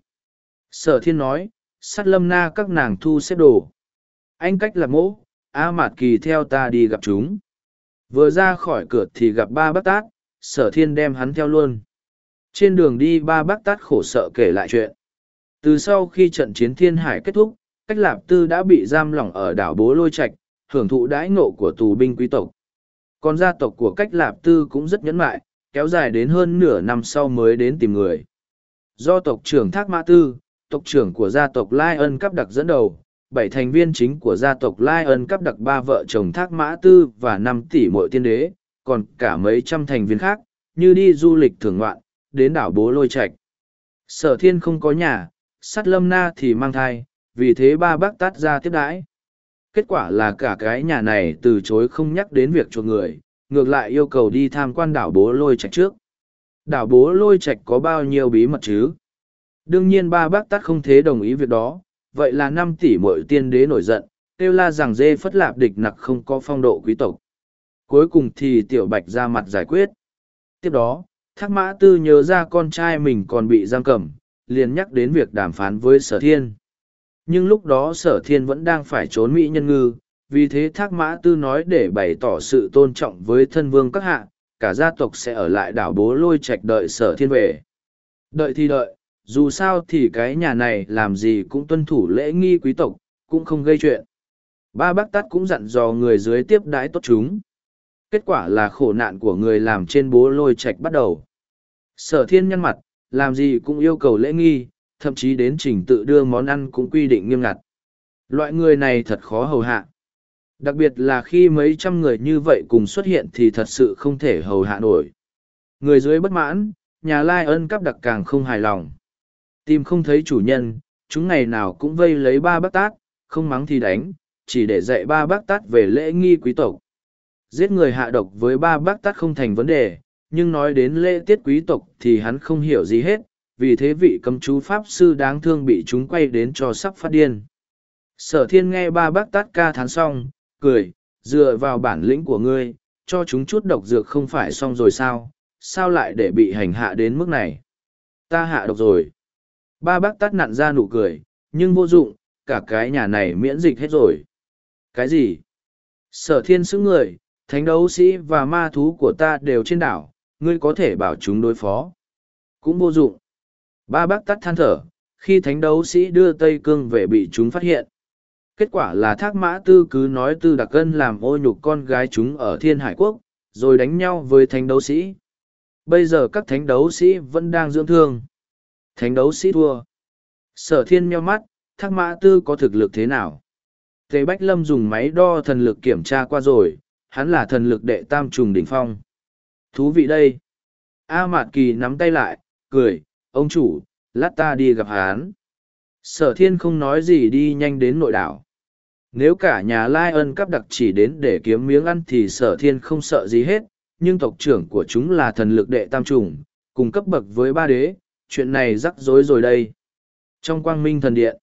Sở thiên nói, sát lâm na các nàng thu xếp đồ. Anh cách là mỗ, A Mạt Kỳ theo ta đi gặp chúng. Vừa ra khỏi cửa thì gặp ba bác tát, sở thiên đem hắn theo luôn. Trên đường đi ba bác tát khổ sợ kể lại chuyện. Từ sau khi trận chiến thiên hải kết thúc, cách lạp tư đã bị giam lỏng ở đảo bố lôi Trạch, hưởng thụ đãi ngộ của tù binh quý tộc. Còn gia tộc của cách lạp tư cũng rất nhẫn mại, kéo dài đến hơn nửa năm sau mới đến tìm người. Do tộc trưởng Thác Mã Tư, tộc trưởng của gia tộc Lai Ân Cắp Đặc dẫn đầu, bảy thành viên chính của gia tộc Lai Ân Cắp Đặc ba vợ chồng Thác Mã Tư và năm tỷ mỗi tiên đế, còn cả mấy trăm thành viên khác, như đi du lịch thường ngoạn, đến đảo Bố Lôi Trạch. Sở thiên không có nhà, sắt lâm na thì mang thai, vì thế ba bác tát ra tiếp đãi. Kết quả là cả cái nhà này từ chối không nhắc đến việc chuộc người, ngược lại yêu cầu đi tham quan đảo Bố Lôi Trạch trước. Đảo Bố Lôi Trạch có bao nhiêu bí mật chứ? Đương nhiên ba bác tát không thế đồng ý việc đó, vậy là năm tỷ mội tiên đế nổi giận, kêu la rằng dê phất lạp địch nặc không có phong độ quý tộc. Cuối cùng thì tiểu bạch ra mặt giải quyết. Tiếp đó, thác mã tư nhớ ra con trai mình còn bị giam cầm, liền nhắc đến việc đàm phán với sở thiên. Nhưng lúc đó sở thiên vẫn đang phải trốn Mỹ nhân ngư, vì thế thác mã tư nói để bày tỏ sự tôn trọng với thân vương các hạ, cả gia tộc sẽ ở lại đảo bố lôi Trạch đợi sở thiên về. Đợi thì đợi, dù sao thì cái nhà này làm gì cũng tuân thủ lễ nghi quý tộc, cũng không gây chuyện. Ba bác tắt cũng dặn dò người dưới tiếp đái tốt chúng. Kết quả là khổ nạn của người làm trên bố lôi Trạch bắt đầu. Sở thiên nhăn mặt, làm gì cũng yêu cầu lễ nghi, thậm chí đến trình tự đưa món ăn cũng quy định nghiêm ngặt. Loại người này thật khó hầu hạ. Đặc biệt là khi mấy trăm người như vậy cùng xuất hiện thì thật sự không thể hầu hạ nổi. Người dưới bất mãn, nhà lai ân cắp đặc càng không hài lòng. Tìm không thấy chủ nhân, chúng ngày nào cũng vây lấy ba bác tát, không mắng thì đánh, chỉ để dạy ba bác tát về lễ nghi quý tộc. Giết người hạ độc với ba bác tát không thành vấn đề, nhưng nói đến lễ tiết quý tộc thì hắn không hiểu gì hết, vì thế vị cấm chú pháp sư đáng thương bị chúng quay đến cho sắp phát điên. Sở thiên nghe ba bác tát ca thán xong, cười, dựa vào bản lĩnh của ngươi, cho chúng chút độc dược không phải xong rồi sao, sao lại để bị hành hạ đến mức này. Ta hạ độc rồi. Ba bác tát nặn ra nụ cười, nhưng vô dụng, cả cái nhà này miễn dịch hết rồi. Cái gì? Sở thiên xứ người, thánh đấu sĩ và ma thú của ta đều trên đảo, ngươi có thể bảo chúng đối phó. Cũng vô dụng. Ba bác tắt than thở, khi thánh đấu sĩ đưa Tây Cương về bị chúng phát hiện. Kết quả là thác mã tư cứ nói tư đặc cân làm ô nhục con gái chúng ở thiên hải quốc, rồi đánh nhau với thánh đấu sĩ. Bây giờ các thánh đấu sĩ vẫn đang dưỡng thương. Thánh đấu sĩ thua. Sở thiên meo mắt, thác mã tư có thực lực thế nào? Tề Bách Lâm dùng máy đo thần lực kiểm tra qua rồi, hắn là thần lực đệ tam trùng đỉnh phong. Thú vị đây. A Mạt Kỳ nắm tay lại, cười, ông chủ, lát ta đi gặp hắn. Sở thiên không nói gì đi nhanh đến nội đảo. Nếu cả nhà Lai ân cắp đặc chỉ đến để kiếm miếng ăn thì sở thiên không sợ gì hết, nhưng tộc trưởng của chúng là thần lực đệ tam trùng, cùng cấp bậc với ba đế, chuyện này rắc rối rồi đây. Trong quang minh thần điện,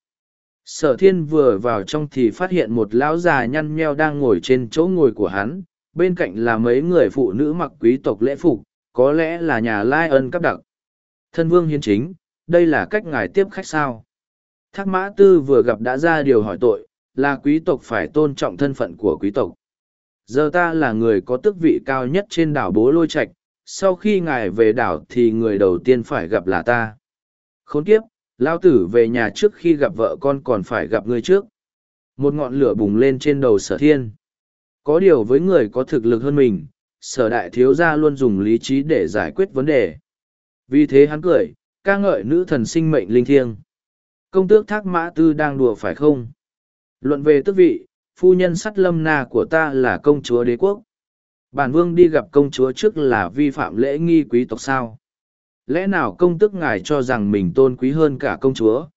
sở thiên vừa vào trong thì phát hiện một lão già nhăn nheo đang ngồi trên chỗ ngồi của hắn, bên cạnh là mấy người phụ nữ mặc quý tộc lễ phục, có lẽ là nhà Lai ân cấp đặc. Thân vương hiến chính, đây là cách ngài tiếp khách sao. Thác mã tư vừa gặp đã ra điều hỏi tội, là quý tộc phải tôn trọng thân phận của quý tộc. Giờ ta là người có tước vị cao nhất trên đảo bố lôi Trạch. sau khi ngài về đảo thì người đầu tiên phải gặp là ta. Khốn kiếp, lao tử về nhà trước khi gặp vợ con còn phải gặp ngươi trước. Một ngọn lửa bùng lên trên đầu sở thiên. Có điều với người có thực lực hơn mình, sở đại thiếu gia luôn dùng lý trí để giải quyết vấn đề. Vì thế hắn cười, ca ngợi nữ thần sinh mệnh linh thiêng. Công tước thác mã tư đang đùa phải không? Luận về tước vị, phu nhân sắt lâm na của ta là công chúa đế quốc. Bản vương đi gặp công chúa trước là vi phạm lễ nghi quý tộc sao? Lẽ nào công tước ngài cho rằng mình tôn quý hơn cả công chúa?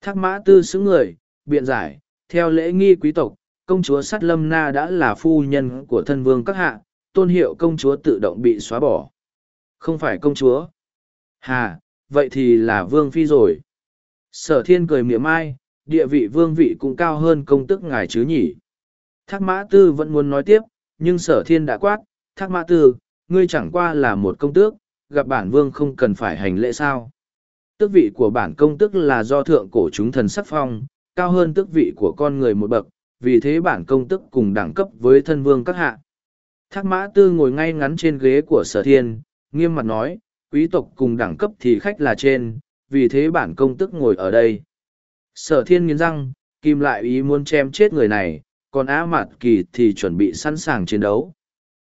Thác mã tư xứng người, biện giải, theo lễ nghi quý tộc, công chúa sắt lâm na đã là phu nhân của thân vương các hạ, tôn hiệu công chúa tự động bị xóa bỏ. Không phải công chúa. Hà, vậy thì là vương phi rồi. Sở thiên cười mỉa mai, địa vị vương vị cũng cao hơn công tức ngài chứ nhỉ. Thác mã tư vẫn muốn nói tiếp, nhưng sở thiên đã quát, thác mã tư, ngươi chẳng qua là một công tước, gặp bản vương không cần phải hành lễ sao. Tước vị của bản công tức là do thượng cổ chúng thần sắc phong, cao hơn tước vị của con người một bậc, vì thế bản công tức cùng đẳng cấp với thân vương các hạ. Thác mã tư ngồi ngay ngắn trên ghế của sở thiên, nghiêm mặt nói, quý tộc cùng đẳng cấp thì khách là trên, vì thế bản công tức ngồi ở đây. Sở thiên nghiến răng, kim lại ý muốn chém chết người này, còn á mạt kỳ thì chuẩn bị sẵn sàng chiến đấu.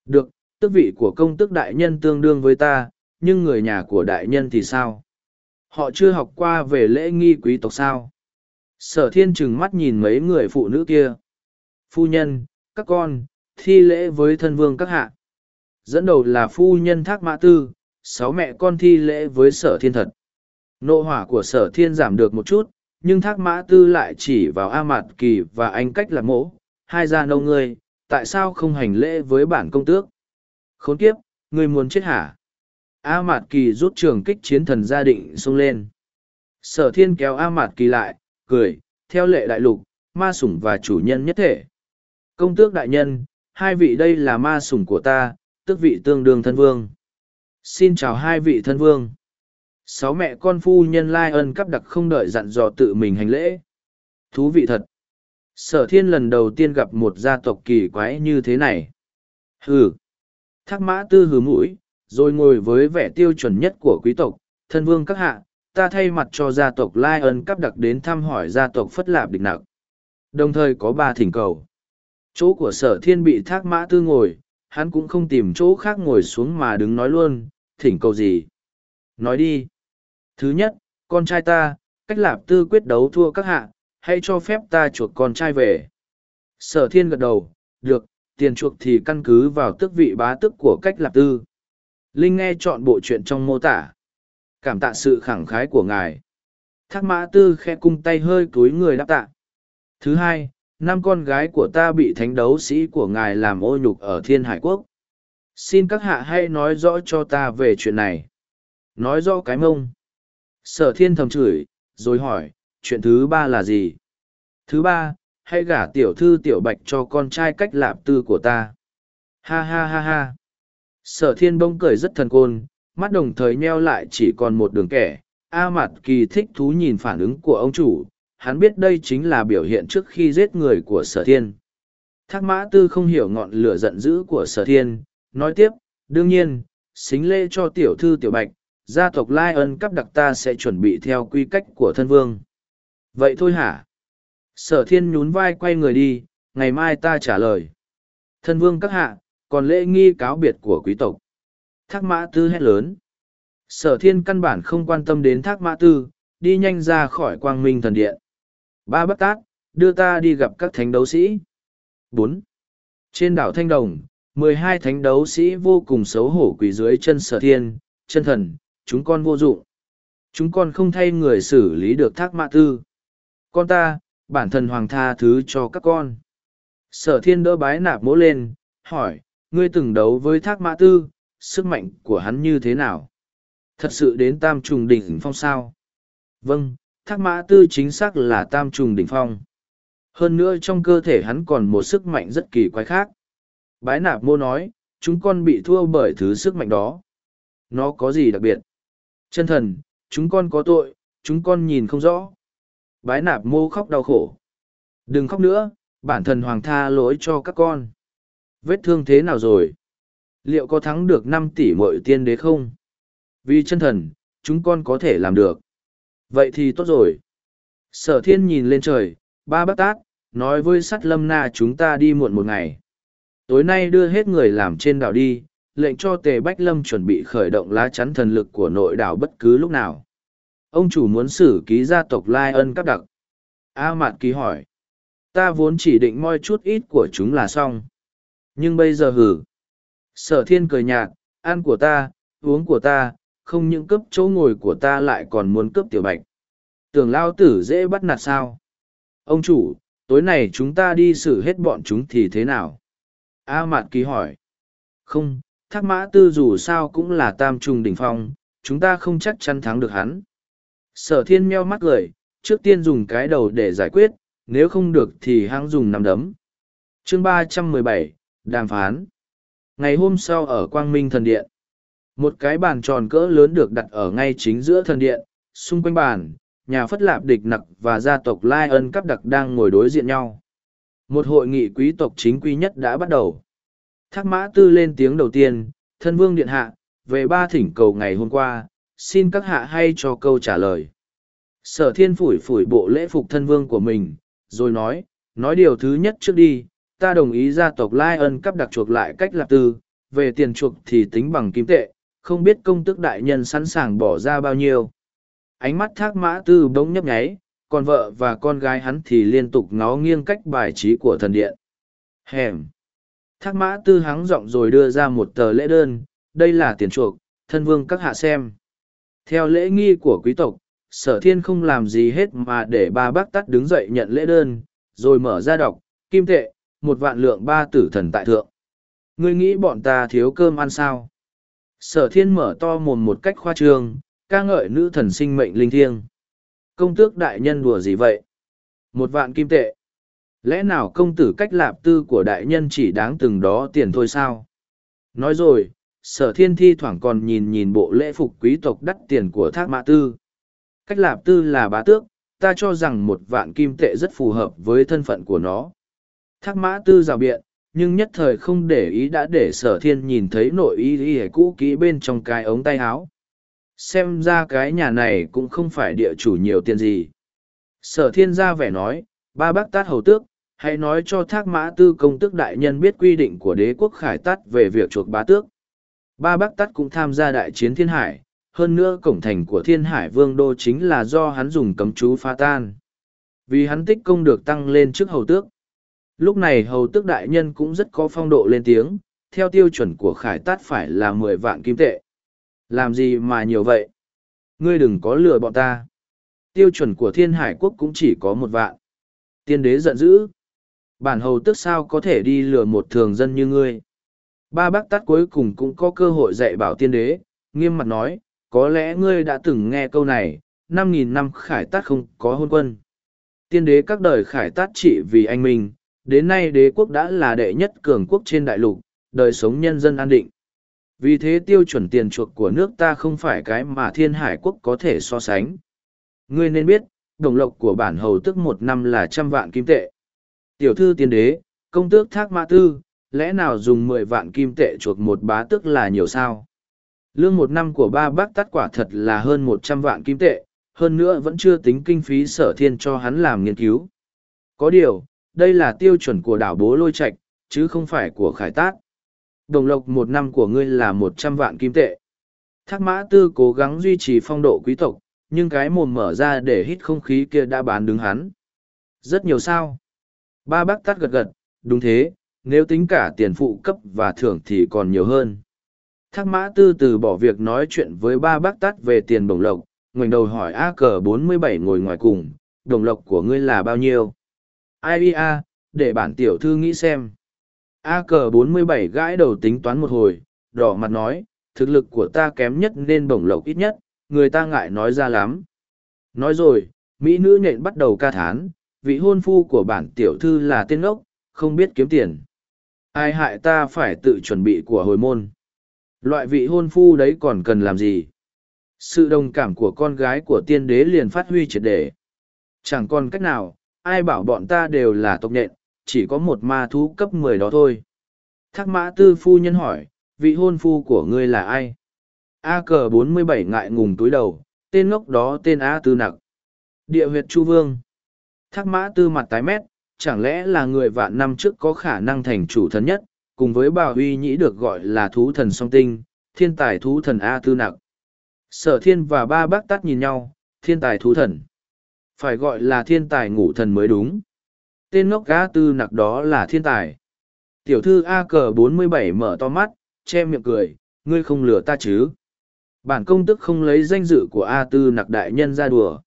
Được, tước vị của công tức đại nhân tương đương với ta, nhưng người nhà của đại nhân thì sao? Họ chưa học qua về lễ nghi quý tộc sao? Sở thiên trừng mắt nhìn mấy người phụ nữ kia. Phu nhân, các con, thi lễ với thân vương các hạ. Dẫn đầu là phu nhân thác mã tư, sáu mẹ con thi lễ với sở thiên thật. Nộ hỏa của sở thiên giảm được một chút, nhưng thác mã tư lại chỉ vào A Mạt Kỳ và anh cách lạc mỗ, hai gia nâu ngươi, tại sao không hành lễ với bản công tước? Khốn kiếp, ngươi muốn chết hả? A Mạt Kỳ rút trường kích chiến thần gia định xông lên. Sở thiên kéo A Mạt Kỳ lại, cười, theo lệ đại lục, ma sủng và chủ nhân nhất thể. Công tước đại nhân, hai vị đây là ma sủng của ta, tước vị tương đương thân vương. Xin chào hai vị thân vương. Sáu mẹ con phu nhân lai ân cắp đặc không đợi dặn dò tự mình hành lễ. Thú vị thật. Sở thiên lần đầu tiên gặp một gia tộc kỳ quái như thế này. Hừ. Thác mã tư hừ mũi, rồi ngồi với vẻ tiêu chuẩn nhất của quý tộc. Thân vương các hạ, ta thay mặt cho gia tộc lai ân cắp đặc đến thăm hỏi gia tộc phất lạp địch nặc. Đồng thời có ba thỉnh cầu. Chỗ của sở thiên bị thác mã tư ngồi hắn cũng không tìm chỗ khác ngồi xuống mà đứng nói luôn thỉnh cầu gì nói đi Thứ nhất, con trai ta, cách lạp tư quyết đấu thua các hạ, hãy cho phép ta chuộc con trai về. Sở thiên gật đầu, được, tiền chuộc thì căn cứ vào tước vị bá tức của cách lạp tư. Linh nghe chọn bộ chuyện trong mô tả. Cảm tạ sự khẳng khái của ngài. Thác mã tư khe cung tay hơi túi người đáp tạ. Thứ hai, năm con gái của ta bị thánh đấu sĩ của ngài làm ô nhục ở thiên hải quốc. Xin các hạ hãy nói rõ cho ta về chuyện này. Nói rõ cái mông. Sở thiên thầm chửi, rồi hỏi, chuyện thứ ba là gì? Thứ ba, hãy gả tiểu thư tiểu bạch cho con trai cách lạp tư của ta. Ha ha ha ha. Sở thiên bông cười rất thần côn, mắt đồng thời nheo lại chỉ còn một đường kẻ. A mặt kỳ thích thú nhìn phản ứng của ông chủ, hắn biết đây chính là biểu hiện trước khi giết người của sở thiên. Thác mã tư không hiểu ngọn lửa giận dữ của sở thiên, nói tiếp, đương nhiên, xính lễ cho tiểu thư tiểu bạch, gia tộc lai ân cắp đặc ta sẽ chuẩn bị theo quy cách của thân vương. Vậy thôi hả? Sở thiên nhún vai quay người đi ngày mai ta trả lời. Thân vương các hạ còn lễ nghi cáo biệt của quý tộc. Thác mã tư hét lớn. Sở thiên căn bản không quan tâm đến thác mã tư đi nhanh ra khỏi quang minh thần điện ba bất tác đưa ta đi gặp các thánh đấu sĩ bốn trên đảo thanh đồng mười hai thánh đấu sĩ vô cùng xấu hổ quỳ dưới chân sở thiên chân thần chúng con vô dụng. Chúng con không thay người xử lý được thác mã tư. Con ta, bản thân hoàng tha thứ cho các con. Sở thiên đỡ bái nạp mỗ lên, hỏi, ngươi từng đấu với thác mã tư, sức mạnh của hắn như thế nào? Thật sự đến tam trùng đỉnh phong sao? Vâng, thác mã tư chính xác là tam trùng đỉnh phong. Hơn nữa trong cơ thể hắn còn một sức mạnh rất kỳ quái khác. Bái nạp mô nói, chúng con bị thua bởi thứ sức mạnh đó. Nó có gì đặc biệt? Chân thần, chúng con có tội, chúng con nhìn không rõ. Bái nạp mô khóc đau khổ. Đừng khóc nữa, bản thân hoàng tha lỗi cho các con. Vết thương thế nào rồi? Liệu có thắng được năm tỷ mội tiên đế không? Vì chân thần, chúng con có thể làm được. Vậy thì tốt rồi. Sở thiên nhìn lên trời, ba bác tát, nói với sắt lâm na chúng ta đi muộn một ngày. Tối nay đưa hết người làm trên đảo đi, lệnh cho tề bách lâm chuẩn bị khởi động lá chắn thần lực của nội đảo bất cứ lúc nào. Ông chủ muốn xử ký gia tộc Lai ân cấp đặc. A Mạt ký hỏi. Ta vốn chỉ định moi chút ít của chúng là xong. Nhưng bây giờ hử. Sở thiên cười nhạt, ăn của ta, uống của ta, không những cướp chỗ ngồi của ta lại còn muốn cướp tiểu bạch. Tưởng lao tử dễ bắt nạt sao? Ông chủ, tối nay chúng ta đi xử hết bọn chúng thì thế nào? A Mạt Kỳ hỏi. Không, thác mã tư dù sao cũng là tam trung đỉnh phong, chúng ta không chắc chắn thắng được hắn. Sở thiên meo mắt cười, trước tiên dùng cái đầu để giải quyết, nếu không được thì hãng dùng nằm đấm. chương ba trăm mười bảy đàm phán. Ngày hôm sau ở Quang Minh Thần Điện, một cái bàn tròn cỡ lớn được đặt ở ngay chính giữa thần điện, xung quanh bàn, nhà phất lạp địch nặc và gia tộc Lai ân cắp đặc đang ngồi đối diện nhau. Một hội nghị quý tộc chính quy nhất đã bắt đầu. Thác mã tư lên tiếng đầu tiên, thân vương điện hạ, về ba thỉnh cầu ngày hôm qua, xin các hạ hay cho câu trả lời. Sở thiên phủi phủi bộ lễ phục thân vương của mình, rồi nói, nói điều thứ nhất trước đi, ta đồng ý gia tộc Lai ân cắp đặc chuộc lại cách lạc tư, về tiền chuộc thì tính bằng kim tệ, không biết công tước đại nhân sẵn sàng bỏ ra bao nhiêu. Ánh mắt thác mã tư bỗng nhấp nháy, còn vợ và con gái hắn thì liên tục ngó nghiêng cách bài trí của thần điện. Hèm! Thác mã tư hắng giọng rồi đưa ra một tờ lễ đơn, đây là tiền chuộc, thân vương các hạ xem. Theo lễ nghi của quý tộc, sở thiên không làm gì hết mà để ba bác tắt đứng dậy nhận lễ đơn, rồi mở ra đọc, kim tệ, một vạn lượng ba tử thần tại thượng. Ngươi nghĩ bọn ta thiếu cơm ăn sao? Sở thiên mở to mồm một cách khoa trương, ca ngợi nữ thần sinh mệnh linh thiêng. Công tước đại nhân đùa gì vậy? Một vạn kim tệ. Lẽ nào công tử cách lạp tư của đại nhân chỉ đáng từng đó tiền thôi sao? Nói rồi, sở thiên thi thoảng còn nhìn nhìn bộ lễ phục quý tộc đắt tiền của thác mã tư. Cách lạp tư là bá tước, ta cho rằng một vạn kim tệ rất phù hợp với thân phận của nó. Thác mã tư rào biện, nhưng nhất thời không để ý đã để sở thiên nhìn thấy nội y y cũ kỹ bên trong cái ống tay áo. Xem ra cái nhà này cũng không phải địa chủ nhiều tiền gì. Sở thiên ra vẻ nói, ba bác tát hầu tước, hãy nói cho thác mã tư công tước đại nhân biết quy định của đế quốc khải tát về việc chuộc bá tước. Ba bác tát cũng tham gia đại chiến thiên hải, hơn nữa cổng thành của thiên hải vương đô chính là do hắn dùng cấm chú phá tan. Vì hắn tích công được tăng lên trước hầu tước. Lúc này hầu tước đại nhân cũng rất có phong độ lên tiếng, theo tiêu chuẩn của khải tát phải là mười vạn kim tệ. Làm gì mà nhiều vậy? Ngươi đừng có lừa bọn ta. Tiêu chuẩn của thiên hải quốc cũng chỉ có một vạn. Tiên đế giận dữ. Bản hầu tức sao có thể đi lừa một thường dân như ngươi. Ba bác tát cuối cùng cũng có cơ hội dạy bảo tiên đế, nghiêm mặt nói, có lẽ ngươi đã từng nghe câu này, năm nghìn năm khải tát không có hôn quân. Tiên đế các đời khải tát trị vì anh mình đến nay đế quốc đã là đệ nhất cường quốc trên đại lục, đời sống nhân dân an định. Vì thế tiêu chuẩn tiền chuộc của nước ta không phải cái mà thiên hải quốc có thể so sánh. Ngươi nên biết, đồng lộc của bản hầu tức một năm là trăm vạn kim tệ. Tiểu thư tiên đế, công tước thác mã tư, lẽ nào dùng mười vạn kim tệ chuộc một bá tước là nhiều sao? Lương một năm của ba bác tắt quả thật là hơn một trăm vạn kim tệ, hơn nữa vẫn chưa tính kinh phí sở thiên cho hắn làm nghiên cứu. Có điều, đây là tiêu chuẩn của đảo bố lôi Trạch chứ không phải của khải tát. Đồng lộc một năm của ngươi là một trăm vạn kim tệ. Thác mã tư cố gắng duy trì phong độ quý tộc, nhưng cái mồm mở ra để hít không khí kia đã bán đứng hắn. Rất nhiều sao. Ba bác tát gật gật, đúng thế, nếu tính cả tiền phụ cấp và thưởng thì còn nhiều hơn. Thác mã tư từ bỏ việc nói chuyện với ba bác tát về tiền đồng lộc, ngoảnh đầu hỏi A cờ bốn mươi bảy ngồi ngoài cùng, đồng lộc của ngươi là bao nhiêu? Ai ia, để bản tiểu thư nghĩ xem. A cờ bốn mươi bảy gãi đầu tính toán một hồi, đỏ mặt nói, thực lực của ta kém nhất nên bổng lộc ít nhất, người ta ngại nói ra lắm. Nói rồi, mỹ nữ nhện bắt đầu ca thán, vị hôn phu của bản tiểu thư là tên ngốc, không biết kiếm tiền. Ai hại ta phải tự chuẩn bị của hồi môn. Loại vị hôn phu đấy còn cần làm gì? Sự đồng cảm của con gái của tiên đế liền phát huy triệt đề. Chẳng còn cách nào, ai bảo bọn ta đều là tộc nhện, chỉ có một ma thú cấp mười đó thôi. Thác mã tư phu nhân hỏi, vị hôn phu của ngươi là ai? A cờ bốn mươi bảy ngại ngùng túi đầu, tên ngốc đó tên A tư nặc. Địa huyệt Chu Vương. Thác mã tư mặt tái mét, chẳng lẽ là người vạn năm trước có khả năng thành chủ thần nhất, cùng với bà huy nhĩ được gọi là thú thần song tinh, thiên tài thú thần A tư nặc. Sở thiên và ba bác tắt nhìn nhau, thiên tài thú thần. Phải gọi là thiên tài ngủ thần mới đúng. Tên ngốc A tư nặc đó là thiên tài. Tiểu thư A cờ bốn mươi bảy mở to mắt, che miệng cười, ngươi không lừa ta chứ. Bản công tức không lấy danh dự của A tư nặc đại nhân ra đùa.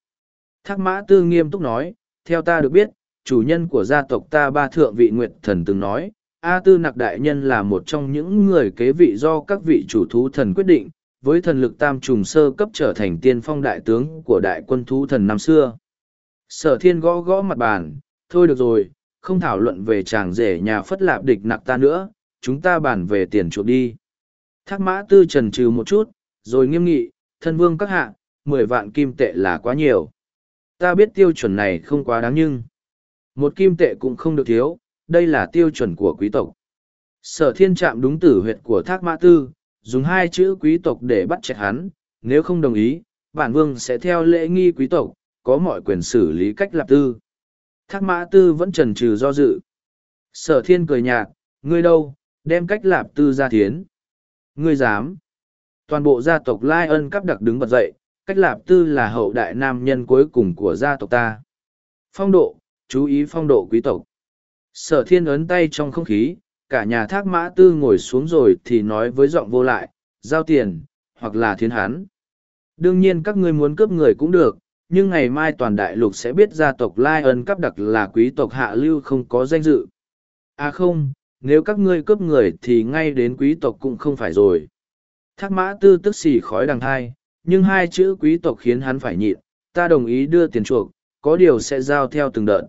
Thác mã tư nghiêm túc nói, theo ta được biết, chủ nhân của gia tộc ta ba thượng vị nguyệt thần từng nói, A tư nặc đại nhân là một trong những người kế vị do các vị chủ thú thần quyết định, với thần lực tam trùng sơ cấp trở thành tiên phong đại tướng của đại quân thú thần năm xưa. Sở thiên gõ gõ mặt bàn, thôi được rồi, không thảo luận về chàng rể nhà phất lạp địch nặc ta nữa, chúng ta bàn về tiền chuộc đi. Thác mã tư trần trừ một chút, rồi nghiêm nghị, thân vương các hạ, mười vạn kim tệ là quá nhiều. Ta biết tiêu chuẩn này không quá đáng nhưng, một kim tệ cũng không được thiếu, đây là tiêu chuẩn của quý tộc. Sở thiên chạm đúng tử huyệt của thác mã tư, dùng hai chữ quý tộc để bắt chẹt hắn, nếu không đồng ý, bản vương sẽ theo lễ nghi quý tộc, có mọi quyền xử lý cách lập tư. Thác mã tư vẫn trần trừ do dự. Sở thiên cười nhạt, ngươi đâu, đem cách lạp tư ra thiến. Ngươi dám. Toàn bộ gia tộc Lai ân cắp đặc đứng bật dậy, cách lạp tư là hậu đại nam nhân cuối cùng của gia tộc ta. Phong độ, chú ý phong độ quý tộc. Sở thiên ấn tay trong không khí, cả nhà thác mã tư ngồi xuống rồi thì nói với giọng vô lại, giao tiền, hoặc là thiên hán. Đương nhiên các ngươi muốn cướp người cũng được, nhưng ngày mai toàn đại lục sẽ biết gia tộc Lai ân cắp đặc là quý tộc hạ lưu không có danh dự. À không, nếu các ngươi cướp người thì ngay đến quý tộc cũng không phải rồi. Thác mã tư tức xì khói đằng thai, nhưng hai chữ quý tộc khiến hắn phải nhịn, ta đồng ý đưa tiền chuộc, có điều sẽ giao theo từng đợt.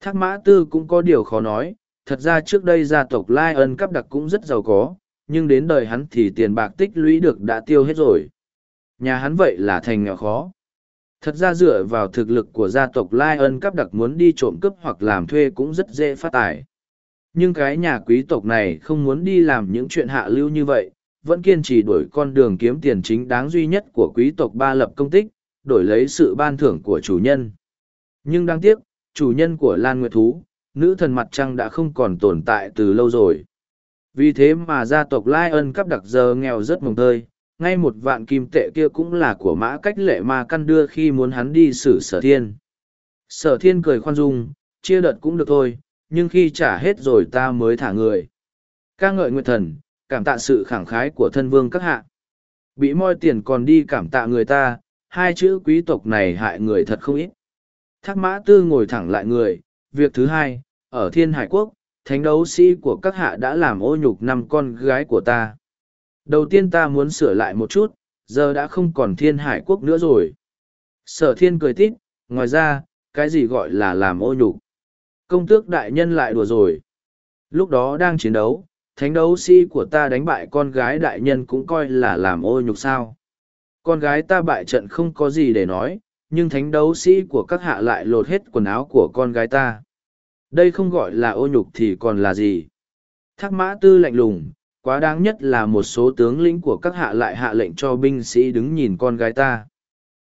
Thác mã tư cũng có điều khó nói, thật ra trước đây gia tộc Lai ân cắp đặc cũng rất giàu có, nhưng đến đời hắn thì tiền bạc tích lũy được đã tiêu hết rồi. Nhà hắn vậy là thành nghèo khó. Thật ra dựa vào thực lực của gia tộc Lai ân cắp đặc muốn đi trộm cướp hoặc làm thuê cũng rất dễ phát tài. Nhưng cái nhà quý tộc này không muốn đi làm những chuyện hạ lưu như vậy, vẫn kiên trì đuổi con đường kiếm tiền chính đáng duy nhất của quý tộc ba lập công tích, đổi lấy sự ban thưởng của chủ nhân. Nhưng đáng tiếc, chủ nhân của Lan Nguyệt Thú, nữ thần mặt trăng đã không còn tồn tại từ lâu rồi. Vì thế mà gia tộc Lai ân cắp đặc giờ nghèo rất mồng tơi, ngay một vạn kim tệ kia cũng là của mã cách lệ ma căn đưa khi muốn hắn đi xử sở thiên. Sở thiên cười khoan dung, chia đợt cũng được thôi, nhưng khi trả hết rồi ta mới thả người. ca ngợi nguyệt thần, cảm tạ sự khẳng khái của thân vương các hạ. Bị moi tiền còn đi cảm tạ người ta, hai chữ quý tộc này hại người thật không ít. Thác mã tư ngồi thẳng lại người, việc thứ hai, ở thiên hải quốc, thánh đấu sĩ của các hạ đã làm ô nhục năm con gái của ta. Đầu tiên ta muốn sửa lại một chút, giờ đã không còn thiên hải quốc nữa rồi. Sở thiên cười tít, ngoài ra, cái gì gọi là làm ô nhục. Công tước đại nhân lại đùa rồi. Lúc đó đang chiến đấu, thánh đấu sĩ của ta đánh bại con gái đại nhân cũng coi là làm ô nhục sao. Con gái ta bại trận không có gì để nói, nhưng thánh đấu sĩ của các hạ lại lột hết quần áo của con gái ta. Đây không gọi là ô nhục thì còn là gì. Thác mã tư lạnh lùng, quá đáng nhất là một số tướng lĩnh của các hạ lại hạ lệnh cho binh sĩ đứng nhìn con gái ta.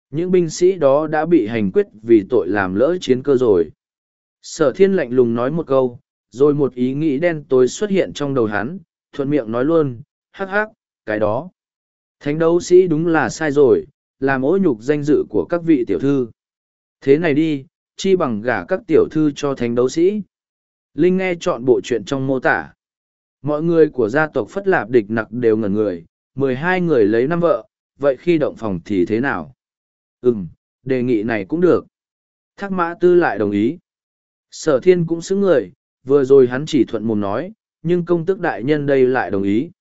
Những binh sĩ đó đã bị hành quyết vì tội làm lỡ chiến cơ rồi. Sở thiên lạnh lùng nói một câu, rồi một ý nghĩ đen tối xuất hiện trong đầu hắn, thuận miệng nói luôn, hắc hắc, cái đó. Thánh đấu sĩ đúng là sai rồi, làm ố nhục danh dự của các vị tiểu thư. Thế này đi, chi bằng gả các tiểu thư cho thánh đấu sĩ. Linh nghe chọn bộ chuyện trong mô tả. Mọi người của gia tộc Phất Lạp địch nặc đều ngẩn người, mười hai người lấy năm vợ, vậy khi động phòng thì thế nào? Ừm, đề nghị này cũng được. Thác mã tư lại đồng ý. Sở thiên cũng xứng người, vừa rồi hắn chỉ thuận mồm nói, nhưng công tước đại nhân đây lại đồng ý.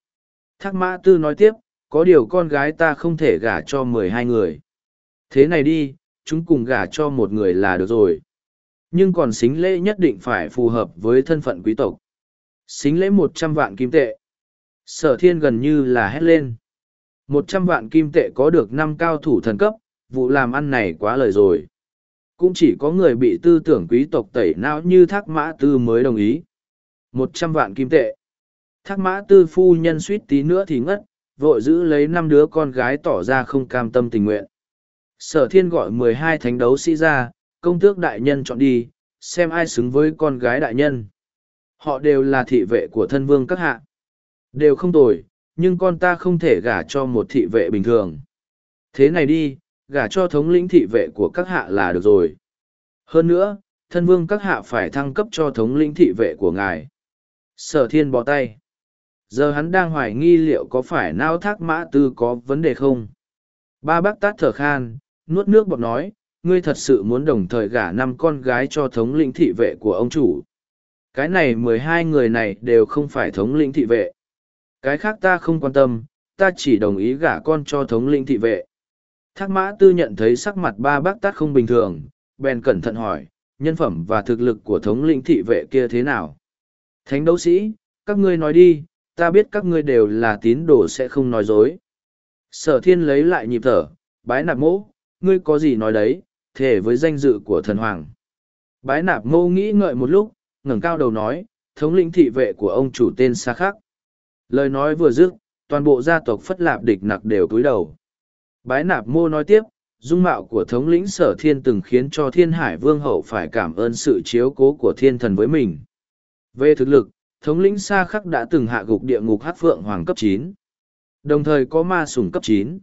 Thác mã tư nói tiếp, có điều con gái ta không thể gả cho mười hai người. Thế này đi, chúng cùng gả cho một người là được rồi. Nhưng còn xính lễ nhất định phải phù hợp với thân phận quý tộc. Xính lễ một trăm vạn kim tệ. Sở thiên gần như là hét lên. Một trăm vạn kim tệ có được năm cao thủ thần cấp, vụ làm ăn này quá lời rồi. cũng chỉ có người bị tư tưởng quý tộc tẩy não như thác mã tư mới đồng ý một trăm vạn kim tệ thác mã tư phu nhân suýt tí nữa thì ngất vội giữ lấy năm đứa con gái tỏ ra không cam tâm tình nguyện sở thiên gọi mười hai thánh đấu sĩ ra công tước đại nhân chọn đi xem ai xứng với con gái đại nhân họ đều là thị vệ của thân vương các hạ. Đều không tồi, nhưng con ta không thể gả cho một thị vệ bình thường. Thế này đi, gả cho thống lĩnh thị vệ của các hạ là được rồi. Hơn nữa, thân vương các hạ phải thăng cấp cho thống lĩnh thị vệ của ngài. Sở thiên bó tay. Giờ hắn đang hoài nghi liệu có phải nao thác mã tư có vấn đề không? Ba bác tát thở khan, nuốt nước bọt nói, ngươi thật sự muốn đồng thời gả năm con gái cho thống lĩnh thị vệ của ông chủ? Cái này mười hai người này đều không phải thống lĩnh thị vệ. Cái khác ta không quan tâm, ta chỉ đồng ý gả con cho thống lĩnh thị vệ. Thác mã tư nhận thấy sắc mặt ba bác tát không bình thường, bèn cẩn thận hỏi, nhân phẩm và thực lực của thống lĩnh thị vệ kia thế nào? Thánh đấu sĩ, các ngươi nói đi, ta biết các ngươi đều là tín đồ sẽ không nói dối. Sở thiên lấy lại nhịp thở, bái nạp mỗ, ngươi có gì nói đấy thể với danh dự của thần hoàng. Bái nạp mô nghĩ ngợi một lúc ngẩng cao đầu nói thống lĩnh thị vệ của ông chủ tên xa khắc lời nói vừa dứt toàn bộ gia tộc phất lạp địch nặc đều cúi đầu bái nạp mô nói tiếp dung mạo của thống lĩnh sở thiên từng khiến cho thiên hải vương hậu phải cảm ơn sự chiếu cố của thiên thần với mình về thực lực thống lĩnh Sa Khắc đã từng hạ gục địa ngục Hát Phượng Hoàng cấp chín, đồng thời có ma sủng cấp chín.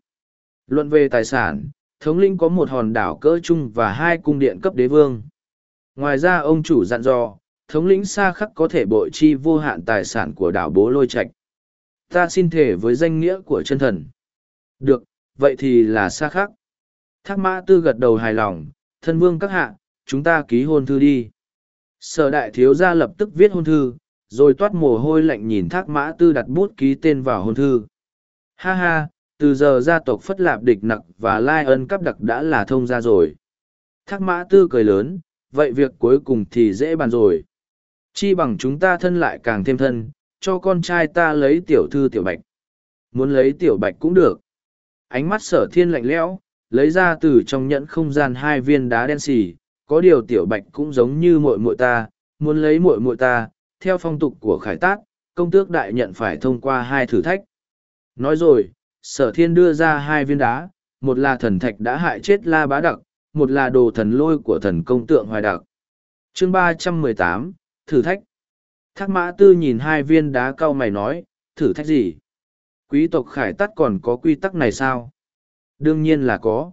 Luận về tài sản, thống lĩnh có một hòn đảo cỡ chung và hai cung điện cấp đế vương. Ngoài ra ông chủ dặn dò, thống lĩnh xa Khắc có thể bội chi vô hạn tài sản của đảo Bố Lôi Trạch. Ta xin thể với danh nghĩa của chân thần. Được, vậy thì là xa Khắc. Thác Mã Tư gật đầu hài lòng, thân vương các hạ, chúng ta ký hôn thư đi. Sở đại thiếu gia lập tức viết hôn thư, rồi toát mồ hôi lạnh nhìn thác mã tư đặt bút ký tên vào hôn thư. Ha ha, từ giờ gia tộc Phất Lạp địch nặc và Lai ân cắp đặc đã là thông ra rồi. Thác mã tư cười lớn, vậy việc cuối cùng thì dễ bàn rồi. Chi bằng chúng ta thân lại càng thêm thân, cho con trai ta lấy tiểu thư tiểu bạch. Muốn lấy tiểu bạch cũng được. Ánh mắt sở thiên lạnh lẽo, lấy ra từ trong nhẫn không gian hai viên đá đen xì, có điều tiểu bạch cũng giống như muội muội ta, muốn lấy muội muội ta, theo phong tục của khải tát, công tước đại nhận phải thông qua hai thử thách. Nói rồi, sở thiên đưa ra hai viên đá, một là thần thạch đã hại chết la bá đặc, một là đồ thần lôi của thần công tượng hoài đặc. chương ba trăm mười tám thử thách. Thác mã tư nhìn hai viên đá cau mày nói, thử thách gì? Quý tộc khải tắt còn có quy tắc này sao? Đương nhiên là có.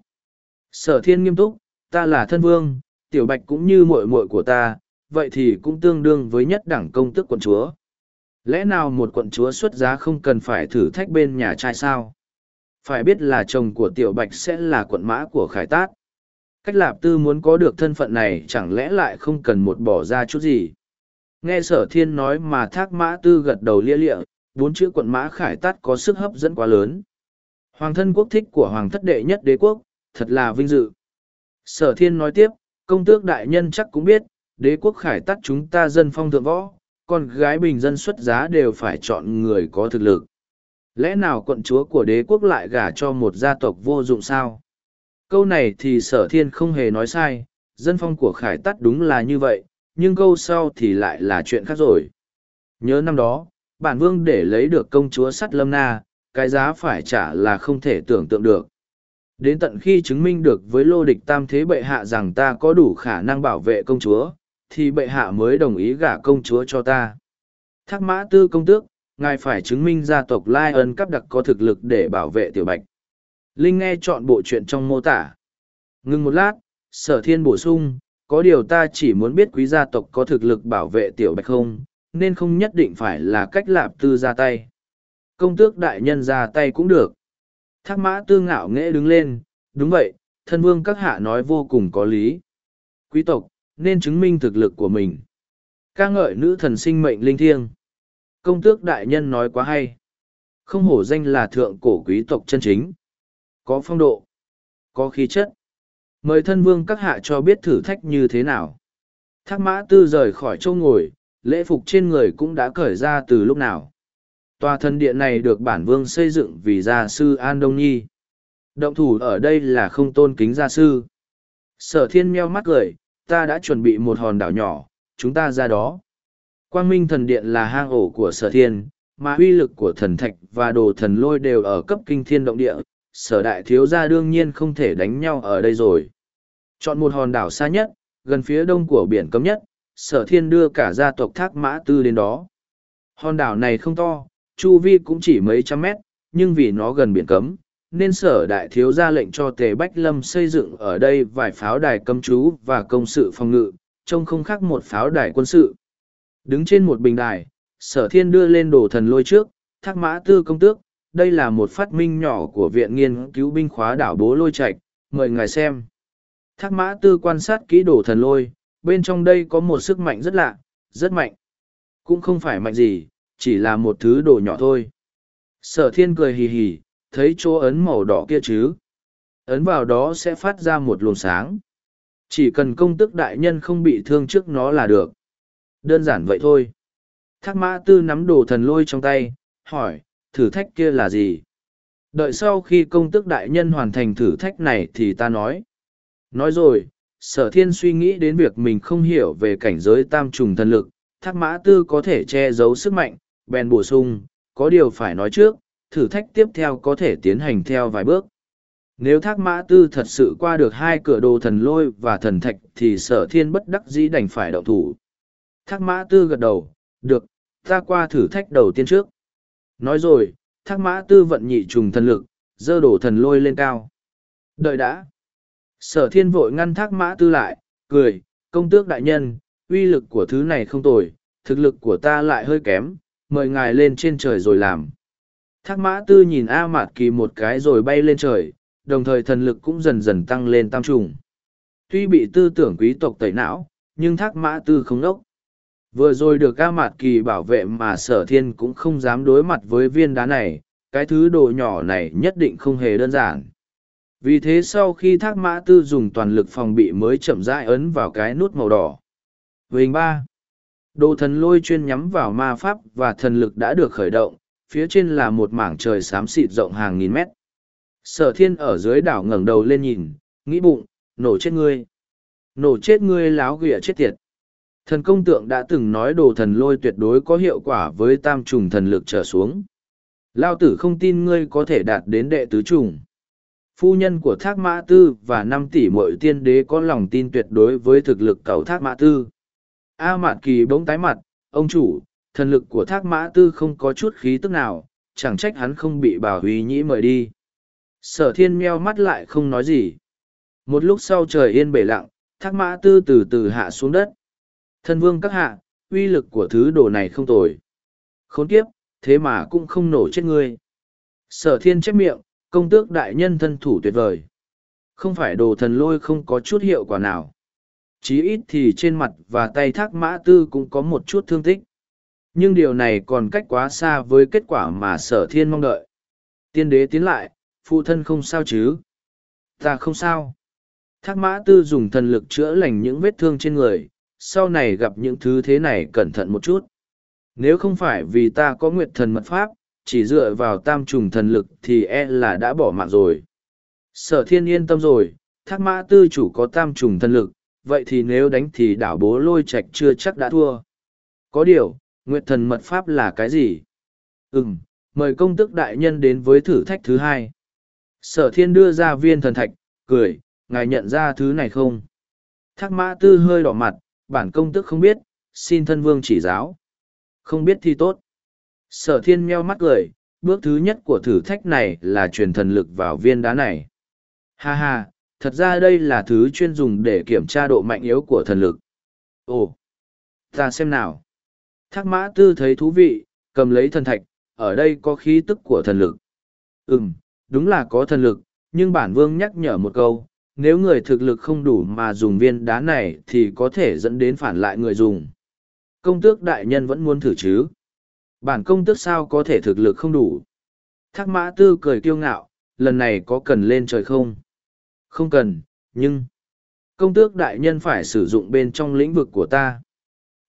Sở thiên nghiêm túc, ta là thân vương, tiểu bạch cũng như muội muội của ta, vậy thì cũng tương đương với nhất đẳng công tước quận chúa. Lẽ nào một quận chúa xuất giá không cần phải thử thách bên nhà trai sao? Phải biết là chồng của tiểu bạch sẽ là quận mã của khải tát. Cách lạp tư muốn có được thân phận này chẳng lẽ lại không cần một bỏ ra chút gì? Nghe sở thiên nói mà thác mã tư gật đầu lia lịa, bốn chữ quận mã khải tát có sức hấp dẫn quá lớn. Hoàng thân quốc thích của hoàng thất đệ nhất đế quốc, thật là vinh dự. Sở thiên nói tiếp, công tước đại nhân chắc cũng biết, đế quốc khải tắt chúng ta dân phong thượng võ, con gái bình dân xuất giá đều phải chọn người có thực lực. Lẽ nào quận chúa của đế quốc lại gả cho một gia tộc vô dụng sao? Câu này thì sở thiên không hề nói sai, dân phong của khải tắt đúng là như vậy, nhưng câu sau thì lại là chuyện khác rồi. Nhớ năm đó, bản vương để lấy được công chúa sắt lâm na, cái giá phải trả là không thể tưởng tượng được. Đến tận khi chứng minh được với lô địch tam thế bệ hạ rằng ta có đủ khả năng bảo vệ công chúa, thì bệ hạ mới đồng ý gả công chúa cho ta. Thác mã tư công tước, ngài phải chứng minh gia tộc Lai ân cấp đặc có thực lực để bảo vệ tiểu bạch. Linh nghe chọn bộ chuyện trong mô tả. Ngưng một lát, sở thiên bổ sung, có điều ta chỉ muốn biết quý gia tộc có thực lực bảo vệ tiểu bạch không, nên không nhất định phải là cách lạp tư ra tay. Công tước đại nhân ra tay cũng được. Thác mã tư ngạo nghễ đứng lên, đúng vậy, thân vương các hạ nói vô cùng có lý. Quý tộc, nên chứng minh thực lực của mình. ca ngợi nữ thần sinh mệnh linh thiêng. Công tước đại nhân nói quá hay. Không hổ danh là thượng cổ quý tộc chân chính. Có phong độ. Có khí chất. Mời thân vương các hạ cho biết thử thách như thế nào. Thác mã tư rời khỏi châu ngồi, lễ phục trên người cũng đã cởi ra từ lúc nào. Tòa thần điện này được bản vương xây dựng vì gia sư An Đông Nhi. Động thủ ở đây là không tôn kính gia sư. Sở thiên meo mắt cười, ta đã chuẩn bị một hòn đảo nhỏ, chúng ta ra đó. Quang Minh thần điện là hang ổ của sở thiên, mà uy lực của thần thạch và đồ thần lôi đều ở cấp kinh thiên động địa, sở đại thiếu gia đương nhiên không thể đánh nhau ở đây rồi. Chọn một hòn đảo xa nhất, gần phía đông của biển cấm nhất, sở thiên đưa cả gia tộc thác mã tư đến đó. Hòn đảo này không to, chu vi cũng chỉ mấy trăm mét, nhưng vì nó gần biển cấm, nên sở đại thiếu ra lệnh cho tề bách lâm xây dựng ở đây vài pháo đài cấm trú và công sự phòng ngự trông không khác một pháo đài quân sự đứng trên một bình đài sở thiên đưa lên đồ thần lôi trước thác mã tư công tước đây là một phát minh nhỏ của viện nghiên cứu binh khóa đảo bố lôi trạch mời ngài xem thác mã tư quan sát kỹ đồ thần lôi, bên trong đây có một sức mạnh rất lạ, rất mạnh. Cũng không phải mạnh gì, chỉ là một thứ đồ nhỏ thôi. Sở thiên cười hì hì, thấy chỗ ấn màu đỏ kia chứ? Ấn vào đó sẽ phát ra một luồng sáng. Chỉ cần công tức đại nhân không bị thương trước nó là được. Đơn giản vậy thôi. Thác mã tư nắm đồ thần lôi trong tay, hỏi, thử thách kia là gì? Đợi sau khi công tức đại nhân hoàn thành thử thách này thì ta nói nói rồi sở thiên suy nghĩ đến việc mình không hiểu về cảnh giới tam trùng thần lực thác mã tư có thể che giấu sức mạnh bèn bổ sung có điều phải nói trước thử thách tiếp theo có thể tiến hành theo vài bước. Nếu thác mã tư thật sự qua được hai cửa đồ thần lôi và thần thạch thì sở thiên bất đắc dĩ đành phải đậu thủ. Thác mã tư gật đầu, được, ta qua thử thách đầu tiên trước. Nói rồi, thác mã tư vận nhị trùng thần lực, dơ đổ thần lôi lên cao. Đợi đã. Sở thiên vội ngăn thác mã tư lại, cười, công tước đại nhân, uy lực của thứ này không tồi, thực lực của ta lại hơi kém, mời ngài lên trên trời rồi làm. Thác mã tư nhìn A Mạt Kỳ một cái rồi bay lên trời, đồng thời thần lực cũng dần dần tăng lên tam trùng. Tuy bị tư tưởng quý tộc tẩy não, nhưng thác mã tư không nốc. Vừa rồi được A Mạt Kỳ bảo vệ mà sở thiên cũng không dám đối mặt với viên đá này, cái thứ đồ nhỏ này nhất định không hề đơn giản. Vì thế sau khi thác mã tư dùng toàn lực phòng bị mới chậm rãi ấn vào cái nút màu đỏ. Hình ba Đồ thần lôi chuyên nhắm vào ma pháp và thần lực đã được khởi động, phía trên là một mảng trời xám xịt rộng hàng nghìn mét. Sở thiên ở dưới đảo ngẩng đầu lên nhìn, nghĩ bụng, nổ chết ngươi. Nổ chết ngươi láo ghịa chết tiệt. Thần công tượng đã từng nói đồ thần lôi tuyệt đối có hiệu quả với tam trùng thần lực trở xuống. Lao tử không tin ngươi có thể đạt đến đệ tứ trùng. Phu nhân của Thác Mã Tư và năm tỷ mội tiên đế có lòng tin tuyệt đối với thực lực cầu Thác Mã Tư. A Mạn Kỳ bỗng tái mặt, ông chủ, thần lực của thác mã tư không có chút khí tức nào, chẳng trách hắn không bị bảo huy nhĩ mời đi. Sở thiên meo mắt lại không nói gì. Một lúc sau trời yên bể lặng, thác mã tư từ từ hạ xuống đất. Thân vương các hạ, uy lực của thứ đồ này không tồi. Khốn kiếp, thế mà cũng không nổ chết ngươi. Sở thiên chép miệng, công tước đại nhân thân thủ tuyệt vời. Không phải đồ thần lôi không có chút hiệu quả nào. Chí ít thì trên mặt và tay thác mã tư cũng có một chút thương tích. Nhưng điều này còn cách quá xa với kết quả mà sở thiên mong đợi. Tiên đế tiến lại, phụ thân không sao chứ? Ta không sao. Thác mã tư dùng thần lực chữa lành những vết thương trên người, sau này gặp những thứ thế này cẩn thận một chút. Nếu không phải vì ta có nguyệt thần mật pháp chỉ dựa vào tam trùng thần lực thì e là đã bỏ mạng rồi sở thiên yên tâm rồi thác mã tư chủ có tam trùng thần lực vậy thì nếu đánh thì đảo bố lôi trạch chưa chắc đã thua có điều Nguyệt thần mật pháp là cái gì? Ừm, mời công tức đại nhân đến với thử thách thứ hai. Sở thiên đưa ra viên thần thạch, cười, ngài nhận ra thứ này không? Thác mã tư hơi đỏ mặt, bản công tức không biết, xin thân vương chỉ giáo. Không biết thì tốt. Sở thiên meo mắt cười, bước thứ nhất của thử thách này là truyền thần lực vào viên đá này. Ha ha, thật ra đây là thứ chuyên dùng để kiểm tra độ mạnh yếu của thần lực. Ồ, ta xem nào. Thác mã tư thấy thú vị, cầm lấy thần thạch, ở đây có khí tức của thần lực. Ừm, đúng là có thần lực, nhưng bản vương nhắc nhở một câu, nếu người thực lực không đủ mà dùng viên đá này thì có thể dẫn đến phản lại người dùng. Công tước đại nhân vẫn muốn thử chứ. Bản công tức sao có thể thực lực không đủ. Thác mã tư cười kiêu ngạo, lần này có cần lên trời không? Không cần, nhưng... Công tước đại nhân phải sử dụng bên trong lĩnh vực của ta.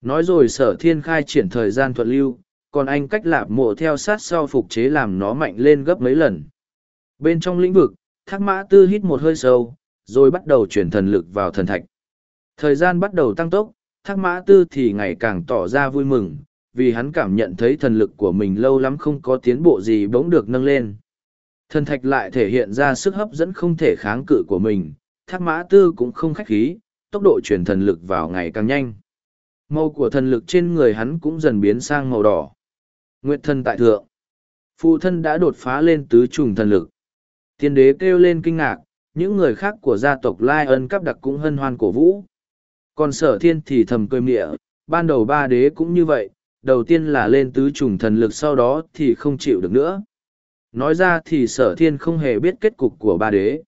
Nói rồi sở thiên khai triển thời gian thuận lưu, còn anh cách lạp mộ theo sát sau phục chế làm nó mạnh lên gấp mấy lần. Bên trong lĩnh vực, thác mã tư hít một hơi sâu, rồi bắt đầu chuyển thần lực vào thần thạch. Thời gian bắt đầu tăng tốc, thác mã tư thì ngày càng tỏ ra vui mừng, vì hắn cảm nhận thấy thần lực của mình lâu lắm không có tiến bộ gì bỗng được nâng lên. Thần thạch lại thể hiện ra sức hấp dẫn không thể kháng cự của mình, thác mã tư cũng không khách khí, tốc độ chuyển thần lực vào ngày càng nhanh. Màu của thần lực trên người hắn cũng dần biến sang màu đỏ. Nguyệt thần tại thượng. Phụ thân đã đột phá lên tứ trùng thần lực. Tiên đế kêu lên kinh ngạc, những người khác của gia tộc Lai ân cắp đặc cũng hân hoan cổ vũ. Còn sở thiên thì thầm cười mịa, ban đầu ba đế cũng như vậy, đầu tiên là lên tứ trùng thần lực sau đó thì không chịu được nữa. Nói ra thì sở thiên không hề biết kết cục của ba đế.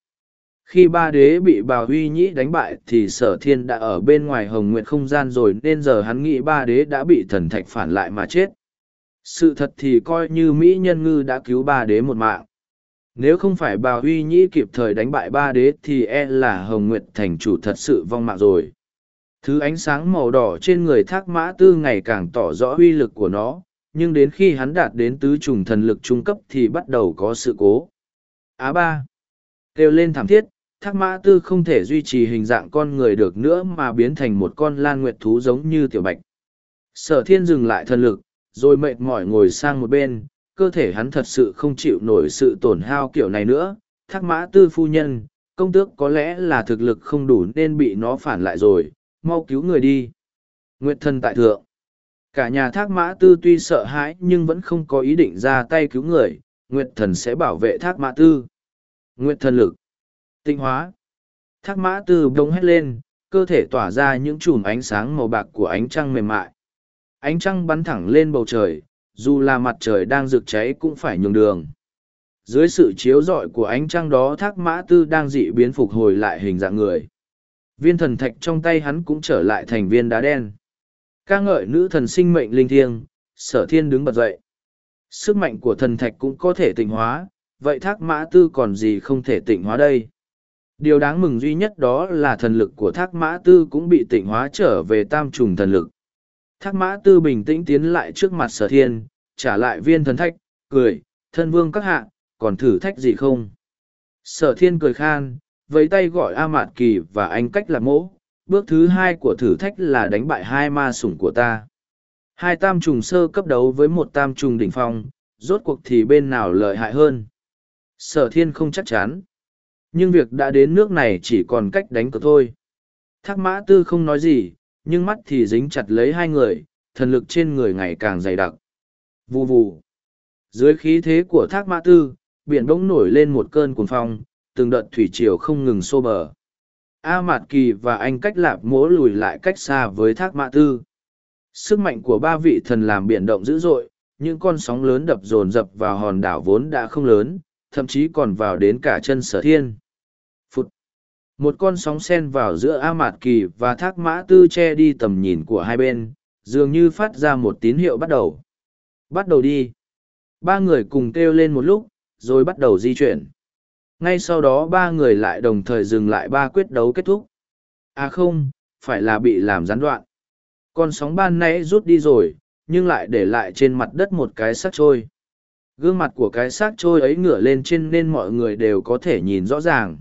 Khi ba đế bị bào huy nhĩ đánh bại thì sở thiên đã ở bên ngoài hồng nguyện không gian rồi nên giờ hắn nghĩ ba đế đã bị thần thạch phản lại mà chết. Sự thật thì coi như Mỹ nhân ngư đã cứu ba đế một mạng. Nếu không phải bào huy nhĩ kịp thời đánh bại ba đế thì e là hồng nguyệt thành chủ thật sự vong mạng rồi. Thứ ánh sáng màu đỏ trên người thác mã tư ngày càng tỏ rõ uy lực của nó, nhưng đến khi hắn đạt đến tứ trùng thần lực trung cấp thì bắt đầu có sự cố. Á ba kêu lên thảm thiết, thác mã tư không thể duy trì hình dạng con người được nữa mà biến thành một con lan nguyệt thú giống như tiểu bạch. Sở thiên dừng lại thần lực, rồi mệt mỏi ngồi sang một bên, cơ thể hắn thật sự không chịu nổi sự tổn hao kiểu này nữa. Thác mã tư phu nhân, công tước có lẽ là thực lực không đủ nên bị nó phản lại rồi, mau cứu người đi. Nguyệt thần tại thượng. Cả nhà thác mã tư tuy sợ hãi nhưng vẫn không có ý định ra tay cứu người, Nguyệt thần sẽ bảo vệ thác mã tư. Nguyệt thần lực. Tinh hóa. Thác mã tư bông hét lên, cơ thể tỏa ra những chùm ánh sáng màu bạc của ánh trăng mềm mại. Ánh trăng bắn thẳng lên bầu trời, dù là mặt trời đang rực cháy cũng phải nhường đường. Dưới sự chiếu rọi của ánh trăng đó thác mã tư đang dị biến phục hồi lại hình dạng người. Viên thần thạch trong tay hắn cũng trở lại thành viên đá đen. ca ngợi nữ thần sinh mệnh linh thiêng, sở thiên đứng bật dậy. Sức mạnh của thần thạch cũng có thể tịnh hóa, vậy thác mã tư còn gì không thể tịnh hóa đây? Điều đáng mừng duy nhất đó là thần lực của thác mã tư cũng bị tịnh hóa trở về tam trùng thần lực. Thác mã tư bình tĩnh tiến lại trước mặt sở thiên, trả lại viên thần thạch, cười, thân vương các hạ, còn thử thách gì không? Sở thiên cười khan, với tay gọi A Mạt Kỳ và anh cách là mỗ. Bước thứ hai của thử thách là đánh bại hai ma sủng của ta. Hai tam trùng sơ cấp đấu với một tam trùng đỉnh phong, rốt cuộc thì bên nào lợi hại hơn? Sở thiên không chắc chắn. Nhưng việc đã đến nước này chỉ còn cách đánh cược thôi. Thác mã tư không nói gì, nhưng mắt thì dính chặt lấy hai người, thần lực trên người ngày càng dày đặc. Vù vù. Dưới khí thế của thác mã tư, biển bỗng nổi lên một cơn cuồng phong, từng đợt thủy triều không ngừng xô bờ. A Mạt Kỳ và anh cách lạp mỗ lùi lại cách xa với thác mã tư. Sức mạnh của ba vị thần làm biển động dữ dội, những con sóng lớn đập dồn dập vào hòn đảo vốn đã không lớn, thậm chí còn vào đến cả chân sở thiên. Phụt! Một con sóng sen vào giữa A Mạt Kỳ và thác mã tư che đi tầm nhìn của hai bên, dường như phát ra một tín hiệu bắt đầu. Bắt đầu đi! Ba người cùng kêu lên một lúc, rồi bắt đầu di chuyển. Ngay sau đó ba người lại đồng thời dừng lại ba quyết đấu kết thúc. À không, phải là bị làm gián đoạn. Con sóng ban nãy rút đi rồi, nhưng lại để lại trên mặt đất một cái xác trôi. Gương mặt của cái xác trôi ấy ngửa lên trên nên mọi người đều có thể nhìn rõ ràng.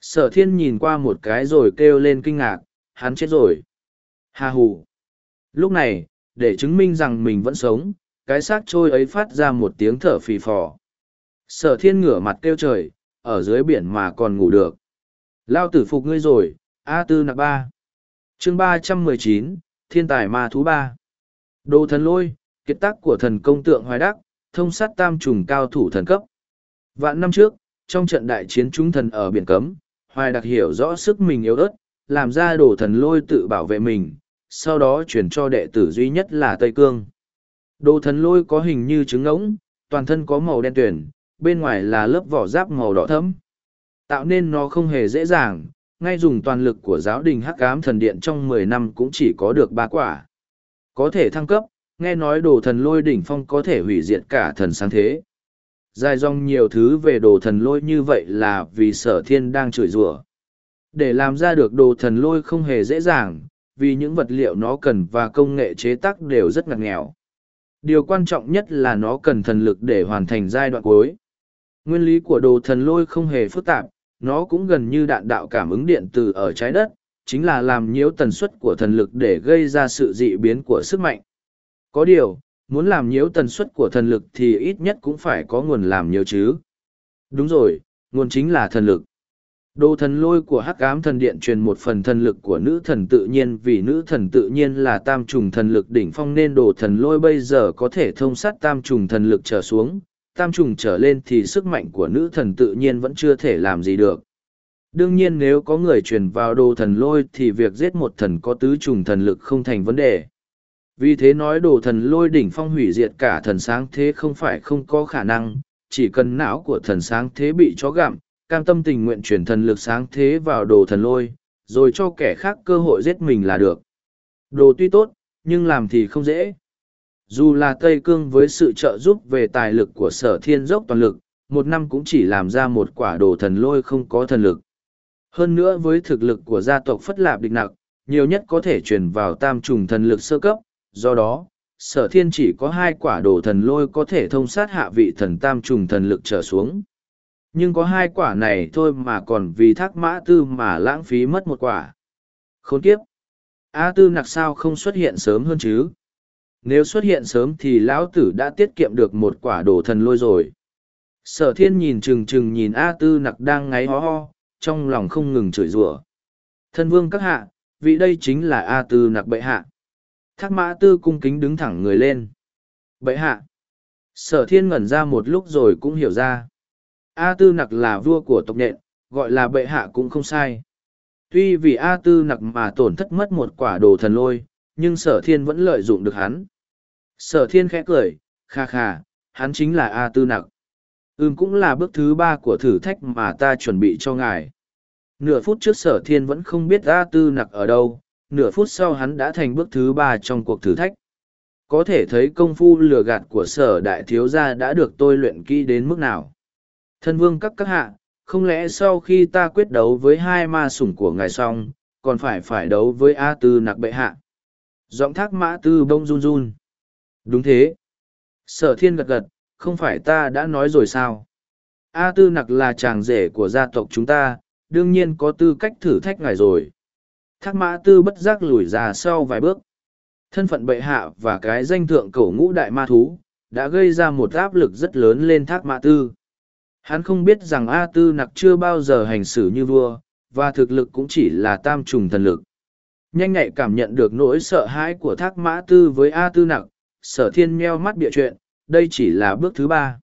Sở thiên nhìn qua một cái rồi kêu lên kinh ngạc, hắn chết rồi. Hà hù. Lúc này, để chứng minh rằng mình vẫn sống, cái xác trôi ấy phát ra một tiếng thở phì phò. Sở thiên ngửa mặt kêu trời, ở dưới biển mà còn ngủ được. Lao tử phục ngươi rồi, A tư nạc ba. chương ba trăm mười chín Thiên tài ma thú ba. Đồ thần lôi, kiệt tác của thần công tượng hoài đắc, thông sát tam trùng cao thủ thần cấp. Vạn năm trước, trong trận đại chiến chúng thần ở biển cấm, hoài đặc hiểu rõ sức mình yếu ớt, làm ra đồ thần lôi tự bảo vệ mình, sau đó chuyển cho đệ tử duy nhất là Tây Cương. Đồ thần lôi có hình như trứng ngỗng, toàn thân có màu đen tuyển, bên ngoài là lớp vỏ giáp màu đỏ thẫm. Tạo nên nó không hề dễ dàng, ngay dùng toàn lực của giáo đình hắc cám thần điện trong mười năm cũng chỉ có được ba quả. Có thể thăng cấp, nghe nói đồ thần lôi đỉnh phong có thể hủy diệt cả thần sáng thế. Dài dòng nhiều thứ về đồ thần lôi như vậy là vì sở thiên đang chửi rủa. Để làm ra được đồ thần lôi không hề dễ dàng, vì những vật liệu nó cần và công nghệ chế tác đều rất ngặt nghèo. Điều quan trọng nhất là nó cần thần lực để hoàn thành giai đoạn cuối. Nguyên lý của đồ thần lôi không hề phức tạp, nó cũng gần như đạn đạo cảm ứng điện từ ở trái đất, chính là làm nhiễu tần suất của thần lực để gây ra sự dị biến của sức mạnh. Có điều, muốn làm nhiễu tần suất của thần lực thì ít nhất cũng phải có nguồn làm nhiễu chứ. Đúng rồi, nguồn chính là thần lực. Đồ thần lôi của hắc ám thần điện truyền một phần thần lực của nữ thần tự nhiên vì nữ thần tự nhiên là tam trùng thần lực đỉnh phong nên đồ thần lôi bây giờ có thể thông sát tam trùng thần lực trở xuống, tam trùng trở lên thì sức mạnh của nữ thần tự nhiên vẫn chưa thể làm gì được. Đương nhiên nếu có người truyền vào đồ thần lôi thì việc giết một thần có tứ trùng thần lực không thành vấn đề. Vì thế nói đồ thần lôi đỉnh phong hủy diệt cả thần sáng thế không phải không có khả năng, chỉ cần não của thần sáng thế bị chó gặm, cam tâm tình nguyện chuyển thần lực sáng thế vào đồ thần lôi, rồi cho kẻ khác cơ hội giết mình là được. Đồ tuy tốt, nhưng làm thì không dễ. Dù là Tây Cương với sự trợ giúp về tài lực của sở thiên dốc toàn lực, một năm cũng chỉ làm ra một quả đồ thần lôi không có thần lực. Hơn nữa với thực lực của gia tộc Phất Lạp địch nặc, nhiều nhất có thể truyền vào tam trùng thần lực sơ cấp, do đó, sở thiên chỉ có hai quả đồ thần lôi có thể thông sát hạ vị thần tam trùng thần lực trở xuống. Nhưng có hai quả này thôi mà còn vì thác mã tư mà lãng phí mất một quả. Khốn kiếp! A tư nặc sao không xuất hiện sớm hơn chứ? Nếu xuất hiện sớm thì lão tử đã tiết kiệm được một quả đồ thần lôi rồi. Sở thiên nhìn chừng chừng nhìn A tư nặc đang ngáy ho ho, trong lòng không ngừng chửi rủa. Thân vương các hạ, vị đây chính là A tư nặc bệ hạ. Thác mã tư cung kính đứng thẳng người lên. Bệ hạ. Sở thiên ngẩn ra một lúc rồi cũng hiểu ra. A tư nặc là vua của tộc nhện, gọi là bệ hạ cũng không sai. Tuy vì A tư nặc mà tổn thất mất một quả đồ thần lôi, nhưng sở thiên vẫn lợi dụng được hắn. Sở thiên khẽ cười, kha kha, hắn chính là A tư nặc. Ừm cũng là bước thứ ba của thử thách mà ta chuẩn bị cho ngài. Nửa phút trước sở thiên vẫn không biết A tư nặc ở đâu, nửa phút sau hắn đã thành bước thứ ba trong cuộc thử thách. Có thể thấy công phu lừa gạt của sở đại thiếu gia đã được tôi luyện kỹ đến mức nào. Thân vương các các hạ, không lẽ sau khi ta quyết đấu với hai ma sủng của ngài xong, còn phải phải đấu với A Tư nặc bệ hạ? Giọng thác mã tư bông run run. Đúng thế. Sở thiên gật gật, không phải ta đã nói rồi sao? A Tư nặc là chàng rể của gia tộc chúng ta, đương nhiên có tư cách thử thách ngài rồi. Thác mã tư bất giác lùi ra sau vài bước. Thân phận bệ hạ và cái danh thượng cổ ngũ đại ma thú, đã gây ra một áp lực rất lớn lên thác mã tư. Hắn không biết rằng A Tư Nặc chưa bao giờ hành xử như vua, và thực lực cũng chỉ là tam trùng thần lực. Nhanh nhạy cảm nhận được nỗi sợ hãi của thác mã tư với A Tư Nặc, sở thiên meo mắt địa chuyện, đây chỉ là bước thứ ba.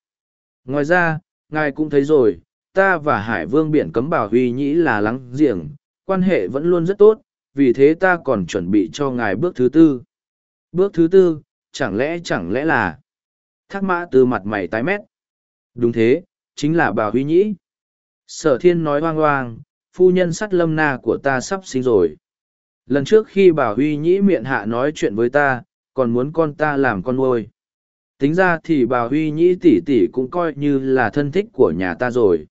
Ngoài ra, ngài cũng thấy rồi, ta và Hải Vương Biển cấm bảo Huy Nhĩ là lắng giềng, quan hệ vẫn luôn rất tốt, vì thế ta còn chuẩn bị cho ngài bước thứ tư. Bước thứ tư, chẳng lẽ chẳng lẽ là... Thác mã từ mặt mày tái mét. Đúng thế, chính là bà huy nhĩ sở thiên nói hoang hoang phu nhân sắt lâm na của ta sắp sinh rồi lần trước khi bà huy nhĩ miệng hạ nói chuyện với ta còn muốn con ta làm con nuôi tính ra thì bà huy nhĩ tỷ tỷ cũng coi như là thân thích của nhà ta rồi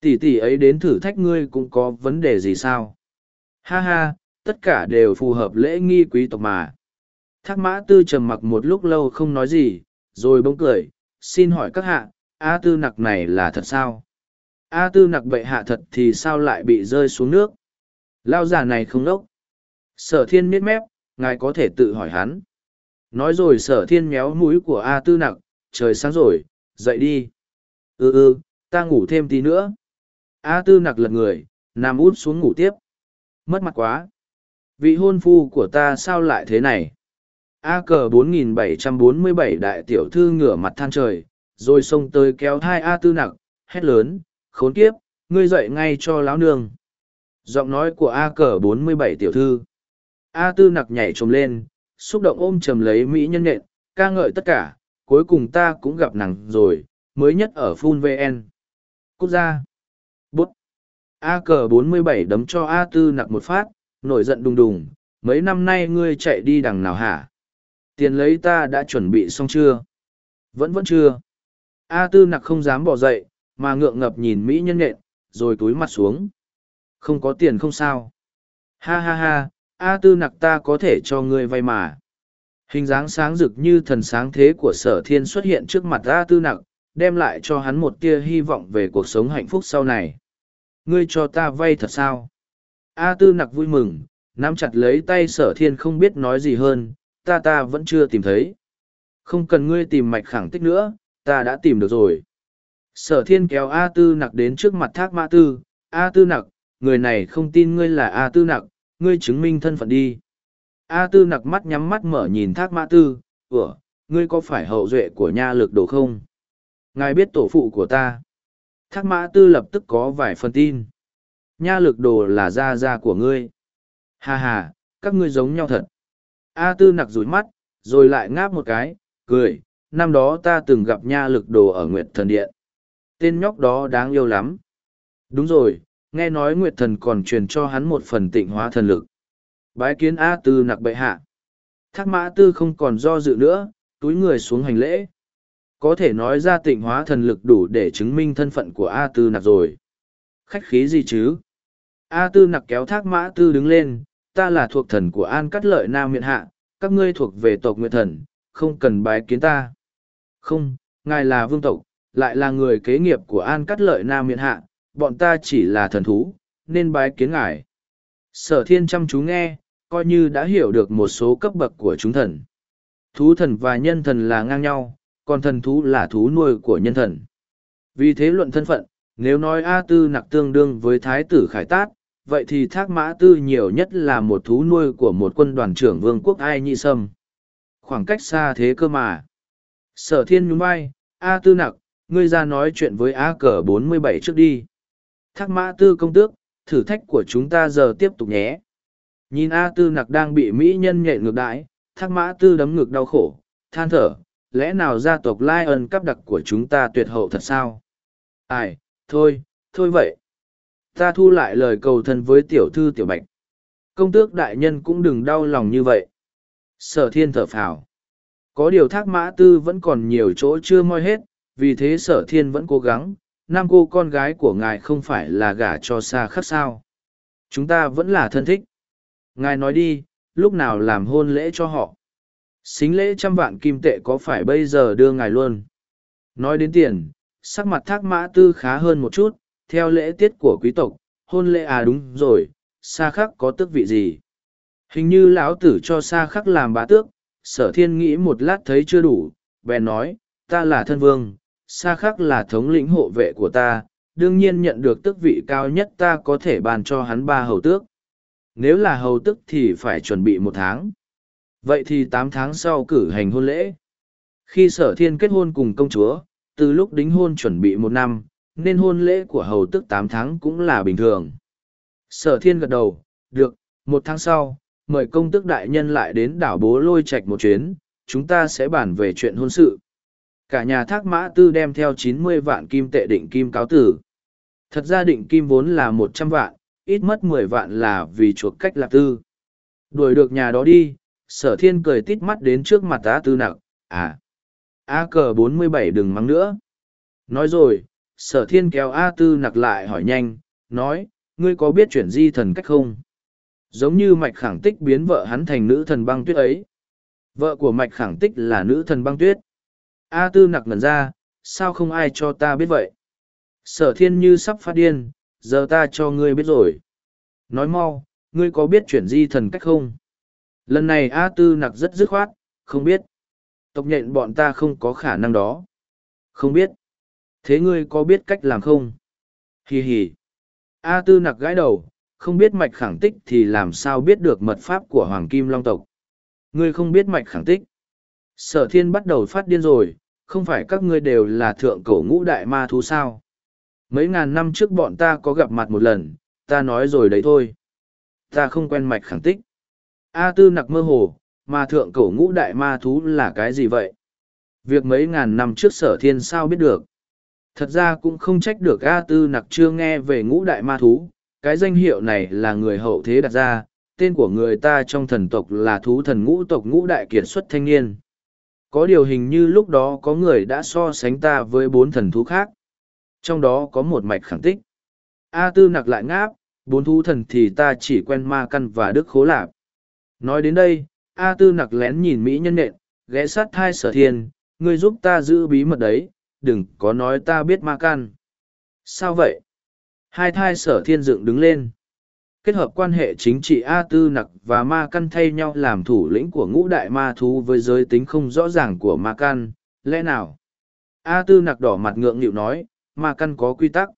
tỷ tỷ ấy đến thử thách ngươi cũng có vấn đề gì sao ha ha tất cả đều phù hợp lễ nghi quý tộc mà thác mã tư trầm mặc một lúc lâu không nói gì rồi bỗng cười xin hỏi các hạ A tư nặc này là thật sao? A tư nặc bệ hạ thật thì sao lại bị rơi xuống nước? Lao giả này không đốc. Sở thiên miết mép, ngài có thể tự hỏi hắn. Nói rồi sở thiên méo mũi của A tư nặc, trời sáng rồi, dậy đi. Ừ ừ, ta ngủ thêm tí nữa. A tư nặc lật người, nằm út xuống ngủ tiếp. Mất mặt quá. Vị hôn phu của ta sao lại thế này? A cờ 4747 đại tiểu thư ngửa mặt than trời, rồi xông tới kéo hai A tư nặc, hét lớn, khốn kiếp, ngươi dậy ngay cho lão nương. Giọng nói của A cờ bốn mươi bảy tiểu thư. A tư nặc nhảy trồm lên, xúc động ôm chầm lấy Mỹ nhân nện, ca ngợi tất cả, cuối cùng ta cũng gặp nàng rồi, mới nhất ở Phun VN. Quốc gia. Bút. A cờ bốn mươi bảy đấm cho A tư nặc một phát, nổi giận đùng đùng, mấy năm nay ngươi chạy đi đằng nào hả? Tiền lấy ta đã chuẩn bị xong chưa? Vẫn vẫn chưa. A tư nặc không dám bỏ dậy, mà ngượng ngập nhìn Mỹ nhân nhện, rồi túi mặt xuống. Không có tiền không sao. Ha ha ha, A tư nặc ta có thể cho ngươi vay mà. Hình dáng sáng rực như thần sáng thế của sở thiên xuất hiện trước mặt A tư nặc, đem lại cho hắn một tia hy vọng về cuộc sống hạnh phúc sau này. Ngươi cho ta vay thật sao? A tư nặc vui mừng, nắm chặt lấy tay sở thiên không biết nói gì hơn, ta ta vẫn chưa tìm thấy. Không cần ngươi tìm mạch khẳng tích nữa, ta đã tìm được rồi. Sở thiên kéo A tư nặc đến trước mặt thác mã tư, A tư nặc, người này không tin ngươi là A tư nặc, ngươi chứng minh thân phận đi. A tư nặc mắt nhắm mắt mở nhìn thác mã tư, ủa, ngươi có phải hậu duệ của nha lực đồ không? Ngài biết tổ phụ của ta. Thác mã tư lập tức có vài phần tin. Nha lực đồ là gia gia của ngươi. Hà hà, các ngươi giống nhau thật. A tư nặc rủi mắt, rồi lại ngáp một cái, cười. Năm đó ta từng gặp nha lực đồ ở Nguyệt Thần Điện. Tên nhóc đó đáng yêu lắm. Đúng rồi, nghe nói Nguyệt Thần còn truyền cho hắn một phần tịnh hóa thần lực. Bái kiến A tư nặc bệ hạ. Thác mã tư không còn do dự nữa, túi người xuống hành lễ. Có thể nói ra tịnh hóa thần lực đủ để chứng minh thân phận của A tư nặc rồi. Khách khí gì chứ? A tư nặc kéo thác mã tư đứng lên, ta là thuộc thần của An Cắt Lợi Nam Miện Hạ, các ngươi thuộc về tộc Nguyệt Thần, không cần bái kiến ta. Không, ngài là vương tộc, lại là người kế nghiệp của An Cắt Lợi Nam Miện Hạ, bọn ta chỉ là thần thú, nên bái kiến ngài. Sở thiên chăm chú nghe, coi như đã hiểu được một số cấp bậc của chúng thần. Thú thần và nhân thần là ngang nhau, còn thần thú là thú nuôi của nhân thần. Vì thế luận thân phận, nếu nói A Tư nặc tương đương với Thái tử Khải Tát, vậy thì Thác Mã Tư nhiều nhất là một thú nuôi của một quân đoàn trưởng vương quốc Ai Nhị Sâm. Khoảng cách xa thế cơ mà. Sở thiên nhún vai, A Tư nặc, ngươi ra nói chuyện với A cờ bốn mươi bảy trước đi. Thác Mã Tư công tước, thử thách của chúng ta giờ tiếp tục nhé. Nhìn A Tư nặc đang bị Mỹ nhân nhện ngược đãi, Thác Mã Tư đấm ngực đau khổ, than thở, lẽ nào gia tộc Lai ân cắp đặc của chúng ta tuyệt hậu thật sao? Ai, thôi, thôi vậy. Ta thu lại lời cầu thân với tiểu thư tiểu bạch. Công tước đại nhân cũng đừng đau lòng như vậy. Sở thiên thở phào. Có điều thác mã tư vẫn còn nhiều chỗ chưa moi hết, vì thế sở thiên vẫn cố gắng. Nam cô con gái của ngài không phải là gả cho xa khắc sao. Chúng ta vẫn là thân thích. Ngài nói đi, lúc nào làm hôn lễ cho họ. Xính lễ trăm vạn kim tệ có phải bây giờ đưa ngài luôn? Nói đến tiền, sắc mặt thác mã tư khá hơn một chút, theo lễ tiết của quý tộc, hôn lễ à đúng rồi, xa khắc có tước vị gì? Hình như lão tử cho xa khắc làm bá tước, sở thiên nghĩ một lát thấy chưa đủ, bèn nói, ta là thân vương, xa khắc là thống lĩnh hộ vệ của ta, đương nhiên nhận được tước vị cao nhất ta có thể bàn cho hắn ba hầu tước. Nếu là hầu tước thì phải chuẩn bị một tháng. Vậy thì tám tháng sau cử hành hôn lễ. Khi sở thiên kết hôn cùng công chúa, từ lúc đính hôn chuẩn bị một năm, nên hôn lễ của hầu tước tám tháng cũng là bình thường. Sở thiên gật đầu, được, một tháng sau, mời công tước đại nhân lại đến đảo bố lôi Trạch một chuyến, chúng ta sẽ bàn về chuyện hôn sự. Cả nhà thác mã tư đem theo chín mươi vạn kim tệ định kim cáo tử. Thật ra định kim vốn là một trăm vạn, ít mất mười vạn là vì chuộc cách lạc tư. Đuổi được nhà đó đi, sở thiên cười tít mắt đến trước mặt á tư nặc, à, a cờ bốn mươi bảy đừng mắng nữa. Nói rồi, sở thiên kéo A tư nặc lại hỏi nhanh, nói, ngươi có biết chuyển di thần cách không? Giống như mạch khẳng tích biến vợ hắn thành nữ thần băng tuyết ấy. Vợ của mạch khẳng tích là nữ thần băng tuyết. A tư nặc ngẩn ra, sao không ai cho ta biết vậy? Sở thiên như sắp phát điên, giờ ta cho ngươi biết rồi. Nói mau, ngươi có biết chuyển di thần cách không? Lần này A tư nặc rất dứt khoát, không biết. Tộc nhện bọn ta không có khả năng đó. Không biết. Thế ngươi có biết cách làm không? Hì hì. A tư nặc gãi đầu, không biết mạch khẳng tích thì làm sao biết được mật pháp của Hoàng Kim Long tộc. Ngươi không biết mạch khẳng tích. Sở thiên bắt đầu phát điên rồi, không phải các ngươi đều là thượng cổ ngũ đại ma thú sao. Mấy ngàn năm trước bọn ta có gặp mặt một lần, ta nói rồi đấy thôi. Ta không quen mạch khẳng tích. A tư nặc mơ hồ, mà thượng cổ ngũ đại ma thú là cái gì vậy? Việc mấy ngàn năm trước sở thiên sao biết được? Thật ra cũng không trách được A Tư Nặc chưa nghe về ngũ đại ma thú, cái danh hiệu này là người hậu thế đặt ra, tên của người ta trong thần tộc là thú thần ngũ tộc ngũ đại kiệt xuất thanh niên. Có điều hình như lúc đó có người đã so sánh ta với bốn thần thú khác. Trong đó có một mạch khẳng tích. A Tư Nặc lại ngáp, bốn thú thần thì ta chỉ quen ma căn và đức khố lạp. Nói đến đây, A Tư Nặc lén nhìn Mỹ nhân nện, ghé sát thai sở thiên, ngươi giúp ta giữ bí mật đấy, đừng có nói ta biết ma Căn. Sao vậy? Hai thai sở thiên dựng đứng lên. Kết hợp quan hệ chính trị A Tư Nặc và Ma Căn thay nhau làm thủ lĩnh của ngũ đại ma thú với giới tính không rõ ràng của Ma Căn, lẽ nào? A Tư Nặc đỏ mặt ngượng nghịu nói, Ma Căn có quy tắc.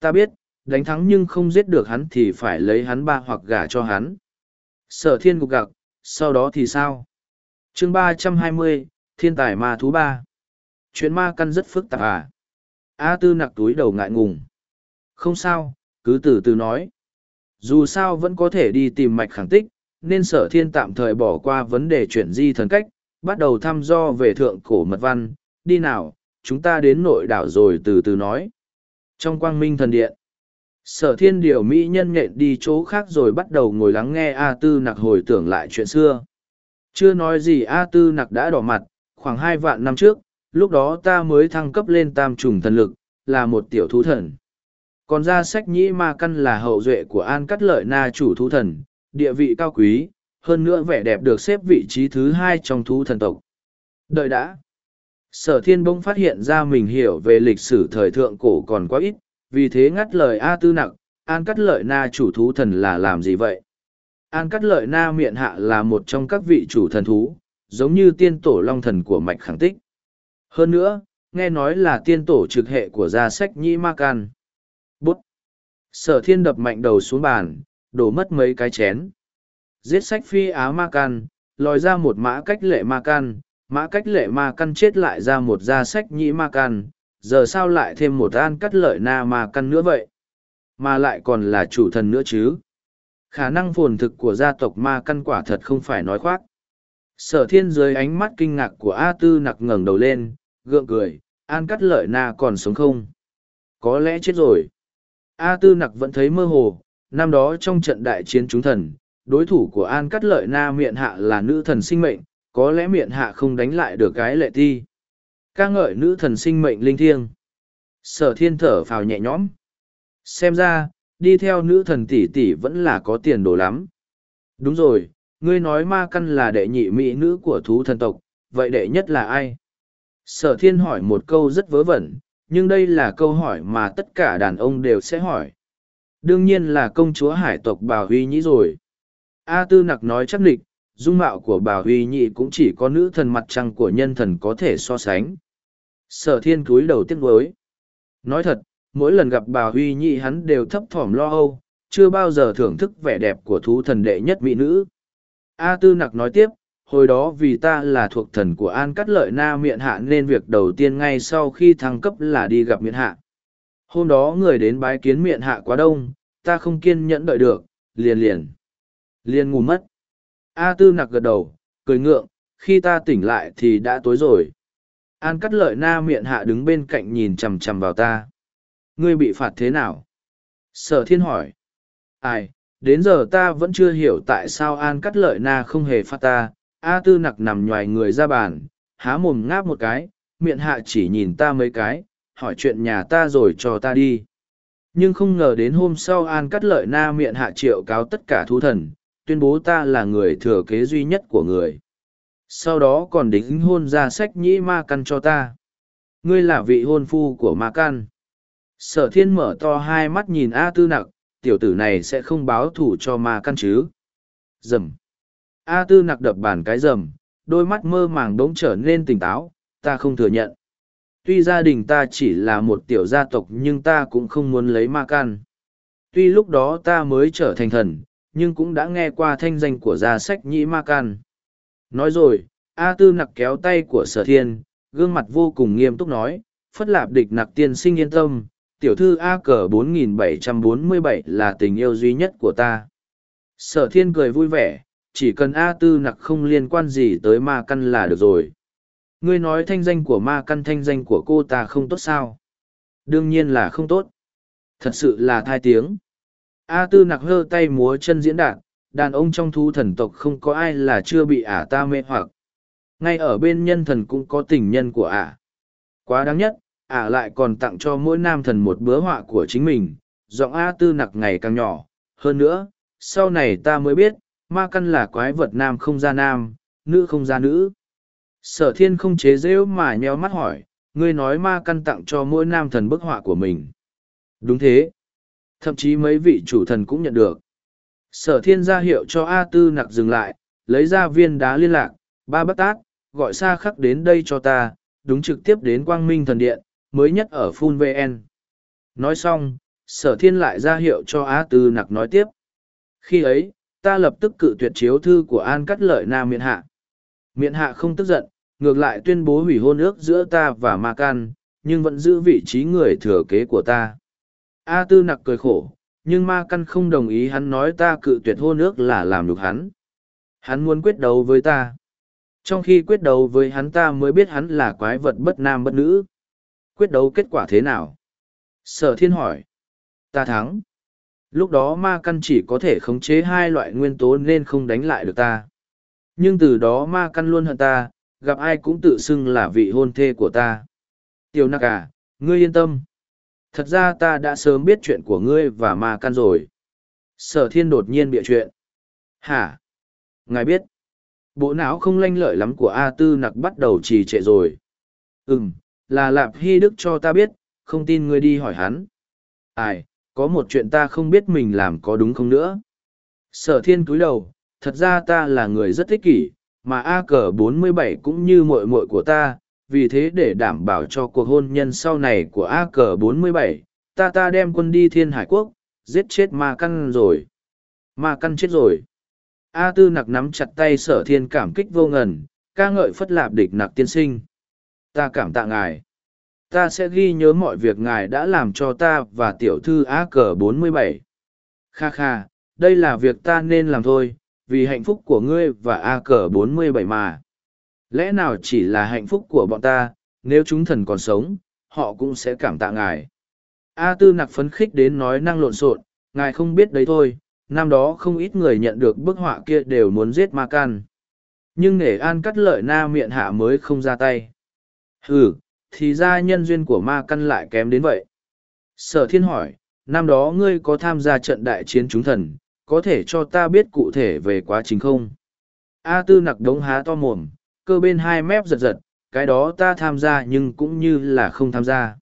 Ta biết, đánh thắng nhưng không giết được hắn thì phải lấy hắn ba hoặc gả cho hắn. Sở thiên gục gặc, sau đó thì sao? chương ba trăm hai mươi Thiên tài ma thú ba. Chuyện ma căn rất phức tạp à? A Tư Nặc túi đầu ngại ngùng. Không sao, cứ từ từ nói. Dù sao vẫn có thể đi tìm mạch khẳng tích, nên sở thiên tạm thời bỏ qua vấn đề chuyển di thần cách, bắt đầu thăm do về thượng cổ mật văn, đi nào, chúng ta đến nội đảo rồi từ từ nói. Trong quang minh thần điện, sở thiên điều mỹ nhân nhện đi chỗ khác rồi bắt đầu ngồi lắng nghe A Tư nặc hồi tưởng lại chuyện xưa. Chưa nói gì A Tư nặc đã đỏ mặt, khoảng hai vạn năm trước, lúc đó ta mới thăng cấp lên tam trùng thần lực, là một tiểu thú thần. Còn ra sách nhĩ ma căn là hậu duệ của An Cắt Lợi Na chủ thú thần, địa vị cao quý, hơn nữa vẻ đẹp được xếp vị trí thứ hai trong thú thần tộc. Đợi đã. Sở thiên bông phát hiện ra mình hiểu về lịch sử thời thượng cổ còn quá ít, vì thế ngắt lời A tư Nặc. An Cắt Lợi Na chủ thú thần là làm gì vậy? An Cắt Lợi Na miệng hạ là một trong các vị chủ thần thú, giống như tiên tổ long thần của mạch khẳng tích. Hơn nữa, nghe nói là tiên tổ trực hệ của gia sách nhĩ ma can. Bút! Sở thiên đập mạnh đầu xuống bàn, đổ mất mấy cái chén. Giết sách phi á ma can, lòi ra một mã cách lệ ma can, mã cách lệ ma căn chết lại ra một gia sách nhĩ ma can, giờ sao lại thêm một an cắt lợi na ma căn nữa vậy? Mà lại còn là chủ thần nữa chứ? Khả năng phồn thực của gia tộc ma căn quả thật không phải nói khoác. Sở thiên dưới ánh mắt kinh ngạc của A Tư nặc ngẩng đầu lên, gượng cười, an cắt lợi na còn sống không? Có lẽ chết rồi. A Tư Nặc vẫn thấy mơ hồ, năm đó trong trận đại chiến chúng thần, đối thủ của An Cắt Lợi Na miệng hạ là nữ thần sinh mệnh, có lẽ miệng hạ không đánh lại được cái lệ thi. ca ngợi nữ thần sinh mệnh linh thiêng. Sở thiên thở phào nhẹ nhõm. Xem ra, đi theo nữ thần tỷ tỷ vẫn là có tiền đồ lắm. Đúng rồi, ngươi nói ma căn là đệ nhị mỹ nữ của thú thần tộc, vậy đệ nhất là ai? Sở thiên hỏi một câu rất vớ vẩn, nhưng đây là câu hỏi mà tất cả đàn ông đều sẽ hỏi. Đương nhiên là công chúa hải tộc bà huy nhĩ rồi. A tư nặc nói chắc địch dung mạo của bà huy nhĩ cũng chỉ có nữ thần mặt trăng của nhân thần có thể so sánh. Sở thiên cúi đầu tiếc nuối. Nói thật, mỗi lần gặp bà huy nhĩ hắn đều thấp thỏm lo âu, chưa bao giờ thưởng thức vẻ đẹp của thú thần đệ nhất mỹ nữ. A tư nặc nói tiếp hồi đó vì ta là thuộc thần của an cắt lợi na miệng hạ nên việc đầu tiên ngay sau khi thăng cấp là đi gặp miệng hạ. Hôm đó người đến bái kiến miệng hạ quá đông, ta không kiên nhẫn đợi được, liền liền. Liền ngủ mất. A tư nặc gật đầu, cười ngượng, khi ta tỉnh lại thì đã tối rồi. An cắt lợi na miệng hạ đứng bên cạnh nhìn chằm chằm vào ta. Ngươi bị phạt thế nào? Sở thiên hỏi. Ai, đến giờ ta vẫn chưa hiểu tại sao an cắt lợi na không hề phạt ta A tư nặc nằm nhoài người ra bàn, há mồm ngáp một cái, miệng hạ chỉ nhìn ta mấy cái, hỏi chuyện nhà ta rồi cho ta đi. Nhưng không ngờ đến hôm sau An cắt lợi na miệng hạ triệu cáo tất cả thú thần, tuyên bố ta là người thừa kế duy nhất của người. Sau đó còn đính hôn ra sách nhĩ ma căn cho ta. Ngươi là vị hôn phu của ma căn. Sở thiên mở to hai mắt nhìn A tư nặc, tiểu tử này sẽ không báo thủ cho ma căn chứ. Dầm. A tư nặc đập bàn cái rầm, đôi mắt mơ màng đống trở nên tỉnh táo, ta không thừa nhận. Tuy gia đình ta chỉ là một tiểu gia tộc nhưng ta cũng không muốn lấy ma can. Tuy lúc đó ta mới trở thành thần, nhưng cũng đã nghe qua thanh danh của gia sách nhĩ ma can. Nói rồi, A tư nặc kéo tay của sở thiên, gương mặt vô cùng nghiêm túc nói, phất lạp địch nặc tiên sinh yên tâm, tiểu thư A cờ 4747 là tình yêu duy nhất của ta. Sở thiên cười vui vẻ, chỉ cần A tư nặc không liên quan gì tới ma căn là được rồi. Ngươi nói thanh danh của ma căn thanh danh của cô ta không tốt sao? Đương nhiên là không tốt. Thật sự là thai tiếng. A tư nặc hơ tay múa chân diễn đạt, đàn ông trong thú thần tộc không có ai là chưa bị ả ta mê hoặc. Ngay ở bên nhân thần cũng có tình nhân của ả. Quá đáng nhất, ả lại còn tặng cho mỗi nam thần một bữa họa của chính mình, giọng A tư nặc ngày càng nhỏ. Hơn nữa, sau này ta mới biết, ma căn là quái vật nam không ra nam, nữ không ra nữ. Sở thiên không chế rêu mà nheo mắt hỏi, ngươi nói ma căn tặng cho mỗi nam thần bức họa của mình. Đúng thế. Thậm chí mấy vị chủ thần cũng nhận được. Sở thiên ra hiệu cho A Tư nặc dừng lại, lấy ra viên đá liên lạc, ba bắt Tác gọi xa khắc đến đây cho ta, đúng trực tiếp đến quang minh thần điện, mới nhất ở Phun VN. Nói xong, sở thiên lại ra hiệu cho A Tư nặc nói tiếp. Khi ấy, ta lập tức cự tuyệt chiếu thư của An Cắt Lợi Nam miện hạ. Miện hạ không tức giận, ngược lại tuyên bố hủy hôn ước giữa ta và Ma Can, nhưng vẫn giữ vị trí người thừa kế của ta. A Tư nặc cười khổ, nhưng Ma Căn không đồng ý hắn nói ta cự tuyệt hôn ước là làm được hắn. Hắn muốn quyết đấu với ta. Trong khi quyết đấu với hắn ta mới biết hắn là quái vật bất nam bất nữ. Quyết đấu kết quả thế nào? Sở thiên hỏi. Ta thắng. Lúc đó ma căn chỉ có thể khống chế hai loại nguyên tố nên không đánh lại được ta. Nhưng từ đó ma căn luôn hận ta, gặp ai cũng tự xưng là vị hôn thê của ta. Tiểu nặc à, ngươi yên tâm. Thật ra ta đã sớm biết chuyện của ngươi và ma căn rồi. Sở thiên đột nhiên bịa chuyện. Hả? Ngài biết. Bộ não không lanh lợi lắm của A Tư nặc bắt đầu trì trệ rồi. Ừm, là Lạp Hy Đức cho ta biết, không tin ngươi đi hỏi hắn. Ai, có một chuyện ta không biết mình làm có đúng không nữa. Sở thiên cúi đầu, thật ra ta là người rất thích kỷ, mà A cờ 47 cũng như muội muội của ta, vì thế để đảm bảo cho cuộc hôn nhân sau này của A cờ 47, ta ta đem quân đi thiên hải quốc, giết chết ma căn rồi. Ma căn chết rồi. A tư nặc nắm chặt tay sở thiên cảm kích vô ngần, ca ngợi phất lạp địch nặc tiên sinh. Ta cảm tạ ngài. Ta sẽ ghi nhớ mọi việc ngài đã làm cho ta và tiểu thư A cờ 47. Kha kha, đây là việc ta nên làm thôi, vì hạnh phúc của ngươi và A cờ 47 mà. Lẽ nào chỉ là hạnh phúc của bọn ta, nếu chúng thần còn sống, họ cũng sẽ cảm tạ ngài. A tư nặc phấn khích đến nói năng lộn xộn, ngài không biết đấy thôi, năm đó không ít người nhận được bức họa kia đều muốn giết ma can. Nhưng nể an cắt lợi na miệng hạ mới không ra tay. Ừ, thì ra nhân duyên của ma căn lại kém đến vậy. Sở thiên hỏi, năm đó ngươi có tham gia trận đại chiến chúng thần, có thể cho ta biết cụ thể về quá trình không? A tư nặc đống há to mồm, cơ bên hai mép giật giật, cái đó ta tham gia nhưng cũng như là không tham gia.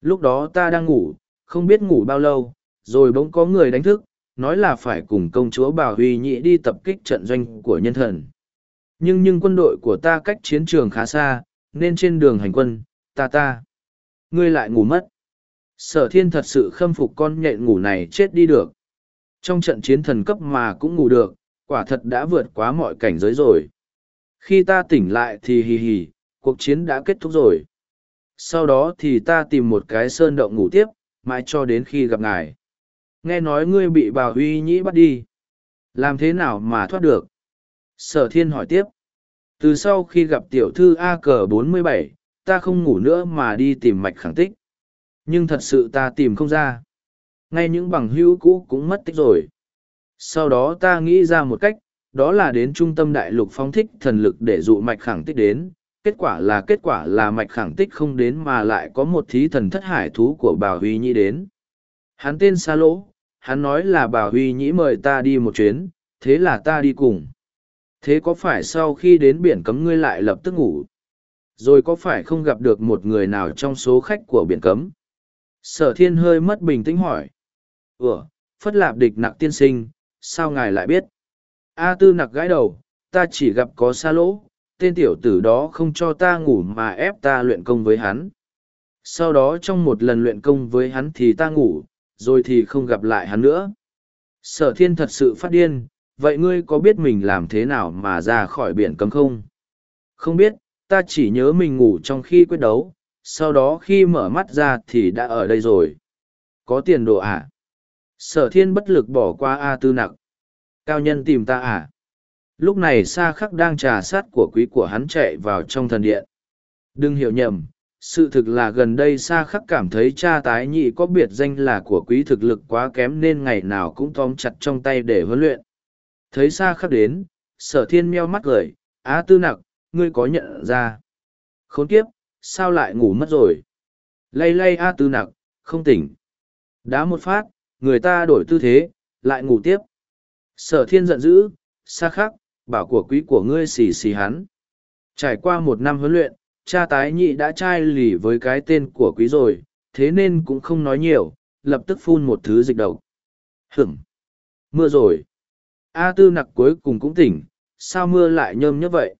Lúc đó ta đang ngủ, không biết ngủ bao lâu, rồi bỗng có người đánh thức, nói là phải cùng công chúa Bảo Huy Nhị đi tập kích trận doanh của nhân thần. Nhưng nhưng quân đội của ta cách chiến trường khá xa, nên trên đường hành quân, ta ta. Ngươi lại ngủ mất. Sở thiên thật sự khâm phục con nhện ngủ này chết đi được. Trong trận chiến thần cấp mà cũng ngủ được, quả thật đã vượt quá mọi cảnh giới rồi. Khi ta tỉnh lại thì hì hì, cuộc chiến đã kết thúc rồi. Sau đó thì ta tìm một cái sơn động ngủ tiếp, mãi cho đến khi gặp ngài. Nghe nói ngươi bị bà huy nhĩ bắt đi. Làm thế nào mà thoát được? Sở thiên hỏi tiếp. Từ sau khi gặp tiểu thư A cờ 47, ta không ngủ nữa mà đi tìm mạch khẳng tích. Nhưng thật sự ta tìm không ra. Ngay những bằng hữu cũ cũng mất tích rồi. Sau đó ta nghĩ ra một cách, đó là đến trung tâm đại lục phóng thích thần lực để dụ mạch khẳng tích đến. Kết quả là kết quả là mạch khẳng tích không đến mà lại có một thí thần thất hải thú của bà Huy Nhĩ đến. Hắn tên Sa Lỗ, hắn nói là bà Huy Nhĩ mời ta đi một chuyến, thế là ta đi cùng. Thế có phải sau khi đến biển cấm ngươi lại lập tức ngủ? Rồi có phải không gặp được một người nào trong số khách của biển cấm? Sở thiên hơi mất bình tĩnh hỏi. Ủa, phất lạp địch nặc tiên sinh, sao ngài lại biết? A tư nặc gãi đầu, ta chỉ gặp có xa lỗ, tên tiểu tử đó không cho ta ngủ mà ép ta luyện công với hắn. Sau đó trong một lần luyện công với hắn thì ta ngủ, rồi thì không gặp lại hắn nữa. Sở thiên thật sự phát điên, vậy ngươi có biết mình làm thế nào mà ra khỏi biển cấm không? Không biết, ta chỉ nhớ mình ngủ trong khi quyết đấu, sau đó khi mở mắt ra thì đã ở đây rồi. Có tiền đồ à? Sở thiên bất lực bỏ qua A tư nặc. Cao nhân tìm ta à? Lúc này Sa khắc đang trà sát của quý của hắn chạy vào trong thần điện. Đừng hiểu nhầm, sự thực là gần đây Sa khắc cảm thấy cha tái nhị có biệt danh là của quý thực lực quá kém nên ngày nào cũng tóm chặt trong tay để huấn luyện. Thấy Sa khắc đến, sở thiên meo mắt cười, á tư nặc, ngươi có nhận ra. Khốn kiếp, sao lại ngủ mất rồi? Lay lay A tư nặc, không tỉnh. Đá một phát, người ta đổi tư thế, lại ngủ tiếp. Sở thiên giận dữ, xa khắc, bảo của quý của ngươi xì xì hắn. Trải qua một năm huấn luyện, cha tái nhị đã trai lì với cái tên của quý rồi, thế nên cũng không nói nhiều, lập tức phun một thứ dịch độc. Hửng! Mưa rồi. A tư nặc cuối cùng cũng tỉnh, sao mưa lại nhơm nhớp vậy?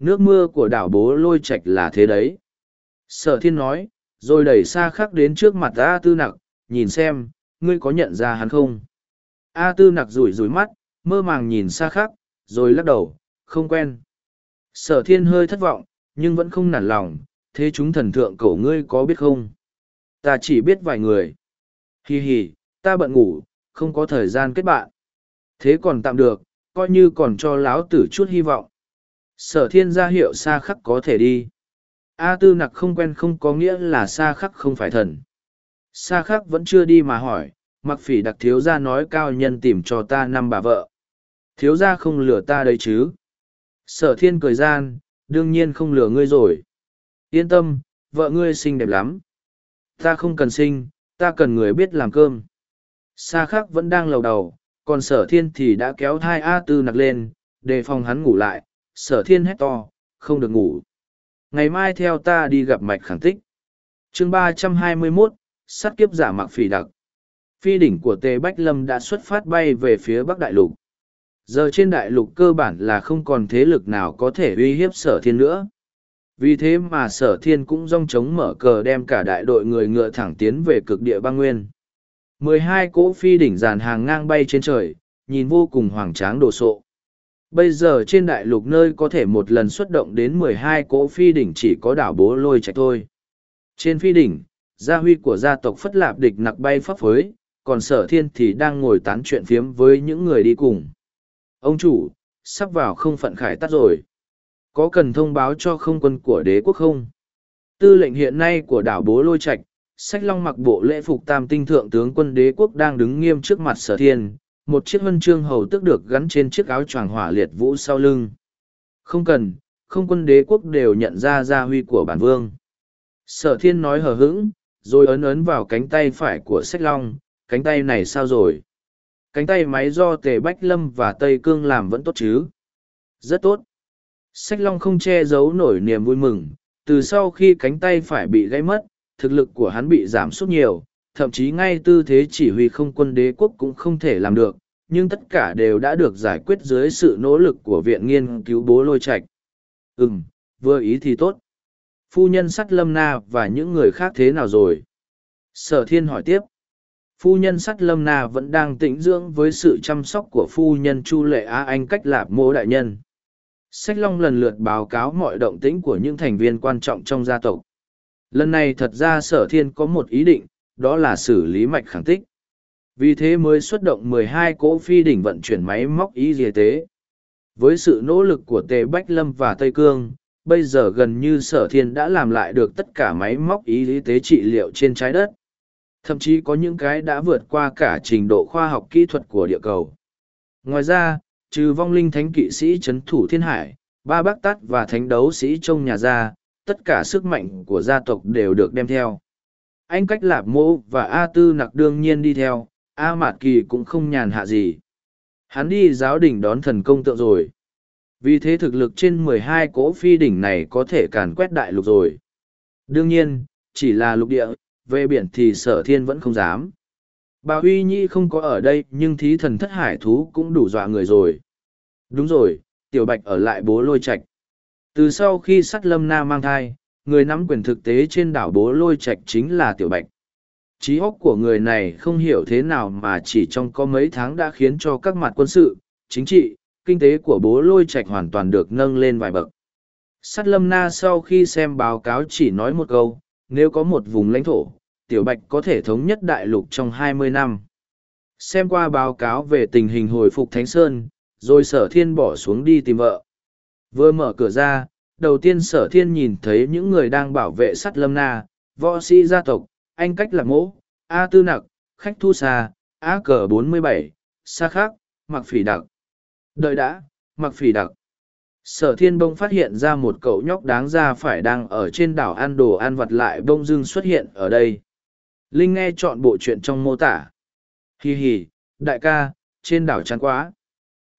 Nước mưa của đảo bố lôi Trạch là thế đấy. Sở thiên nói, rồi đẩy xa khắc đến trước mặt A tư nặc, nhìn xem, ngươi có nhận ra hắn không? A tư nặc rủi rủi mắt, mơ màng nhìn xa khắc, rồi lắc đầu, không quen. Sở thiên hơi thất vọng, nhưng vẫn không nản lòng, thế chúng thần thượng cổ ngươi có biết không? Ta chỉ biết vài người. Hì hì, ta bận ngủ, không có thời gian kết bạn. Thế còn tạm được, coi như còn cho lão tử chút hy vọng. Sở thiên ra hiệu xa khắc có thể đi. A tư nặc không quen không có nghĩa là xa khắc không phải thần. Xa khắc vẫn chưa đi mà hỏi, mặc phỉ đặc thiếu gia nói cao nhân tìm cho ta năm bà vợ. Thiếu gia không lừa ta đấy chứ. Sở thiên cười gian, đương nhiên không lừa ngươi rồi. Yên tâm, vợ ngươi xinh đẹp lắm. Ta không cần sinh, ta cần người biết làm cơm. Sa khắc vẫn đang lầu đầu, còn sở thiên thì đã kéo thai A tư nặc lên, đề phòng hắn ngủ lại. Sở thiên hét to, không được ngủ. Ngày mai theo ta đi gặp mạch khẳng tích. chương ba trăm hai mươi 321, sát kiếp giả mạc phỉ đặc. Phi đỉnh của Tề Bách Lâm đã xuất phát bay về phía Bắc Đại Lục. Giờ trên đại lục cơ bản là không còn thế lực nào có thể uy hiếp sở thiên nữa. Vì thế mà sở thiên cũng rong trống mở cờ đem cả đại đội người ngựa thẳng tiến về cực địa băng nguyên. mười hai cỗ phi đỉnh dàn hàng ngang bay trên trời, nhìn vô cùng hoàng tráng đồ sộ. Bây giờ trên đại lục nơi có thể một lần xuất động đến mười hai cỗ phi đỉnh chỉ có đảo bố lôi chạy thôi. Trên phi đỉnh, gia huy của gia tộc Phất Lạp địch nặc bay phấp phới, còn sở thiên thì đang ngồi tán chuyện phiếm với những người đi cùng. Ông chủ, sắp vào không phận khải tắt rồi. Có cần thông báo cho không quân của đế quốc không? Tư lệnh hiện nay của đảo Bố Lôi Trạch, Sách Long mặc bộ lễ phục tam tinh thượng tướng quân đế quốc đang đứng nghiêm trước mặt sở thiên, một chiếc huân chương hầu tức được gắn trên chiếc áo choàng hỏa liệt vũ sau lưng. Không cần, không quân đế quốc đều nhận ra gia huy của bản vương. Sở thiên nói hờ hững, rồi ấn ấn vào cánh tay phải của Sách Long, cánh tay này sao rồi? Cánh tay máy do Tề Bách Lâm và Tây Cương làm vẫn tốt chứ? Rất tốt. Sách Long không che giấu nổi niềm vui mừng, từ sau khi cánh tay phải bị gãy mất, thực lực của hắn bị giảm sút nhiều, thậm chí ngay tư thế chỉ huy không quân đế quốc cũng không thể làm được, nhưng tất cả đều đã được giải quyết dưới sự nỗ lực của viện nghiên cứu bố lôi Trạch. Ừm, vừa ý thì tốt. Phu nhân sắt lâm na và những người khác thế nào rồi? Sở thiên hỏi tiếp. Phu nhân sắt lâm na vẫn đang tĩnh dưỡng với sự chăm sóc của phu nhân Chu Lệ Á Anh cách lạp mô đại nhân. Sách Long lần lượt báo cáo mọi động tĩnh của những thành viên quan trọng trong gia tộc. Lần này thật ra sở thiên có một ý định, đó là xử lý mạch khẳng tích. Vì thế mới xuất động 12 cỗ phi đỉnh vận chuyển máy móc y y tế. Với sự nỗ lực của Tề Bách Lâm và Tây Cương, bây giờ gần như sở thiên đã làm lại được tất cả máy móc y tế trị liệu trên trái đất. Thậm chí có những cái đã vượt qua cả trình độ khoa học kỹ thuật của địa cầu. Ngoài ra, trừ vong linh thánh kỵ sĩ chấn thủ thiên hải, ba bác Tát và thánh đấu sĩ trong nhà gia, tất cả sức mạnh của gia tộc đều được đem theo. Anh cách lạp mô và A Tư nặc đương nhiên đi theo, A Mạt Kỳ cũng không nhàn hạ gì. Hắn đi giáo đỉnh đón thần công tượng rồi. Vì thế thực lực trên mười hai cỗ phi đỉnh này có thể càn quét đại lục rồi. Đương nhiên, chỉ là lục địa, về biển thì sở thiên vẫn không dám. Bà Huy Nhi không có ở đây nhưng thí thần thất hải thú cũng đủ dọa người rồi. Đúng rồi, Tiểu Bạch ở lại bố lôi Trạch. Từ sau khi sắt lâm na mang thai, người nắm quyền thực tế trên đảo bố lôi Trạch chính là Tiểu Bạch. Trí óc của người này không hiểu thế nào mà chỉ trong có mấy tháng đã khiến cho các mặt quân sự, chính trị, kinh tế của bố lôi Trạch hoàn toàn được nâng lên vài bậc. Sắt lâm na sau khi xem báo cáo chỉ nói một câu, nếu có một vùng lãnh thổ, tiểu bạch có thể thống nhất đại lục trong 20 năm. Xem qua báo cáo về tình hình hồi phục Thánh Sơn, rồi sở thiên bỏ xuống đi tìm vợ. Vừa mở cửa ra, đầu tiên sở thiên nhìn thấy những người đang bảo vệ sắt lâm na, võ sĩ gia tộc, anh cách lạc mỗ, A tư nặc, khách thu xa, A cờ 47, xa khác, mặc phỉ đặc. Đợi đã, mặc phỉ đặc. Sở thiên bông phát hiện ra một cậu nhóc đáng ra phải đang ở trên đảo ăn đồ ăn vặt lại bông dưng xuất hiện ở đây. Linh nghe chọn bộ chuyện trong mô tả. Hi hi, đại ca, trên đảo chán quá.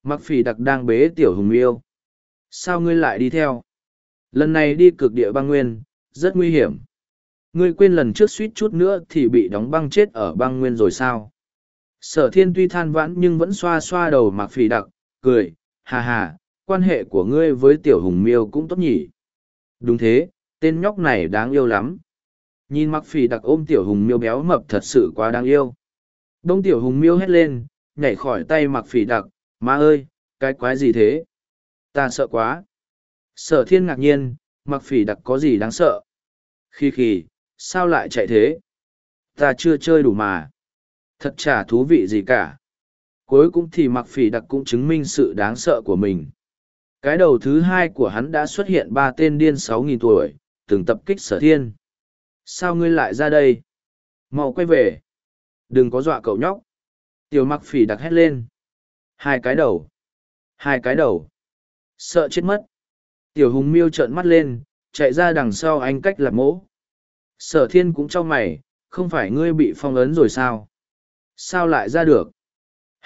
Mặc phỉ đặc đang bế tiểu hùng yêu. Sao ngươi lại đi theo? Lần này đi cực địa băng nguyên, rất nguy hiểm. Ngươi quên lần trước suýt chút nữa thì bị đóng băng chết ở băng nguyên rồi sao? Sở thiên tuy than vãn nhưng vẫn xoa xoa đầu mặc phỉ đặc, cười, hà hà, quan hệ của ngươi với tiểu hùng miêu cũng tốt nhỉ. Đúng thế, tên nhóc này đáng yêu lắm. Nhìn mặc phỉ đặc ôm tiểu hùng miêu béo mập thật sự quá đáng yêu. Đông tiểu hùng miêu hét lên, nhảy khỏi tay mặc phỉ đặc, má ơi, cái quái gì thế? Ta sợ quá. Sở thiên ngạc nhiên, mặc phỉ đặc có gì đáng sợ? Khi khì, sao lại chạy thế? Ta chưa chơi đủ mà. Thật chả thú vị gì cả. Cuối cùng thì mặc phỉ đặc cũng chứng minh sự đáng sợ của mình. Cái đầu thứ hai của hắn đã xuất hiện ba tên điên sáu nghìn tuổi, từng tập kích sở thiên. Sao ngươi lại ra đây? mau quay về. Đừng có dọa cậu nhóc. Tiểu mặc phỉ đặc hét lên. Hai cái đầu. Hai cái đầu. Sợ chết mất. Tiểu hùng miêu trợn mắt lên, chạy ra đằng sau anh cách lạp mỗ. Sở thiên cũng trong mày, không phải ngươi bị phong ấn rồi sao? Sao lại ra được?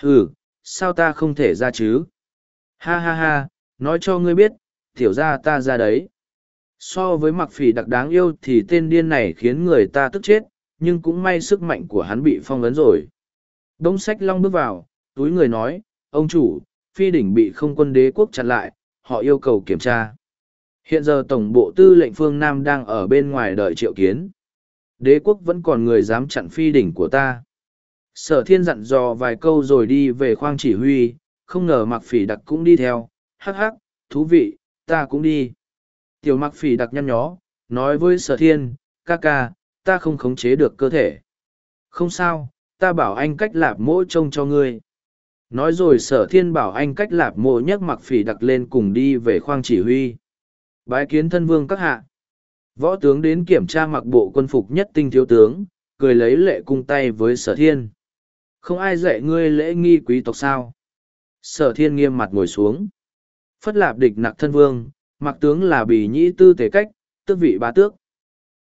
Ừ, sao ta không thể ra chứ? Ha ha ha, nói cho ngươi biết, tiểu ra ta ra đấy. So với mặc phỉ đặc đáng yêu thì tên điên này khiến người ta tức chết, nhưng cũng may sức mạnh của hắn bị phong ấn rồi. Đông sách long bước vào, túi người nói, ông chủ, phi đỉnh bị không quân đế quốc chặn lại, họ yêu cầu kiểm tra. Hiện giờ Tổng bộ tư lệnh phương Nam đang ở bên ngoài đợi triệu kiến. Đế quốc vẫn còn người dám chặn phi đỉnh của ta. Sở thiên dặn dò vài câu rồi đi về khoang chỉ huy, không ngờ mặc phỉ đặc cũng đi theo. Hắc hắc, thú vị, ta cũng đi. Tiểu mặc phỉ đặc nhăn nhó, nói với sở thiên, ca ca, ta không khống chế được cơ thể. Không sao, ta bảo anh cách lạp mỗi trông cho ngươi. Nói rồi sở thiên bảo anh cách lạp mộ nhấc mặc phỉ đặc lên cùng đi về khoang chỉ huy. Bái kiến thân vương các hạ. Võ tướng đến kiểm tra mặc bộ quân phục nhất tinh thiếu tướng, cười lấy lệ cung tay với sở thiên. Không ai dạy ngươi lễ nghi quý tộc sao. Sở thiên nghiêm mặt ngồi xuống. Phất lạp địch nặc thân vương, mặc tướng là bì nhĩ tư tế cách, tước vị bá tước.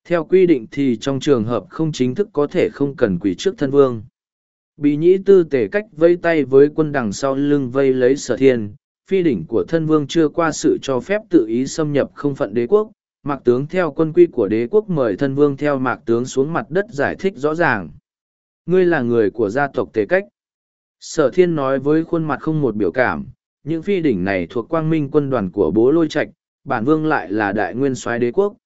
Theo quy định thì trong trường hợp không chính thức có thể không cần quỷ trước thân vương. Bị nhĩ tư tể cách vây tay với quân đằng sau lưng vây lấy sở thiên, phi đỉnh của thân vương chưa qua sự cho phép tự ý xâm nhập không phận đế quốc, mạc tướng theo quân quy của đế quốc mời thân vương theo mạc tướng xuống mặt đất giải thích rõ ràng. Ngươi là người của gia tộc tề cách. Sở thiên nói với khuôn mặt không một biểu cảm, những phi đỉnh này thuộc quang minh quân đoàn của bố lôi Trạch, bản vương lại là đại nguyên soái đế quốc.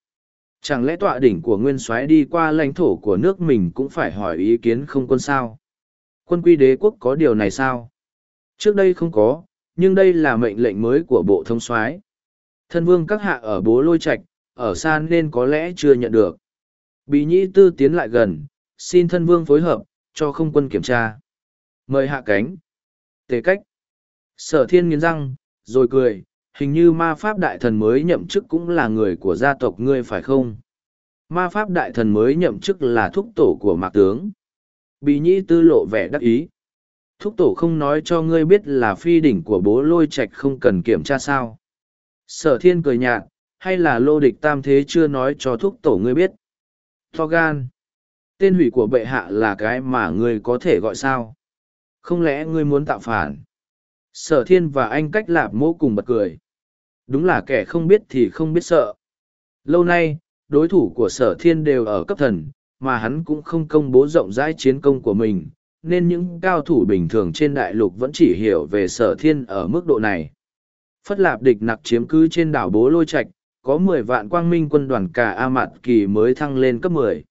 Chẳng lẽ tọa đỉnh của nguyên soái đi qua lãnh thổ của nước mình cũng phải hỏi ý kiến không quân sao? Quân quy đế quốc có điều này sao? Trước đây không có, nhưng đây là mệnh lệnh mới của bộ thông soái. Thân vương các hạ ở bố lôi Trạch, ở xa nên có lẽ chưa nhận được. Bí nhĩ tư tiến lại gần, xin thân vương phối hợp, cho không quân kiểm tra. Mời hạ cánh. Tề cách. Sở thiên nghiến răng, rồi cười, hình như ma pháp đại thần mới nhậm chức cũng là người của gia tộc ngươi phải không? Ma pháp đại thần mới nhậm chức là thúc tổ của mạc tướng. Bí nhĩ tư lộ vẻ đắc ý. Thúc tổ không nói cho ngươi biết là phi đỉnh của bố lôi Trạch không cần kiểm tra sao. Sở thiên cười nhạt, hay là lô địch tam thế chưa nói cho thúc tổ ngươi biết. Tho gan. Tên hủy của bệ hạ là cái mà ngươi có thể gọi sao? Không lẽ ngươi muốn tạo phản? Sở thiên và anh cách lạp mô cùng bật cười. Đúng là kẻ không biết thì không biết sợ. Lâu nay, đối thủ của sở thiên đều ở cấp thần, mà hắn cũng không công bố rộng rãi chiến công của mình, nên những cao thủ bình thường trên đại lục vẫn chỉ hiểu về sở thiên ở mức độ này. Phất lạp địch nặc chiếm cứ trên đảo Bố Lôi Trạch, có mười vạn quang minh quân đoàn cả A Mạt Kỳ mới thăng lên cấp mười.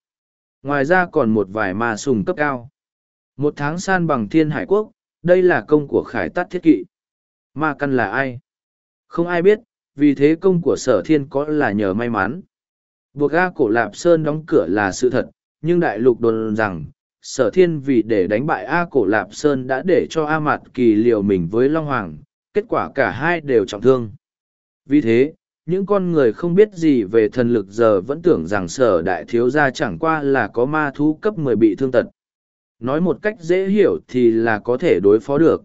Ngoài ra còn một vài ma sùng cấp cao. Một tháng san bằng thiên hải quốc, đây là công của khải tát thiết kỵ. Ma căn là ai? Không ai biết, vì thế công của sở thiên có là nhờ may mắn. Buộc A cổ Lạp Sơn đóng cửa là sự thật, nhưng đại lục đồn rằng, sở thiên vì để đánh bại A cổ Lạp Sơn đã để cho A Mạt Kỳ liều mình với Long Hoàng, kết quả cả hai đều trọng thương. Vì thế, những con người không biết gì về thần lực giờ vẫn tưởng rằng sở đại thiếu gia chẳng qua là có ma thú cấp mười bị thương tật. Nói một cách dễ hiểu thì là có thể đối phó được.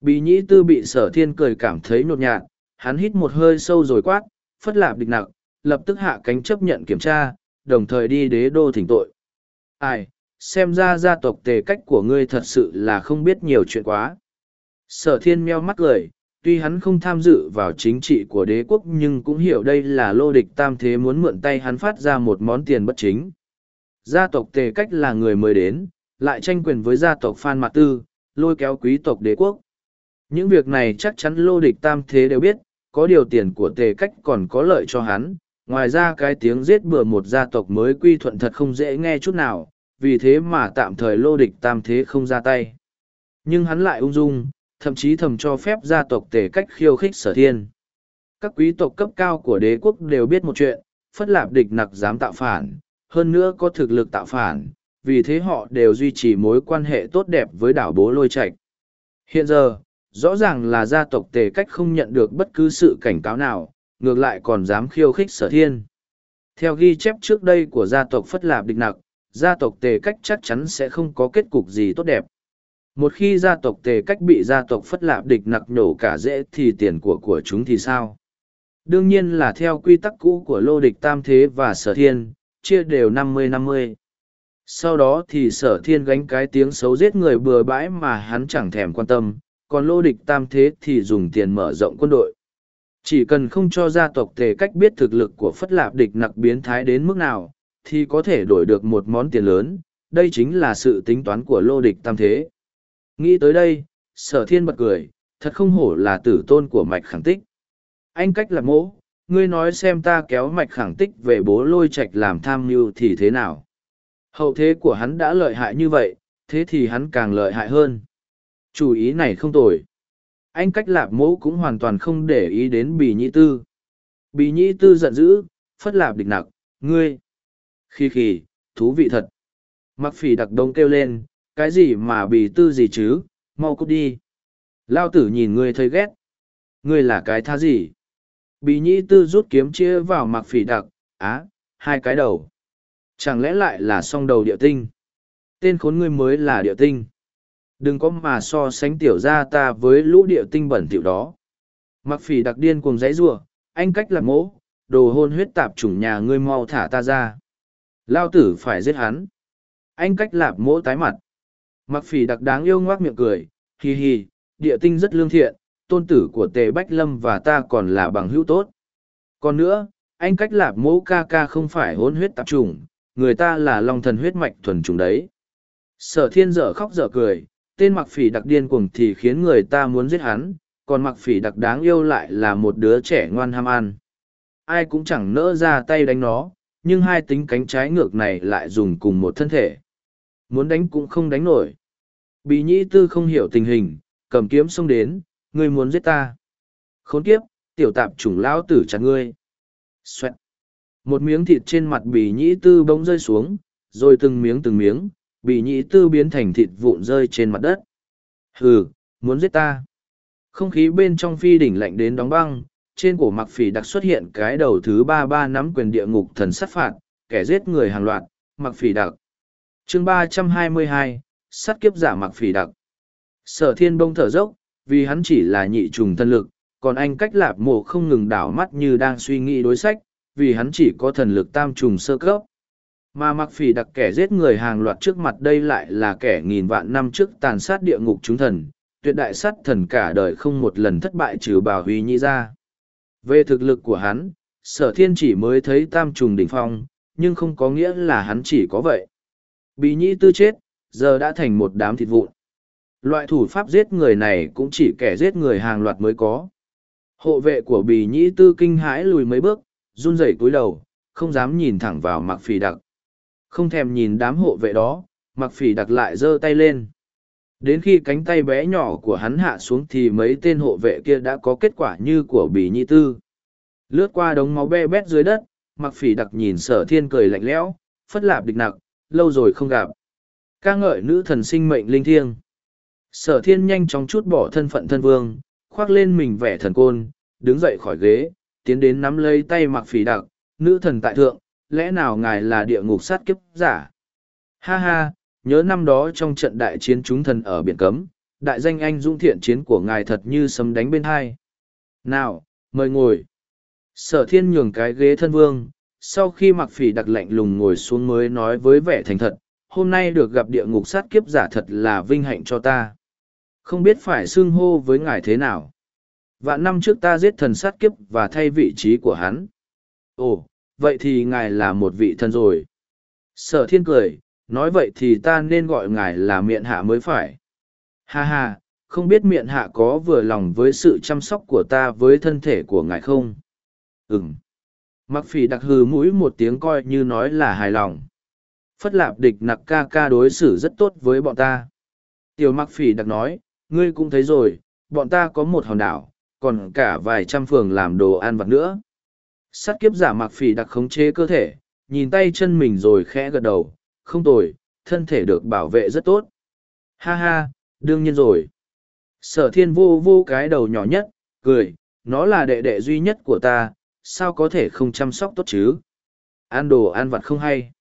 Bì nhĩ tư bị sở thiên cười cảm thấy nhột nhạt, hắn hít một hơi sâu rồi quát, phất lạp địch nặng, lập tức hạ cánh chấp nhận kiểm tra, đồng thời đi đế đô thỉnh tội. Ai, xem ra gia tộc tề cách của ngươi thật sự là không biết nhiều chuyện quá. Sở thiên meo mắt cười, tuy hắn không tham dự vào chính trị của đế quốc nhưng cũng hiểu đây là lô địch tam thế muốn mượn tay hắn phát ra một món tiền bất chính, Gia tộc tề cách là người mới đến, lại tranh quyền với gia tộc Phan Mạc Tư, lôi kéo quý tộc đế quốc. Những việc này chắc chắn lô địch tam thế đều biết, có điều tiền của tề cách còn có lợi cho hắn. Ngoài ra cái tiếng giết bừa một gia tộc mới quy thuận thật không dễ nghe chút nào, vì thế mà tạm thời lô địch tam thế không ra tay. Nhưng hắn lại ung dung, thậm chí thầm cho phép gia tộc tề cách khiêu khích sở thiên. Các quý tộc cấp cao của đế quốc đều biết một chuyện, phất lạp địch nặc dám tạo phản, hơn nữa có thực lực tạo phản, vì thế họ đều duy trì mối quan hệ tốt đẹp với đảo bố lôi Trạch. Hiện giờ, rõ ràng là gia tộc tề cách không nhận được bất cứ sự cảnh cáo nào, ngược lại còn dám khiêu khích sở thiên. Theo ghi chép trước đây của gia tộc Phất Lạp Địch Nặc, gia tộc tề cách chắc chắn sẽ không có kết cục gì tốt đẹp. Một khi gia tộc tề cách bị gia tộc Phất Lạp Địch Nặc nổ cả dễ thì tiền của của chúng thì sao? Đương nhiên là theo quy tắc cũ của lô địch tam thế và sở thiên, chia đều năm mươi năm mươi sau đó thì sở thiên gánh cái tiếng xấu giết người bừa bãi mà hắn chẳng thèm quan tâm còn lô địch tam thế thì dùng tiền mở rộng quân đội chỉ cần không cho gia tộc tề cách biết thực lực của phất lạp địch nặc biến thái đến mức nào thì có thể đổi được một món tiền lớn đây chính là sự tính toán của lô địch tam thế nghĩ tới đây sở thiên bật cười thật không hổ là tử tôn của mạch khẳng tích anh cách là mỗ ngươi nói xem ta kéo mạch khẳng tích về bố lôi trạch làm tham mưu thì thế nào Hậu thế của hắn đã lợi hại như vậy, thế thì hắn càng lợi hại hơn. Chủ ý này không tồi. Anh cách lạp mẫu cũng hoàn toàn không để ý đến bì nhĩ tư. Bì nhĩ tư giận dữ, phất lạp địch nặc, ngươi. Khi khỉ, thú vị thật. Mặc phỉ đặc đông kêu lên, cái gì mà bì tư gì chứ, mau cút đi. Lao tử nhìn ngươi thấy ghét. Ngươi là cái tha gì? Bì nhĩ tư rút kiếm chia vào mặc phỉ đặc, á, hai cái đầu. Chẳng lẽ lại là song đầu địa tinh? Tên khốn ngươi mới là địa tinh. Đừng có mà so sánh tiểu gia ta với lũ địa tinh bẩn tiểu đó. Mặc phỉ đặc điên cùng giấy rủa anh cách lạc mỗ, đồ hôn huyết tạp chủng nhà ngươi mau thả ta ra. Lao tử phải giết hắn. Anh cách lạp mỗ tái mặt. Mặc phỉ đặc đáng yêu ngoác miệng cười, hì hì. địa tinh rất lương thiện, tôn tử của tề bách lâm và ta còn là bằng hữu tốt. Còn nữa, anh cách lạp mỗ ca ca không phải hôn huyết tạp chủng, người ta là long thần huyết mạch thuần trùng đấy. Sở thiên dở khóc dở cười, tên mặc phỉ đặc điên cuồng thì khiến người ta muốn giết hắn, còn mặc phỉ đặc đáng yêu lại là một đứa trẻ ngoan ham ăn. Ai cũng chẳng nỡ ra tay đánh nó, nhưng hai tính cánh trái ngược này lại dùng cùng một thân thể. Muốn đánh cũng không đánh nổi. Bí nhĩ tư không hiểu tình hình, cầm kiếm xông đến, ngươi muốn giết ta. Khốn kiếp, tiểu tạp chủng lão tử chặt ngươi. Xoẹt một miếng thịt trên mặt bì nhĩ tư bỗng rơi xuống rồi từng miếng từng miếng bị nhĩ tư biến thành thịt vụn rơi trên mặt đất. Hừ, muốn giết ta. Không khí bên trong phi đỉnh lạnh đến đóng băng, trên cổ mặc phỉ đặc xuất hiện cái đầu thứ ba ba nắm quyền địa ngục thần sát phạt, kẻ giết người hàng loạt mặc phỉ đặc. Chương ba trăm hai mươi hai, sát kiếp giả mặc phỉ đặc. Sở thiên bông thở dốc, vì hắn chỉ là nhị trùng thân lực, còn anh cách lạp mộ không ngừng đảo mắt như đang suy nghĩ đối sách, vì hắn chỉ có thần lực tam trùng sơ cấp. Mà mặc phỉ đặc kẻ giết người hàng loạt trước mặt đây lại là kẻ nghìn vạn năm trước tàn sát địa ngục chúng thần, tuyệt đại sát thần cả đời không một lần thất bại trừ bảo huy nhi ra. Về thực lực của hắn, sở thiên chỉ mới thấy tam trùng đỉnh phong, nhưng không có nghĩa là hắn chỉ có vậy. Bị nhĩ tư chết, giờ đã thành một đám thịt vụn. Loại thủ pháp giết người này cũng chỉ kẻ giết người hàng loạt mới có. Hộ vệ của bì nhĩ tư kinh hãi lùi mấy bước, run rẩy cúi đầu, không dám nhìn thẳng vào mặc phì đặc. Không thèm nhìn đám hộ vệ đó, mặc phỉ đặc lại giơ tay lên. Đến khi cánh tay bé nhỏ của hắn hạ xuống thì mấy tên hộ vệ kia đã có kết quả như của bỉ nhị tư. Lướt qua đống máu be bét dưới đất, mặc phỉ đặc nhìn sở thiên cười lạnh lẽo, phất lạp địch nặc, lâu rồi không gặp. ca ngợi nữ thần sinh mệnh linh thiêng. Sở thiên nhanh chóng chút bỏ thân phận thân vương, khoác lên mình vẻ thần côn, đứng dậy khỏi ghế, tiến đến nắm lấy tay mặc phỉ đặc, nữ thần tại thượng, lẽ nào ngài là địa ngục sát kiếp giả? Ha ha, nhớ năm đó trong trận đại chiến chúng thần ở biển cấm, đại danh anh dũng thiện chiến của ngài thật như sấm đánh bên hai. Nào, mời ngồi. Sở thiên nhường cái ghế thân vương, sau khi mặc phỉ đặc lạnh lùng ngồi xuống mới nói với vẻ thành thật, hôm nay được gặp địa ngục sát kiếp giả thật là vinh hạnh cho ta. Không biết phải xưng hô với ngài thế nào. Vạn năm trước ta giết thần sát kiếp và thay vị trí của hắn. Ồ, vậy thì ngài là một vị thần rồi. Sở thiên cười, nói vậy thì ta nên gọi ngài là miệng hạ mới phải. Ha ha, không biết miệng hạ có vừa lòng với sự chăm sóc của ta với thân thể của ngài không? Ừm. Mặc phỉ đặc hừ mũi một tiếng coi như nói là hài lòng. Phất lạp địch nặc ca ca đối xử rất tốt với bọn ta. Tiểu mặc phỉ đặc nói, ngươi cũng thấy rồi, bọn ta có một hòn đảo, còn cả vài trăm phường làm đồ ăn vặt nữa. Sát kiếp giả mặc phỉ đặc khống chế cơ thể, nhìn tay chân mình rồi khẽ gật đầu, không tồi, thân thể được bảo vệ rất tốt. Ha ha, đương nhiên rồi. Sở thiên vô vô cái đầu nhỏ nhất, cười, nó là đệ đệ duy nhất của ta, sao có thể không chăm sóc tốt chứ? Ăn đồ ăn vặt không hay.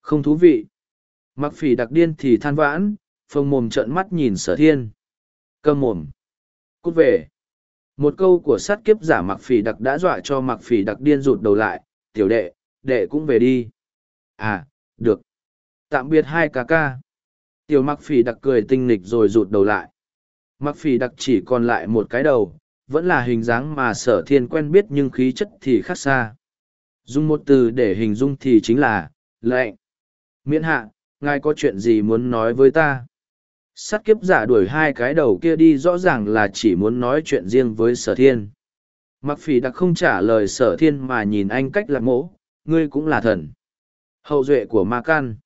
Không thú vị. Mặc phỉ đặc điên thì than vãn, phông mồm trợn mắt nhìn sở thiên. Cơm mồm. Cút về. Một câu của sát kiếp giả mặc phỉ đặc đã dọa cho mặc phỉ đặc điên rụt đầu lại, tiểu đệ, đệ cũng về đi. À, được. Tạm biệt hai ca ca. Tiểu mặc phỉ đặc cười tinh nghịch rồi rụt đầu lại. Mặc phỉ đặc chỉ còn lại một cái đầu, vẫn là hình dáng mà sở thiên quen biết nhưng khí chất thì khác xa. Dùng một từ để hình dung thì chính là, lệnh. Miễn hạ, ngài có chuyện gì muốn nói với ta? Sát kiếp giả đuổi hai cái đầu kia đi rõ ràng là chỉ muốn nói chuyện riêng với sở thiên. Mặc phỉ đặc không trả lời sở thiên mà nhìn anh cách lạc mỗ, ngươi cũng là thần. Hậu duệ của ma can.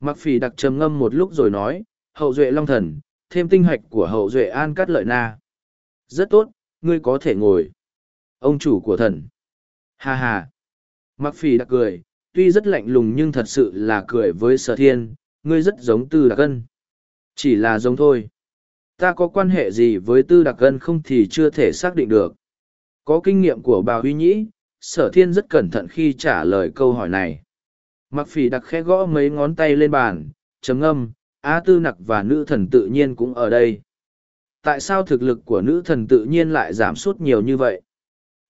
Mặc phỉ đặc trầm ngâm một lúc rồi nói, hậu duệ long thần, thêm tinh hoạch của hậu duệ an cát lợi na. Rất tốt, ngươi có thể ngồi. Ông chủ của thần. Ha ha. Mặc phỉ đặc cười, tuy rất lạnh lùng nhưng thật sự là cười với sở thiên, ngươi rất giống tư đặc cân. Chỉ là giống thôi. Ta có quan hệ gì với tư đặc gân không thì chưa thể xác định được. Có kinh nghiệm của bà Huy Nhĩ, sở thiên rất cẩn thận khi trả lời câu hỏi này. Mặc phỉ đặc khẽ gõ mấy ngón tay lên bàn, chấm âm, Á tư nặc và nữ thần tự nhiên cũng ở đây. Tại sao thực lực của nữ thần tự nhiên lại giảm sút nhiều như vậy?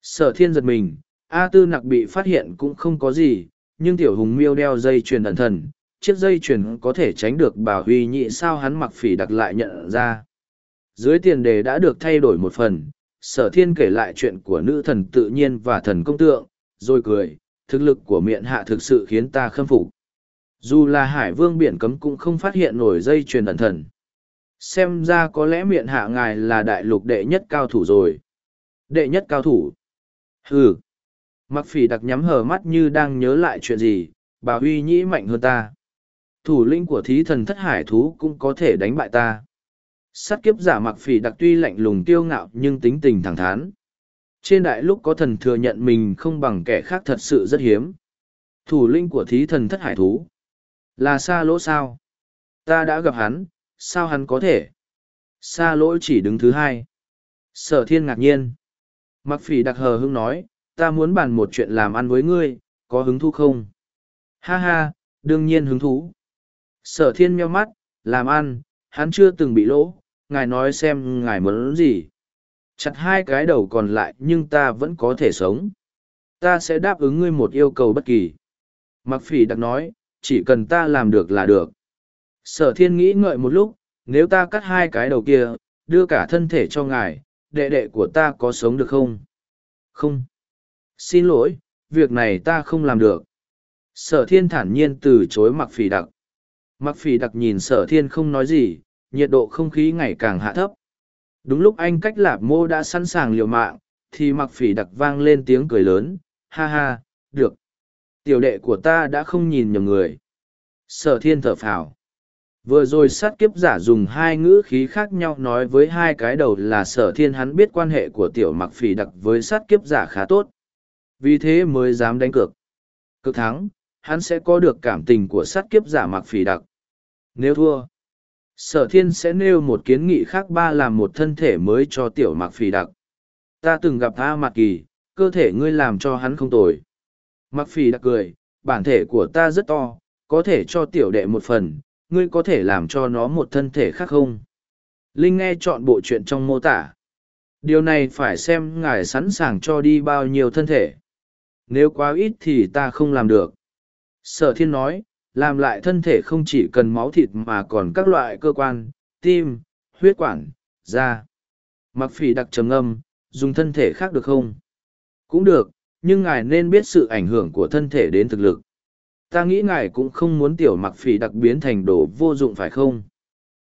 Sở thiên giật mình, A tư nặc bị phát hiện cũng không có gì, nhưng tiểu hùng miêu đeo dây truyền ẩn thần, chiếc dây chuyền có thể tránh được bà huy nhị sao hắn mặc phỉ đặc lại nhận ra. Dưới tiền đề đã được thay đổi một phần, sở thiên kể lại chuyện của nữ thần tự nhiên và thần công tượng, rồi cười, thực lực của miệng hạ thực sự khiến ta khâm phục. Dù là hải vương biển cấm cũng không phát hiện nổi dây chuyền ẩn thần. Xem ra có lẽ miệng hạ ngài là đại lục đệ nhất cao thủ rồi. Đệ nhất cao thủ. Hừ. Mặc phỉ đặc nhắm hờ mắt như đang nhớ lại chuyện gì, bà huy nhĩ mạnh hơn ta. Thủ lĩnh của thí thần thất hải thú cũng có thể đánh bại ta. Sát kiếp giả mặc phỉ đặc tuy lạnh lùng tiêu ngạo nhưng tính tình thẳng thắn. Trên đại lúc có thần thừa nhận mình không bằng kẻ khác thật sự rất hiếm. Thủ lĩnh của thí thần thất hải thú. Là xa lỗ sao? Ta đã gặp hắn, sao hắn có thể? Xa lỗ chỉ đứng thứ hai. Sở thiên ngạc nhiên. Mặc phỉ đặc hờ hưng nói, ta muốn bàn một chuyện làm ăn với ngươi, có hứng thú không? Ha ha, đương nhiên hứng thú. Sở thiên meo mắt, làm ăn, hắn chưa từng bị lỗ, ngài nói xem ngài muốn gì. Chặt hai cái đầu còn lại nhưng ta vẫn có thể sống. Ta sẽ đáp ứng ngươi một yêu cầu bất kỳ. Mặc phỉ đặc nói, chỉ cần ta làm được là được. Sở thiên nghĩ ngợi một lúc, nếu ta cắt hai cái đầu kia, đưa cả thân thể cho ngài, đệ đệ của ta có sống được không? Không. Xin lỗi, việc này ta không làm được. Sở thiên thản nhiên từ chối mặc phỉ đặc. Mặc phỉ đặc nhìn sở thiên không nói gì, nhiệt độ không khí ngày càng hạ thấp. Đúng lúc anh cách lạp mô đã sẵn sàng liều mạng, thì mặc phỉ đặc vang lên tiếng cười lớn, ha ha, được. Tiểu đệ của ta đã không nhìn nhầm người. Sở thiên thở phào. Vừa rồi sát kiếp giả dùng hai ngữ khí khác nhau nói với hai cái đầu là sở thiên hắn biết quan hệ của tiểu mặc phỉ đặc với sát kiếp giả khá tốt. Vì thế mới dám đánh cược. Cực thắng, hắn sẽ có được cảm tình của sát kiếp giả mặc phỉ đặc. Nếu thua, sở thiên sẽ nêu một kiến nghị khác ba làm một thân thể mới cho tiểu mặc phì đặc. Ta từng gặp A Mạc Kỳ, cơ thể ngươi làm cho hắn không tồi. Mặc phì đặc cười, bản thể của ta rất to, có thể cho tiểu đệ một phần, ngươi có thể làm cho nó một thân thể khác không? Linh nghe chọn bộ chuyện trong mô tả. Điều này phải xem ngài sẵn sàng cho đi bao nhiêu thân thể. Nếu quá ít thì ta không làm được. Sở thiên nói, làm lại thân thể không chỉ cần máu thịt mà còn các loại cơ quan, tim, huyết quản, da. Mặc phỉ đặc trầm âm, dùng thân thể khác được không? Cũng được, nhưng ngài nên biết sự ảnh hưởng của thân thể đến thực lực. ta nghĩ ngài cũng không muốn tiểu mặc phỉ đặc biến thành đồ vô dụng phải không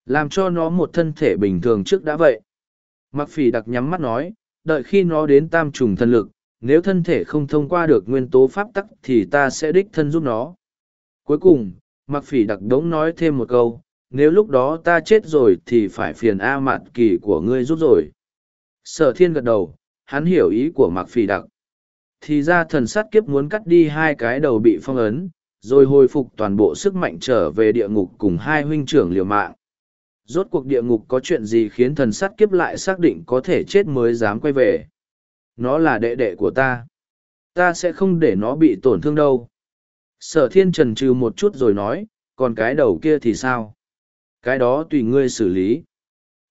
làm cho nó một thân thể bình thường trước đã vậy mặc phỉ đặc nhắm mắt nói đợi khi nó đến tam trùng thân lực nếu thân thể không thông qua được nguyên tố pháp tắc thì ta sẽ đích thân giúp nó cuối cùng mặc phỉ đặc đống nói thêm một câu, nếu lúc đó ta chết rồi thì phải phiền a mạn kỳ của ngươi giúp rồi. Sở thiên gật đầu, hắn hiểu ý của mặc phỉ đặc. Thì ra thần sát kiếp muốn cắt đi hai cái đầu bị phong ấn, rồi hồi phục toàn bộ sức mạnh trở về địa ngục cùng hai huynh trưởng liều mạng. Rốt cuộc địa ngục có chuyện gì khiến thần sát kiếp lại xác định có thể chết mới dám quay về? Nó là đệ đệ của ta. Ta sẽ không để nó bị tổn thương đâu sở thiên trần trừ một chút rồi nói, còn cái đầu kia thì sao? Cái đó tùy ngươi xử lý.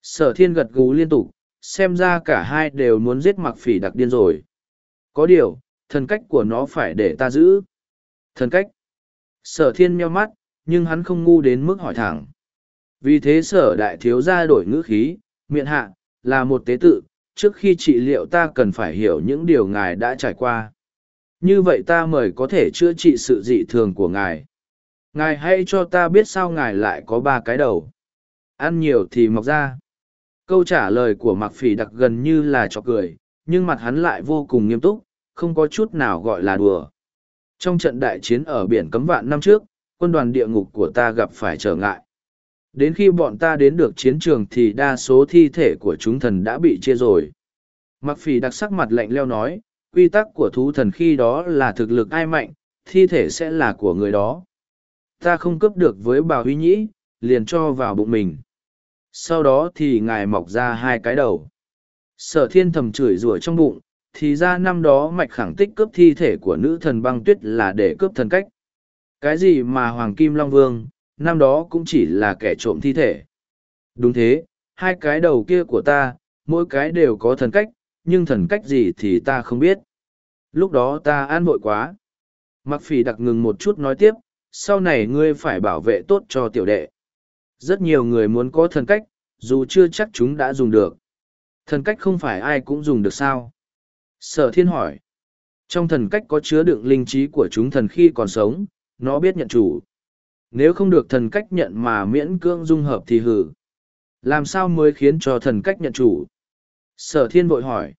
Sở thiên gật gù liên tục, xem ra cả hai đều muốn giết mặc phỉ đặc điên rồi. Có điều, thần cách của nó phải để ta giữ. Thần cách? Sở thiên meo mắt, nhưng hắn không ngu đến mức hỏi thẳng. Vì thế sở đại thiếu ra đổi ngữ khí, miệng hạ, là một tế tự, trước khi trị liệu ta cần phải hiểu những điều ngài đã trải qua như vậy ta mời có thể chữa trị sự dị thường của ngài. Ngài hãy cho ta biết sao ngài lại có ba cái đầu. Ăn nhiều thì mọc ra. Câu trả lời của mặc phỉ đặc gần như là trò cười, nhưng mặt hắn lại vô cùng nghiêm túc, không có chút nào gọi là đùa. Trong trận đại chiến ở biển cấm vạn năm trước, quân đoàn địa ngục của ta gặp phải trở ngại. Đến khi bọn ta đến được chiến trường thì đa số thi thể của chúng thần đã bị chia rồi. Mặc phỉ đặc sắc mặt lạnh leo nói quy tắc của thú thần khi đó là thực lực ai mạnh, thi thể sẽ là của người đó. Ta không cướp được với bà huy nhĩ, liền cho vào bụng mình. Sau đó thì ngài mọc ra hai cái đầu. Sở thiên thầm chửi rủa trong bụng, thì ra năm đó mạch khẳng tích cướp thi thể của nữ thần băng tuyết là để cướp thần cách. Cái gì mà hoàng kim long vương, năm đó cũng chỉ là kẻ trộm thi thể. Đúng thế, hai cái đầu kia của ta, mỗi cái đều có thần cách nhưng thần cách gì thì ta không biết. Lúc đó ta an vội quá. Mặc phỉ đặc ngừng một chút nói tiếp, sau này ngươi phải bảo vệ tốt cho tiểu đệ. Rất nhiều người muốn có thần cách, dù chưa chắc chúng đã dùng được. Thần cách không phải ai cũng dùng được sao? Sở thiên hỏi. Trong thần cách có chứa đựng linh trí của chúng thần khi còn sống, nó biết nhận chủ. Nếu không được thần cách nhận mà miễn cưỡng dung hợp thì hử. Làm sao mới khiến cho thần cách nhận chủ? Sở thiên vội hỏi.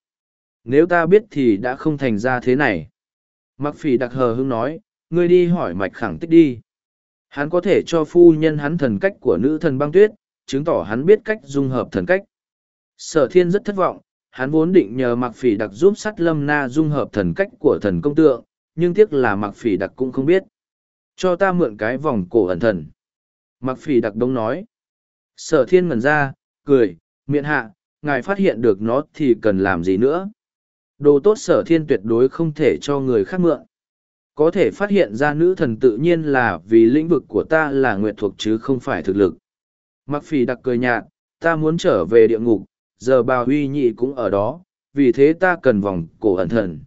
Nếu ta biết thì đã không thành ra thế này. Mặc phỉ đặc hờ hưng nói, ngươi đi hỏi mạch khẳng tích đi. Hắn có thể cho phu nhân hắn thần cách của nữ thần băng tuyết, chứng tỏ hắn biết cách dung hợp thần cách. Sở thiên rất thất vọng, hắn vốn định nhờ mặc phỉ đặc giúp sắt lâm na dung hợp thần cách của thần công tượng, nhưng tiếc là mặc phỉ đặc cũng không biết. Cho ta mượn cái vòng cổ ẩn thần. Mặc phỉ đặc đông nói. Sở thiên ngần ra, cười, miệng hạ ngài phát hiện được nó thì cần làm gì nữa? Đồ tốt sở thiên tuyệt đối không thể cho người khác mượn. Có thể phát hiện ra nữ thần tự nhiên là vì lĩnh vực của ta là nguyện thuộc chứ không phải thực lực. Mặc phỉ đặc cười nhạt, ta muốn trở về địa ngục, giờ bà huy nhị cũng ở đó, vì thế ta cần vòng cổ ẩn thần.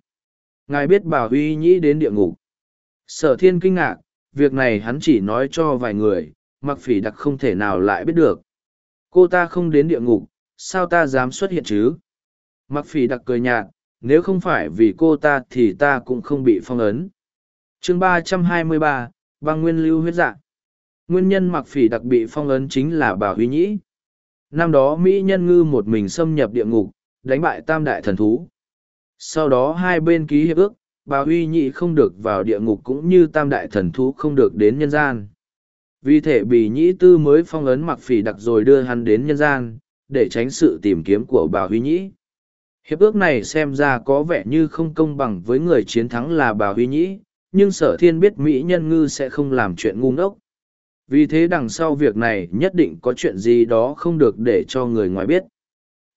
Ngài biết bà huy nhĩ đến địa ngục. Sở thiên kinh ngạc, việc này hắn chỉ nói cho vài người mặc phỉ đặc không thể nào lại biết được. Cô ta không đến địa ngục sao ta dám xuất hiện chứ? Mặc phỉ đặc cười nhạt, nếu không phải vì cô ta thì ta cũng không bị phong ấn. Chương ba trăm hai mươi ba, băng nguyên lưu huyết dạ. Nguyên nhân mặc phỉ đặc bị phong ấn chính là bà huy nhĩ. Năm đó mỹ nhân ngư một mình xâm nhập địa ngục, đánh bại tam đại thần thú. Sau đó hai bên ký hiệp ước, bà huy Nhĩ không được vào địa ngục cũng như tam đại thần thú không được đến nhân gian. Vì thể bì nhĩ tư mới phong ấn mặc phỉ đặc rồi đưa hắn đến nhân gian để tránh sự tìm kiếm của bà huy nhĩ. Hiệp ước này xem ra có vẻ như không công bằng với người chiến thắng là bà huy nhĩ, nhưng sở thiên biết mỹ nhân ngư sẽ không làm chuyện ngu ngốc. Vì thế đằng sau việc này nhất định có chuyện gì đó không được để cho người ngoài biết.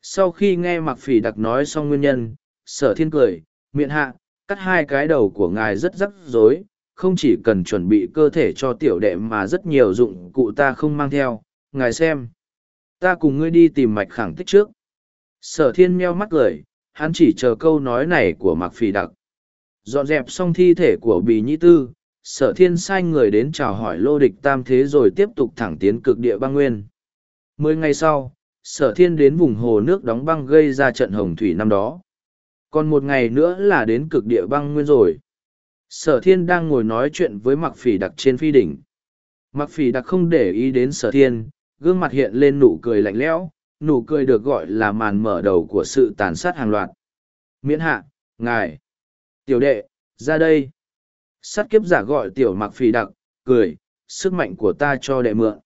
Sau khi nghe mặc phỉ đặc nói xong nguyên nhân, sở thiên cười, miệng hạ, cắt hai cái đầu của ngài rất rắc rối, không chỉ cần chuẩn bị cơ thể cho tiểu đệ mà rất nhiều dụng cụ ta không mang theo, ngài xem ta cùng ngươi đi tìm mạch khẳng tích trước. Sở thiên meo mắt cười hắn chỉ chờ câu nói này của mặc phỉ đặc. Dọn dẹp xong thi thể của bì nhĩ tư sở thiên sai người đến chào hỏi lô địch tam thế rồi tiếp tục thẳng tiến cực địa băng nguyên. Mười ngày sau sở thiên đến vùng hồ nước đóng băng gây ra trận hồng thủy năm đó. Còn một ngày nữa là đến cực địa băng nguyên rồi. Sở thiên đang ngồi nói chuyện với mặc phỉ đặc trên phi đỉnh. Mặc phỉ đặc không để ý đến sở thiên, gương mặt hiện lên nụ cười lạnh lẽo, nụ cười được gọi là màn mở đầu của sự tàn sát hàng loạt. Miễn hạ, ngài, tiểu đệ, ra đây. Sát kiếp giả gọi tiểu mặc phỉ đặc, cười, sức mạnh của ta cho đệ mượn.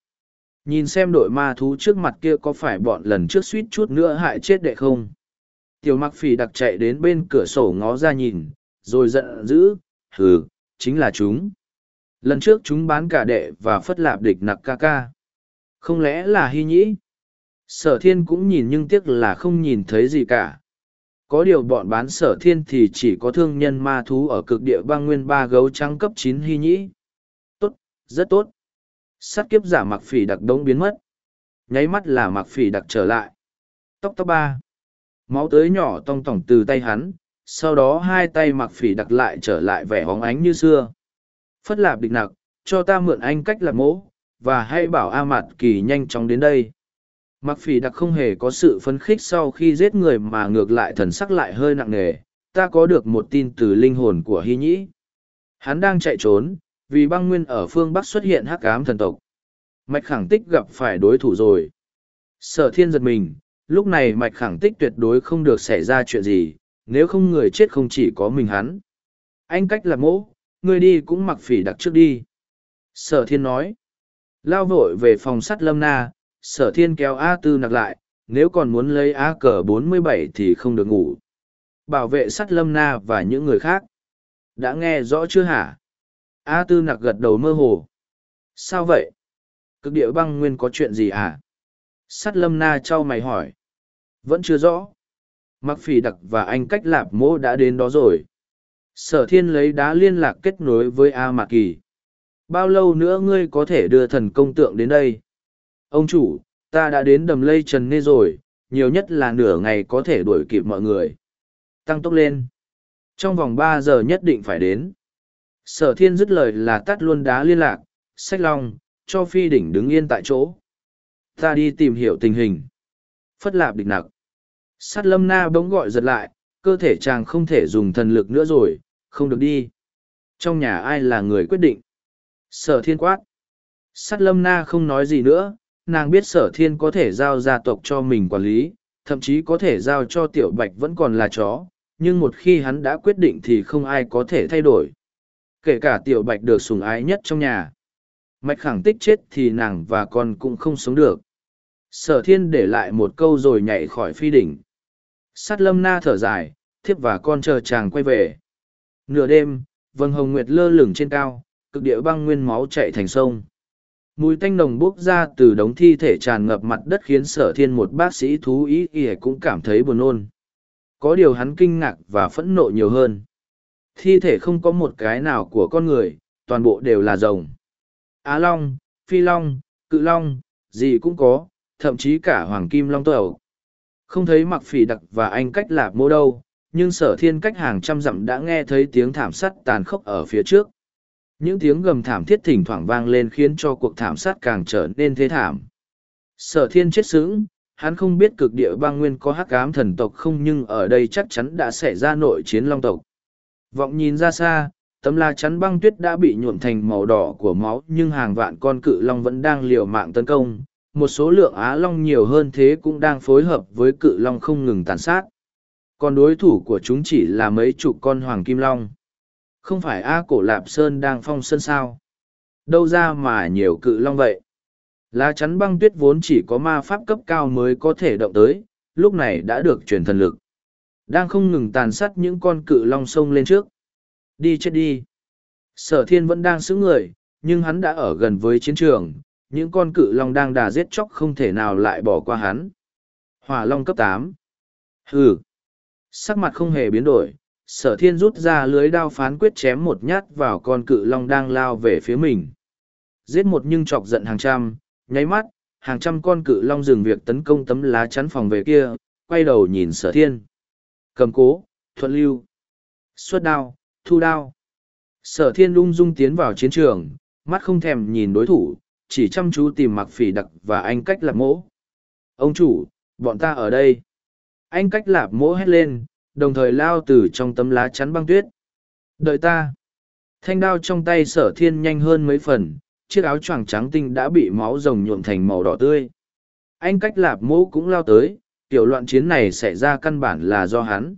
Nhìn xem đội ma thú trước mặt kia có phải bọn lần trước suýt chút nữa hại chết đệ không? Tiểu mặc phỉ đặc chạy đến bên cửa sổ ngó ra nhìn, rồi giận dữ, hừ, chính là chúng. Lần trước chúng bán cả đệ và phất lạp địch nặc ca ca. Không lẽ là hy nhĩ? Sở thiên cũng nhìn nhưng tiếc là không nhìn thấy gì cả. Có điều bọn bán sở thiên thì chỉ có thương nhân ma thú ở cực địa băng nguyên ba gấu trắng cấp chín hy nhĩ. Tốt, rất tốt. Sát kiếp giả mặc phỉ đặc đống biến mất. Nháy mắt là mặc phỉ đặc trở lại. Tóc tóc ba. Máu tới nhỏ tong tỏng từ tay hắn, sau đó hai tay mặc phỉ đặc lại trở lại vẻ hóng ánh như xưa. Phất lạp địch nặc, cho ta mượn anh cách lạp mỗ, và hãy bảo A Mạt Kỳ nhanh chóng đến đây. Mặc phỉ đặc không hề có sự phấn khích sau khi giết người mà ngược lại thần sắc lại hơi nặng nề, ta có được một tin từ linh hồn của Hy Nhĩ. Hắn đang chạy trốn, vì băng nguyên ở phương Bắc xuất hiện hắc ám thần tộc. Mạch khẳng tích gặp phải đối thủ rồi. Sở thiên giật mình, lúc này mạch khẳng tích tuyệt đối không được xảy ra chuyện gì, nếu không người chết không chỉ có mình hắn. Anh cách là mỗ, người đi cũng mặc phỉ đặc trước đi. Sở thiên nói. Lao vội về phòng sắt lâm na, sở thiên kéo A tư nặc lại, nếu còn muốn lấy A cờ 47 thì không được ngủ. Bảo vệ sắt lâm na và những người khác. Đã nghe rõ chưa hả? A tư nặc gật đầu mơ hồ. Sao vậy? Cực địa băng nguyên có chuyện gì à? Sắt lâm na trao mày hỏi. Vẫn chưa rõ. Mặc phỉ đặc và anh cách lạp mỗ đã đến đó rồi. Sở thiên lấy đá liên lạc kết nối với A Mạc Kỳ. Bao lâu nữa ngươi có thể đưa thần công tượng đến đây? Ông chủ, ta đã đến đầm lây trần nê rồi, nhiều nhất là nửa ngày có thể đuổi kịp mọi người. Tăng tốc lên. Trong vòng ba giờ nhất định phải đến. Sở thiên dứt lời là tắt luôn đá liên lạc, sách long, cho phi đỉnh đứng yên tại chỗ. Ta đi tìm hiểu tình hình. Phất lạp địch nặc. Sát lâm na bỗng gọi giật lại, cơ thể chàng không thể dùng thần lực nữa rồi, không được đi. Trong nhà ai là người quyết định? Sở thiên quát. Sát lâm na không nói gì nữa, nàng biết sở thiên có thể giao gia tộc cho mình quản lý, thậm chí có thể giao cho tiểu bạch vẫn còn là chó, nhưng một khi hắn đã quyết định thì không ai có thể thay đổi. Kể cả tiểu bạch được sủng ái nhất trong nhà. Mạch khẳng tích chết thì nàng và con cũng không sống được. Sở thiên để lại một câu rồi nhảy khỏi phi đỉnh. Sát lâm na thở dài, thiếp và con chờ chàng quay về. Nửa đêm, vầng hồng nguyệt lơ lửng trên cao, cực địa băng nguyên máu chạy thành sông. Mùi tanh nồng bốc ra từ đống thi thể tràn ngập mặt đất khiến sở thiên một bác sĩ thú ý ỉa cũng cảm thấy buồn nôn. Có điều hắn kinh ngạc và phẫn nộ nhiều hơn. Thi thể không có một cái nào của con người, toàn bộ đều là rồng. Á long, phi long, cự long, gì cũng có, thậm chí cả hoàng kim long tàu. Không thấy mặc phỉ đặc và anh cách lạp mô đâu, nhưng sở thiên cách hàng trăm dặm đã nghe thấy tiếng thảm sắt tàn khốc ở phía trước. Những tiếng gầm thảm thiết thỉnh thoảng vang lên khiến cho cuộc thảm sát càng trở nên thế thảm. Sở thiên chết sững, hắn không biết cực địa băng nguyên có hắc ám thần tộc không nhưng ở đây chắc chắn đã xảy ra nội chiến long tộc. Vọng nhìn ra xa, tấm la chắn băng tuyết đã bị nhuộm thành màu đỏ của máu nhưng hàng vạn con cự long vẫn đang liều mạng tấn công. Một số lượng á long nhiều hơn thế cũng đang phối hợp với cự long không ngừng tàn sát. Còn đối thủ của chúng chỉ là mấy chục con hoàng kim long không phải A cổ Lạp Sơn đang phong sơn sao? Đâu ra mà nhiều cự long vậy? Lá chắn băng tuyết vốn chỉ có ma pháp cấp cao mới có thể động tới, lúc này đã được truyền thần lực. Đang không ngừng tàn sát những con cự long sông lên trước. Đi chết đi. Sở thiên vẫn đang giữ người, nhưng hắn đã ở gần với chiến trường, những con cự long đang đà giết chóc không thể nào lại bỏ qua hắn. Hỏa long cấp tám. Hừ. Sắc mặt không hề biến đổi, sở thiên rút ra lưới đao phán quyết chém một nhát vào con cự long đang lao về phía mình. Giết một nhưng chọc giận hàng trăm, nháy mắt, hàng trăm con cự long dừng việc tấn công tấm lá chắn phòng về kia, quay đầu nhìn sở thiên. Cầm cố, thuận lưu, xuất đao, thu đao. Sở thiên lung dung tiến vào chiến trường, mắt không thèm nhìn đối thủ, chỉ chăm chú tìm mặc phỉ đặc và anh cách lạp mỗ. Ông chủ, bọn ta ở đây. Anh cách lạp mỗ hét lên đồng thời lao từ trong tấm lá chắn băng tuyết. Đợi ta. Thanh đao trong tay sở thiên nhanh hơn mấy phần, chiếc áo choàng trắng tinh đã bị máu rồng nhuộm thành màu đỏ tươi. Anh cách lạp mũ cũng lao tới, tiểu loạn chiến này xảy ra căn bản là do hắn.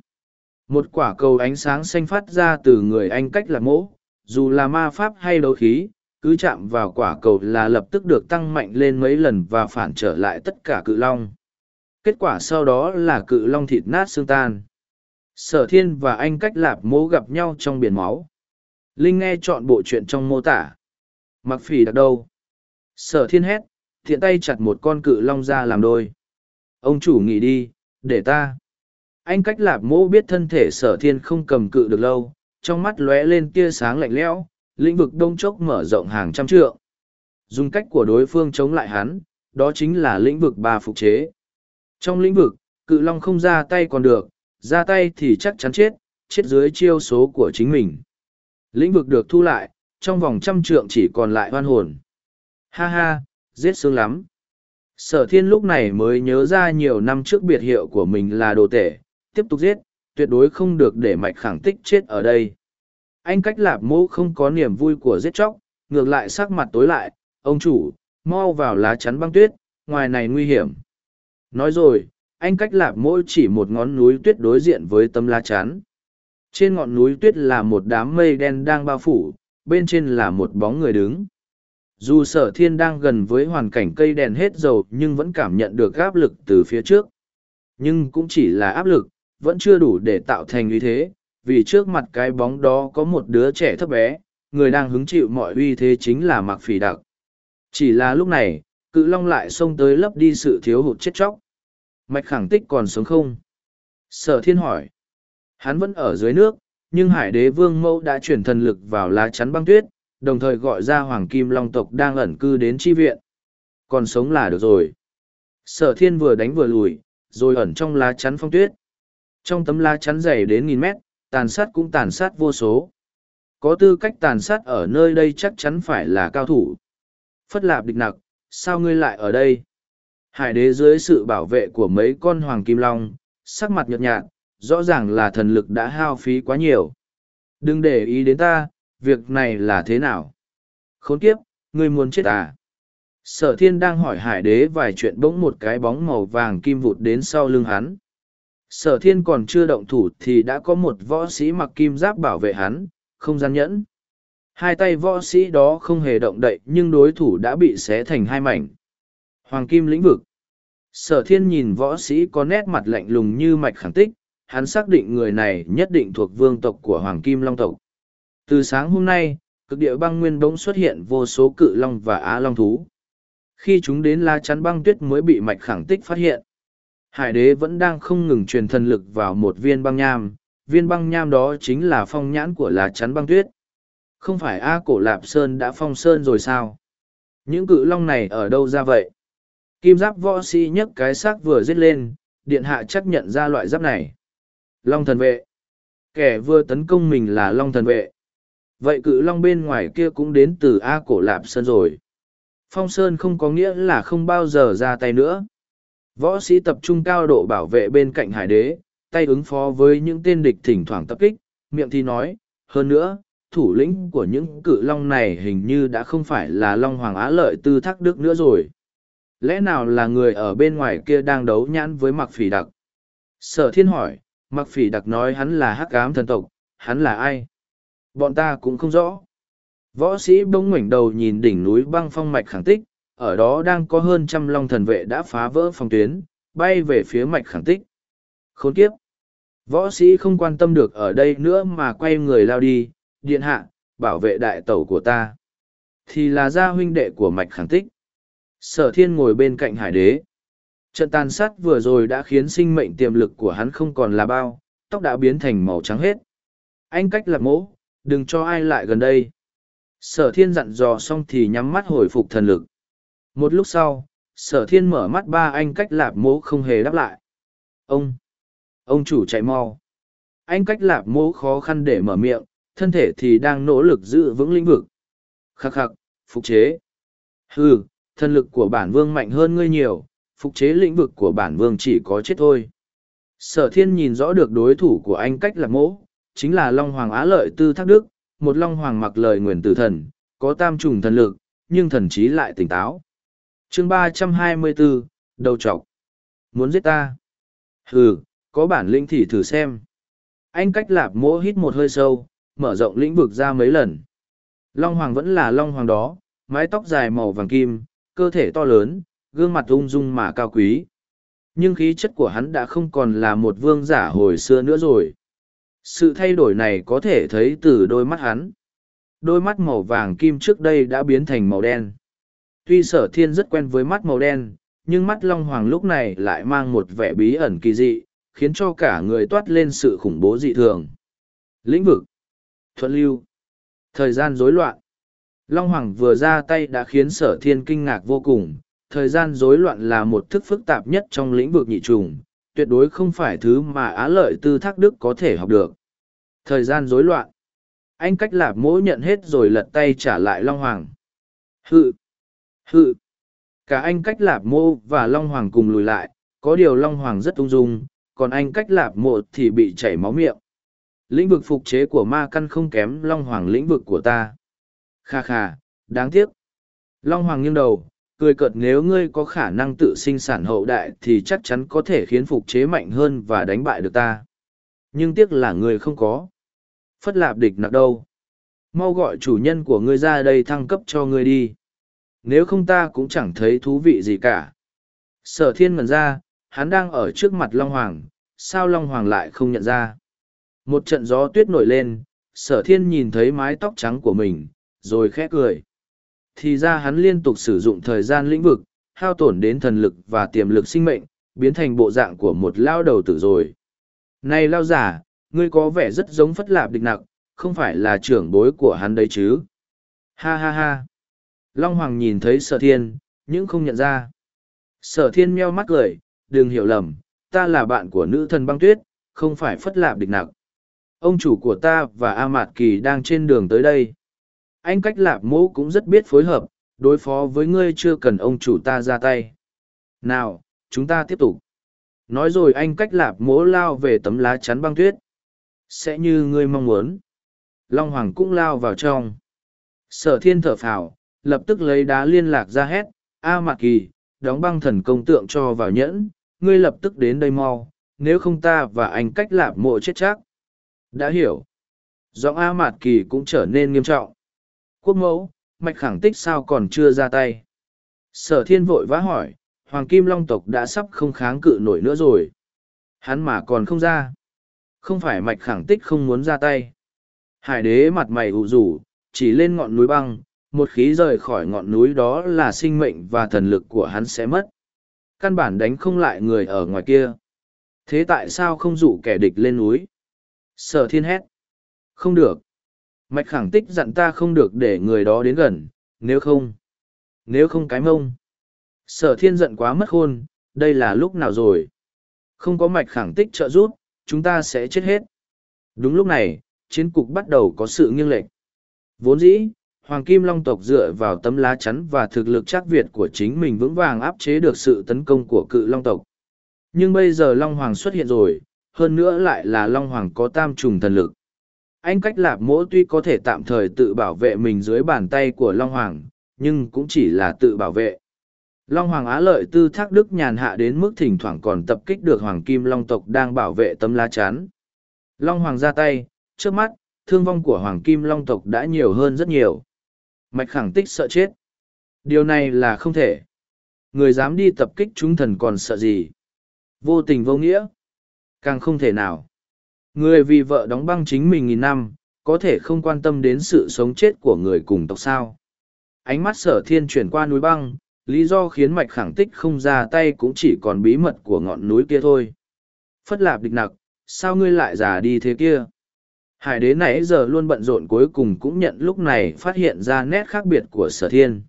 Một quả cầu ánh sáng xanh phát ra từ người anh cách lạp mũ, dù là ma pháp hay đấu khí, cứ chạm vào quả cầu là lập tức được tăng mạnh lên mấy lần và phản trở lại tất cả cự long. Kết quả sau đó là cự long thịt nát xương tan. Sở thiên và anh cách lạp mố gặp nhau trong biển máu. Linh nghe chọn bộ chuyện trong mô tả. Mặc phỉ đặt đâu? Sở thiên hét, thiện tay chặt một con cự long ra làm đôi. Ông chủ nghỉ đi, để ta. Anh cách lạp mô biết thân thể sở thiên không cầm cự được lâu, trong mắt lóe lên tia sáng lạnh lẽo, lĩnh vực đông chốc mở rộng hàng trăm trượng. Dùng cách của đối phương chống lại hắn, đó chính là lĩnh vực ba phục chế. Trong lĩnh vực, cự long không ra tay còn được, ra tay thì chắc chắn chết, chết dưới chiêu số của chính mình. Lĩnh vực được thu lại, trong vòng trăm trượng chỉ còn lại hoan hồn. Ha ha, giết sướng lắm. Sở thiên lúc này mới nhớ ra nhiều năm trước biệt hiệu của mình là đồ tể, tiếp tục giết, tuyệt đối không được để mạch khẳng tích chết ở đây. Anh cách lạp mô không có niềm vui của giết chóc, ngược lại sắc mặt tối lại, ông chủ, mau vào lá chắn băng tuyết, ngoài này nguy hiểm. Nói rồi, anh cách lạp mỗi chỉ một ngón núi tuyết đối diện với tấm lá chắn. Trên ngọn núi tuyết là một đám mây đen đang bao phủ, bên trên là một bóng người đứng. Dù sở thiên đang gần với hoàn cảnh cây đèn hết dầu nhưng vẫn cảm nhận được áp lực từ phía trước. Nhưng cũng chỉ là áp lực, vẫn chưa đủ để tạo thành uy thế, vì trước mặt cái bóng đó có một đứa trẻ thấp bé, người đang hứng chịu mọi uy thế chính là Mạc Phỉ Đặc. Chỉ là lúc này, cự long lại xông tới lấp đi sự thiếu hụt chết chóc. Mạch khẳng tích còn sống không? Sở thiên hỏi. Hắn vẫn ở dưới nước, nhưng hải đế vương mẫu đã chuyển thần lực vào lá chắn băng tuyết, đồng thời gọi ra hoàng kim long tộc đang ẩn cư đến chi viện. Còn sống là được rồi. Sở thiên vừa đánh vừa lùi, rồi ẩn trong lá chắn phong tuyết. Trong tấm lá chắn dày đến nghìn mét, tàn sát cũng tàn sát vô số. Có tư cách tàn sát ở nơi đây chắc chắn phải là cao thủ. Phất lạp địch nặc, sao ngươi lại ở đây? Hải đế dưới sự bảo vệ của mấy con hoàng kim long, sắc mặt nhợt nhạt, rõ ràng là thần lực đã hao phí quá nhiều. Đừng để ý đến ta, việc này là thế nào? Khốn kiếp, ngươi muốn chết à? Sở thiên đang hỏi hải đế vài chuyện bỗng một cái bóng màu vàng kim vụt đến sau lưng hắn. Sở thiên còn chưa động thủ thì đã có một võ sĩ mặc kim giáp bảo vệ hắn, không gian nhẫn. Hai tay võ sĩ đó không hề động đậy nhưng đối thủ đã bị xé thành hai mảnh. Hoàng kim lĩnh vực. Sở thiên nhìn võ sĩ có nét mặt lạnh lùng như mạch khẳng tích, hắn xác định người này nhất định thuộc vương tộc của Hoàng Kim Long tộc. Từ sáng hôm nay, cực địa băng nguyên bỗng xuất hiện vô số cự long và á long thú. Khi chúng đến la chắn băng tuyết mới bị mạch khẳng tích phát hiện. Hải đế vẫn đang không ngừng truyền thần lực vào một viên băng nham, viên băng nham đó chính là phong nhãn của lá chắn băng tuyết. Không phải A cổ lạp sơn đã phong sơn rồi sao? Những cự long này ở đâu ra vậy? Kim giáp võ sĩ nhấc cái xác vừa giết lên, điện hạ chắc nhận ra loại giáp này. Long thần vệ. Kẻ vừa tấn công mình là long thần vệ. Vậy cự long bên ngoài kia cũng đến từ A cổ lạp sơn rồi. Phong sơn không có nghĩa là không bao giờ ra tay nữa. Võ sĩ tập trung cao độ bảo vệ bên cạnh hải đế, tay ứng phó với những tên địch thỉnh thoảng tập kích, miệng thì nói, hơn nữa, thủ lĩnh của những cự long này hình như đã không phải là long hoàng á lợi tư thác đức nữa rồi lẽ nào là người ở bên ngoài kia đang đấu nhãn với mặc phỉ đặc? Sở thiên hỏi mặc phỉ đặc nói hắn là hắc ám thần tộc, hắn là ai? Bọn ta cũng không rõ. Võ sĩ bỗng ngoảnh đầu nhìn đỉnh núi băng phong mạch khẳng tích, ở đó đang có hơn trăm long thần vệ đã phá vỡ phòng tuyến, bay về phía mạch khẳng tích. Khốn kiếp! Võ sĩ không quan tâm được ở đây nữa mà quay người lao đi, điện hạ, bảo vệ đại tẩu của ta. Thì là gia huynh đệ của mạch khẳng tích. Sở thiên ngồi bên cạnh hải đế. Trận tàn sát vừa rồi đã khiến sinh mệnh tiềm lực của hắn không còn là bao, tóc đã biến thành màu trắng hết. Anh cách lạc mỗ, đừng cho ai lại gần đây. Sở thiên dặn dò xong thì nhắm mắt hồi phục thần lực. Một lúc sau, sở thiên mở mắt ba anh cách lạp mố không hề đáp lại. Ông! Ông chủ chạy mau. Anh cách lạp mố khó khăn để mở miệng, thân thể thì đang nỗ lực giữ vững lĩnh vực. Khắc khắc, phục chế. Hừ, thần lực của bản vương mạnh hơn ngươi nhiều, phục chế lĩnh vực của bản vương chỉ có chết thôi. Sở thiên nhìn rõ được đối thủ của anh cách lạc mỗ, chính là Long Hoàng Á Lợi Tư Thác Đức, một long hoàng mặc lời nguyền tử thần, có tam trùng thần lực, nhưng thần trí lại tỉnh táo. chương ba trăm hai mươi bốn đầu trọc. Muốn giết ta? Ừ, có bản lĩnh thì thử xem. Anh cách lạp mỗ hít một hơi sâu, mở rộng lĩnh vực ra mấy lần. Long hoàng vẫn là long hoàng đó, mái tóc dài màu vàng kim, cơ thể to lớn, gương mặt ung dung mà cao quý. Nhưng khí chất của hắn đã không còn là một vương giả hồi xưa nữa rồi. Sự thay đổi này có thể thấy từ đôi mắt hắn. Đôi mắt màu vàng kim trước đây đã biến thành màu đen. Tuy sở thiên rất quen với mắt màu đen, nhưng mắt Long Hoàng lúc này lại mang một vẻ bí ẩn kỳ dị, khiến cho cả người toát lên sự khủng bố dị thường. Lĩnh vực Thuận lưu Thời gian rối loạn Long Hoàng vừa ra tay đã khiến sở thiên kinh ngạc vô cùng. Thời gian rối loạn là một thức phức tạp nhất trong lĩnh vực nhị trùng, tuyệt đối không phải thứ mà Á Lợi Tư Thác Đức có thể học được. Thời gian rối loạn. Anh cách lạp mỗ nhận hết rồi lật tay trả lại Long Hoàng. Hự! Hự! Cả anh cách lạp mô và Long Hoàng cùng lùi lại, có điều Long Hoàng rất ung dung, còn anh cách lạp mộ thì bị chảy máu miệng. Lĩnh vực phục chế của ma căn không kém Long Hoàng lĩnh vực của ta. Kha kha, đáng tiếc. Long Hoàng nghiêng đầu, cười cợt nếu ngươi có khả năng tự sinh sản hậu đại thì chắc chắn có thể khiến phục chế mạnh hơn và đánh bại được ta. Nhưng tiếc là ngươi không có. Phất lạp địch nặc đâu. Mau gọi chủ nhân của ngươi ra đây thăng cấp cho ngươi đi. Nếu không ta cũng chẳng thấy thú vị gì cả. Sở thiên ngần ra, hắn đang ở trước mặt Long Hoàng, sao Long Hoàng lại không nhận ra. Một trận gió tuyết nổi lên, sở thiên nhìn thấy mái tóc trắng của mình, rồi khẽ cười. Thì ra hắn liên tục sử dụng thời gian lĩnh vực, hao tổn đến thần lực và tiềm lực sinh mệnh, biến thành bộ dạng của một lao đầu tử rồi. Này lao giả, ngươi có vẻ rất giống phất lạp địch nặc, không phải là trưởng bối của hắn đấy chứ. Ha ha ha. Long Hoàng nhìn thấy sở thiên, nhưng không nhận ra. Sở thiên meo mắt cười, đừng hiểu lầm, ta là bạn của nữ thần băng tuyết, không phải phất lạp địch nặc. Ông chủ của ta và A Mạt Kỳ đang trên đường tới đây. Anh cách lạp mũ cũng rất biết phối hợp, đối phó với ngươi chưa cần ông chủ ta ra tay. Nào, chúng ta tiếp tục. Nói rồi anh cách lạp mỗ lao về tấm lá chắn băng tuyết. Sẽ như ngươi mong muốn. Long Hoàng cũng lao vào trong. Sở thiên thở phào, lập tức lấy đá liên lạc ra hét. A Mạc Kỳ, đóng băng thần công tượng cho vào nhẫn, ngươi lập tức đến đây mau, nếu không ta và anh cách lạp mộ chết chắc. Đã hiểu. Giọng A Mạt Kỳ cũng trở nên nghiêm trọng. Quốc mẫu, mạch khẳng tích sao còn chưa ra tay. Sở thiên vội vã hỏi, Hoàng Kim Long tộc đã sắp không kháng cự nổi nữa rồi. Hắn mà còn không ra. Không phải mạch khẳng tích không muốn ra tay. Hải đế mặt mày ủ rủ, chỉ lên ngọn núi băng, một khí rời khỏi ngọn núi đó là sinh mệnh và thần lực của hắn sẽ mất. Căn bản đánh không lại người ở ngoài kia. Thế tại sao không dụ kẻ địch lên núi? Sở thiên hét. Không được. Mạch khẳng tích dặn ta không được để người đó đến gần, nếu không. Nếu không cái mông. Sở thiên giận quá mất khôn, đây là lúc nào rồi? Không có mạch khẳng tích trợ giúp, chúng ta sẽ chết hết. Đúng lúc này, chiến cục bắt đầu có sự nghiêng lệch. Vốn dĩ, Hoàng Kim Long tộc dựa vào tấm lá chắn và thực lực chắc Việt của chính mình vững vàng áp chế được sự tấn công của cự Long tộc. Nhưng bây giờ Long Hoàng xuất hiện rồi, hơn nữa lại là Long Hoàng có tam trùng thần lực. Anh cách lạp mỗ tuy có thể tạm thời tự bảo vệ mình dưới bàn tay của Long Hoàng, nhưng cũng chỉ là tự bảo vệ. Long Hoàng Á lợi tư thác đức nhàn hạ đến mức thỉnh thoảng còn tập kích được Hoàng Kim Long tộc đang bảo vệ tấm lá chắn. Long Hoàng ra tay, trước mắt, thương vong của Hoàng Kim Long tộc đã nhiều hơn rất nhiều. Mạch khẳng tích sợ chết. Điều này là không thể. Người dám đi tập kích chúng thần còn sợ gì? Vô tình vô nghĩa. Càng không thể nào. Người vì vợ đóng băng chính mình nghìn năm, có thể không quan tâm đến sự sống chết của người cùng tộc sao. Ánh mắt sở thiên chuyển qua núi băng, lý do khiến mạch khẳng tích không ra tay cũng chỉ còn bí mật của ngọn núi kia thôi. Phất lạp địch nặc, sao ngươi lại già đi thế kia? Hải đế nãy giờ luôn bận rộn cuối cùng cũng nhận lúc này phát hiện ra nét khác biệt của sở thiên.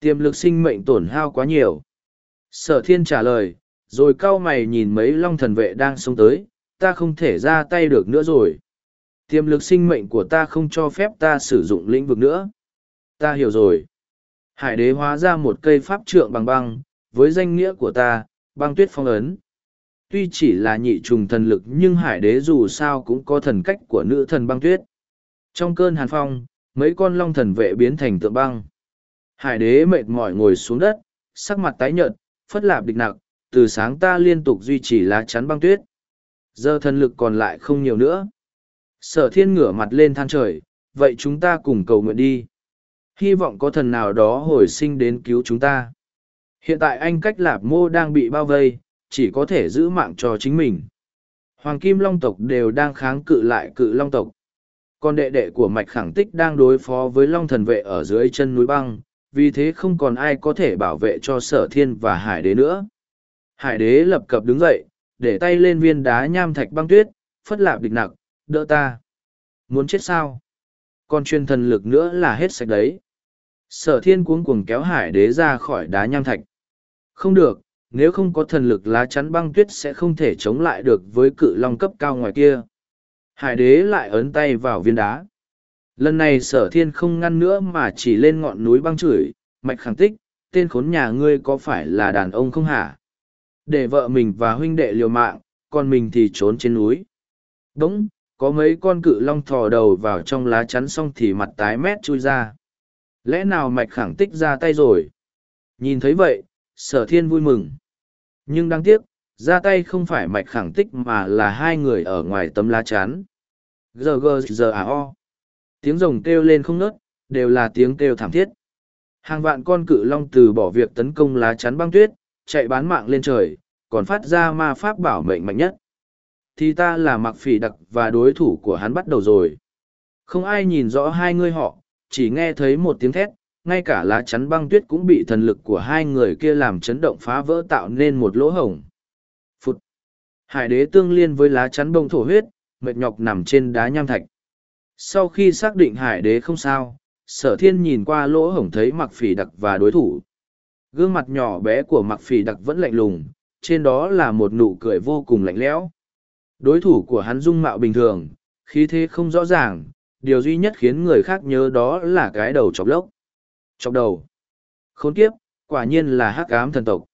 Tiềm lực sinh mệnh tổn hao quá nhiều. Sở thiên trả lời, rồi cau mày nhìn mấy long thần vệ đang sống tới, ta không thể ra tay được nữa rồi. Tiềm lực sinh mệnh của ta không cho phép ta sử dụng lĩnh vực nữa. Ta hiểu rồi. Hải đế hóa ra một cây pháp trượng bằng băng, với danh nghĩa của ta, băng tuyết phong ấn. Tuy chỉ là nhị trùng thần lực nhưng hải đế dù sao cũng có thần cách của nữ thần băng tuyết. Trong cơn hàn phong, mấy con long thần vệ biến thành tượng băng. Hải đế mệt mỏi ngồi xuống đất, sắc mặt tái nhợt, phất lạp địch nặng, từ sáng ta liên tục duy trì lá chắn băng tuyết. Giờ thần lực còn lại không nhiều nữa. Sở thiên ngửa mặt lên than trời, vậy chúng ta cùng cầu nguyện đi. Hy vọng có thần nào đó hồi sinh đến cứu chúng ta. Hiện tại anh cách lạp mô đang bị bao vây, chỉ có thể giữ mạng cho chính mình. Hoàng Kim Long tộc đều đang kháng cự lại cự Long tộc. Còn đệ đệ của Mạch Khẳng Tích đang đối phó với Long thần vệ ở dưới chân núi băng, vì thế không còn ai có thể bảo vệ cho sở thiên và hải đế nữa. Hải đế lập cập đứng dậy, để tay lên viên đá nham thạch băng tuyết, phất lạp địch nặng, đỡ ta. Muốn chết sao? Còn truyền thần lực nữa là hết sạch đấy. Sở thiên cuống cuồng kéo hải đế ra khỏi đá nham thạch. Không được, nếu không có thần lực lá chắn băng tuyết sẽ không thể chống lại được với cự long cấp cao ngoài kia. Hải đế lại ấn tay vào viên đá. Lần này sở thiên không ngăn nữa mà chỉ lên ngọn núi băng chửi, mạch khẳng tích, tên khốn nhà ngươi có phải là đàn ông không hả? Để vợ mình và huynh đệ liều mạng, còn mình thì trốn trên núi. Đúng, có mấy con cự long thò đầu vào trong lá chắn xong thì mặt tái mét chui ra. Lẽ nào mạch khẳng tích ra tay rồi? Nhìn thấy vậy, sở thiên vui mừng. Nhưng đáng tiếc, ra tay không phải mạch khẳng tích mà là hai người ở ngoài tấm lá chắn. gờ gờ giờ à o. Tiếng rồng kêu lên không nớt, đều là tiếng kêu thảm thiết. Hàng vạn con cự long từ bỏ việc tấn công lá chắn băng tuyết, chạy bán mạng lên trời, còn phát ra ma pháp bảo mệnh mạnh nhất. Thì ta là mặc phỉ đặc và đối thủ của hắn bắt đầu rồi. Không ai nhìn rõ hai người họ, chỉ nghe thấy một tiếng thét, ngay cả lá chắn băng tuyết cũng bị thần lực của hai người kia làm chấn động phá vỡ tạo nên một lỗ hổng. Phụt! Hải đế tương liên với lá chắn bông thổ huyết, mệt nhọc nằm trên đá nham thạch. Sau khi xác định hải đế không sao, sở thiên nhìn qua lỗ hổng thấy mặc phỉ đặc và đối thủ. Gương mặt nhỏ bé của mặc phỉ đặc vẫn lạnh lùng, trên đó là một nụ cười vô cùng lạnh lẽo. Đối thủ của hắn dung mạo bình thường, khí thế không rõ ràng, điều duy nhất khiến người khác nhớ đó là cái đầu chọc lốc. Chọc đầu. Khốn kiếp, quả nhiên là hắc ám thần tộc.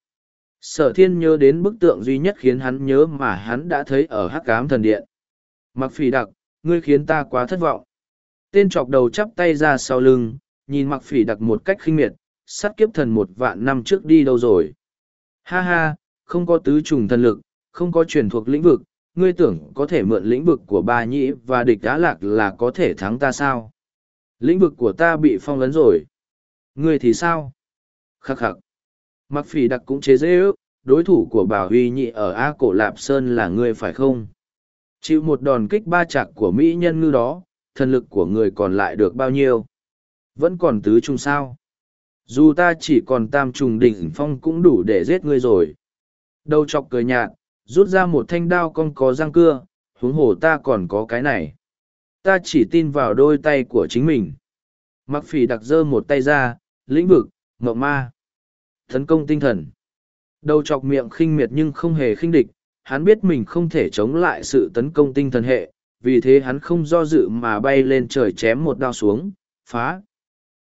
Sở thiên nhớ đến bức tượng duy nhất khiến hắn nhớ mà hắn đã thấy ở hắc ám thần điện. Mặc phỉ đặc, ngươi khiến ta quá thất vọng. Tên chọc đầu chắp tay ra sau lưng, nhìn mặc phỉ đặc một cách khinh miệt, sát kiếp thần một vạn năm trước đi đâu rồi. Ha ha, không có tứ trùng thần lực, không có truyền thuộc lĩnh vực, ngươi tưởng có thể mượn lĩnh vực của ba nhĩ và địch đá lạc là có thể thắng ta sao? Lĩnh vực của ta bị phong ấn rồi. Ngươi thì sao? Khắc khắc. Mặc phỉ đặc cũng chế dễ ước, đối thủ của bà huy nhị ở A Cổ Lạp Sơn là ngươi phải không? Chịu một đòn kích ba chạc của Mỹ nhân ngư đó, thần lực của người còn lại được bao nhiêu? Vẫn còn tứ trung sao? Dù ta chỉ còn tam trùng đỉnh phong cũng đủ để giết ngươi rồi. Đầu chọc cười nhạt, rút ra một thanh đao con có răng cưa, huống hồ ta còn có cái này. Ta chỉ tin vào đôi tay của chính mình. Mặc phỉ đặc dơ một tay ra, lĩnh vực, mộng ma. Tấn công tinh thần. Đầu chọc miệng khinh miệt nhưng không hề khinh địch, hắn biết mình không thể chống lại sự tấn công tinh thần hệ, vì thế hắn không do dự mà bay lên trời chém một đao xuống, phá.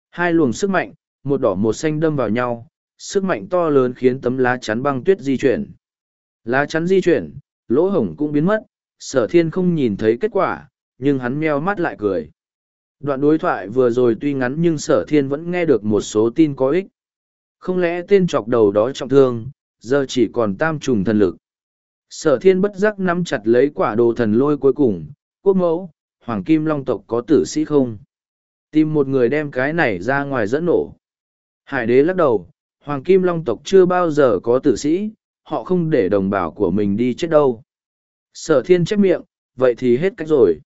Hai luồng sức mạnh, một đỏ một xanh đâm vào nhau, sức mạnh to lớn khiến tấm lá chắn băng tuyết di chuyển. Lá chắn di chuyển, lỗ hổng cũng biến mất, sở thiên không nhìn thấy kết quả, nhưng hắn meo mắt lại cười. Đoạn đối thoại vừa rồi tuy ngắn nhưng sở thiên vẫn nghe được một số tin có ích. Không lẽ tên chọc đầu đó trọng thương, giờ chỉ còn tam trùng thần lực. Sở thiên bất giác nắm chặt lấy quả đồ thần lôi cuối cùng, quốc mẫu, hoàng kim long tộc có tử sĩ không? Tìm một người đem cái này ra ngoài dẫn nổ. Hải đế lắc đầu, hoàng kim long tộc chưa bao giờ có tử sĩ, họ không để đồng bào của mình đi chết đâu. Sở thiên chép miệng, vậy thì hết cách rồi.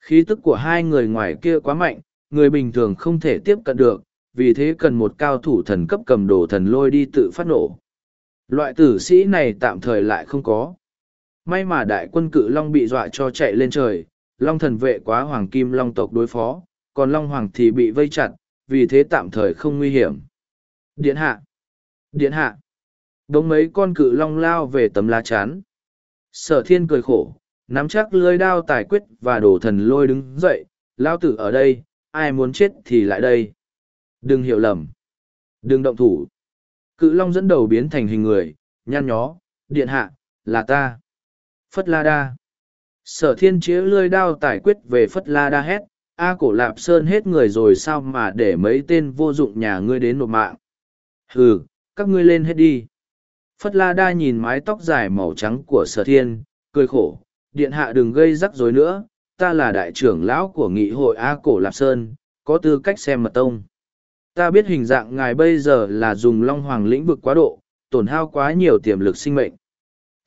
Khí tức của hai người ngoài kia quá mạnh, người bình thường không thể tiếp cận được, vì thế cần một cao thủ thần cấp cầm đồ thần lôi đi tự phát nổ. Loại tử sĩ này tạm thời lại không có. May mà đại quân cự Long bị dọa cho chạy lên trời, Long thần vệ quá hoàng kim Long tộc đối phó, còn Long hoàng thì bị vây chặt, vì thế tạm thời không nguy hiểm. Điện hạ! Điện hạ! Đống mấy con cự Long lao về tấm lá chắn. Sở thiên cười khổ, nắm chắc lưỡi đao tài quyết và đổ thần lôi đứng dậy, lao tử ở đây, ai muốn chết thì lại đây. Đừng hiểu lầm. Đừng động thủ. Cự long dẫn đầu biến thành hình người, nhăn nhó, điện hạ, là ta. Phất la đa. Sở thiên chĩa lươi đao tài quyết về phất la đa hét, A cổ lạp sơn hết người rồi sao mà để mấy tên vô dụng nhà ngươi đến nộp mạng. Hừ, các ngươi lên hết đi. Phất La Đa nhìn mái tóc dài màu trắng của sở thiên, cười khổ, điện hạ đừng gây rắc rối nữa, ta là đại trưởng lão của nghị hội A Cổ Lạp Sơn, có tư cách xem mật tông. Ta biết hình dạng ngài bây giờ là dùng long hoàng lĩnh vực quá độ, tổn hao quá nhiều tiềm lực sinh mệnh.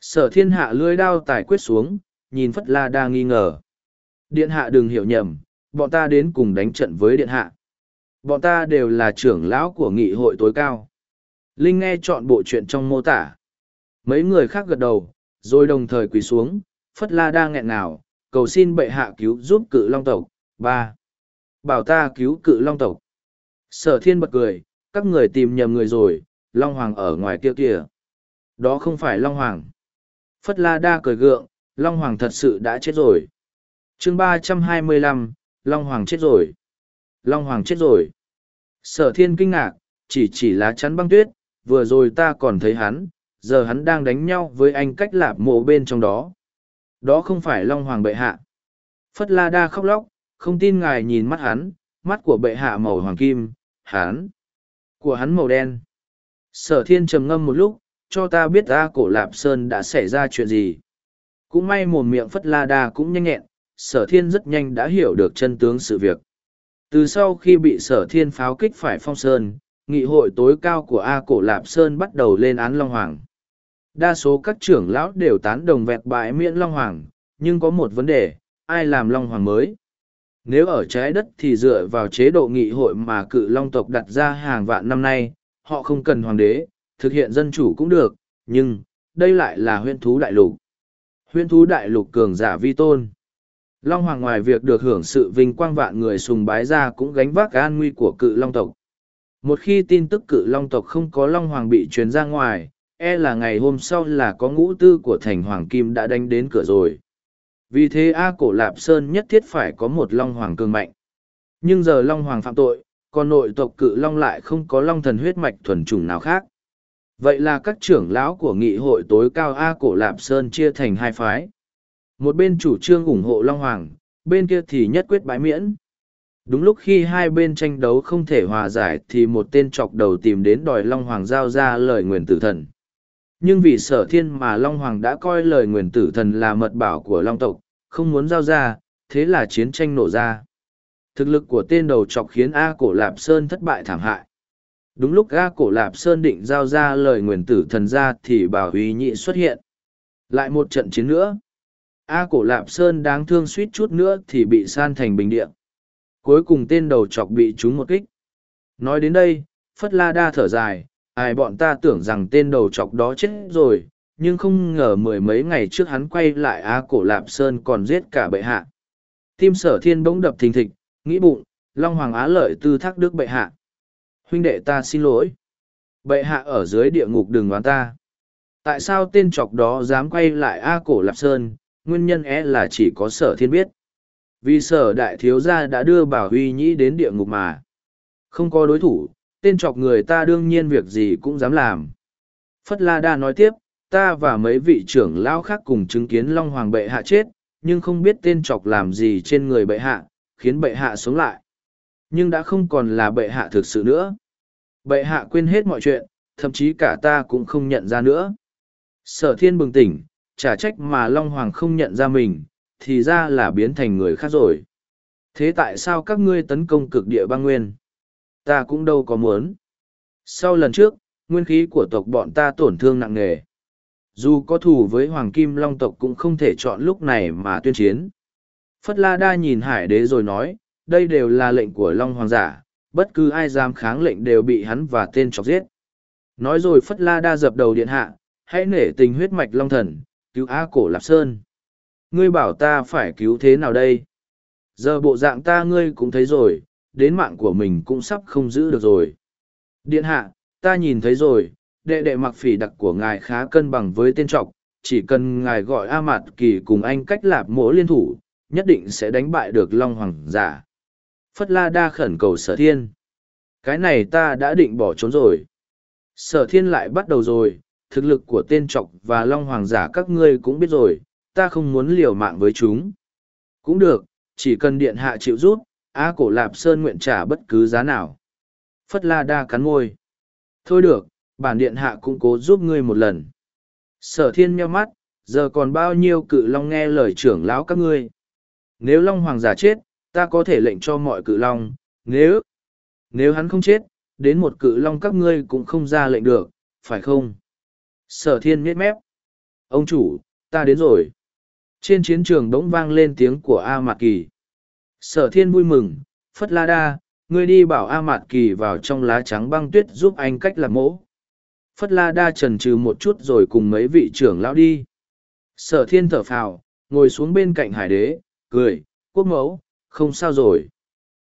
Sở thiên hạ lưỡi đao tài quyết xuống, nhìn Phất La Đa nghi ngờ. Điện hạ đừng hiểu nhầm, bọn ta đến cùng đánh trận với điện hạ. Bọn ta đều là trưởng lão của nghị hội tối cao. Linh nghe chọn bộ chuyện trong mô tả. Mấy người khác gật đầu, rồi đồng thời quỳ xuống, Phất La đang nghẹn nào, cầu xin bệ hạ cứu giúp cự long tộc. ba Bảo ta cứu cự long tộc. Sở thiên bật cười, các người tìm nhầm người rồi, Long Hoàng ở ngoài kia kìa. Đó không phải Long Hoàng. Phất La Đa cười gượng, Long Hoàng thật sự đã chết rồi. chương ba trăm hai mươi lăm, Long Hoàng chết rồi. Long Hoàng chết rồi. Sở thiên kinh ngạc, chỉ chỉ lá chắn băng tuyết, vừa rồi ta còn thấy hắn, giờ hắn đang đánh nhau với anh cách lạp mộ bên trong đó. Đó không phải Long Hoàng bệ hạ. Phất La Đa khóc lóc, không tin ngài nhìn mắt hắn, mắt của bệ hạ màu hoàng kim, hắn, của hắn màu đen. Sở thiên trầm ngâm một lúc, cho ta biết ta cổ lạp sơn đã xảy ra chuyện gì. Cũng may mồm miệng Phất La Đa cũng nhanh nhẹn, sở thiên rất nhanh đã hiểu được chân tướng sự việc. Từ sau khi bị sở thiên pháo kích phải phong sơn, nghị hội tối cao của A Cổ Lạp Sơn bắt đầu lên án Long Hoàng. Đa số các trưởng lão đều tán đồng vẹt bãi miễn Long Hoàng, nhưng có một vấn đề, ai làm Long Hoàng mới? Nếu ở trái đất thì dựa vào chế độ nghị hội mà cự Long tộc đặt ra hàng vạn năm nay, họ không cần hoàng đế, thực hiện dân chủ cũng được, nhưng, đây lại là huyên thú đại lục. Huyên thú đại lục cường giả vi tôn. Long Hoàng ngoài việc được hưởng sự vinh quang vạn người sùng bái ra cũng gánh vác an nguy của cự Long tộc. Một khi tin tức cự long tộc không có long hoàng bị truyền ra ngoài, e là ngày hôm sau là có ngũ tư của thành hoàng kim đã đánh đến cửa rồi. Vì thế A cổ Lạp Sơn nhất thiết phải có một long hoàng cường mạnh. Nhưng giờ long hoàng phạm tội, còn nội tộc cự long lại không có long thần huyết mạch thuần chủng nào khác. Vậy là các trưởng lão của nghị hội tối cao A cổ Lạp Sơn chia thành hai phái. Một bên chủ trương ủng hộ long hoàng, bên kia thì nhất quyết bãi miễn. Đúng lúc khi hai bên tranh đấu không thể hòa giải thì một tên chọc đầu tìm đến đòi Long Hoàng giao ra lời nguyền tử thần. Nhưng vì sở thiên mà Long Hoàng đã coi lời nguyền tử thần là mật bảo của Long tộc, không muốn giao ra, thế là chiến tranh nổ ra. Thực lực của tên đầu chọc khiến A Cổ Lạp Sơn thất bại thảm hại. Đúng lúc A Cổ Lạp Sơn định giao ra lời nguyền tử thần ra thì Bảo Huy Nhị xuất hiện. Lại một trận chiến nữa. A Cổ Lạp Sơn đáng thương suýt chút nữa thì bị san thành bình địa. Cuối cùng tên đầu chọc bị trúng một kích. Nói đến đây, Phất La Đa thở dài, ai bọn ta tưởng rằng tên đầu chọc đó chết rồi, nhưng không ngờ mười mấy ngày trước hắn quay lại A Cổ Lạp Sơn còn giết cả bệ hạ. Tim sở thiên bỗng đập thình thịch, nghĩ bụng, Long Hoàng Á lợi tư thác đức bệ hạ. Huynh đệ ta xin lỗi. Bệ hạ ở dưới địa ngục đừng đoán ta. Tại sao tên chọc đó dám quay lại A Cổ Lạp Sơn, nguyên nhân é là chỉ có sở thiên biết. Vì sở đại thiếu gia đã đưa bảo huy nhĩ đến địa ngục mà. Không có đối thủ, tên chọc người ta đương nhiên việc gì cũng dám làm. Phất la đa nói tiếp, ta và mấy vị trưởng lão khác cùng chứng kiến long hoàng bệ hạ chết, nhưng không biết tên chọc làm gì trên người bệ hạ, khiến bệ hạ sống lại. Nhưng đã không còn là bệ hạ thực sự nữa. Bệ hạ quên hết mọi chuyện, thậm chí cả ta cũng không nhận ra nữa. Sở thiên bừng tỉnh chả trách mà long hoàng không nhận ra mình thì ra là biến thành người khác rồi. Thế tại sao các ngươi tấn công cực địa băng nguyên? Ta cũng đâu có muốn. Sau lần trước, nguyên khí của tộc bọn ta tổn thương nặng nề. Dù có thù với Hoàng Kim Long tộc cũng không thể chọn lúc này mà tuyên chiến. Phất La Đa nhìn hải đế rồi nói, đây đều là lệnh của Long Hoàng giả, bất cứ ai dám kháng lệnh đều bị hắn và tên chọc giết. Nói rồi Phất La Đa dập đầu điện hạ, hãy nể tình huyết mạch Long Thần, cứu A Cổ Lạp Sơn. Ngươi bảo ta phải cứu thế nào đây? Giờ bộ dạng ta ngươi cũng thấy rồi, đến mạng của mình cũng sắp không giữ được rồi. Điện hạ, ta nhìn thấy rồi, đệ đệ mặc phỉ đặc của ngài khá cân bằng với tên trọc, chỉ cần ngài gọi a mạt kỳ cùng anh cách lạp mỗ liên thủ, nhất định sẽ đánh bại được long hoàng giả. Phất la đa khẩn cầu sở thiên. Cái này ta đã định bỏ trốn rồi. Sở thiên lại bắt đầu rồi thực lực của tên trọc và long hoàng giả các ngươi cũng biết rồi ta không muốn liều mạng với chúng. Cũng được, chỉ cần điện hạ chịu rút, A cổ lạp sơn nguyện trả bất cứ giá nào. Phất la đa cắn môi. Thôi được, bản điện hạ cũng cố giúp ngươi một lần. Sở thiên nheo mắt, giờ còn bao nhiêu cự long nghe lời trưởng lão các ngươi. Nếu long hoàng giả chết, ta có thể lệnh cho mọi cự long, nếu, nếu hắn không chết, đến một cự long các ngươi cũng không ra lệnh được, phải không? Sở thiên miết mép. Ông chủ, ta đến rồi. Trên chiến trường đống vang lên tiếng của A Mạt Kỳ. Sở thiên vui mừng, Phất La Đa, ngươi đi bảo A Mạt Kỳ vào trong lá trắng băng tuyết giúp anh cách làm mỗ. Phất La Đa trần trừ một chút rồi cùng mấy vị trưởng lão đi. Sở thiên thở phào, ngồi xuống bên cạnh hải đế, cười, quốc mẫu, không sao rồi.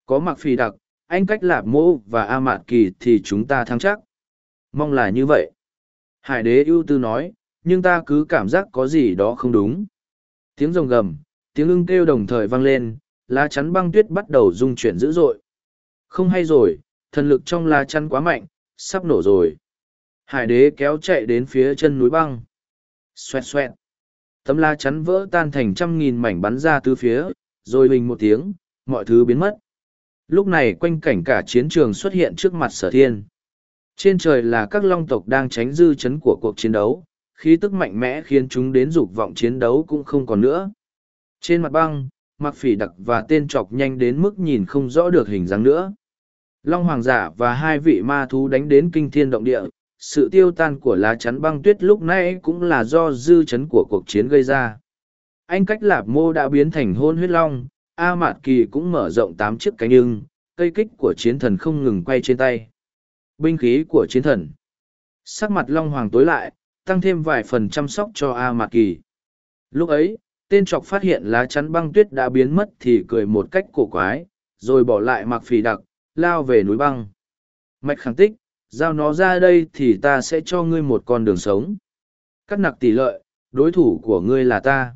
Có mặc phì đặc, anh cách lạp mô và A Mạt Kỳ thì chúng ta thắng chắc. Mong là như vậy. Hải đế ưu tư nói, nhưng ta cứ cảm giác có gì đó không đúng. Tiếng rồng gầm, tiếng ưng kêu đồng thời vang lên, lá chắn băng tuyết bắt đầu rung chuyển dữ dội. Không hay rồi, thần lực trong lá chắn quá mạnh, sắp nổ rồi. Hải đế kéo chạy đến phía chân núi băng. Xoẹt xoẹt. Tấm lá chắn vỡ tan thành trăm nghìn mảnh bắn ra từ phía, rồi bình một tiếng, mọi thứ biến mất. Lúc này quanh cảnh cả chiến trường xuất hiện trước mặt sở thiên. Trên trời là các long tộc đang tránh dư chấn của cuộc chiến đấu, khí tức mạnh mẽ khiến chúng đến dục vọng chiến đấu cũng không còn nữa. Trên mặt băng, mặc phỉ đặc và tên chọc nhanh đến mức nhìn không rõ được hình dáng nữa. Long Hoàng giả và hai vị ma thú đánh đến kinh thiên động địa, sự tiêu tan của lá chắn băng tuyết lúc nãy cũng là do dư chấn của cuộc chiến gây ra. Anh cách lạp mô đã biến thành hôn huyết long, A Mạt Kỳ cũng mở rộng tám chiếc cánh ưng, cây kích của chiến thần không ngừng quay trên tay. Binh khí của chiến thần. Sắc mặt Long Hoàng tối lại, tăng thêm vài phần chăm sóc cho A mạc Kỳ. Lúc ấy, tên trọc phát hiện lá chắn băng tuyết đã biến mất thì cười một cách cổ quái, rồi bỏ lại mặc phì đặc, lao về núi băng. Mạch khẳng tích, giao nó ra đây thì ta sẽ cho ngươi một con đường sống. Cắt nặc tỷ lợi, đối thủ của ngươi là ta.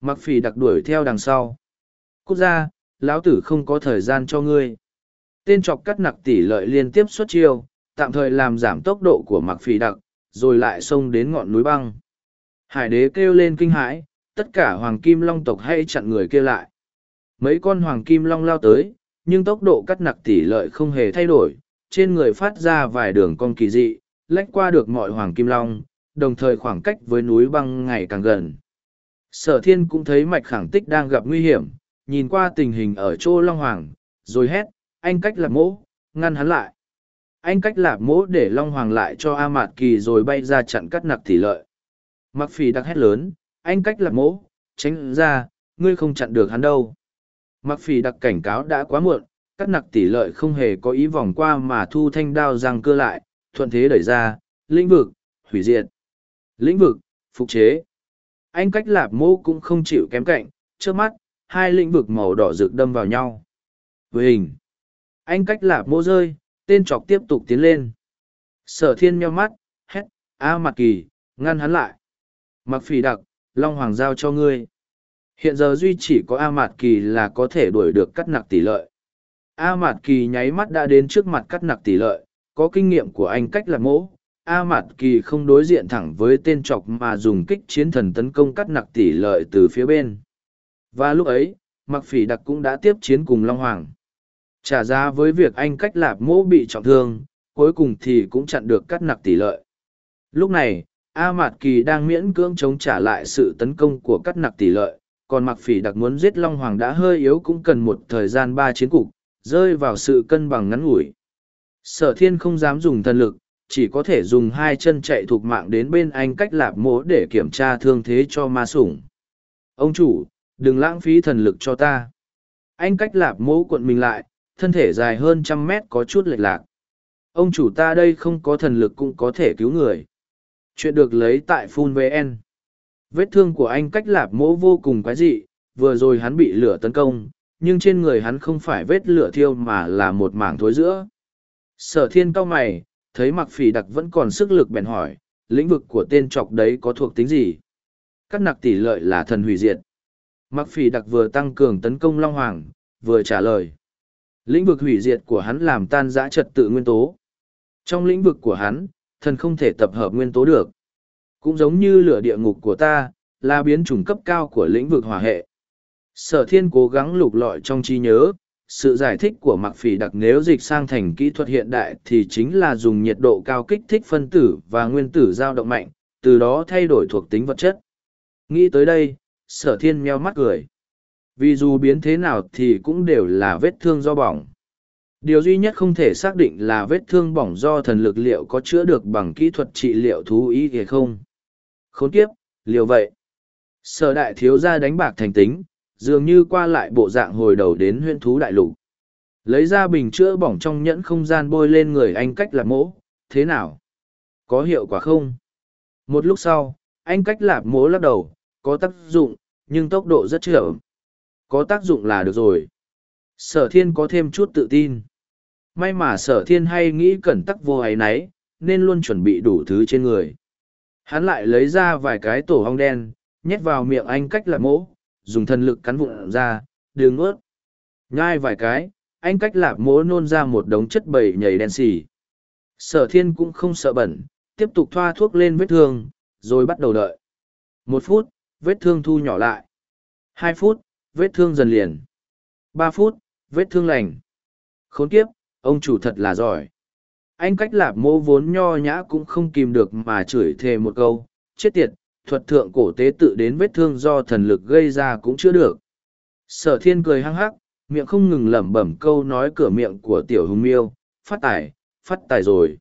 Mặc phì đặc đuổi theo đằng sau. Cút ra, lão tử không có thời gian cho ngươi. Tên chọc cắt nặc tỷ lợi liên tiếp xuất chiêu, tạm thời làm giảm tốc độ của mặc Phỉ đặc, rồi lại xông đến ngọn núi băng. Hải đế kêu lên kinh hãi, tất cả hoàng kim long tộc hay chặn người kia lại. Mấy con hoàng kim long lao tới, nhưng tốc độ cắt nặc tỷ lợi không hề thay đổi, trên người phát ra vài đường cong kỳ dị, lách qua được mọi hoàng kim long, đồng thời khoảng cách với núi băng ngày càng gần. Sở thiên cũng thấy mạch khẳng tích đang gặp nguy hiểm, nhìn qua tình hình ở chỗ Long Hoàng, rồi hét, anh cách lạp mỗ, ngăn hắn lại. Anh cách lạp mỗ để Long Hoàng lại cho A Mạt Kỳ rồi bay ra chặn cắt nặc tỷ lợi. Mặc phì đặc hét lớn, anh cách lạp mỗ, tránh ra, ngươi không chặn được hắn đâu. Mặc phì đặc cảnh cáo đã quá muộn, cắt nặc tỷ lợi không hề có ý vòng qua mà thu thanh đao răng cơ lại, thuận thế đẩy ra, lĩnh vực, hủy diệt. Lĩnh vực, phục chế. Anh cách lạp mô cũng không chịu kém cạnh, trước mắt, hai lĩnh vực màu đỏ rực đâm vào nhau. Với hình, anh cách lạp mô rơi, tên trọc tiếp tục tiến lên. Sở thiên meo mắt, hét, A mặt kỳ, ngăn hắn lại. Mặc phỉ đặc, Long Hoàng giao cho ngươi. Hiện giờ duy chỉ có A Mạt Kỳ là có thể đuổi được cắt nặc tỷ lợi. A Mạt Kỳ nháy mắt đã đến trước mặt cắt nặc tỷ lợi, có kinh nghiệm của anh cách lạp mỗ. A Mạt Kỳ không đối diện thẳng với tên trọc mà dùng kích chiến thần tấn công cắt nặc tỷ lợi từ phía bên. Và lúc ấy, Mặc Phỉ Đặc cũng đã tiếp chiến cùng Long Hoàng. Trả giá với việc anh cách lạp mỗ bị trọng thương, cuối cùng thì cũng chặn được cắt nặc tỷ lợi. Lúc này, A Mạt Kỳ đang miễn cưỡng chống trả lại sự tấn công của cắt nặc tỷ lợi, còn Mặc Phỉ Đặc muốn giết Long Hoàng đã hơi yếu cũng cần một thời gian ba chiến cục, rơi vào sự cân bằng ngắn ngủi. Sở thiên không dám dùng thần lực, chỉ có thể dùng hai chân chạy thuộc mạng đến bên anh cách lạp mỗ để kiểm tra thương thế cho ma sủng. Ông chủ, đừng lãng phí thần lực cho ta. Anh cách lạp mỗ cuộn mình lại, thân thể dài hơn trăm mét có chút lệch lạc. Ông chủ ta đây không có thần lực cũng có thể cứu người. Chuyện được lấy tại Phun VN. Vết thương của anh cách lạp mỗ vô cùng quái dị, vừa rồi hắn bị lửa tấn công, nhưng trên người hắn không phải vết lửa thiêu mà là một mảng thối giữa. Sở thiên cao mày, thấy mặc phỉ đặc vẫn còn sức lực bèn hỏi, lĩnh vực của tên trọc đấy có thuộc tính gì? Các nặc tỷ lợi là thần hủy diệt. Mặc phỉ đặc vừa tăng cường tấn công Long Hoàng, vừa trả lời. Lĩnh vực hủy diệt của hắn làm tan giã trật tự nguyên tố. Trong lĩnh vực của hắn, thần không thể tập hợp nguyên tố được. Cũng giống như lửa địa ngục của ta, là biến chủng cấp cao của lĩnh vực hỏa hệ. Sở thiên cố gắng lục lọi trong trí nhớ, sự giải thích của mặc phỉ đặc nếu dịch sang thành kỹ thuật hiện đại thì chính là dùng nhiệt độ cao kích thích phân tử và nguyên tử dao động mạnh từ đó thay đổi thuộc tính vật chất nghĩ tới đây sở thiên meo mắt cười vì dù biến thế nào thì cũng đều là vết thương do bỏng. Điều duy nhất không thể xác định là vết thương bỏng do thần lực liệu có chữa được bằng kỹ thuật trị liệu thú ý hay không. Khốn kiếp liều vậy? Sở đại thiếu gia đánh bạc thành tính, dường như qua lại bộ dạng hồi đầu đến huyễn thú đại lục. Lấy ra bình chữa bỏng trong nhẫn không gian bôi lên người anh cách lạp mỗ, thế nào? Có hiệu quả không? Một lúc sau, anh cách lạp mỗ lắc đầu, có tác dụng, nhưng tốc độ rất chậm có tác dụng là được rồi. Sở thiên có thêm chút tự tin. May mà sở thiên hay nghĩ cẩn tắc vô ấy nấy, nên luôn chuẩn bị đủ thứ trên người. Hắn lại lấy ra vài cái tổ hong đen nhét vào miệng anh cách lạp mỗ dùng thân lực cắn vụn ra đường ướt. Nhai vài cái anh cách lạp mỗ nôn ra một đống chất bầy nhầy đen xì. Sở thiên cũng không sợ bẩn tiếp tục thoa thuốc lên vết thương rồi bắt đầu đợi. Một phút vết thương thu nhỏ lại. Hai phút vết thương dần liền. Ba phút, vết thương lành. Khốn kiếp, ông chủ thật là giỏi. Anh cách lạp mô vốn nho nhã cũng không kìm được mà chửi thề một câu, chết tiệt, thuật thượng cổ tế tự đến vết thương do thần lực gây ra cũng chưa được. Sở thiên cười hăng hắc, miệng không ngừng lẩm bẩm câu nói cửa miệng của tiểu hùng miêu, phát tài phát tài rồi.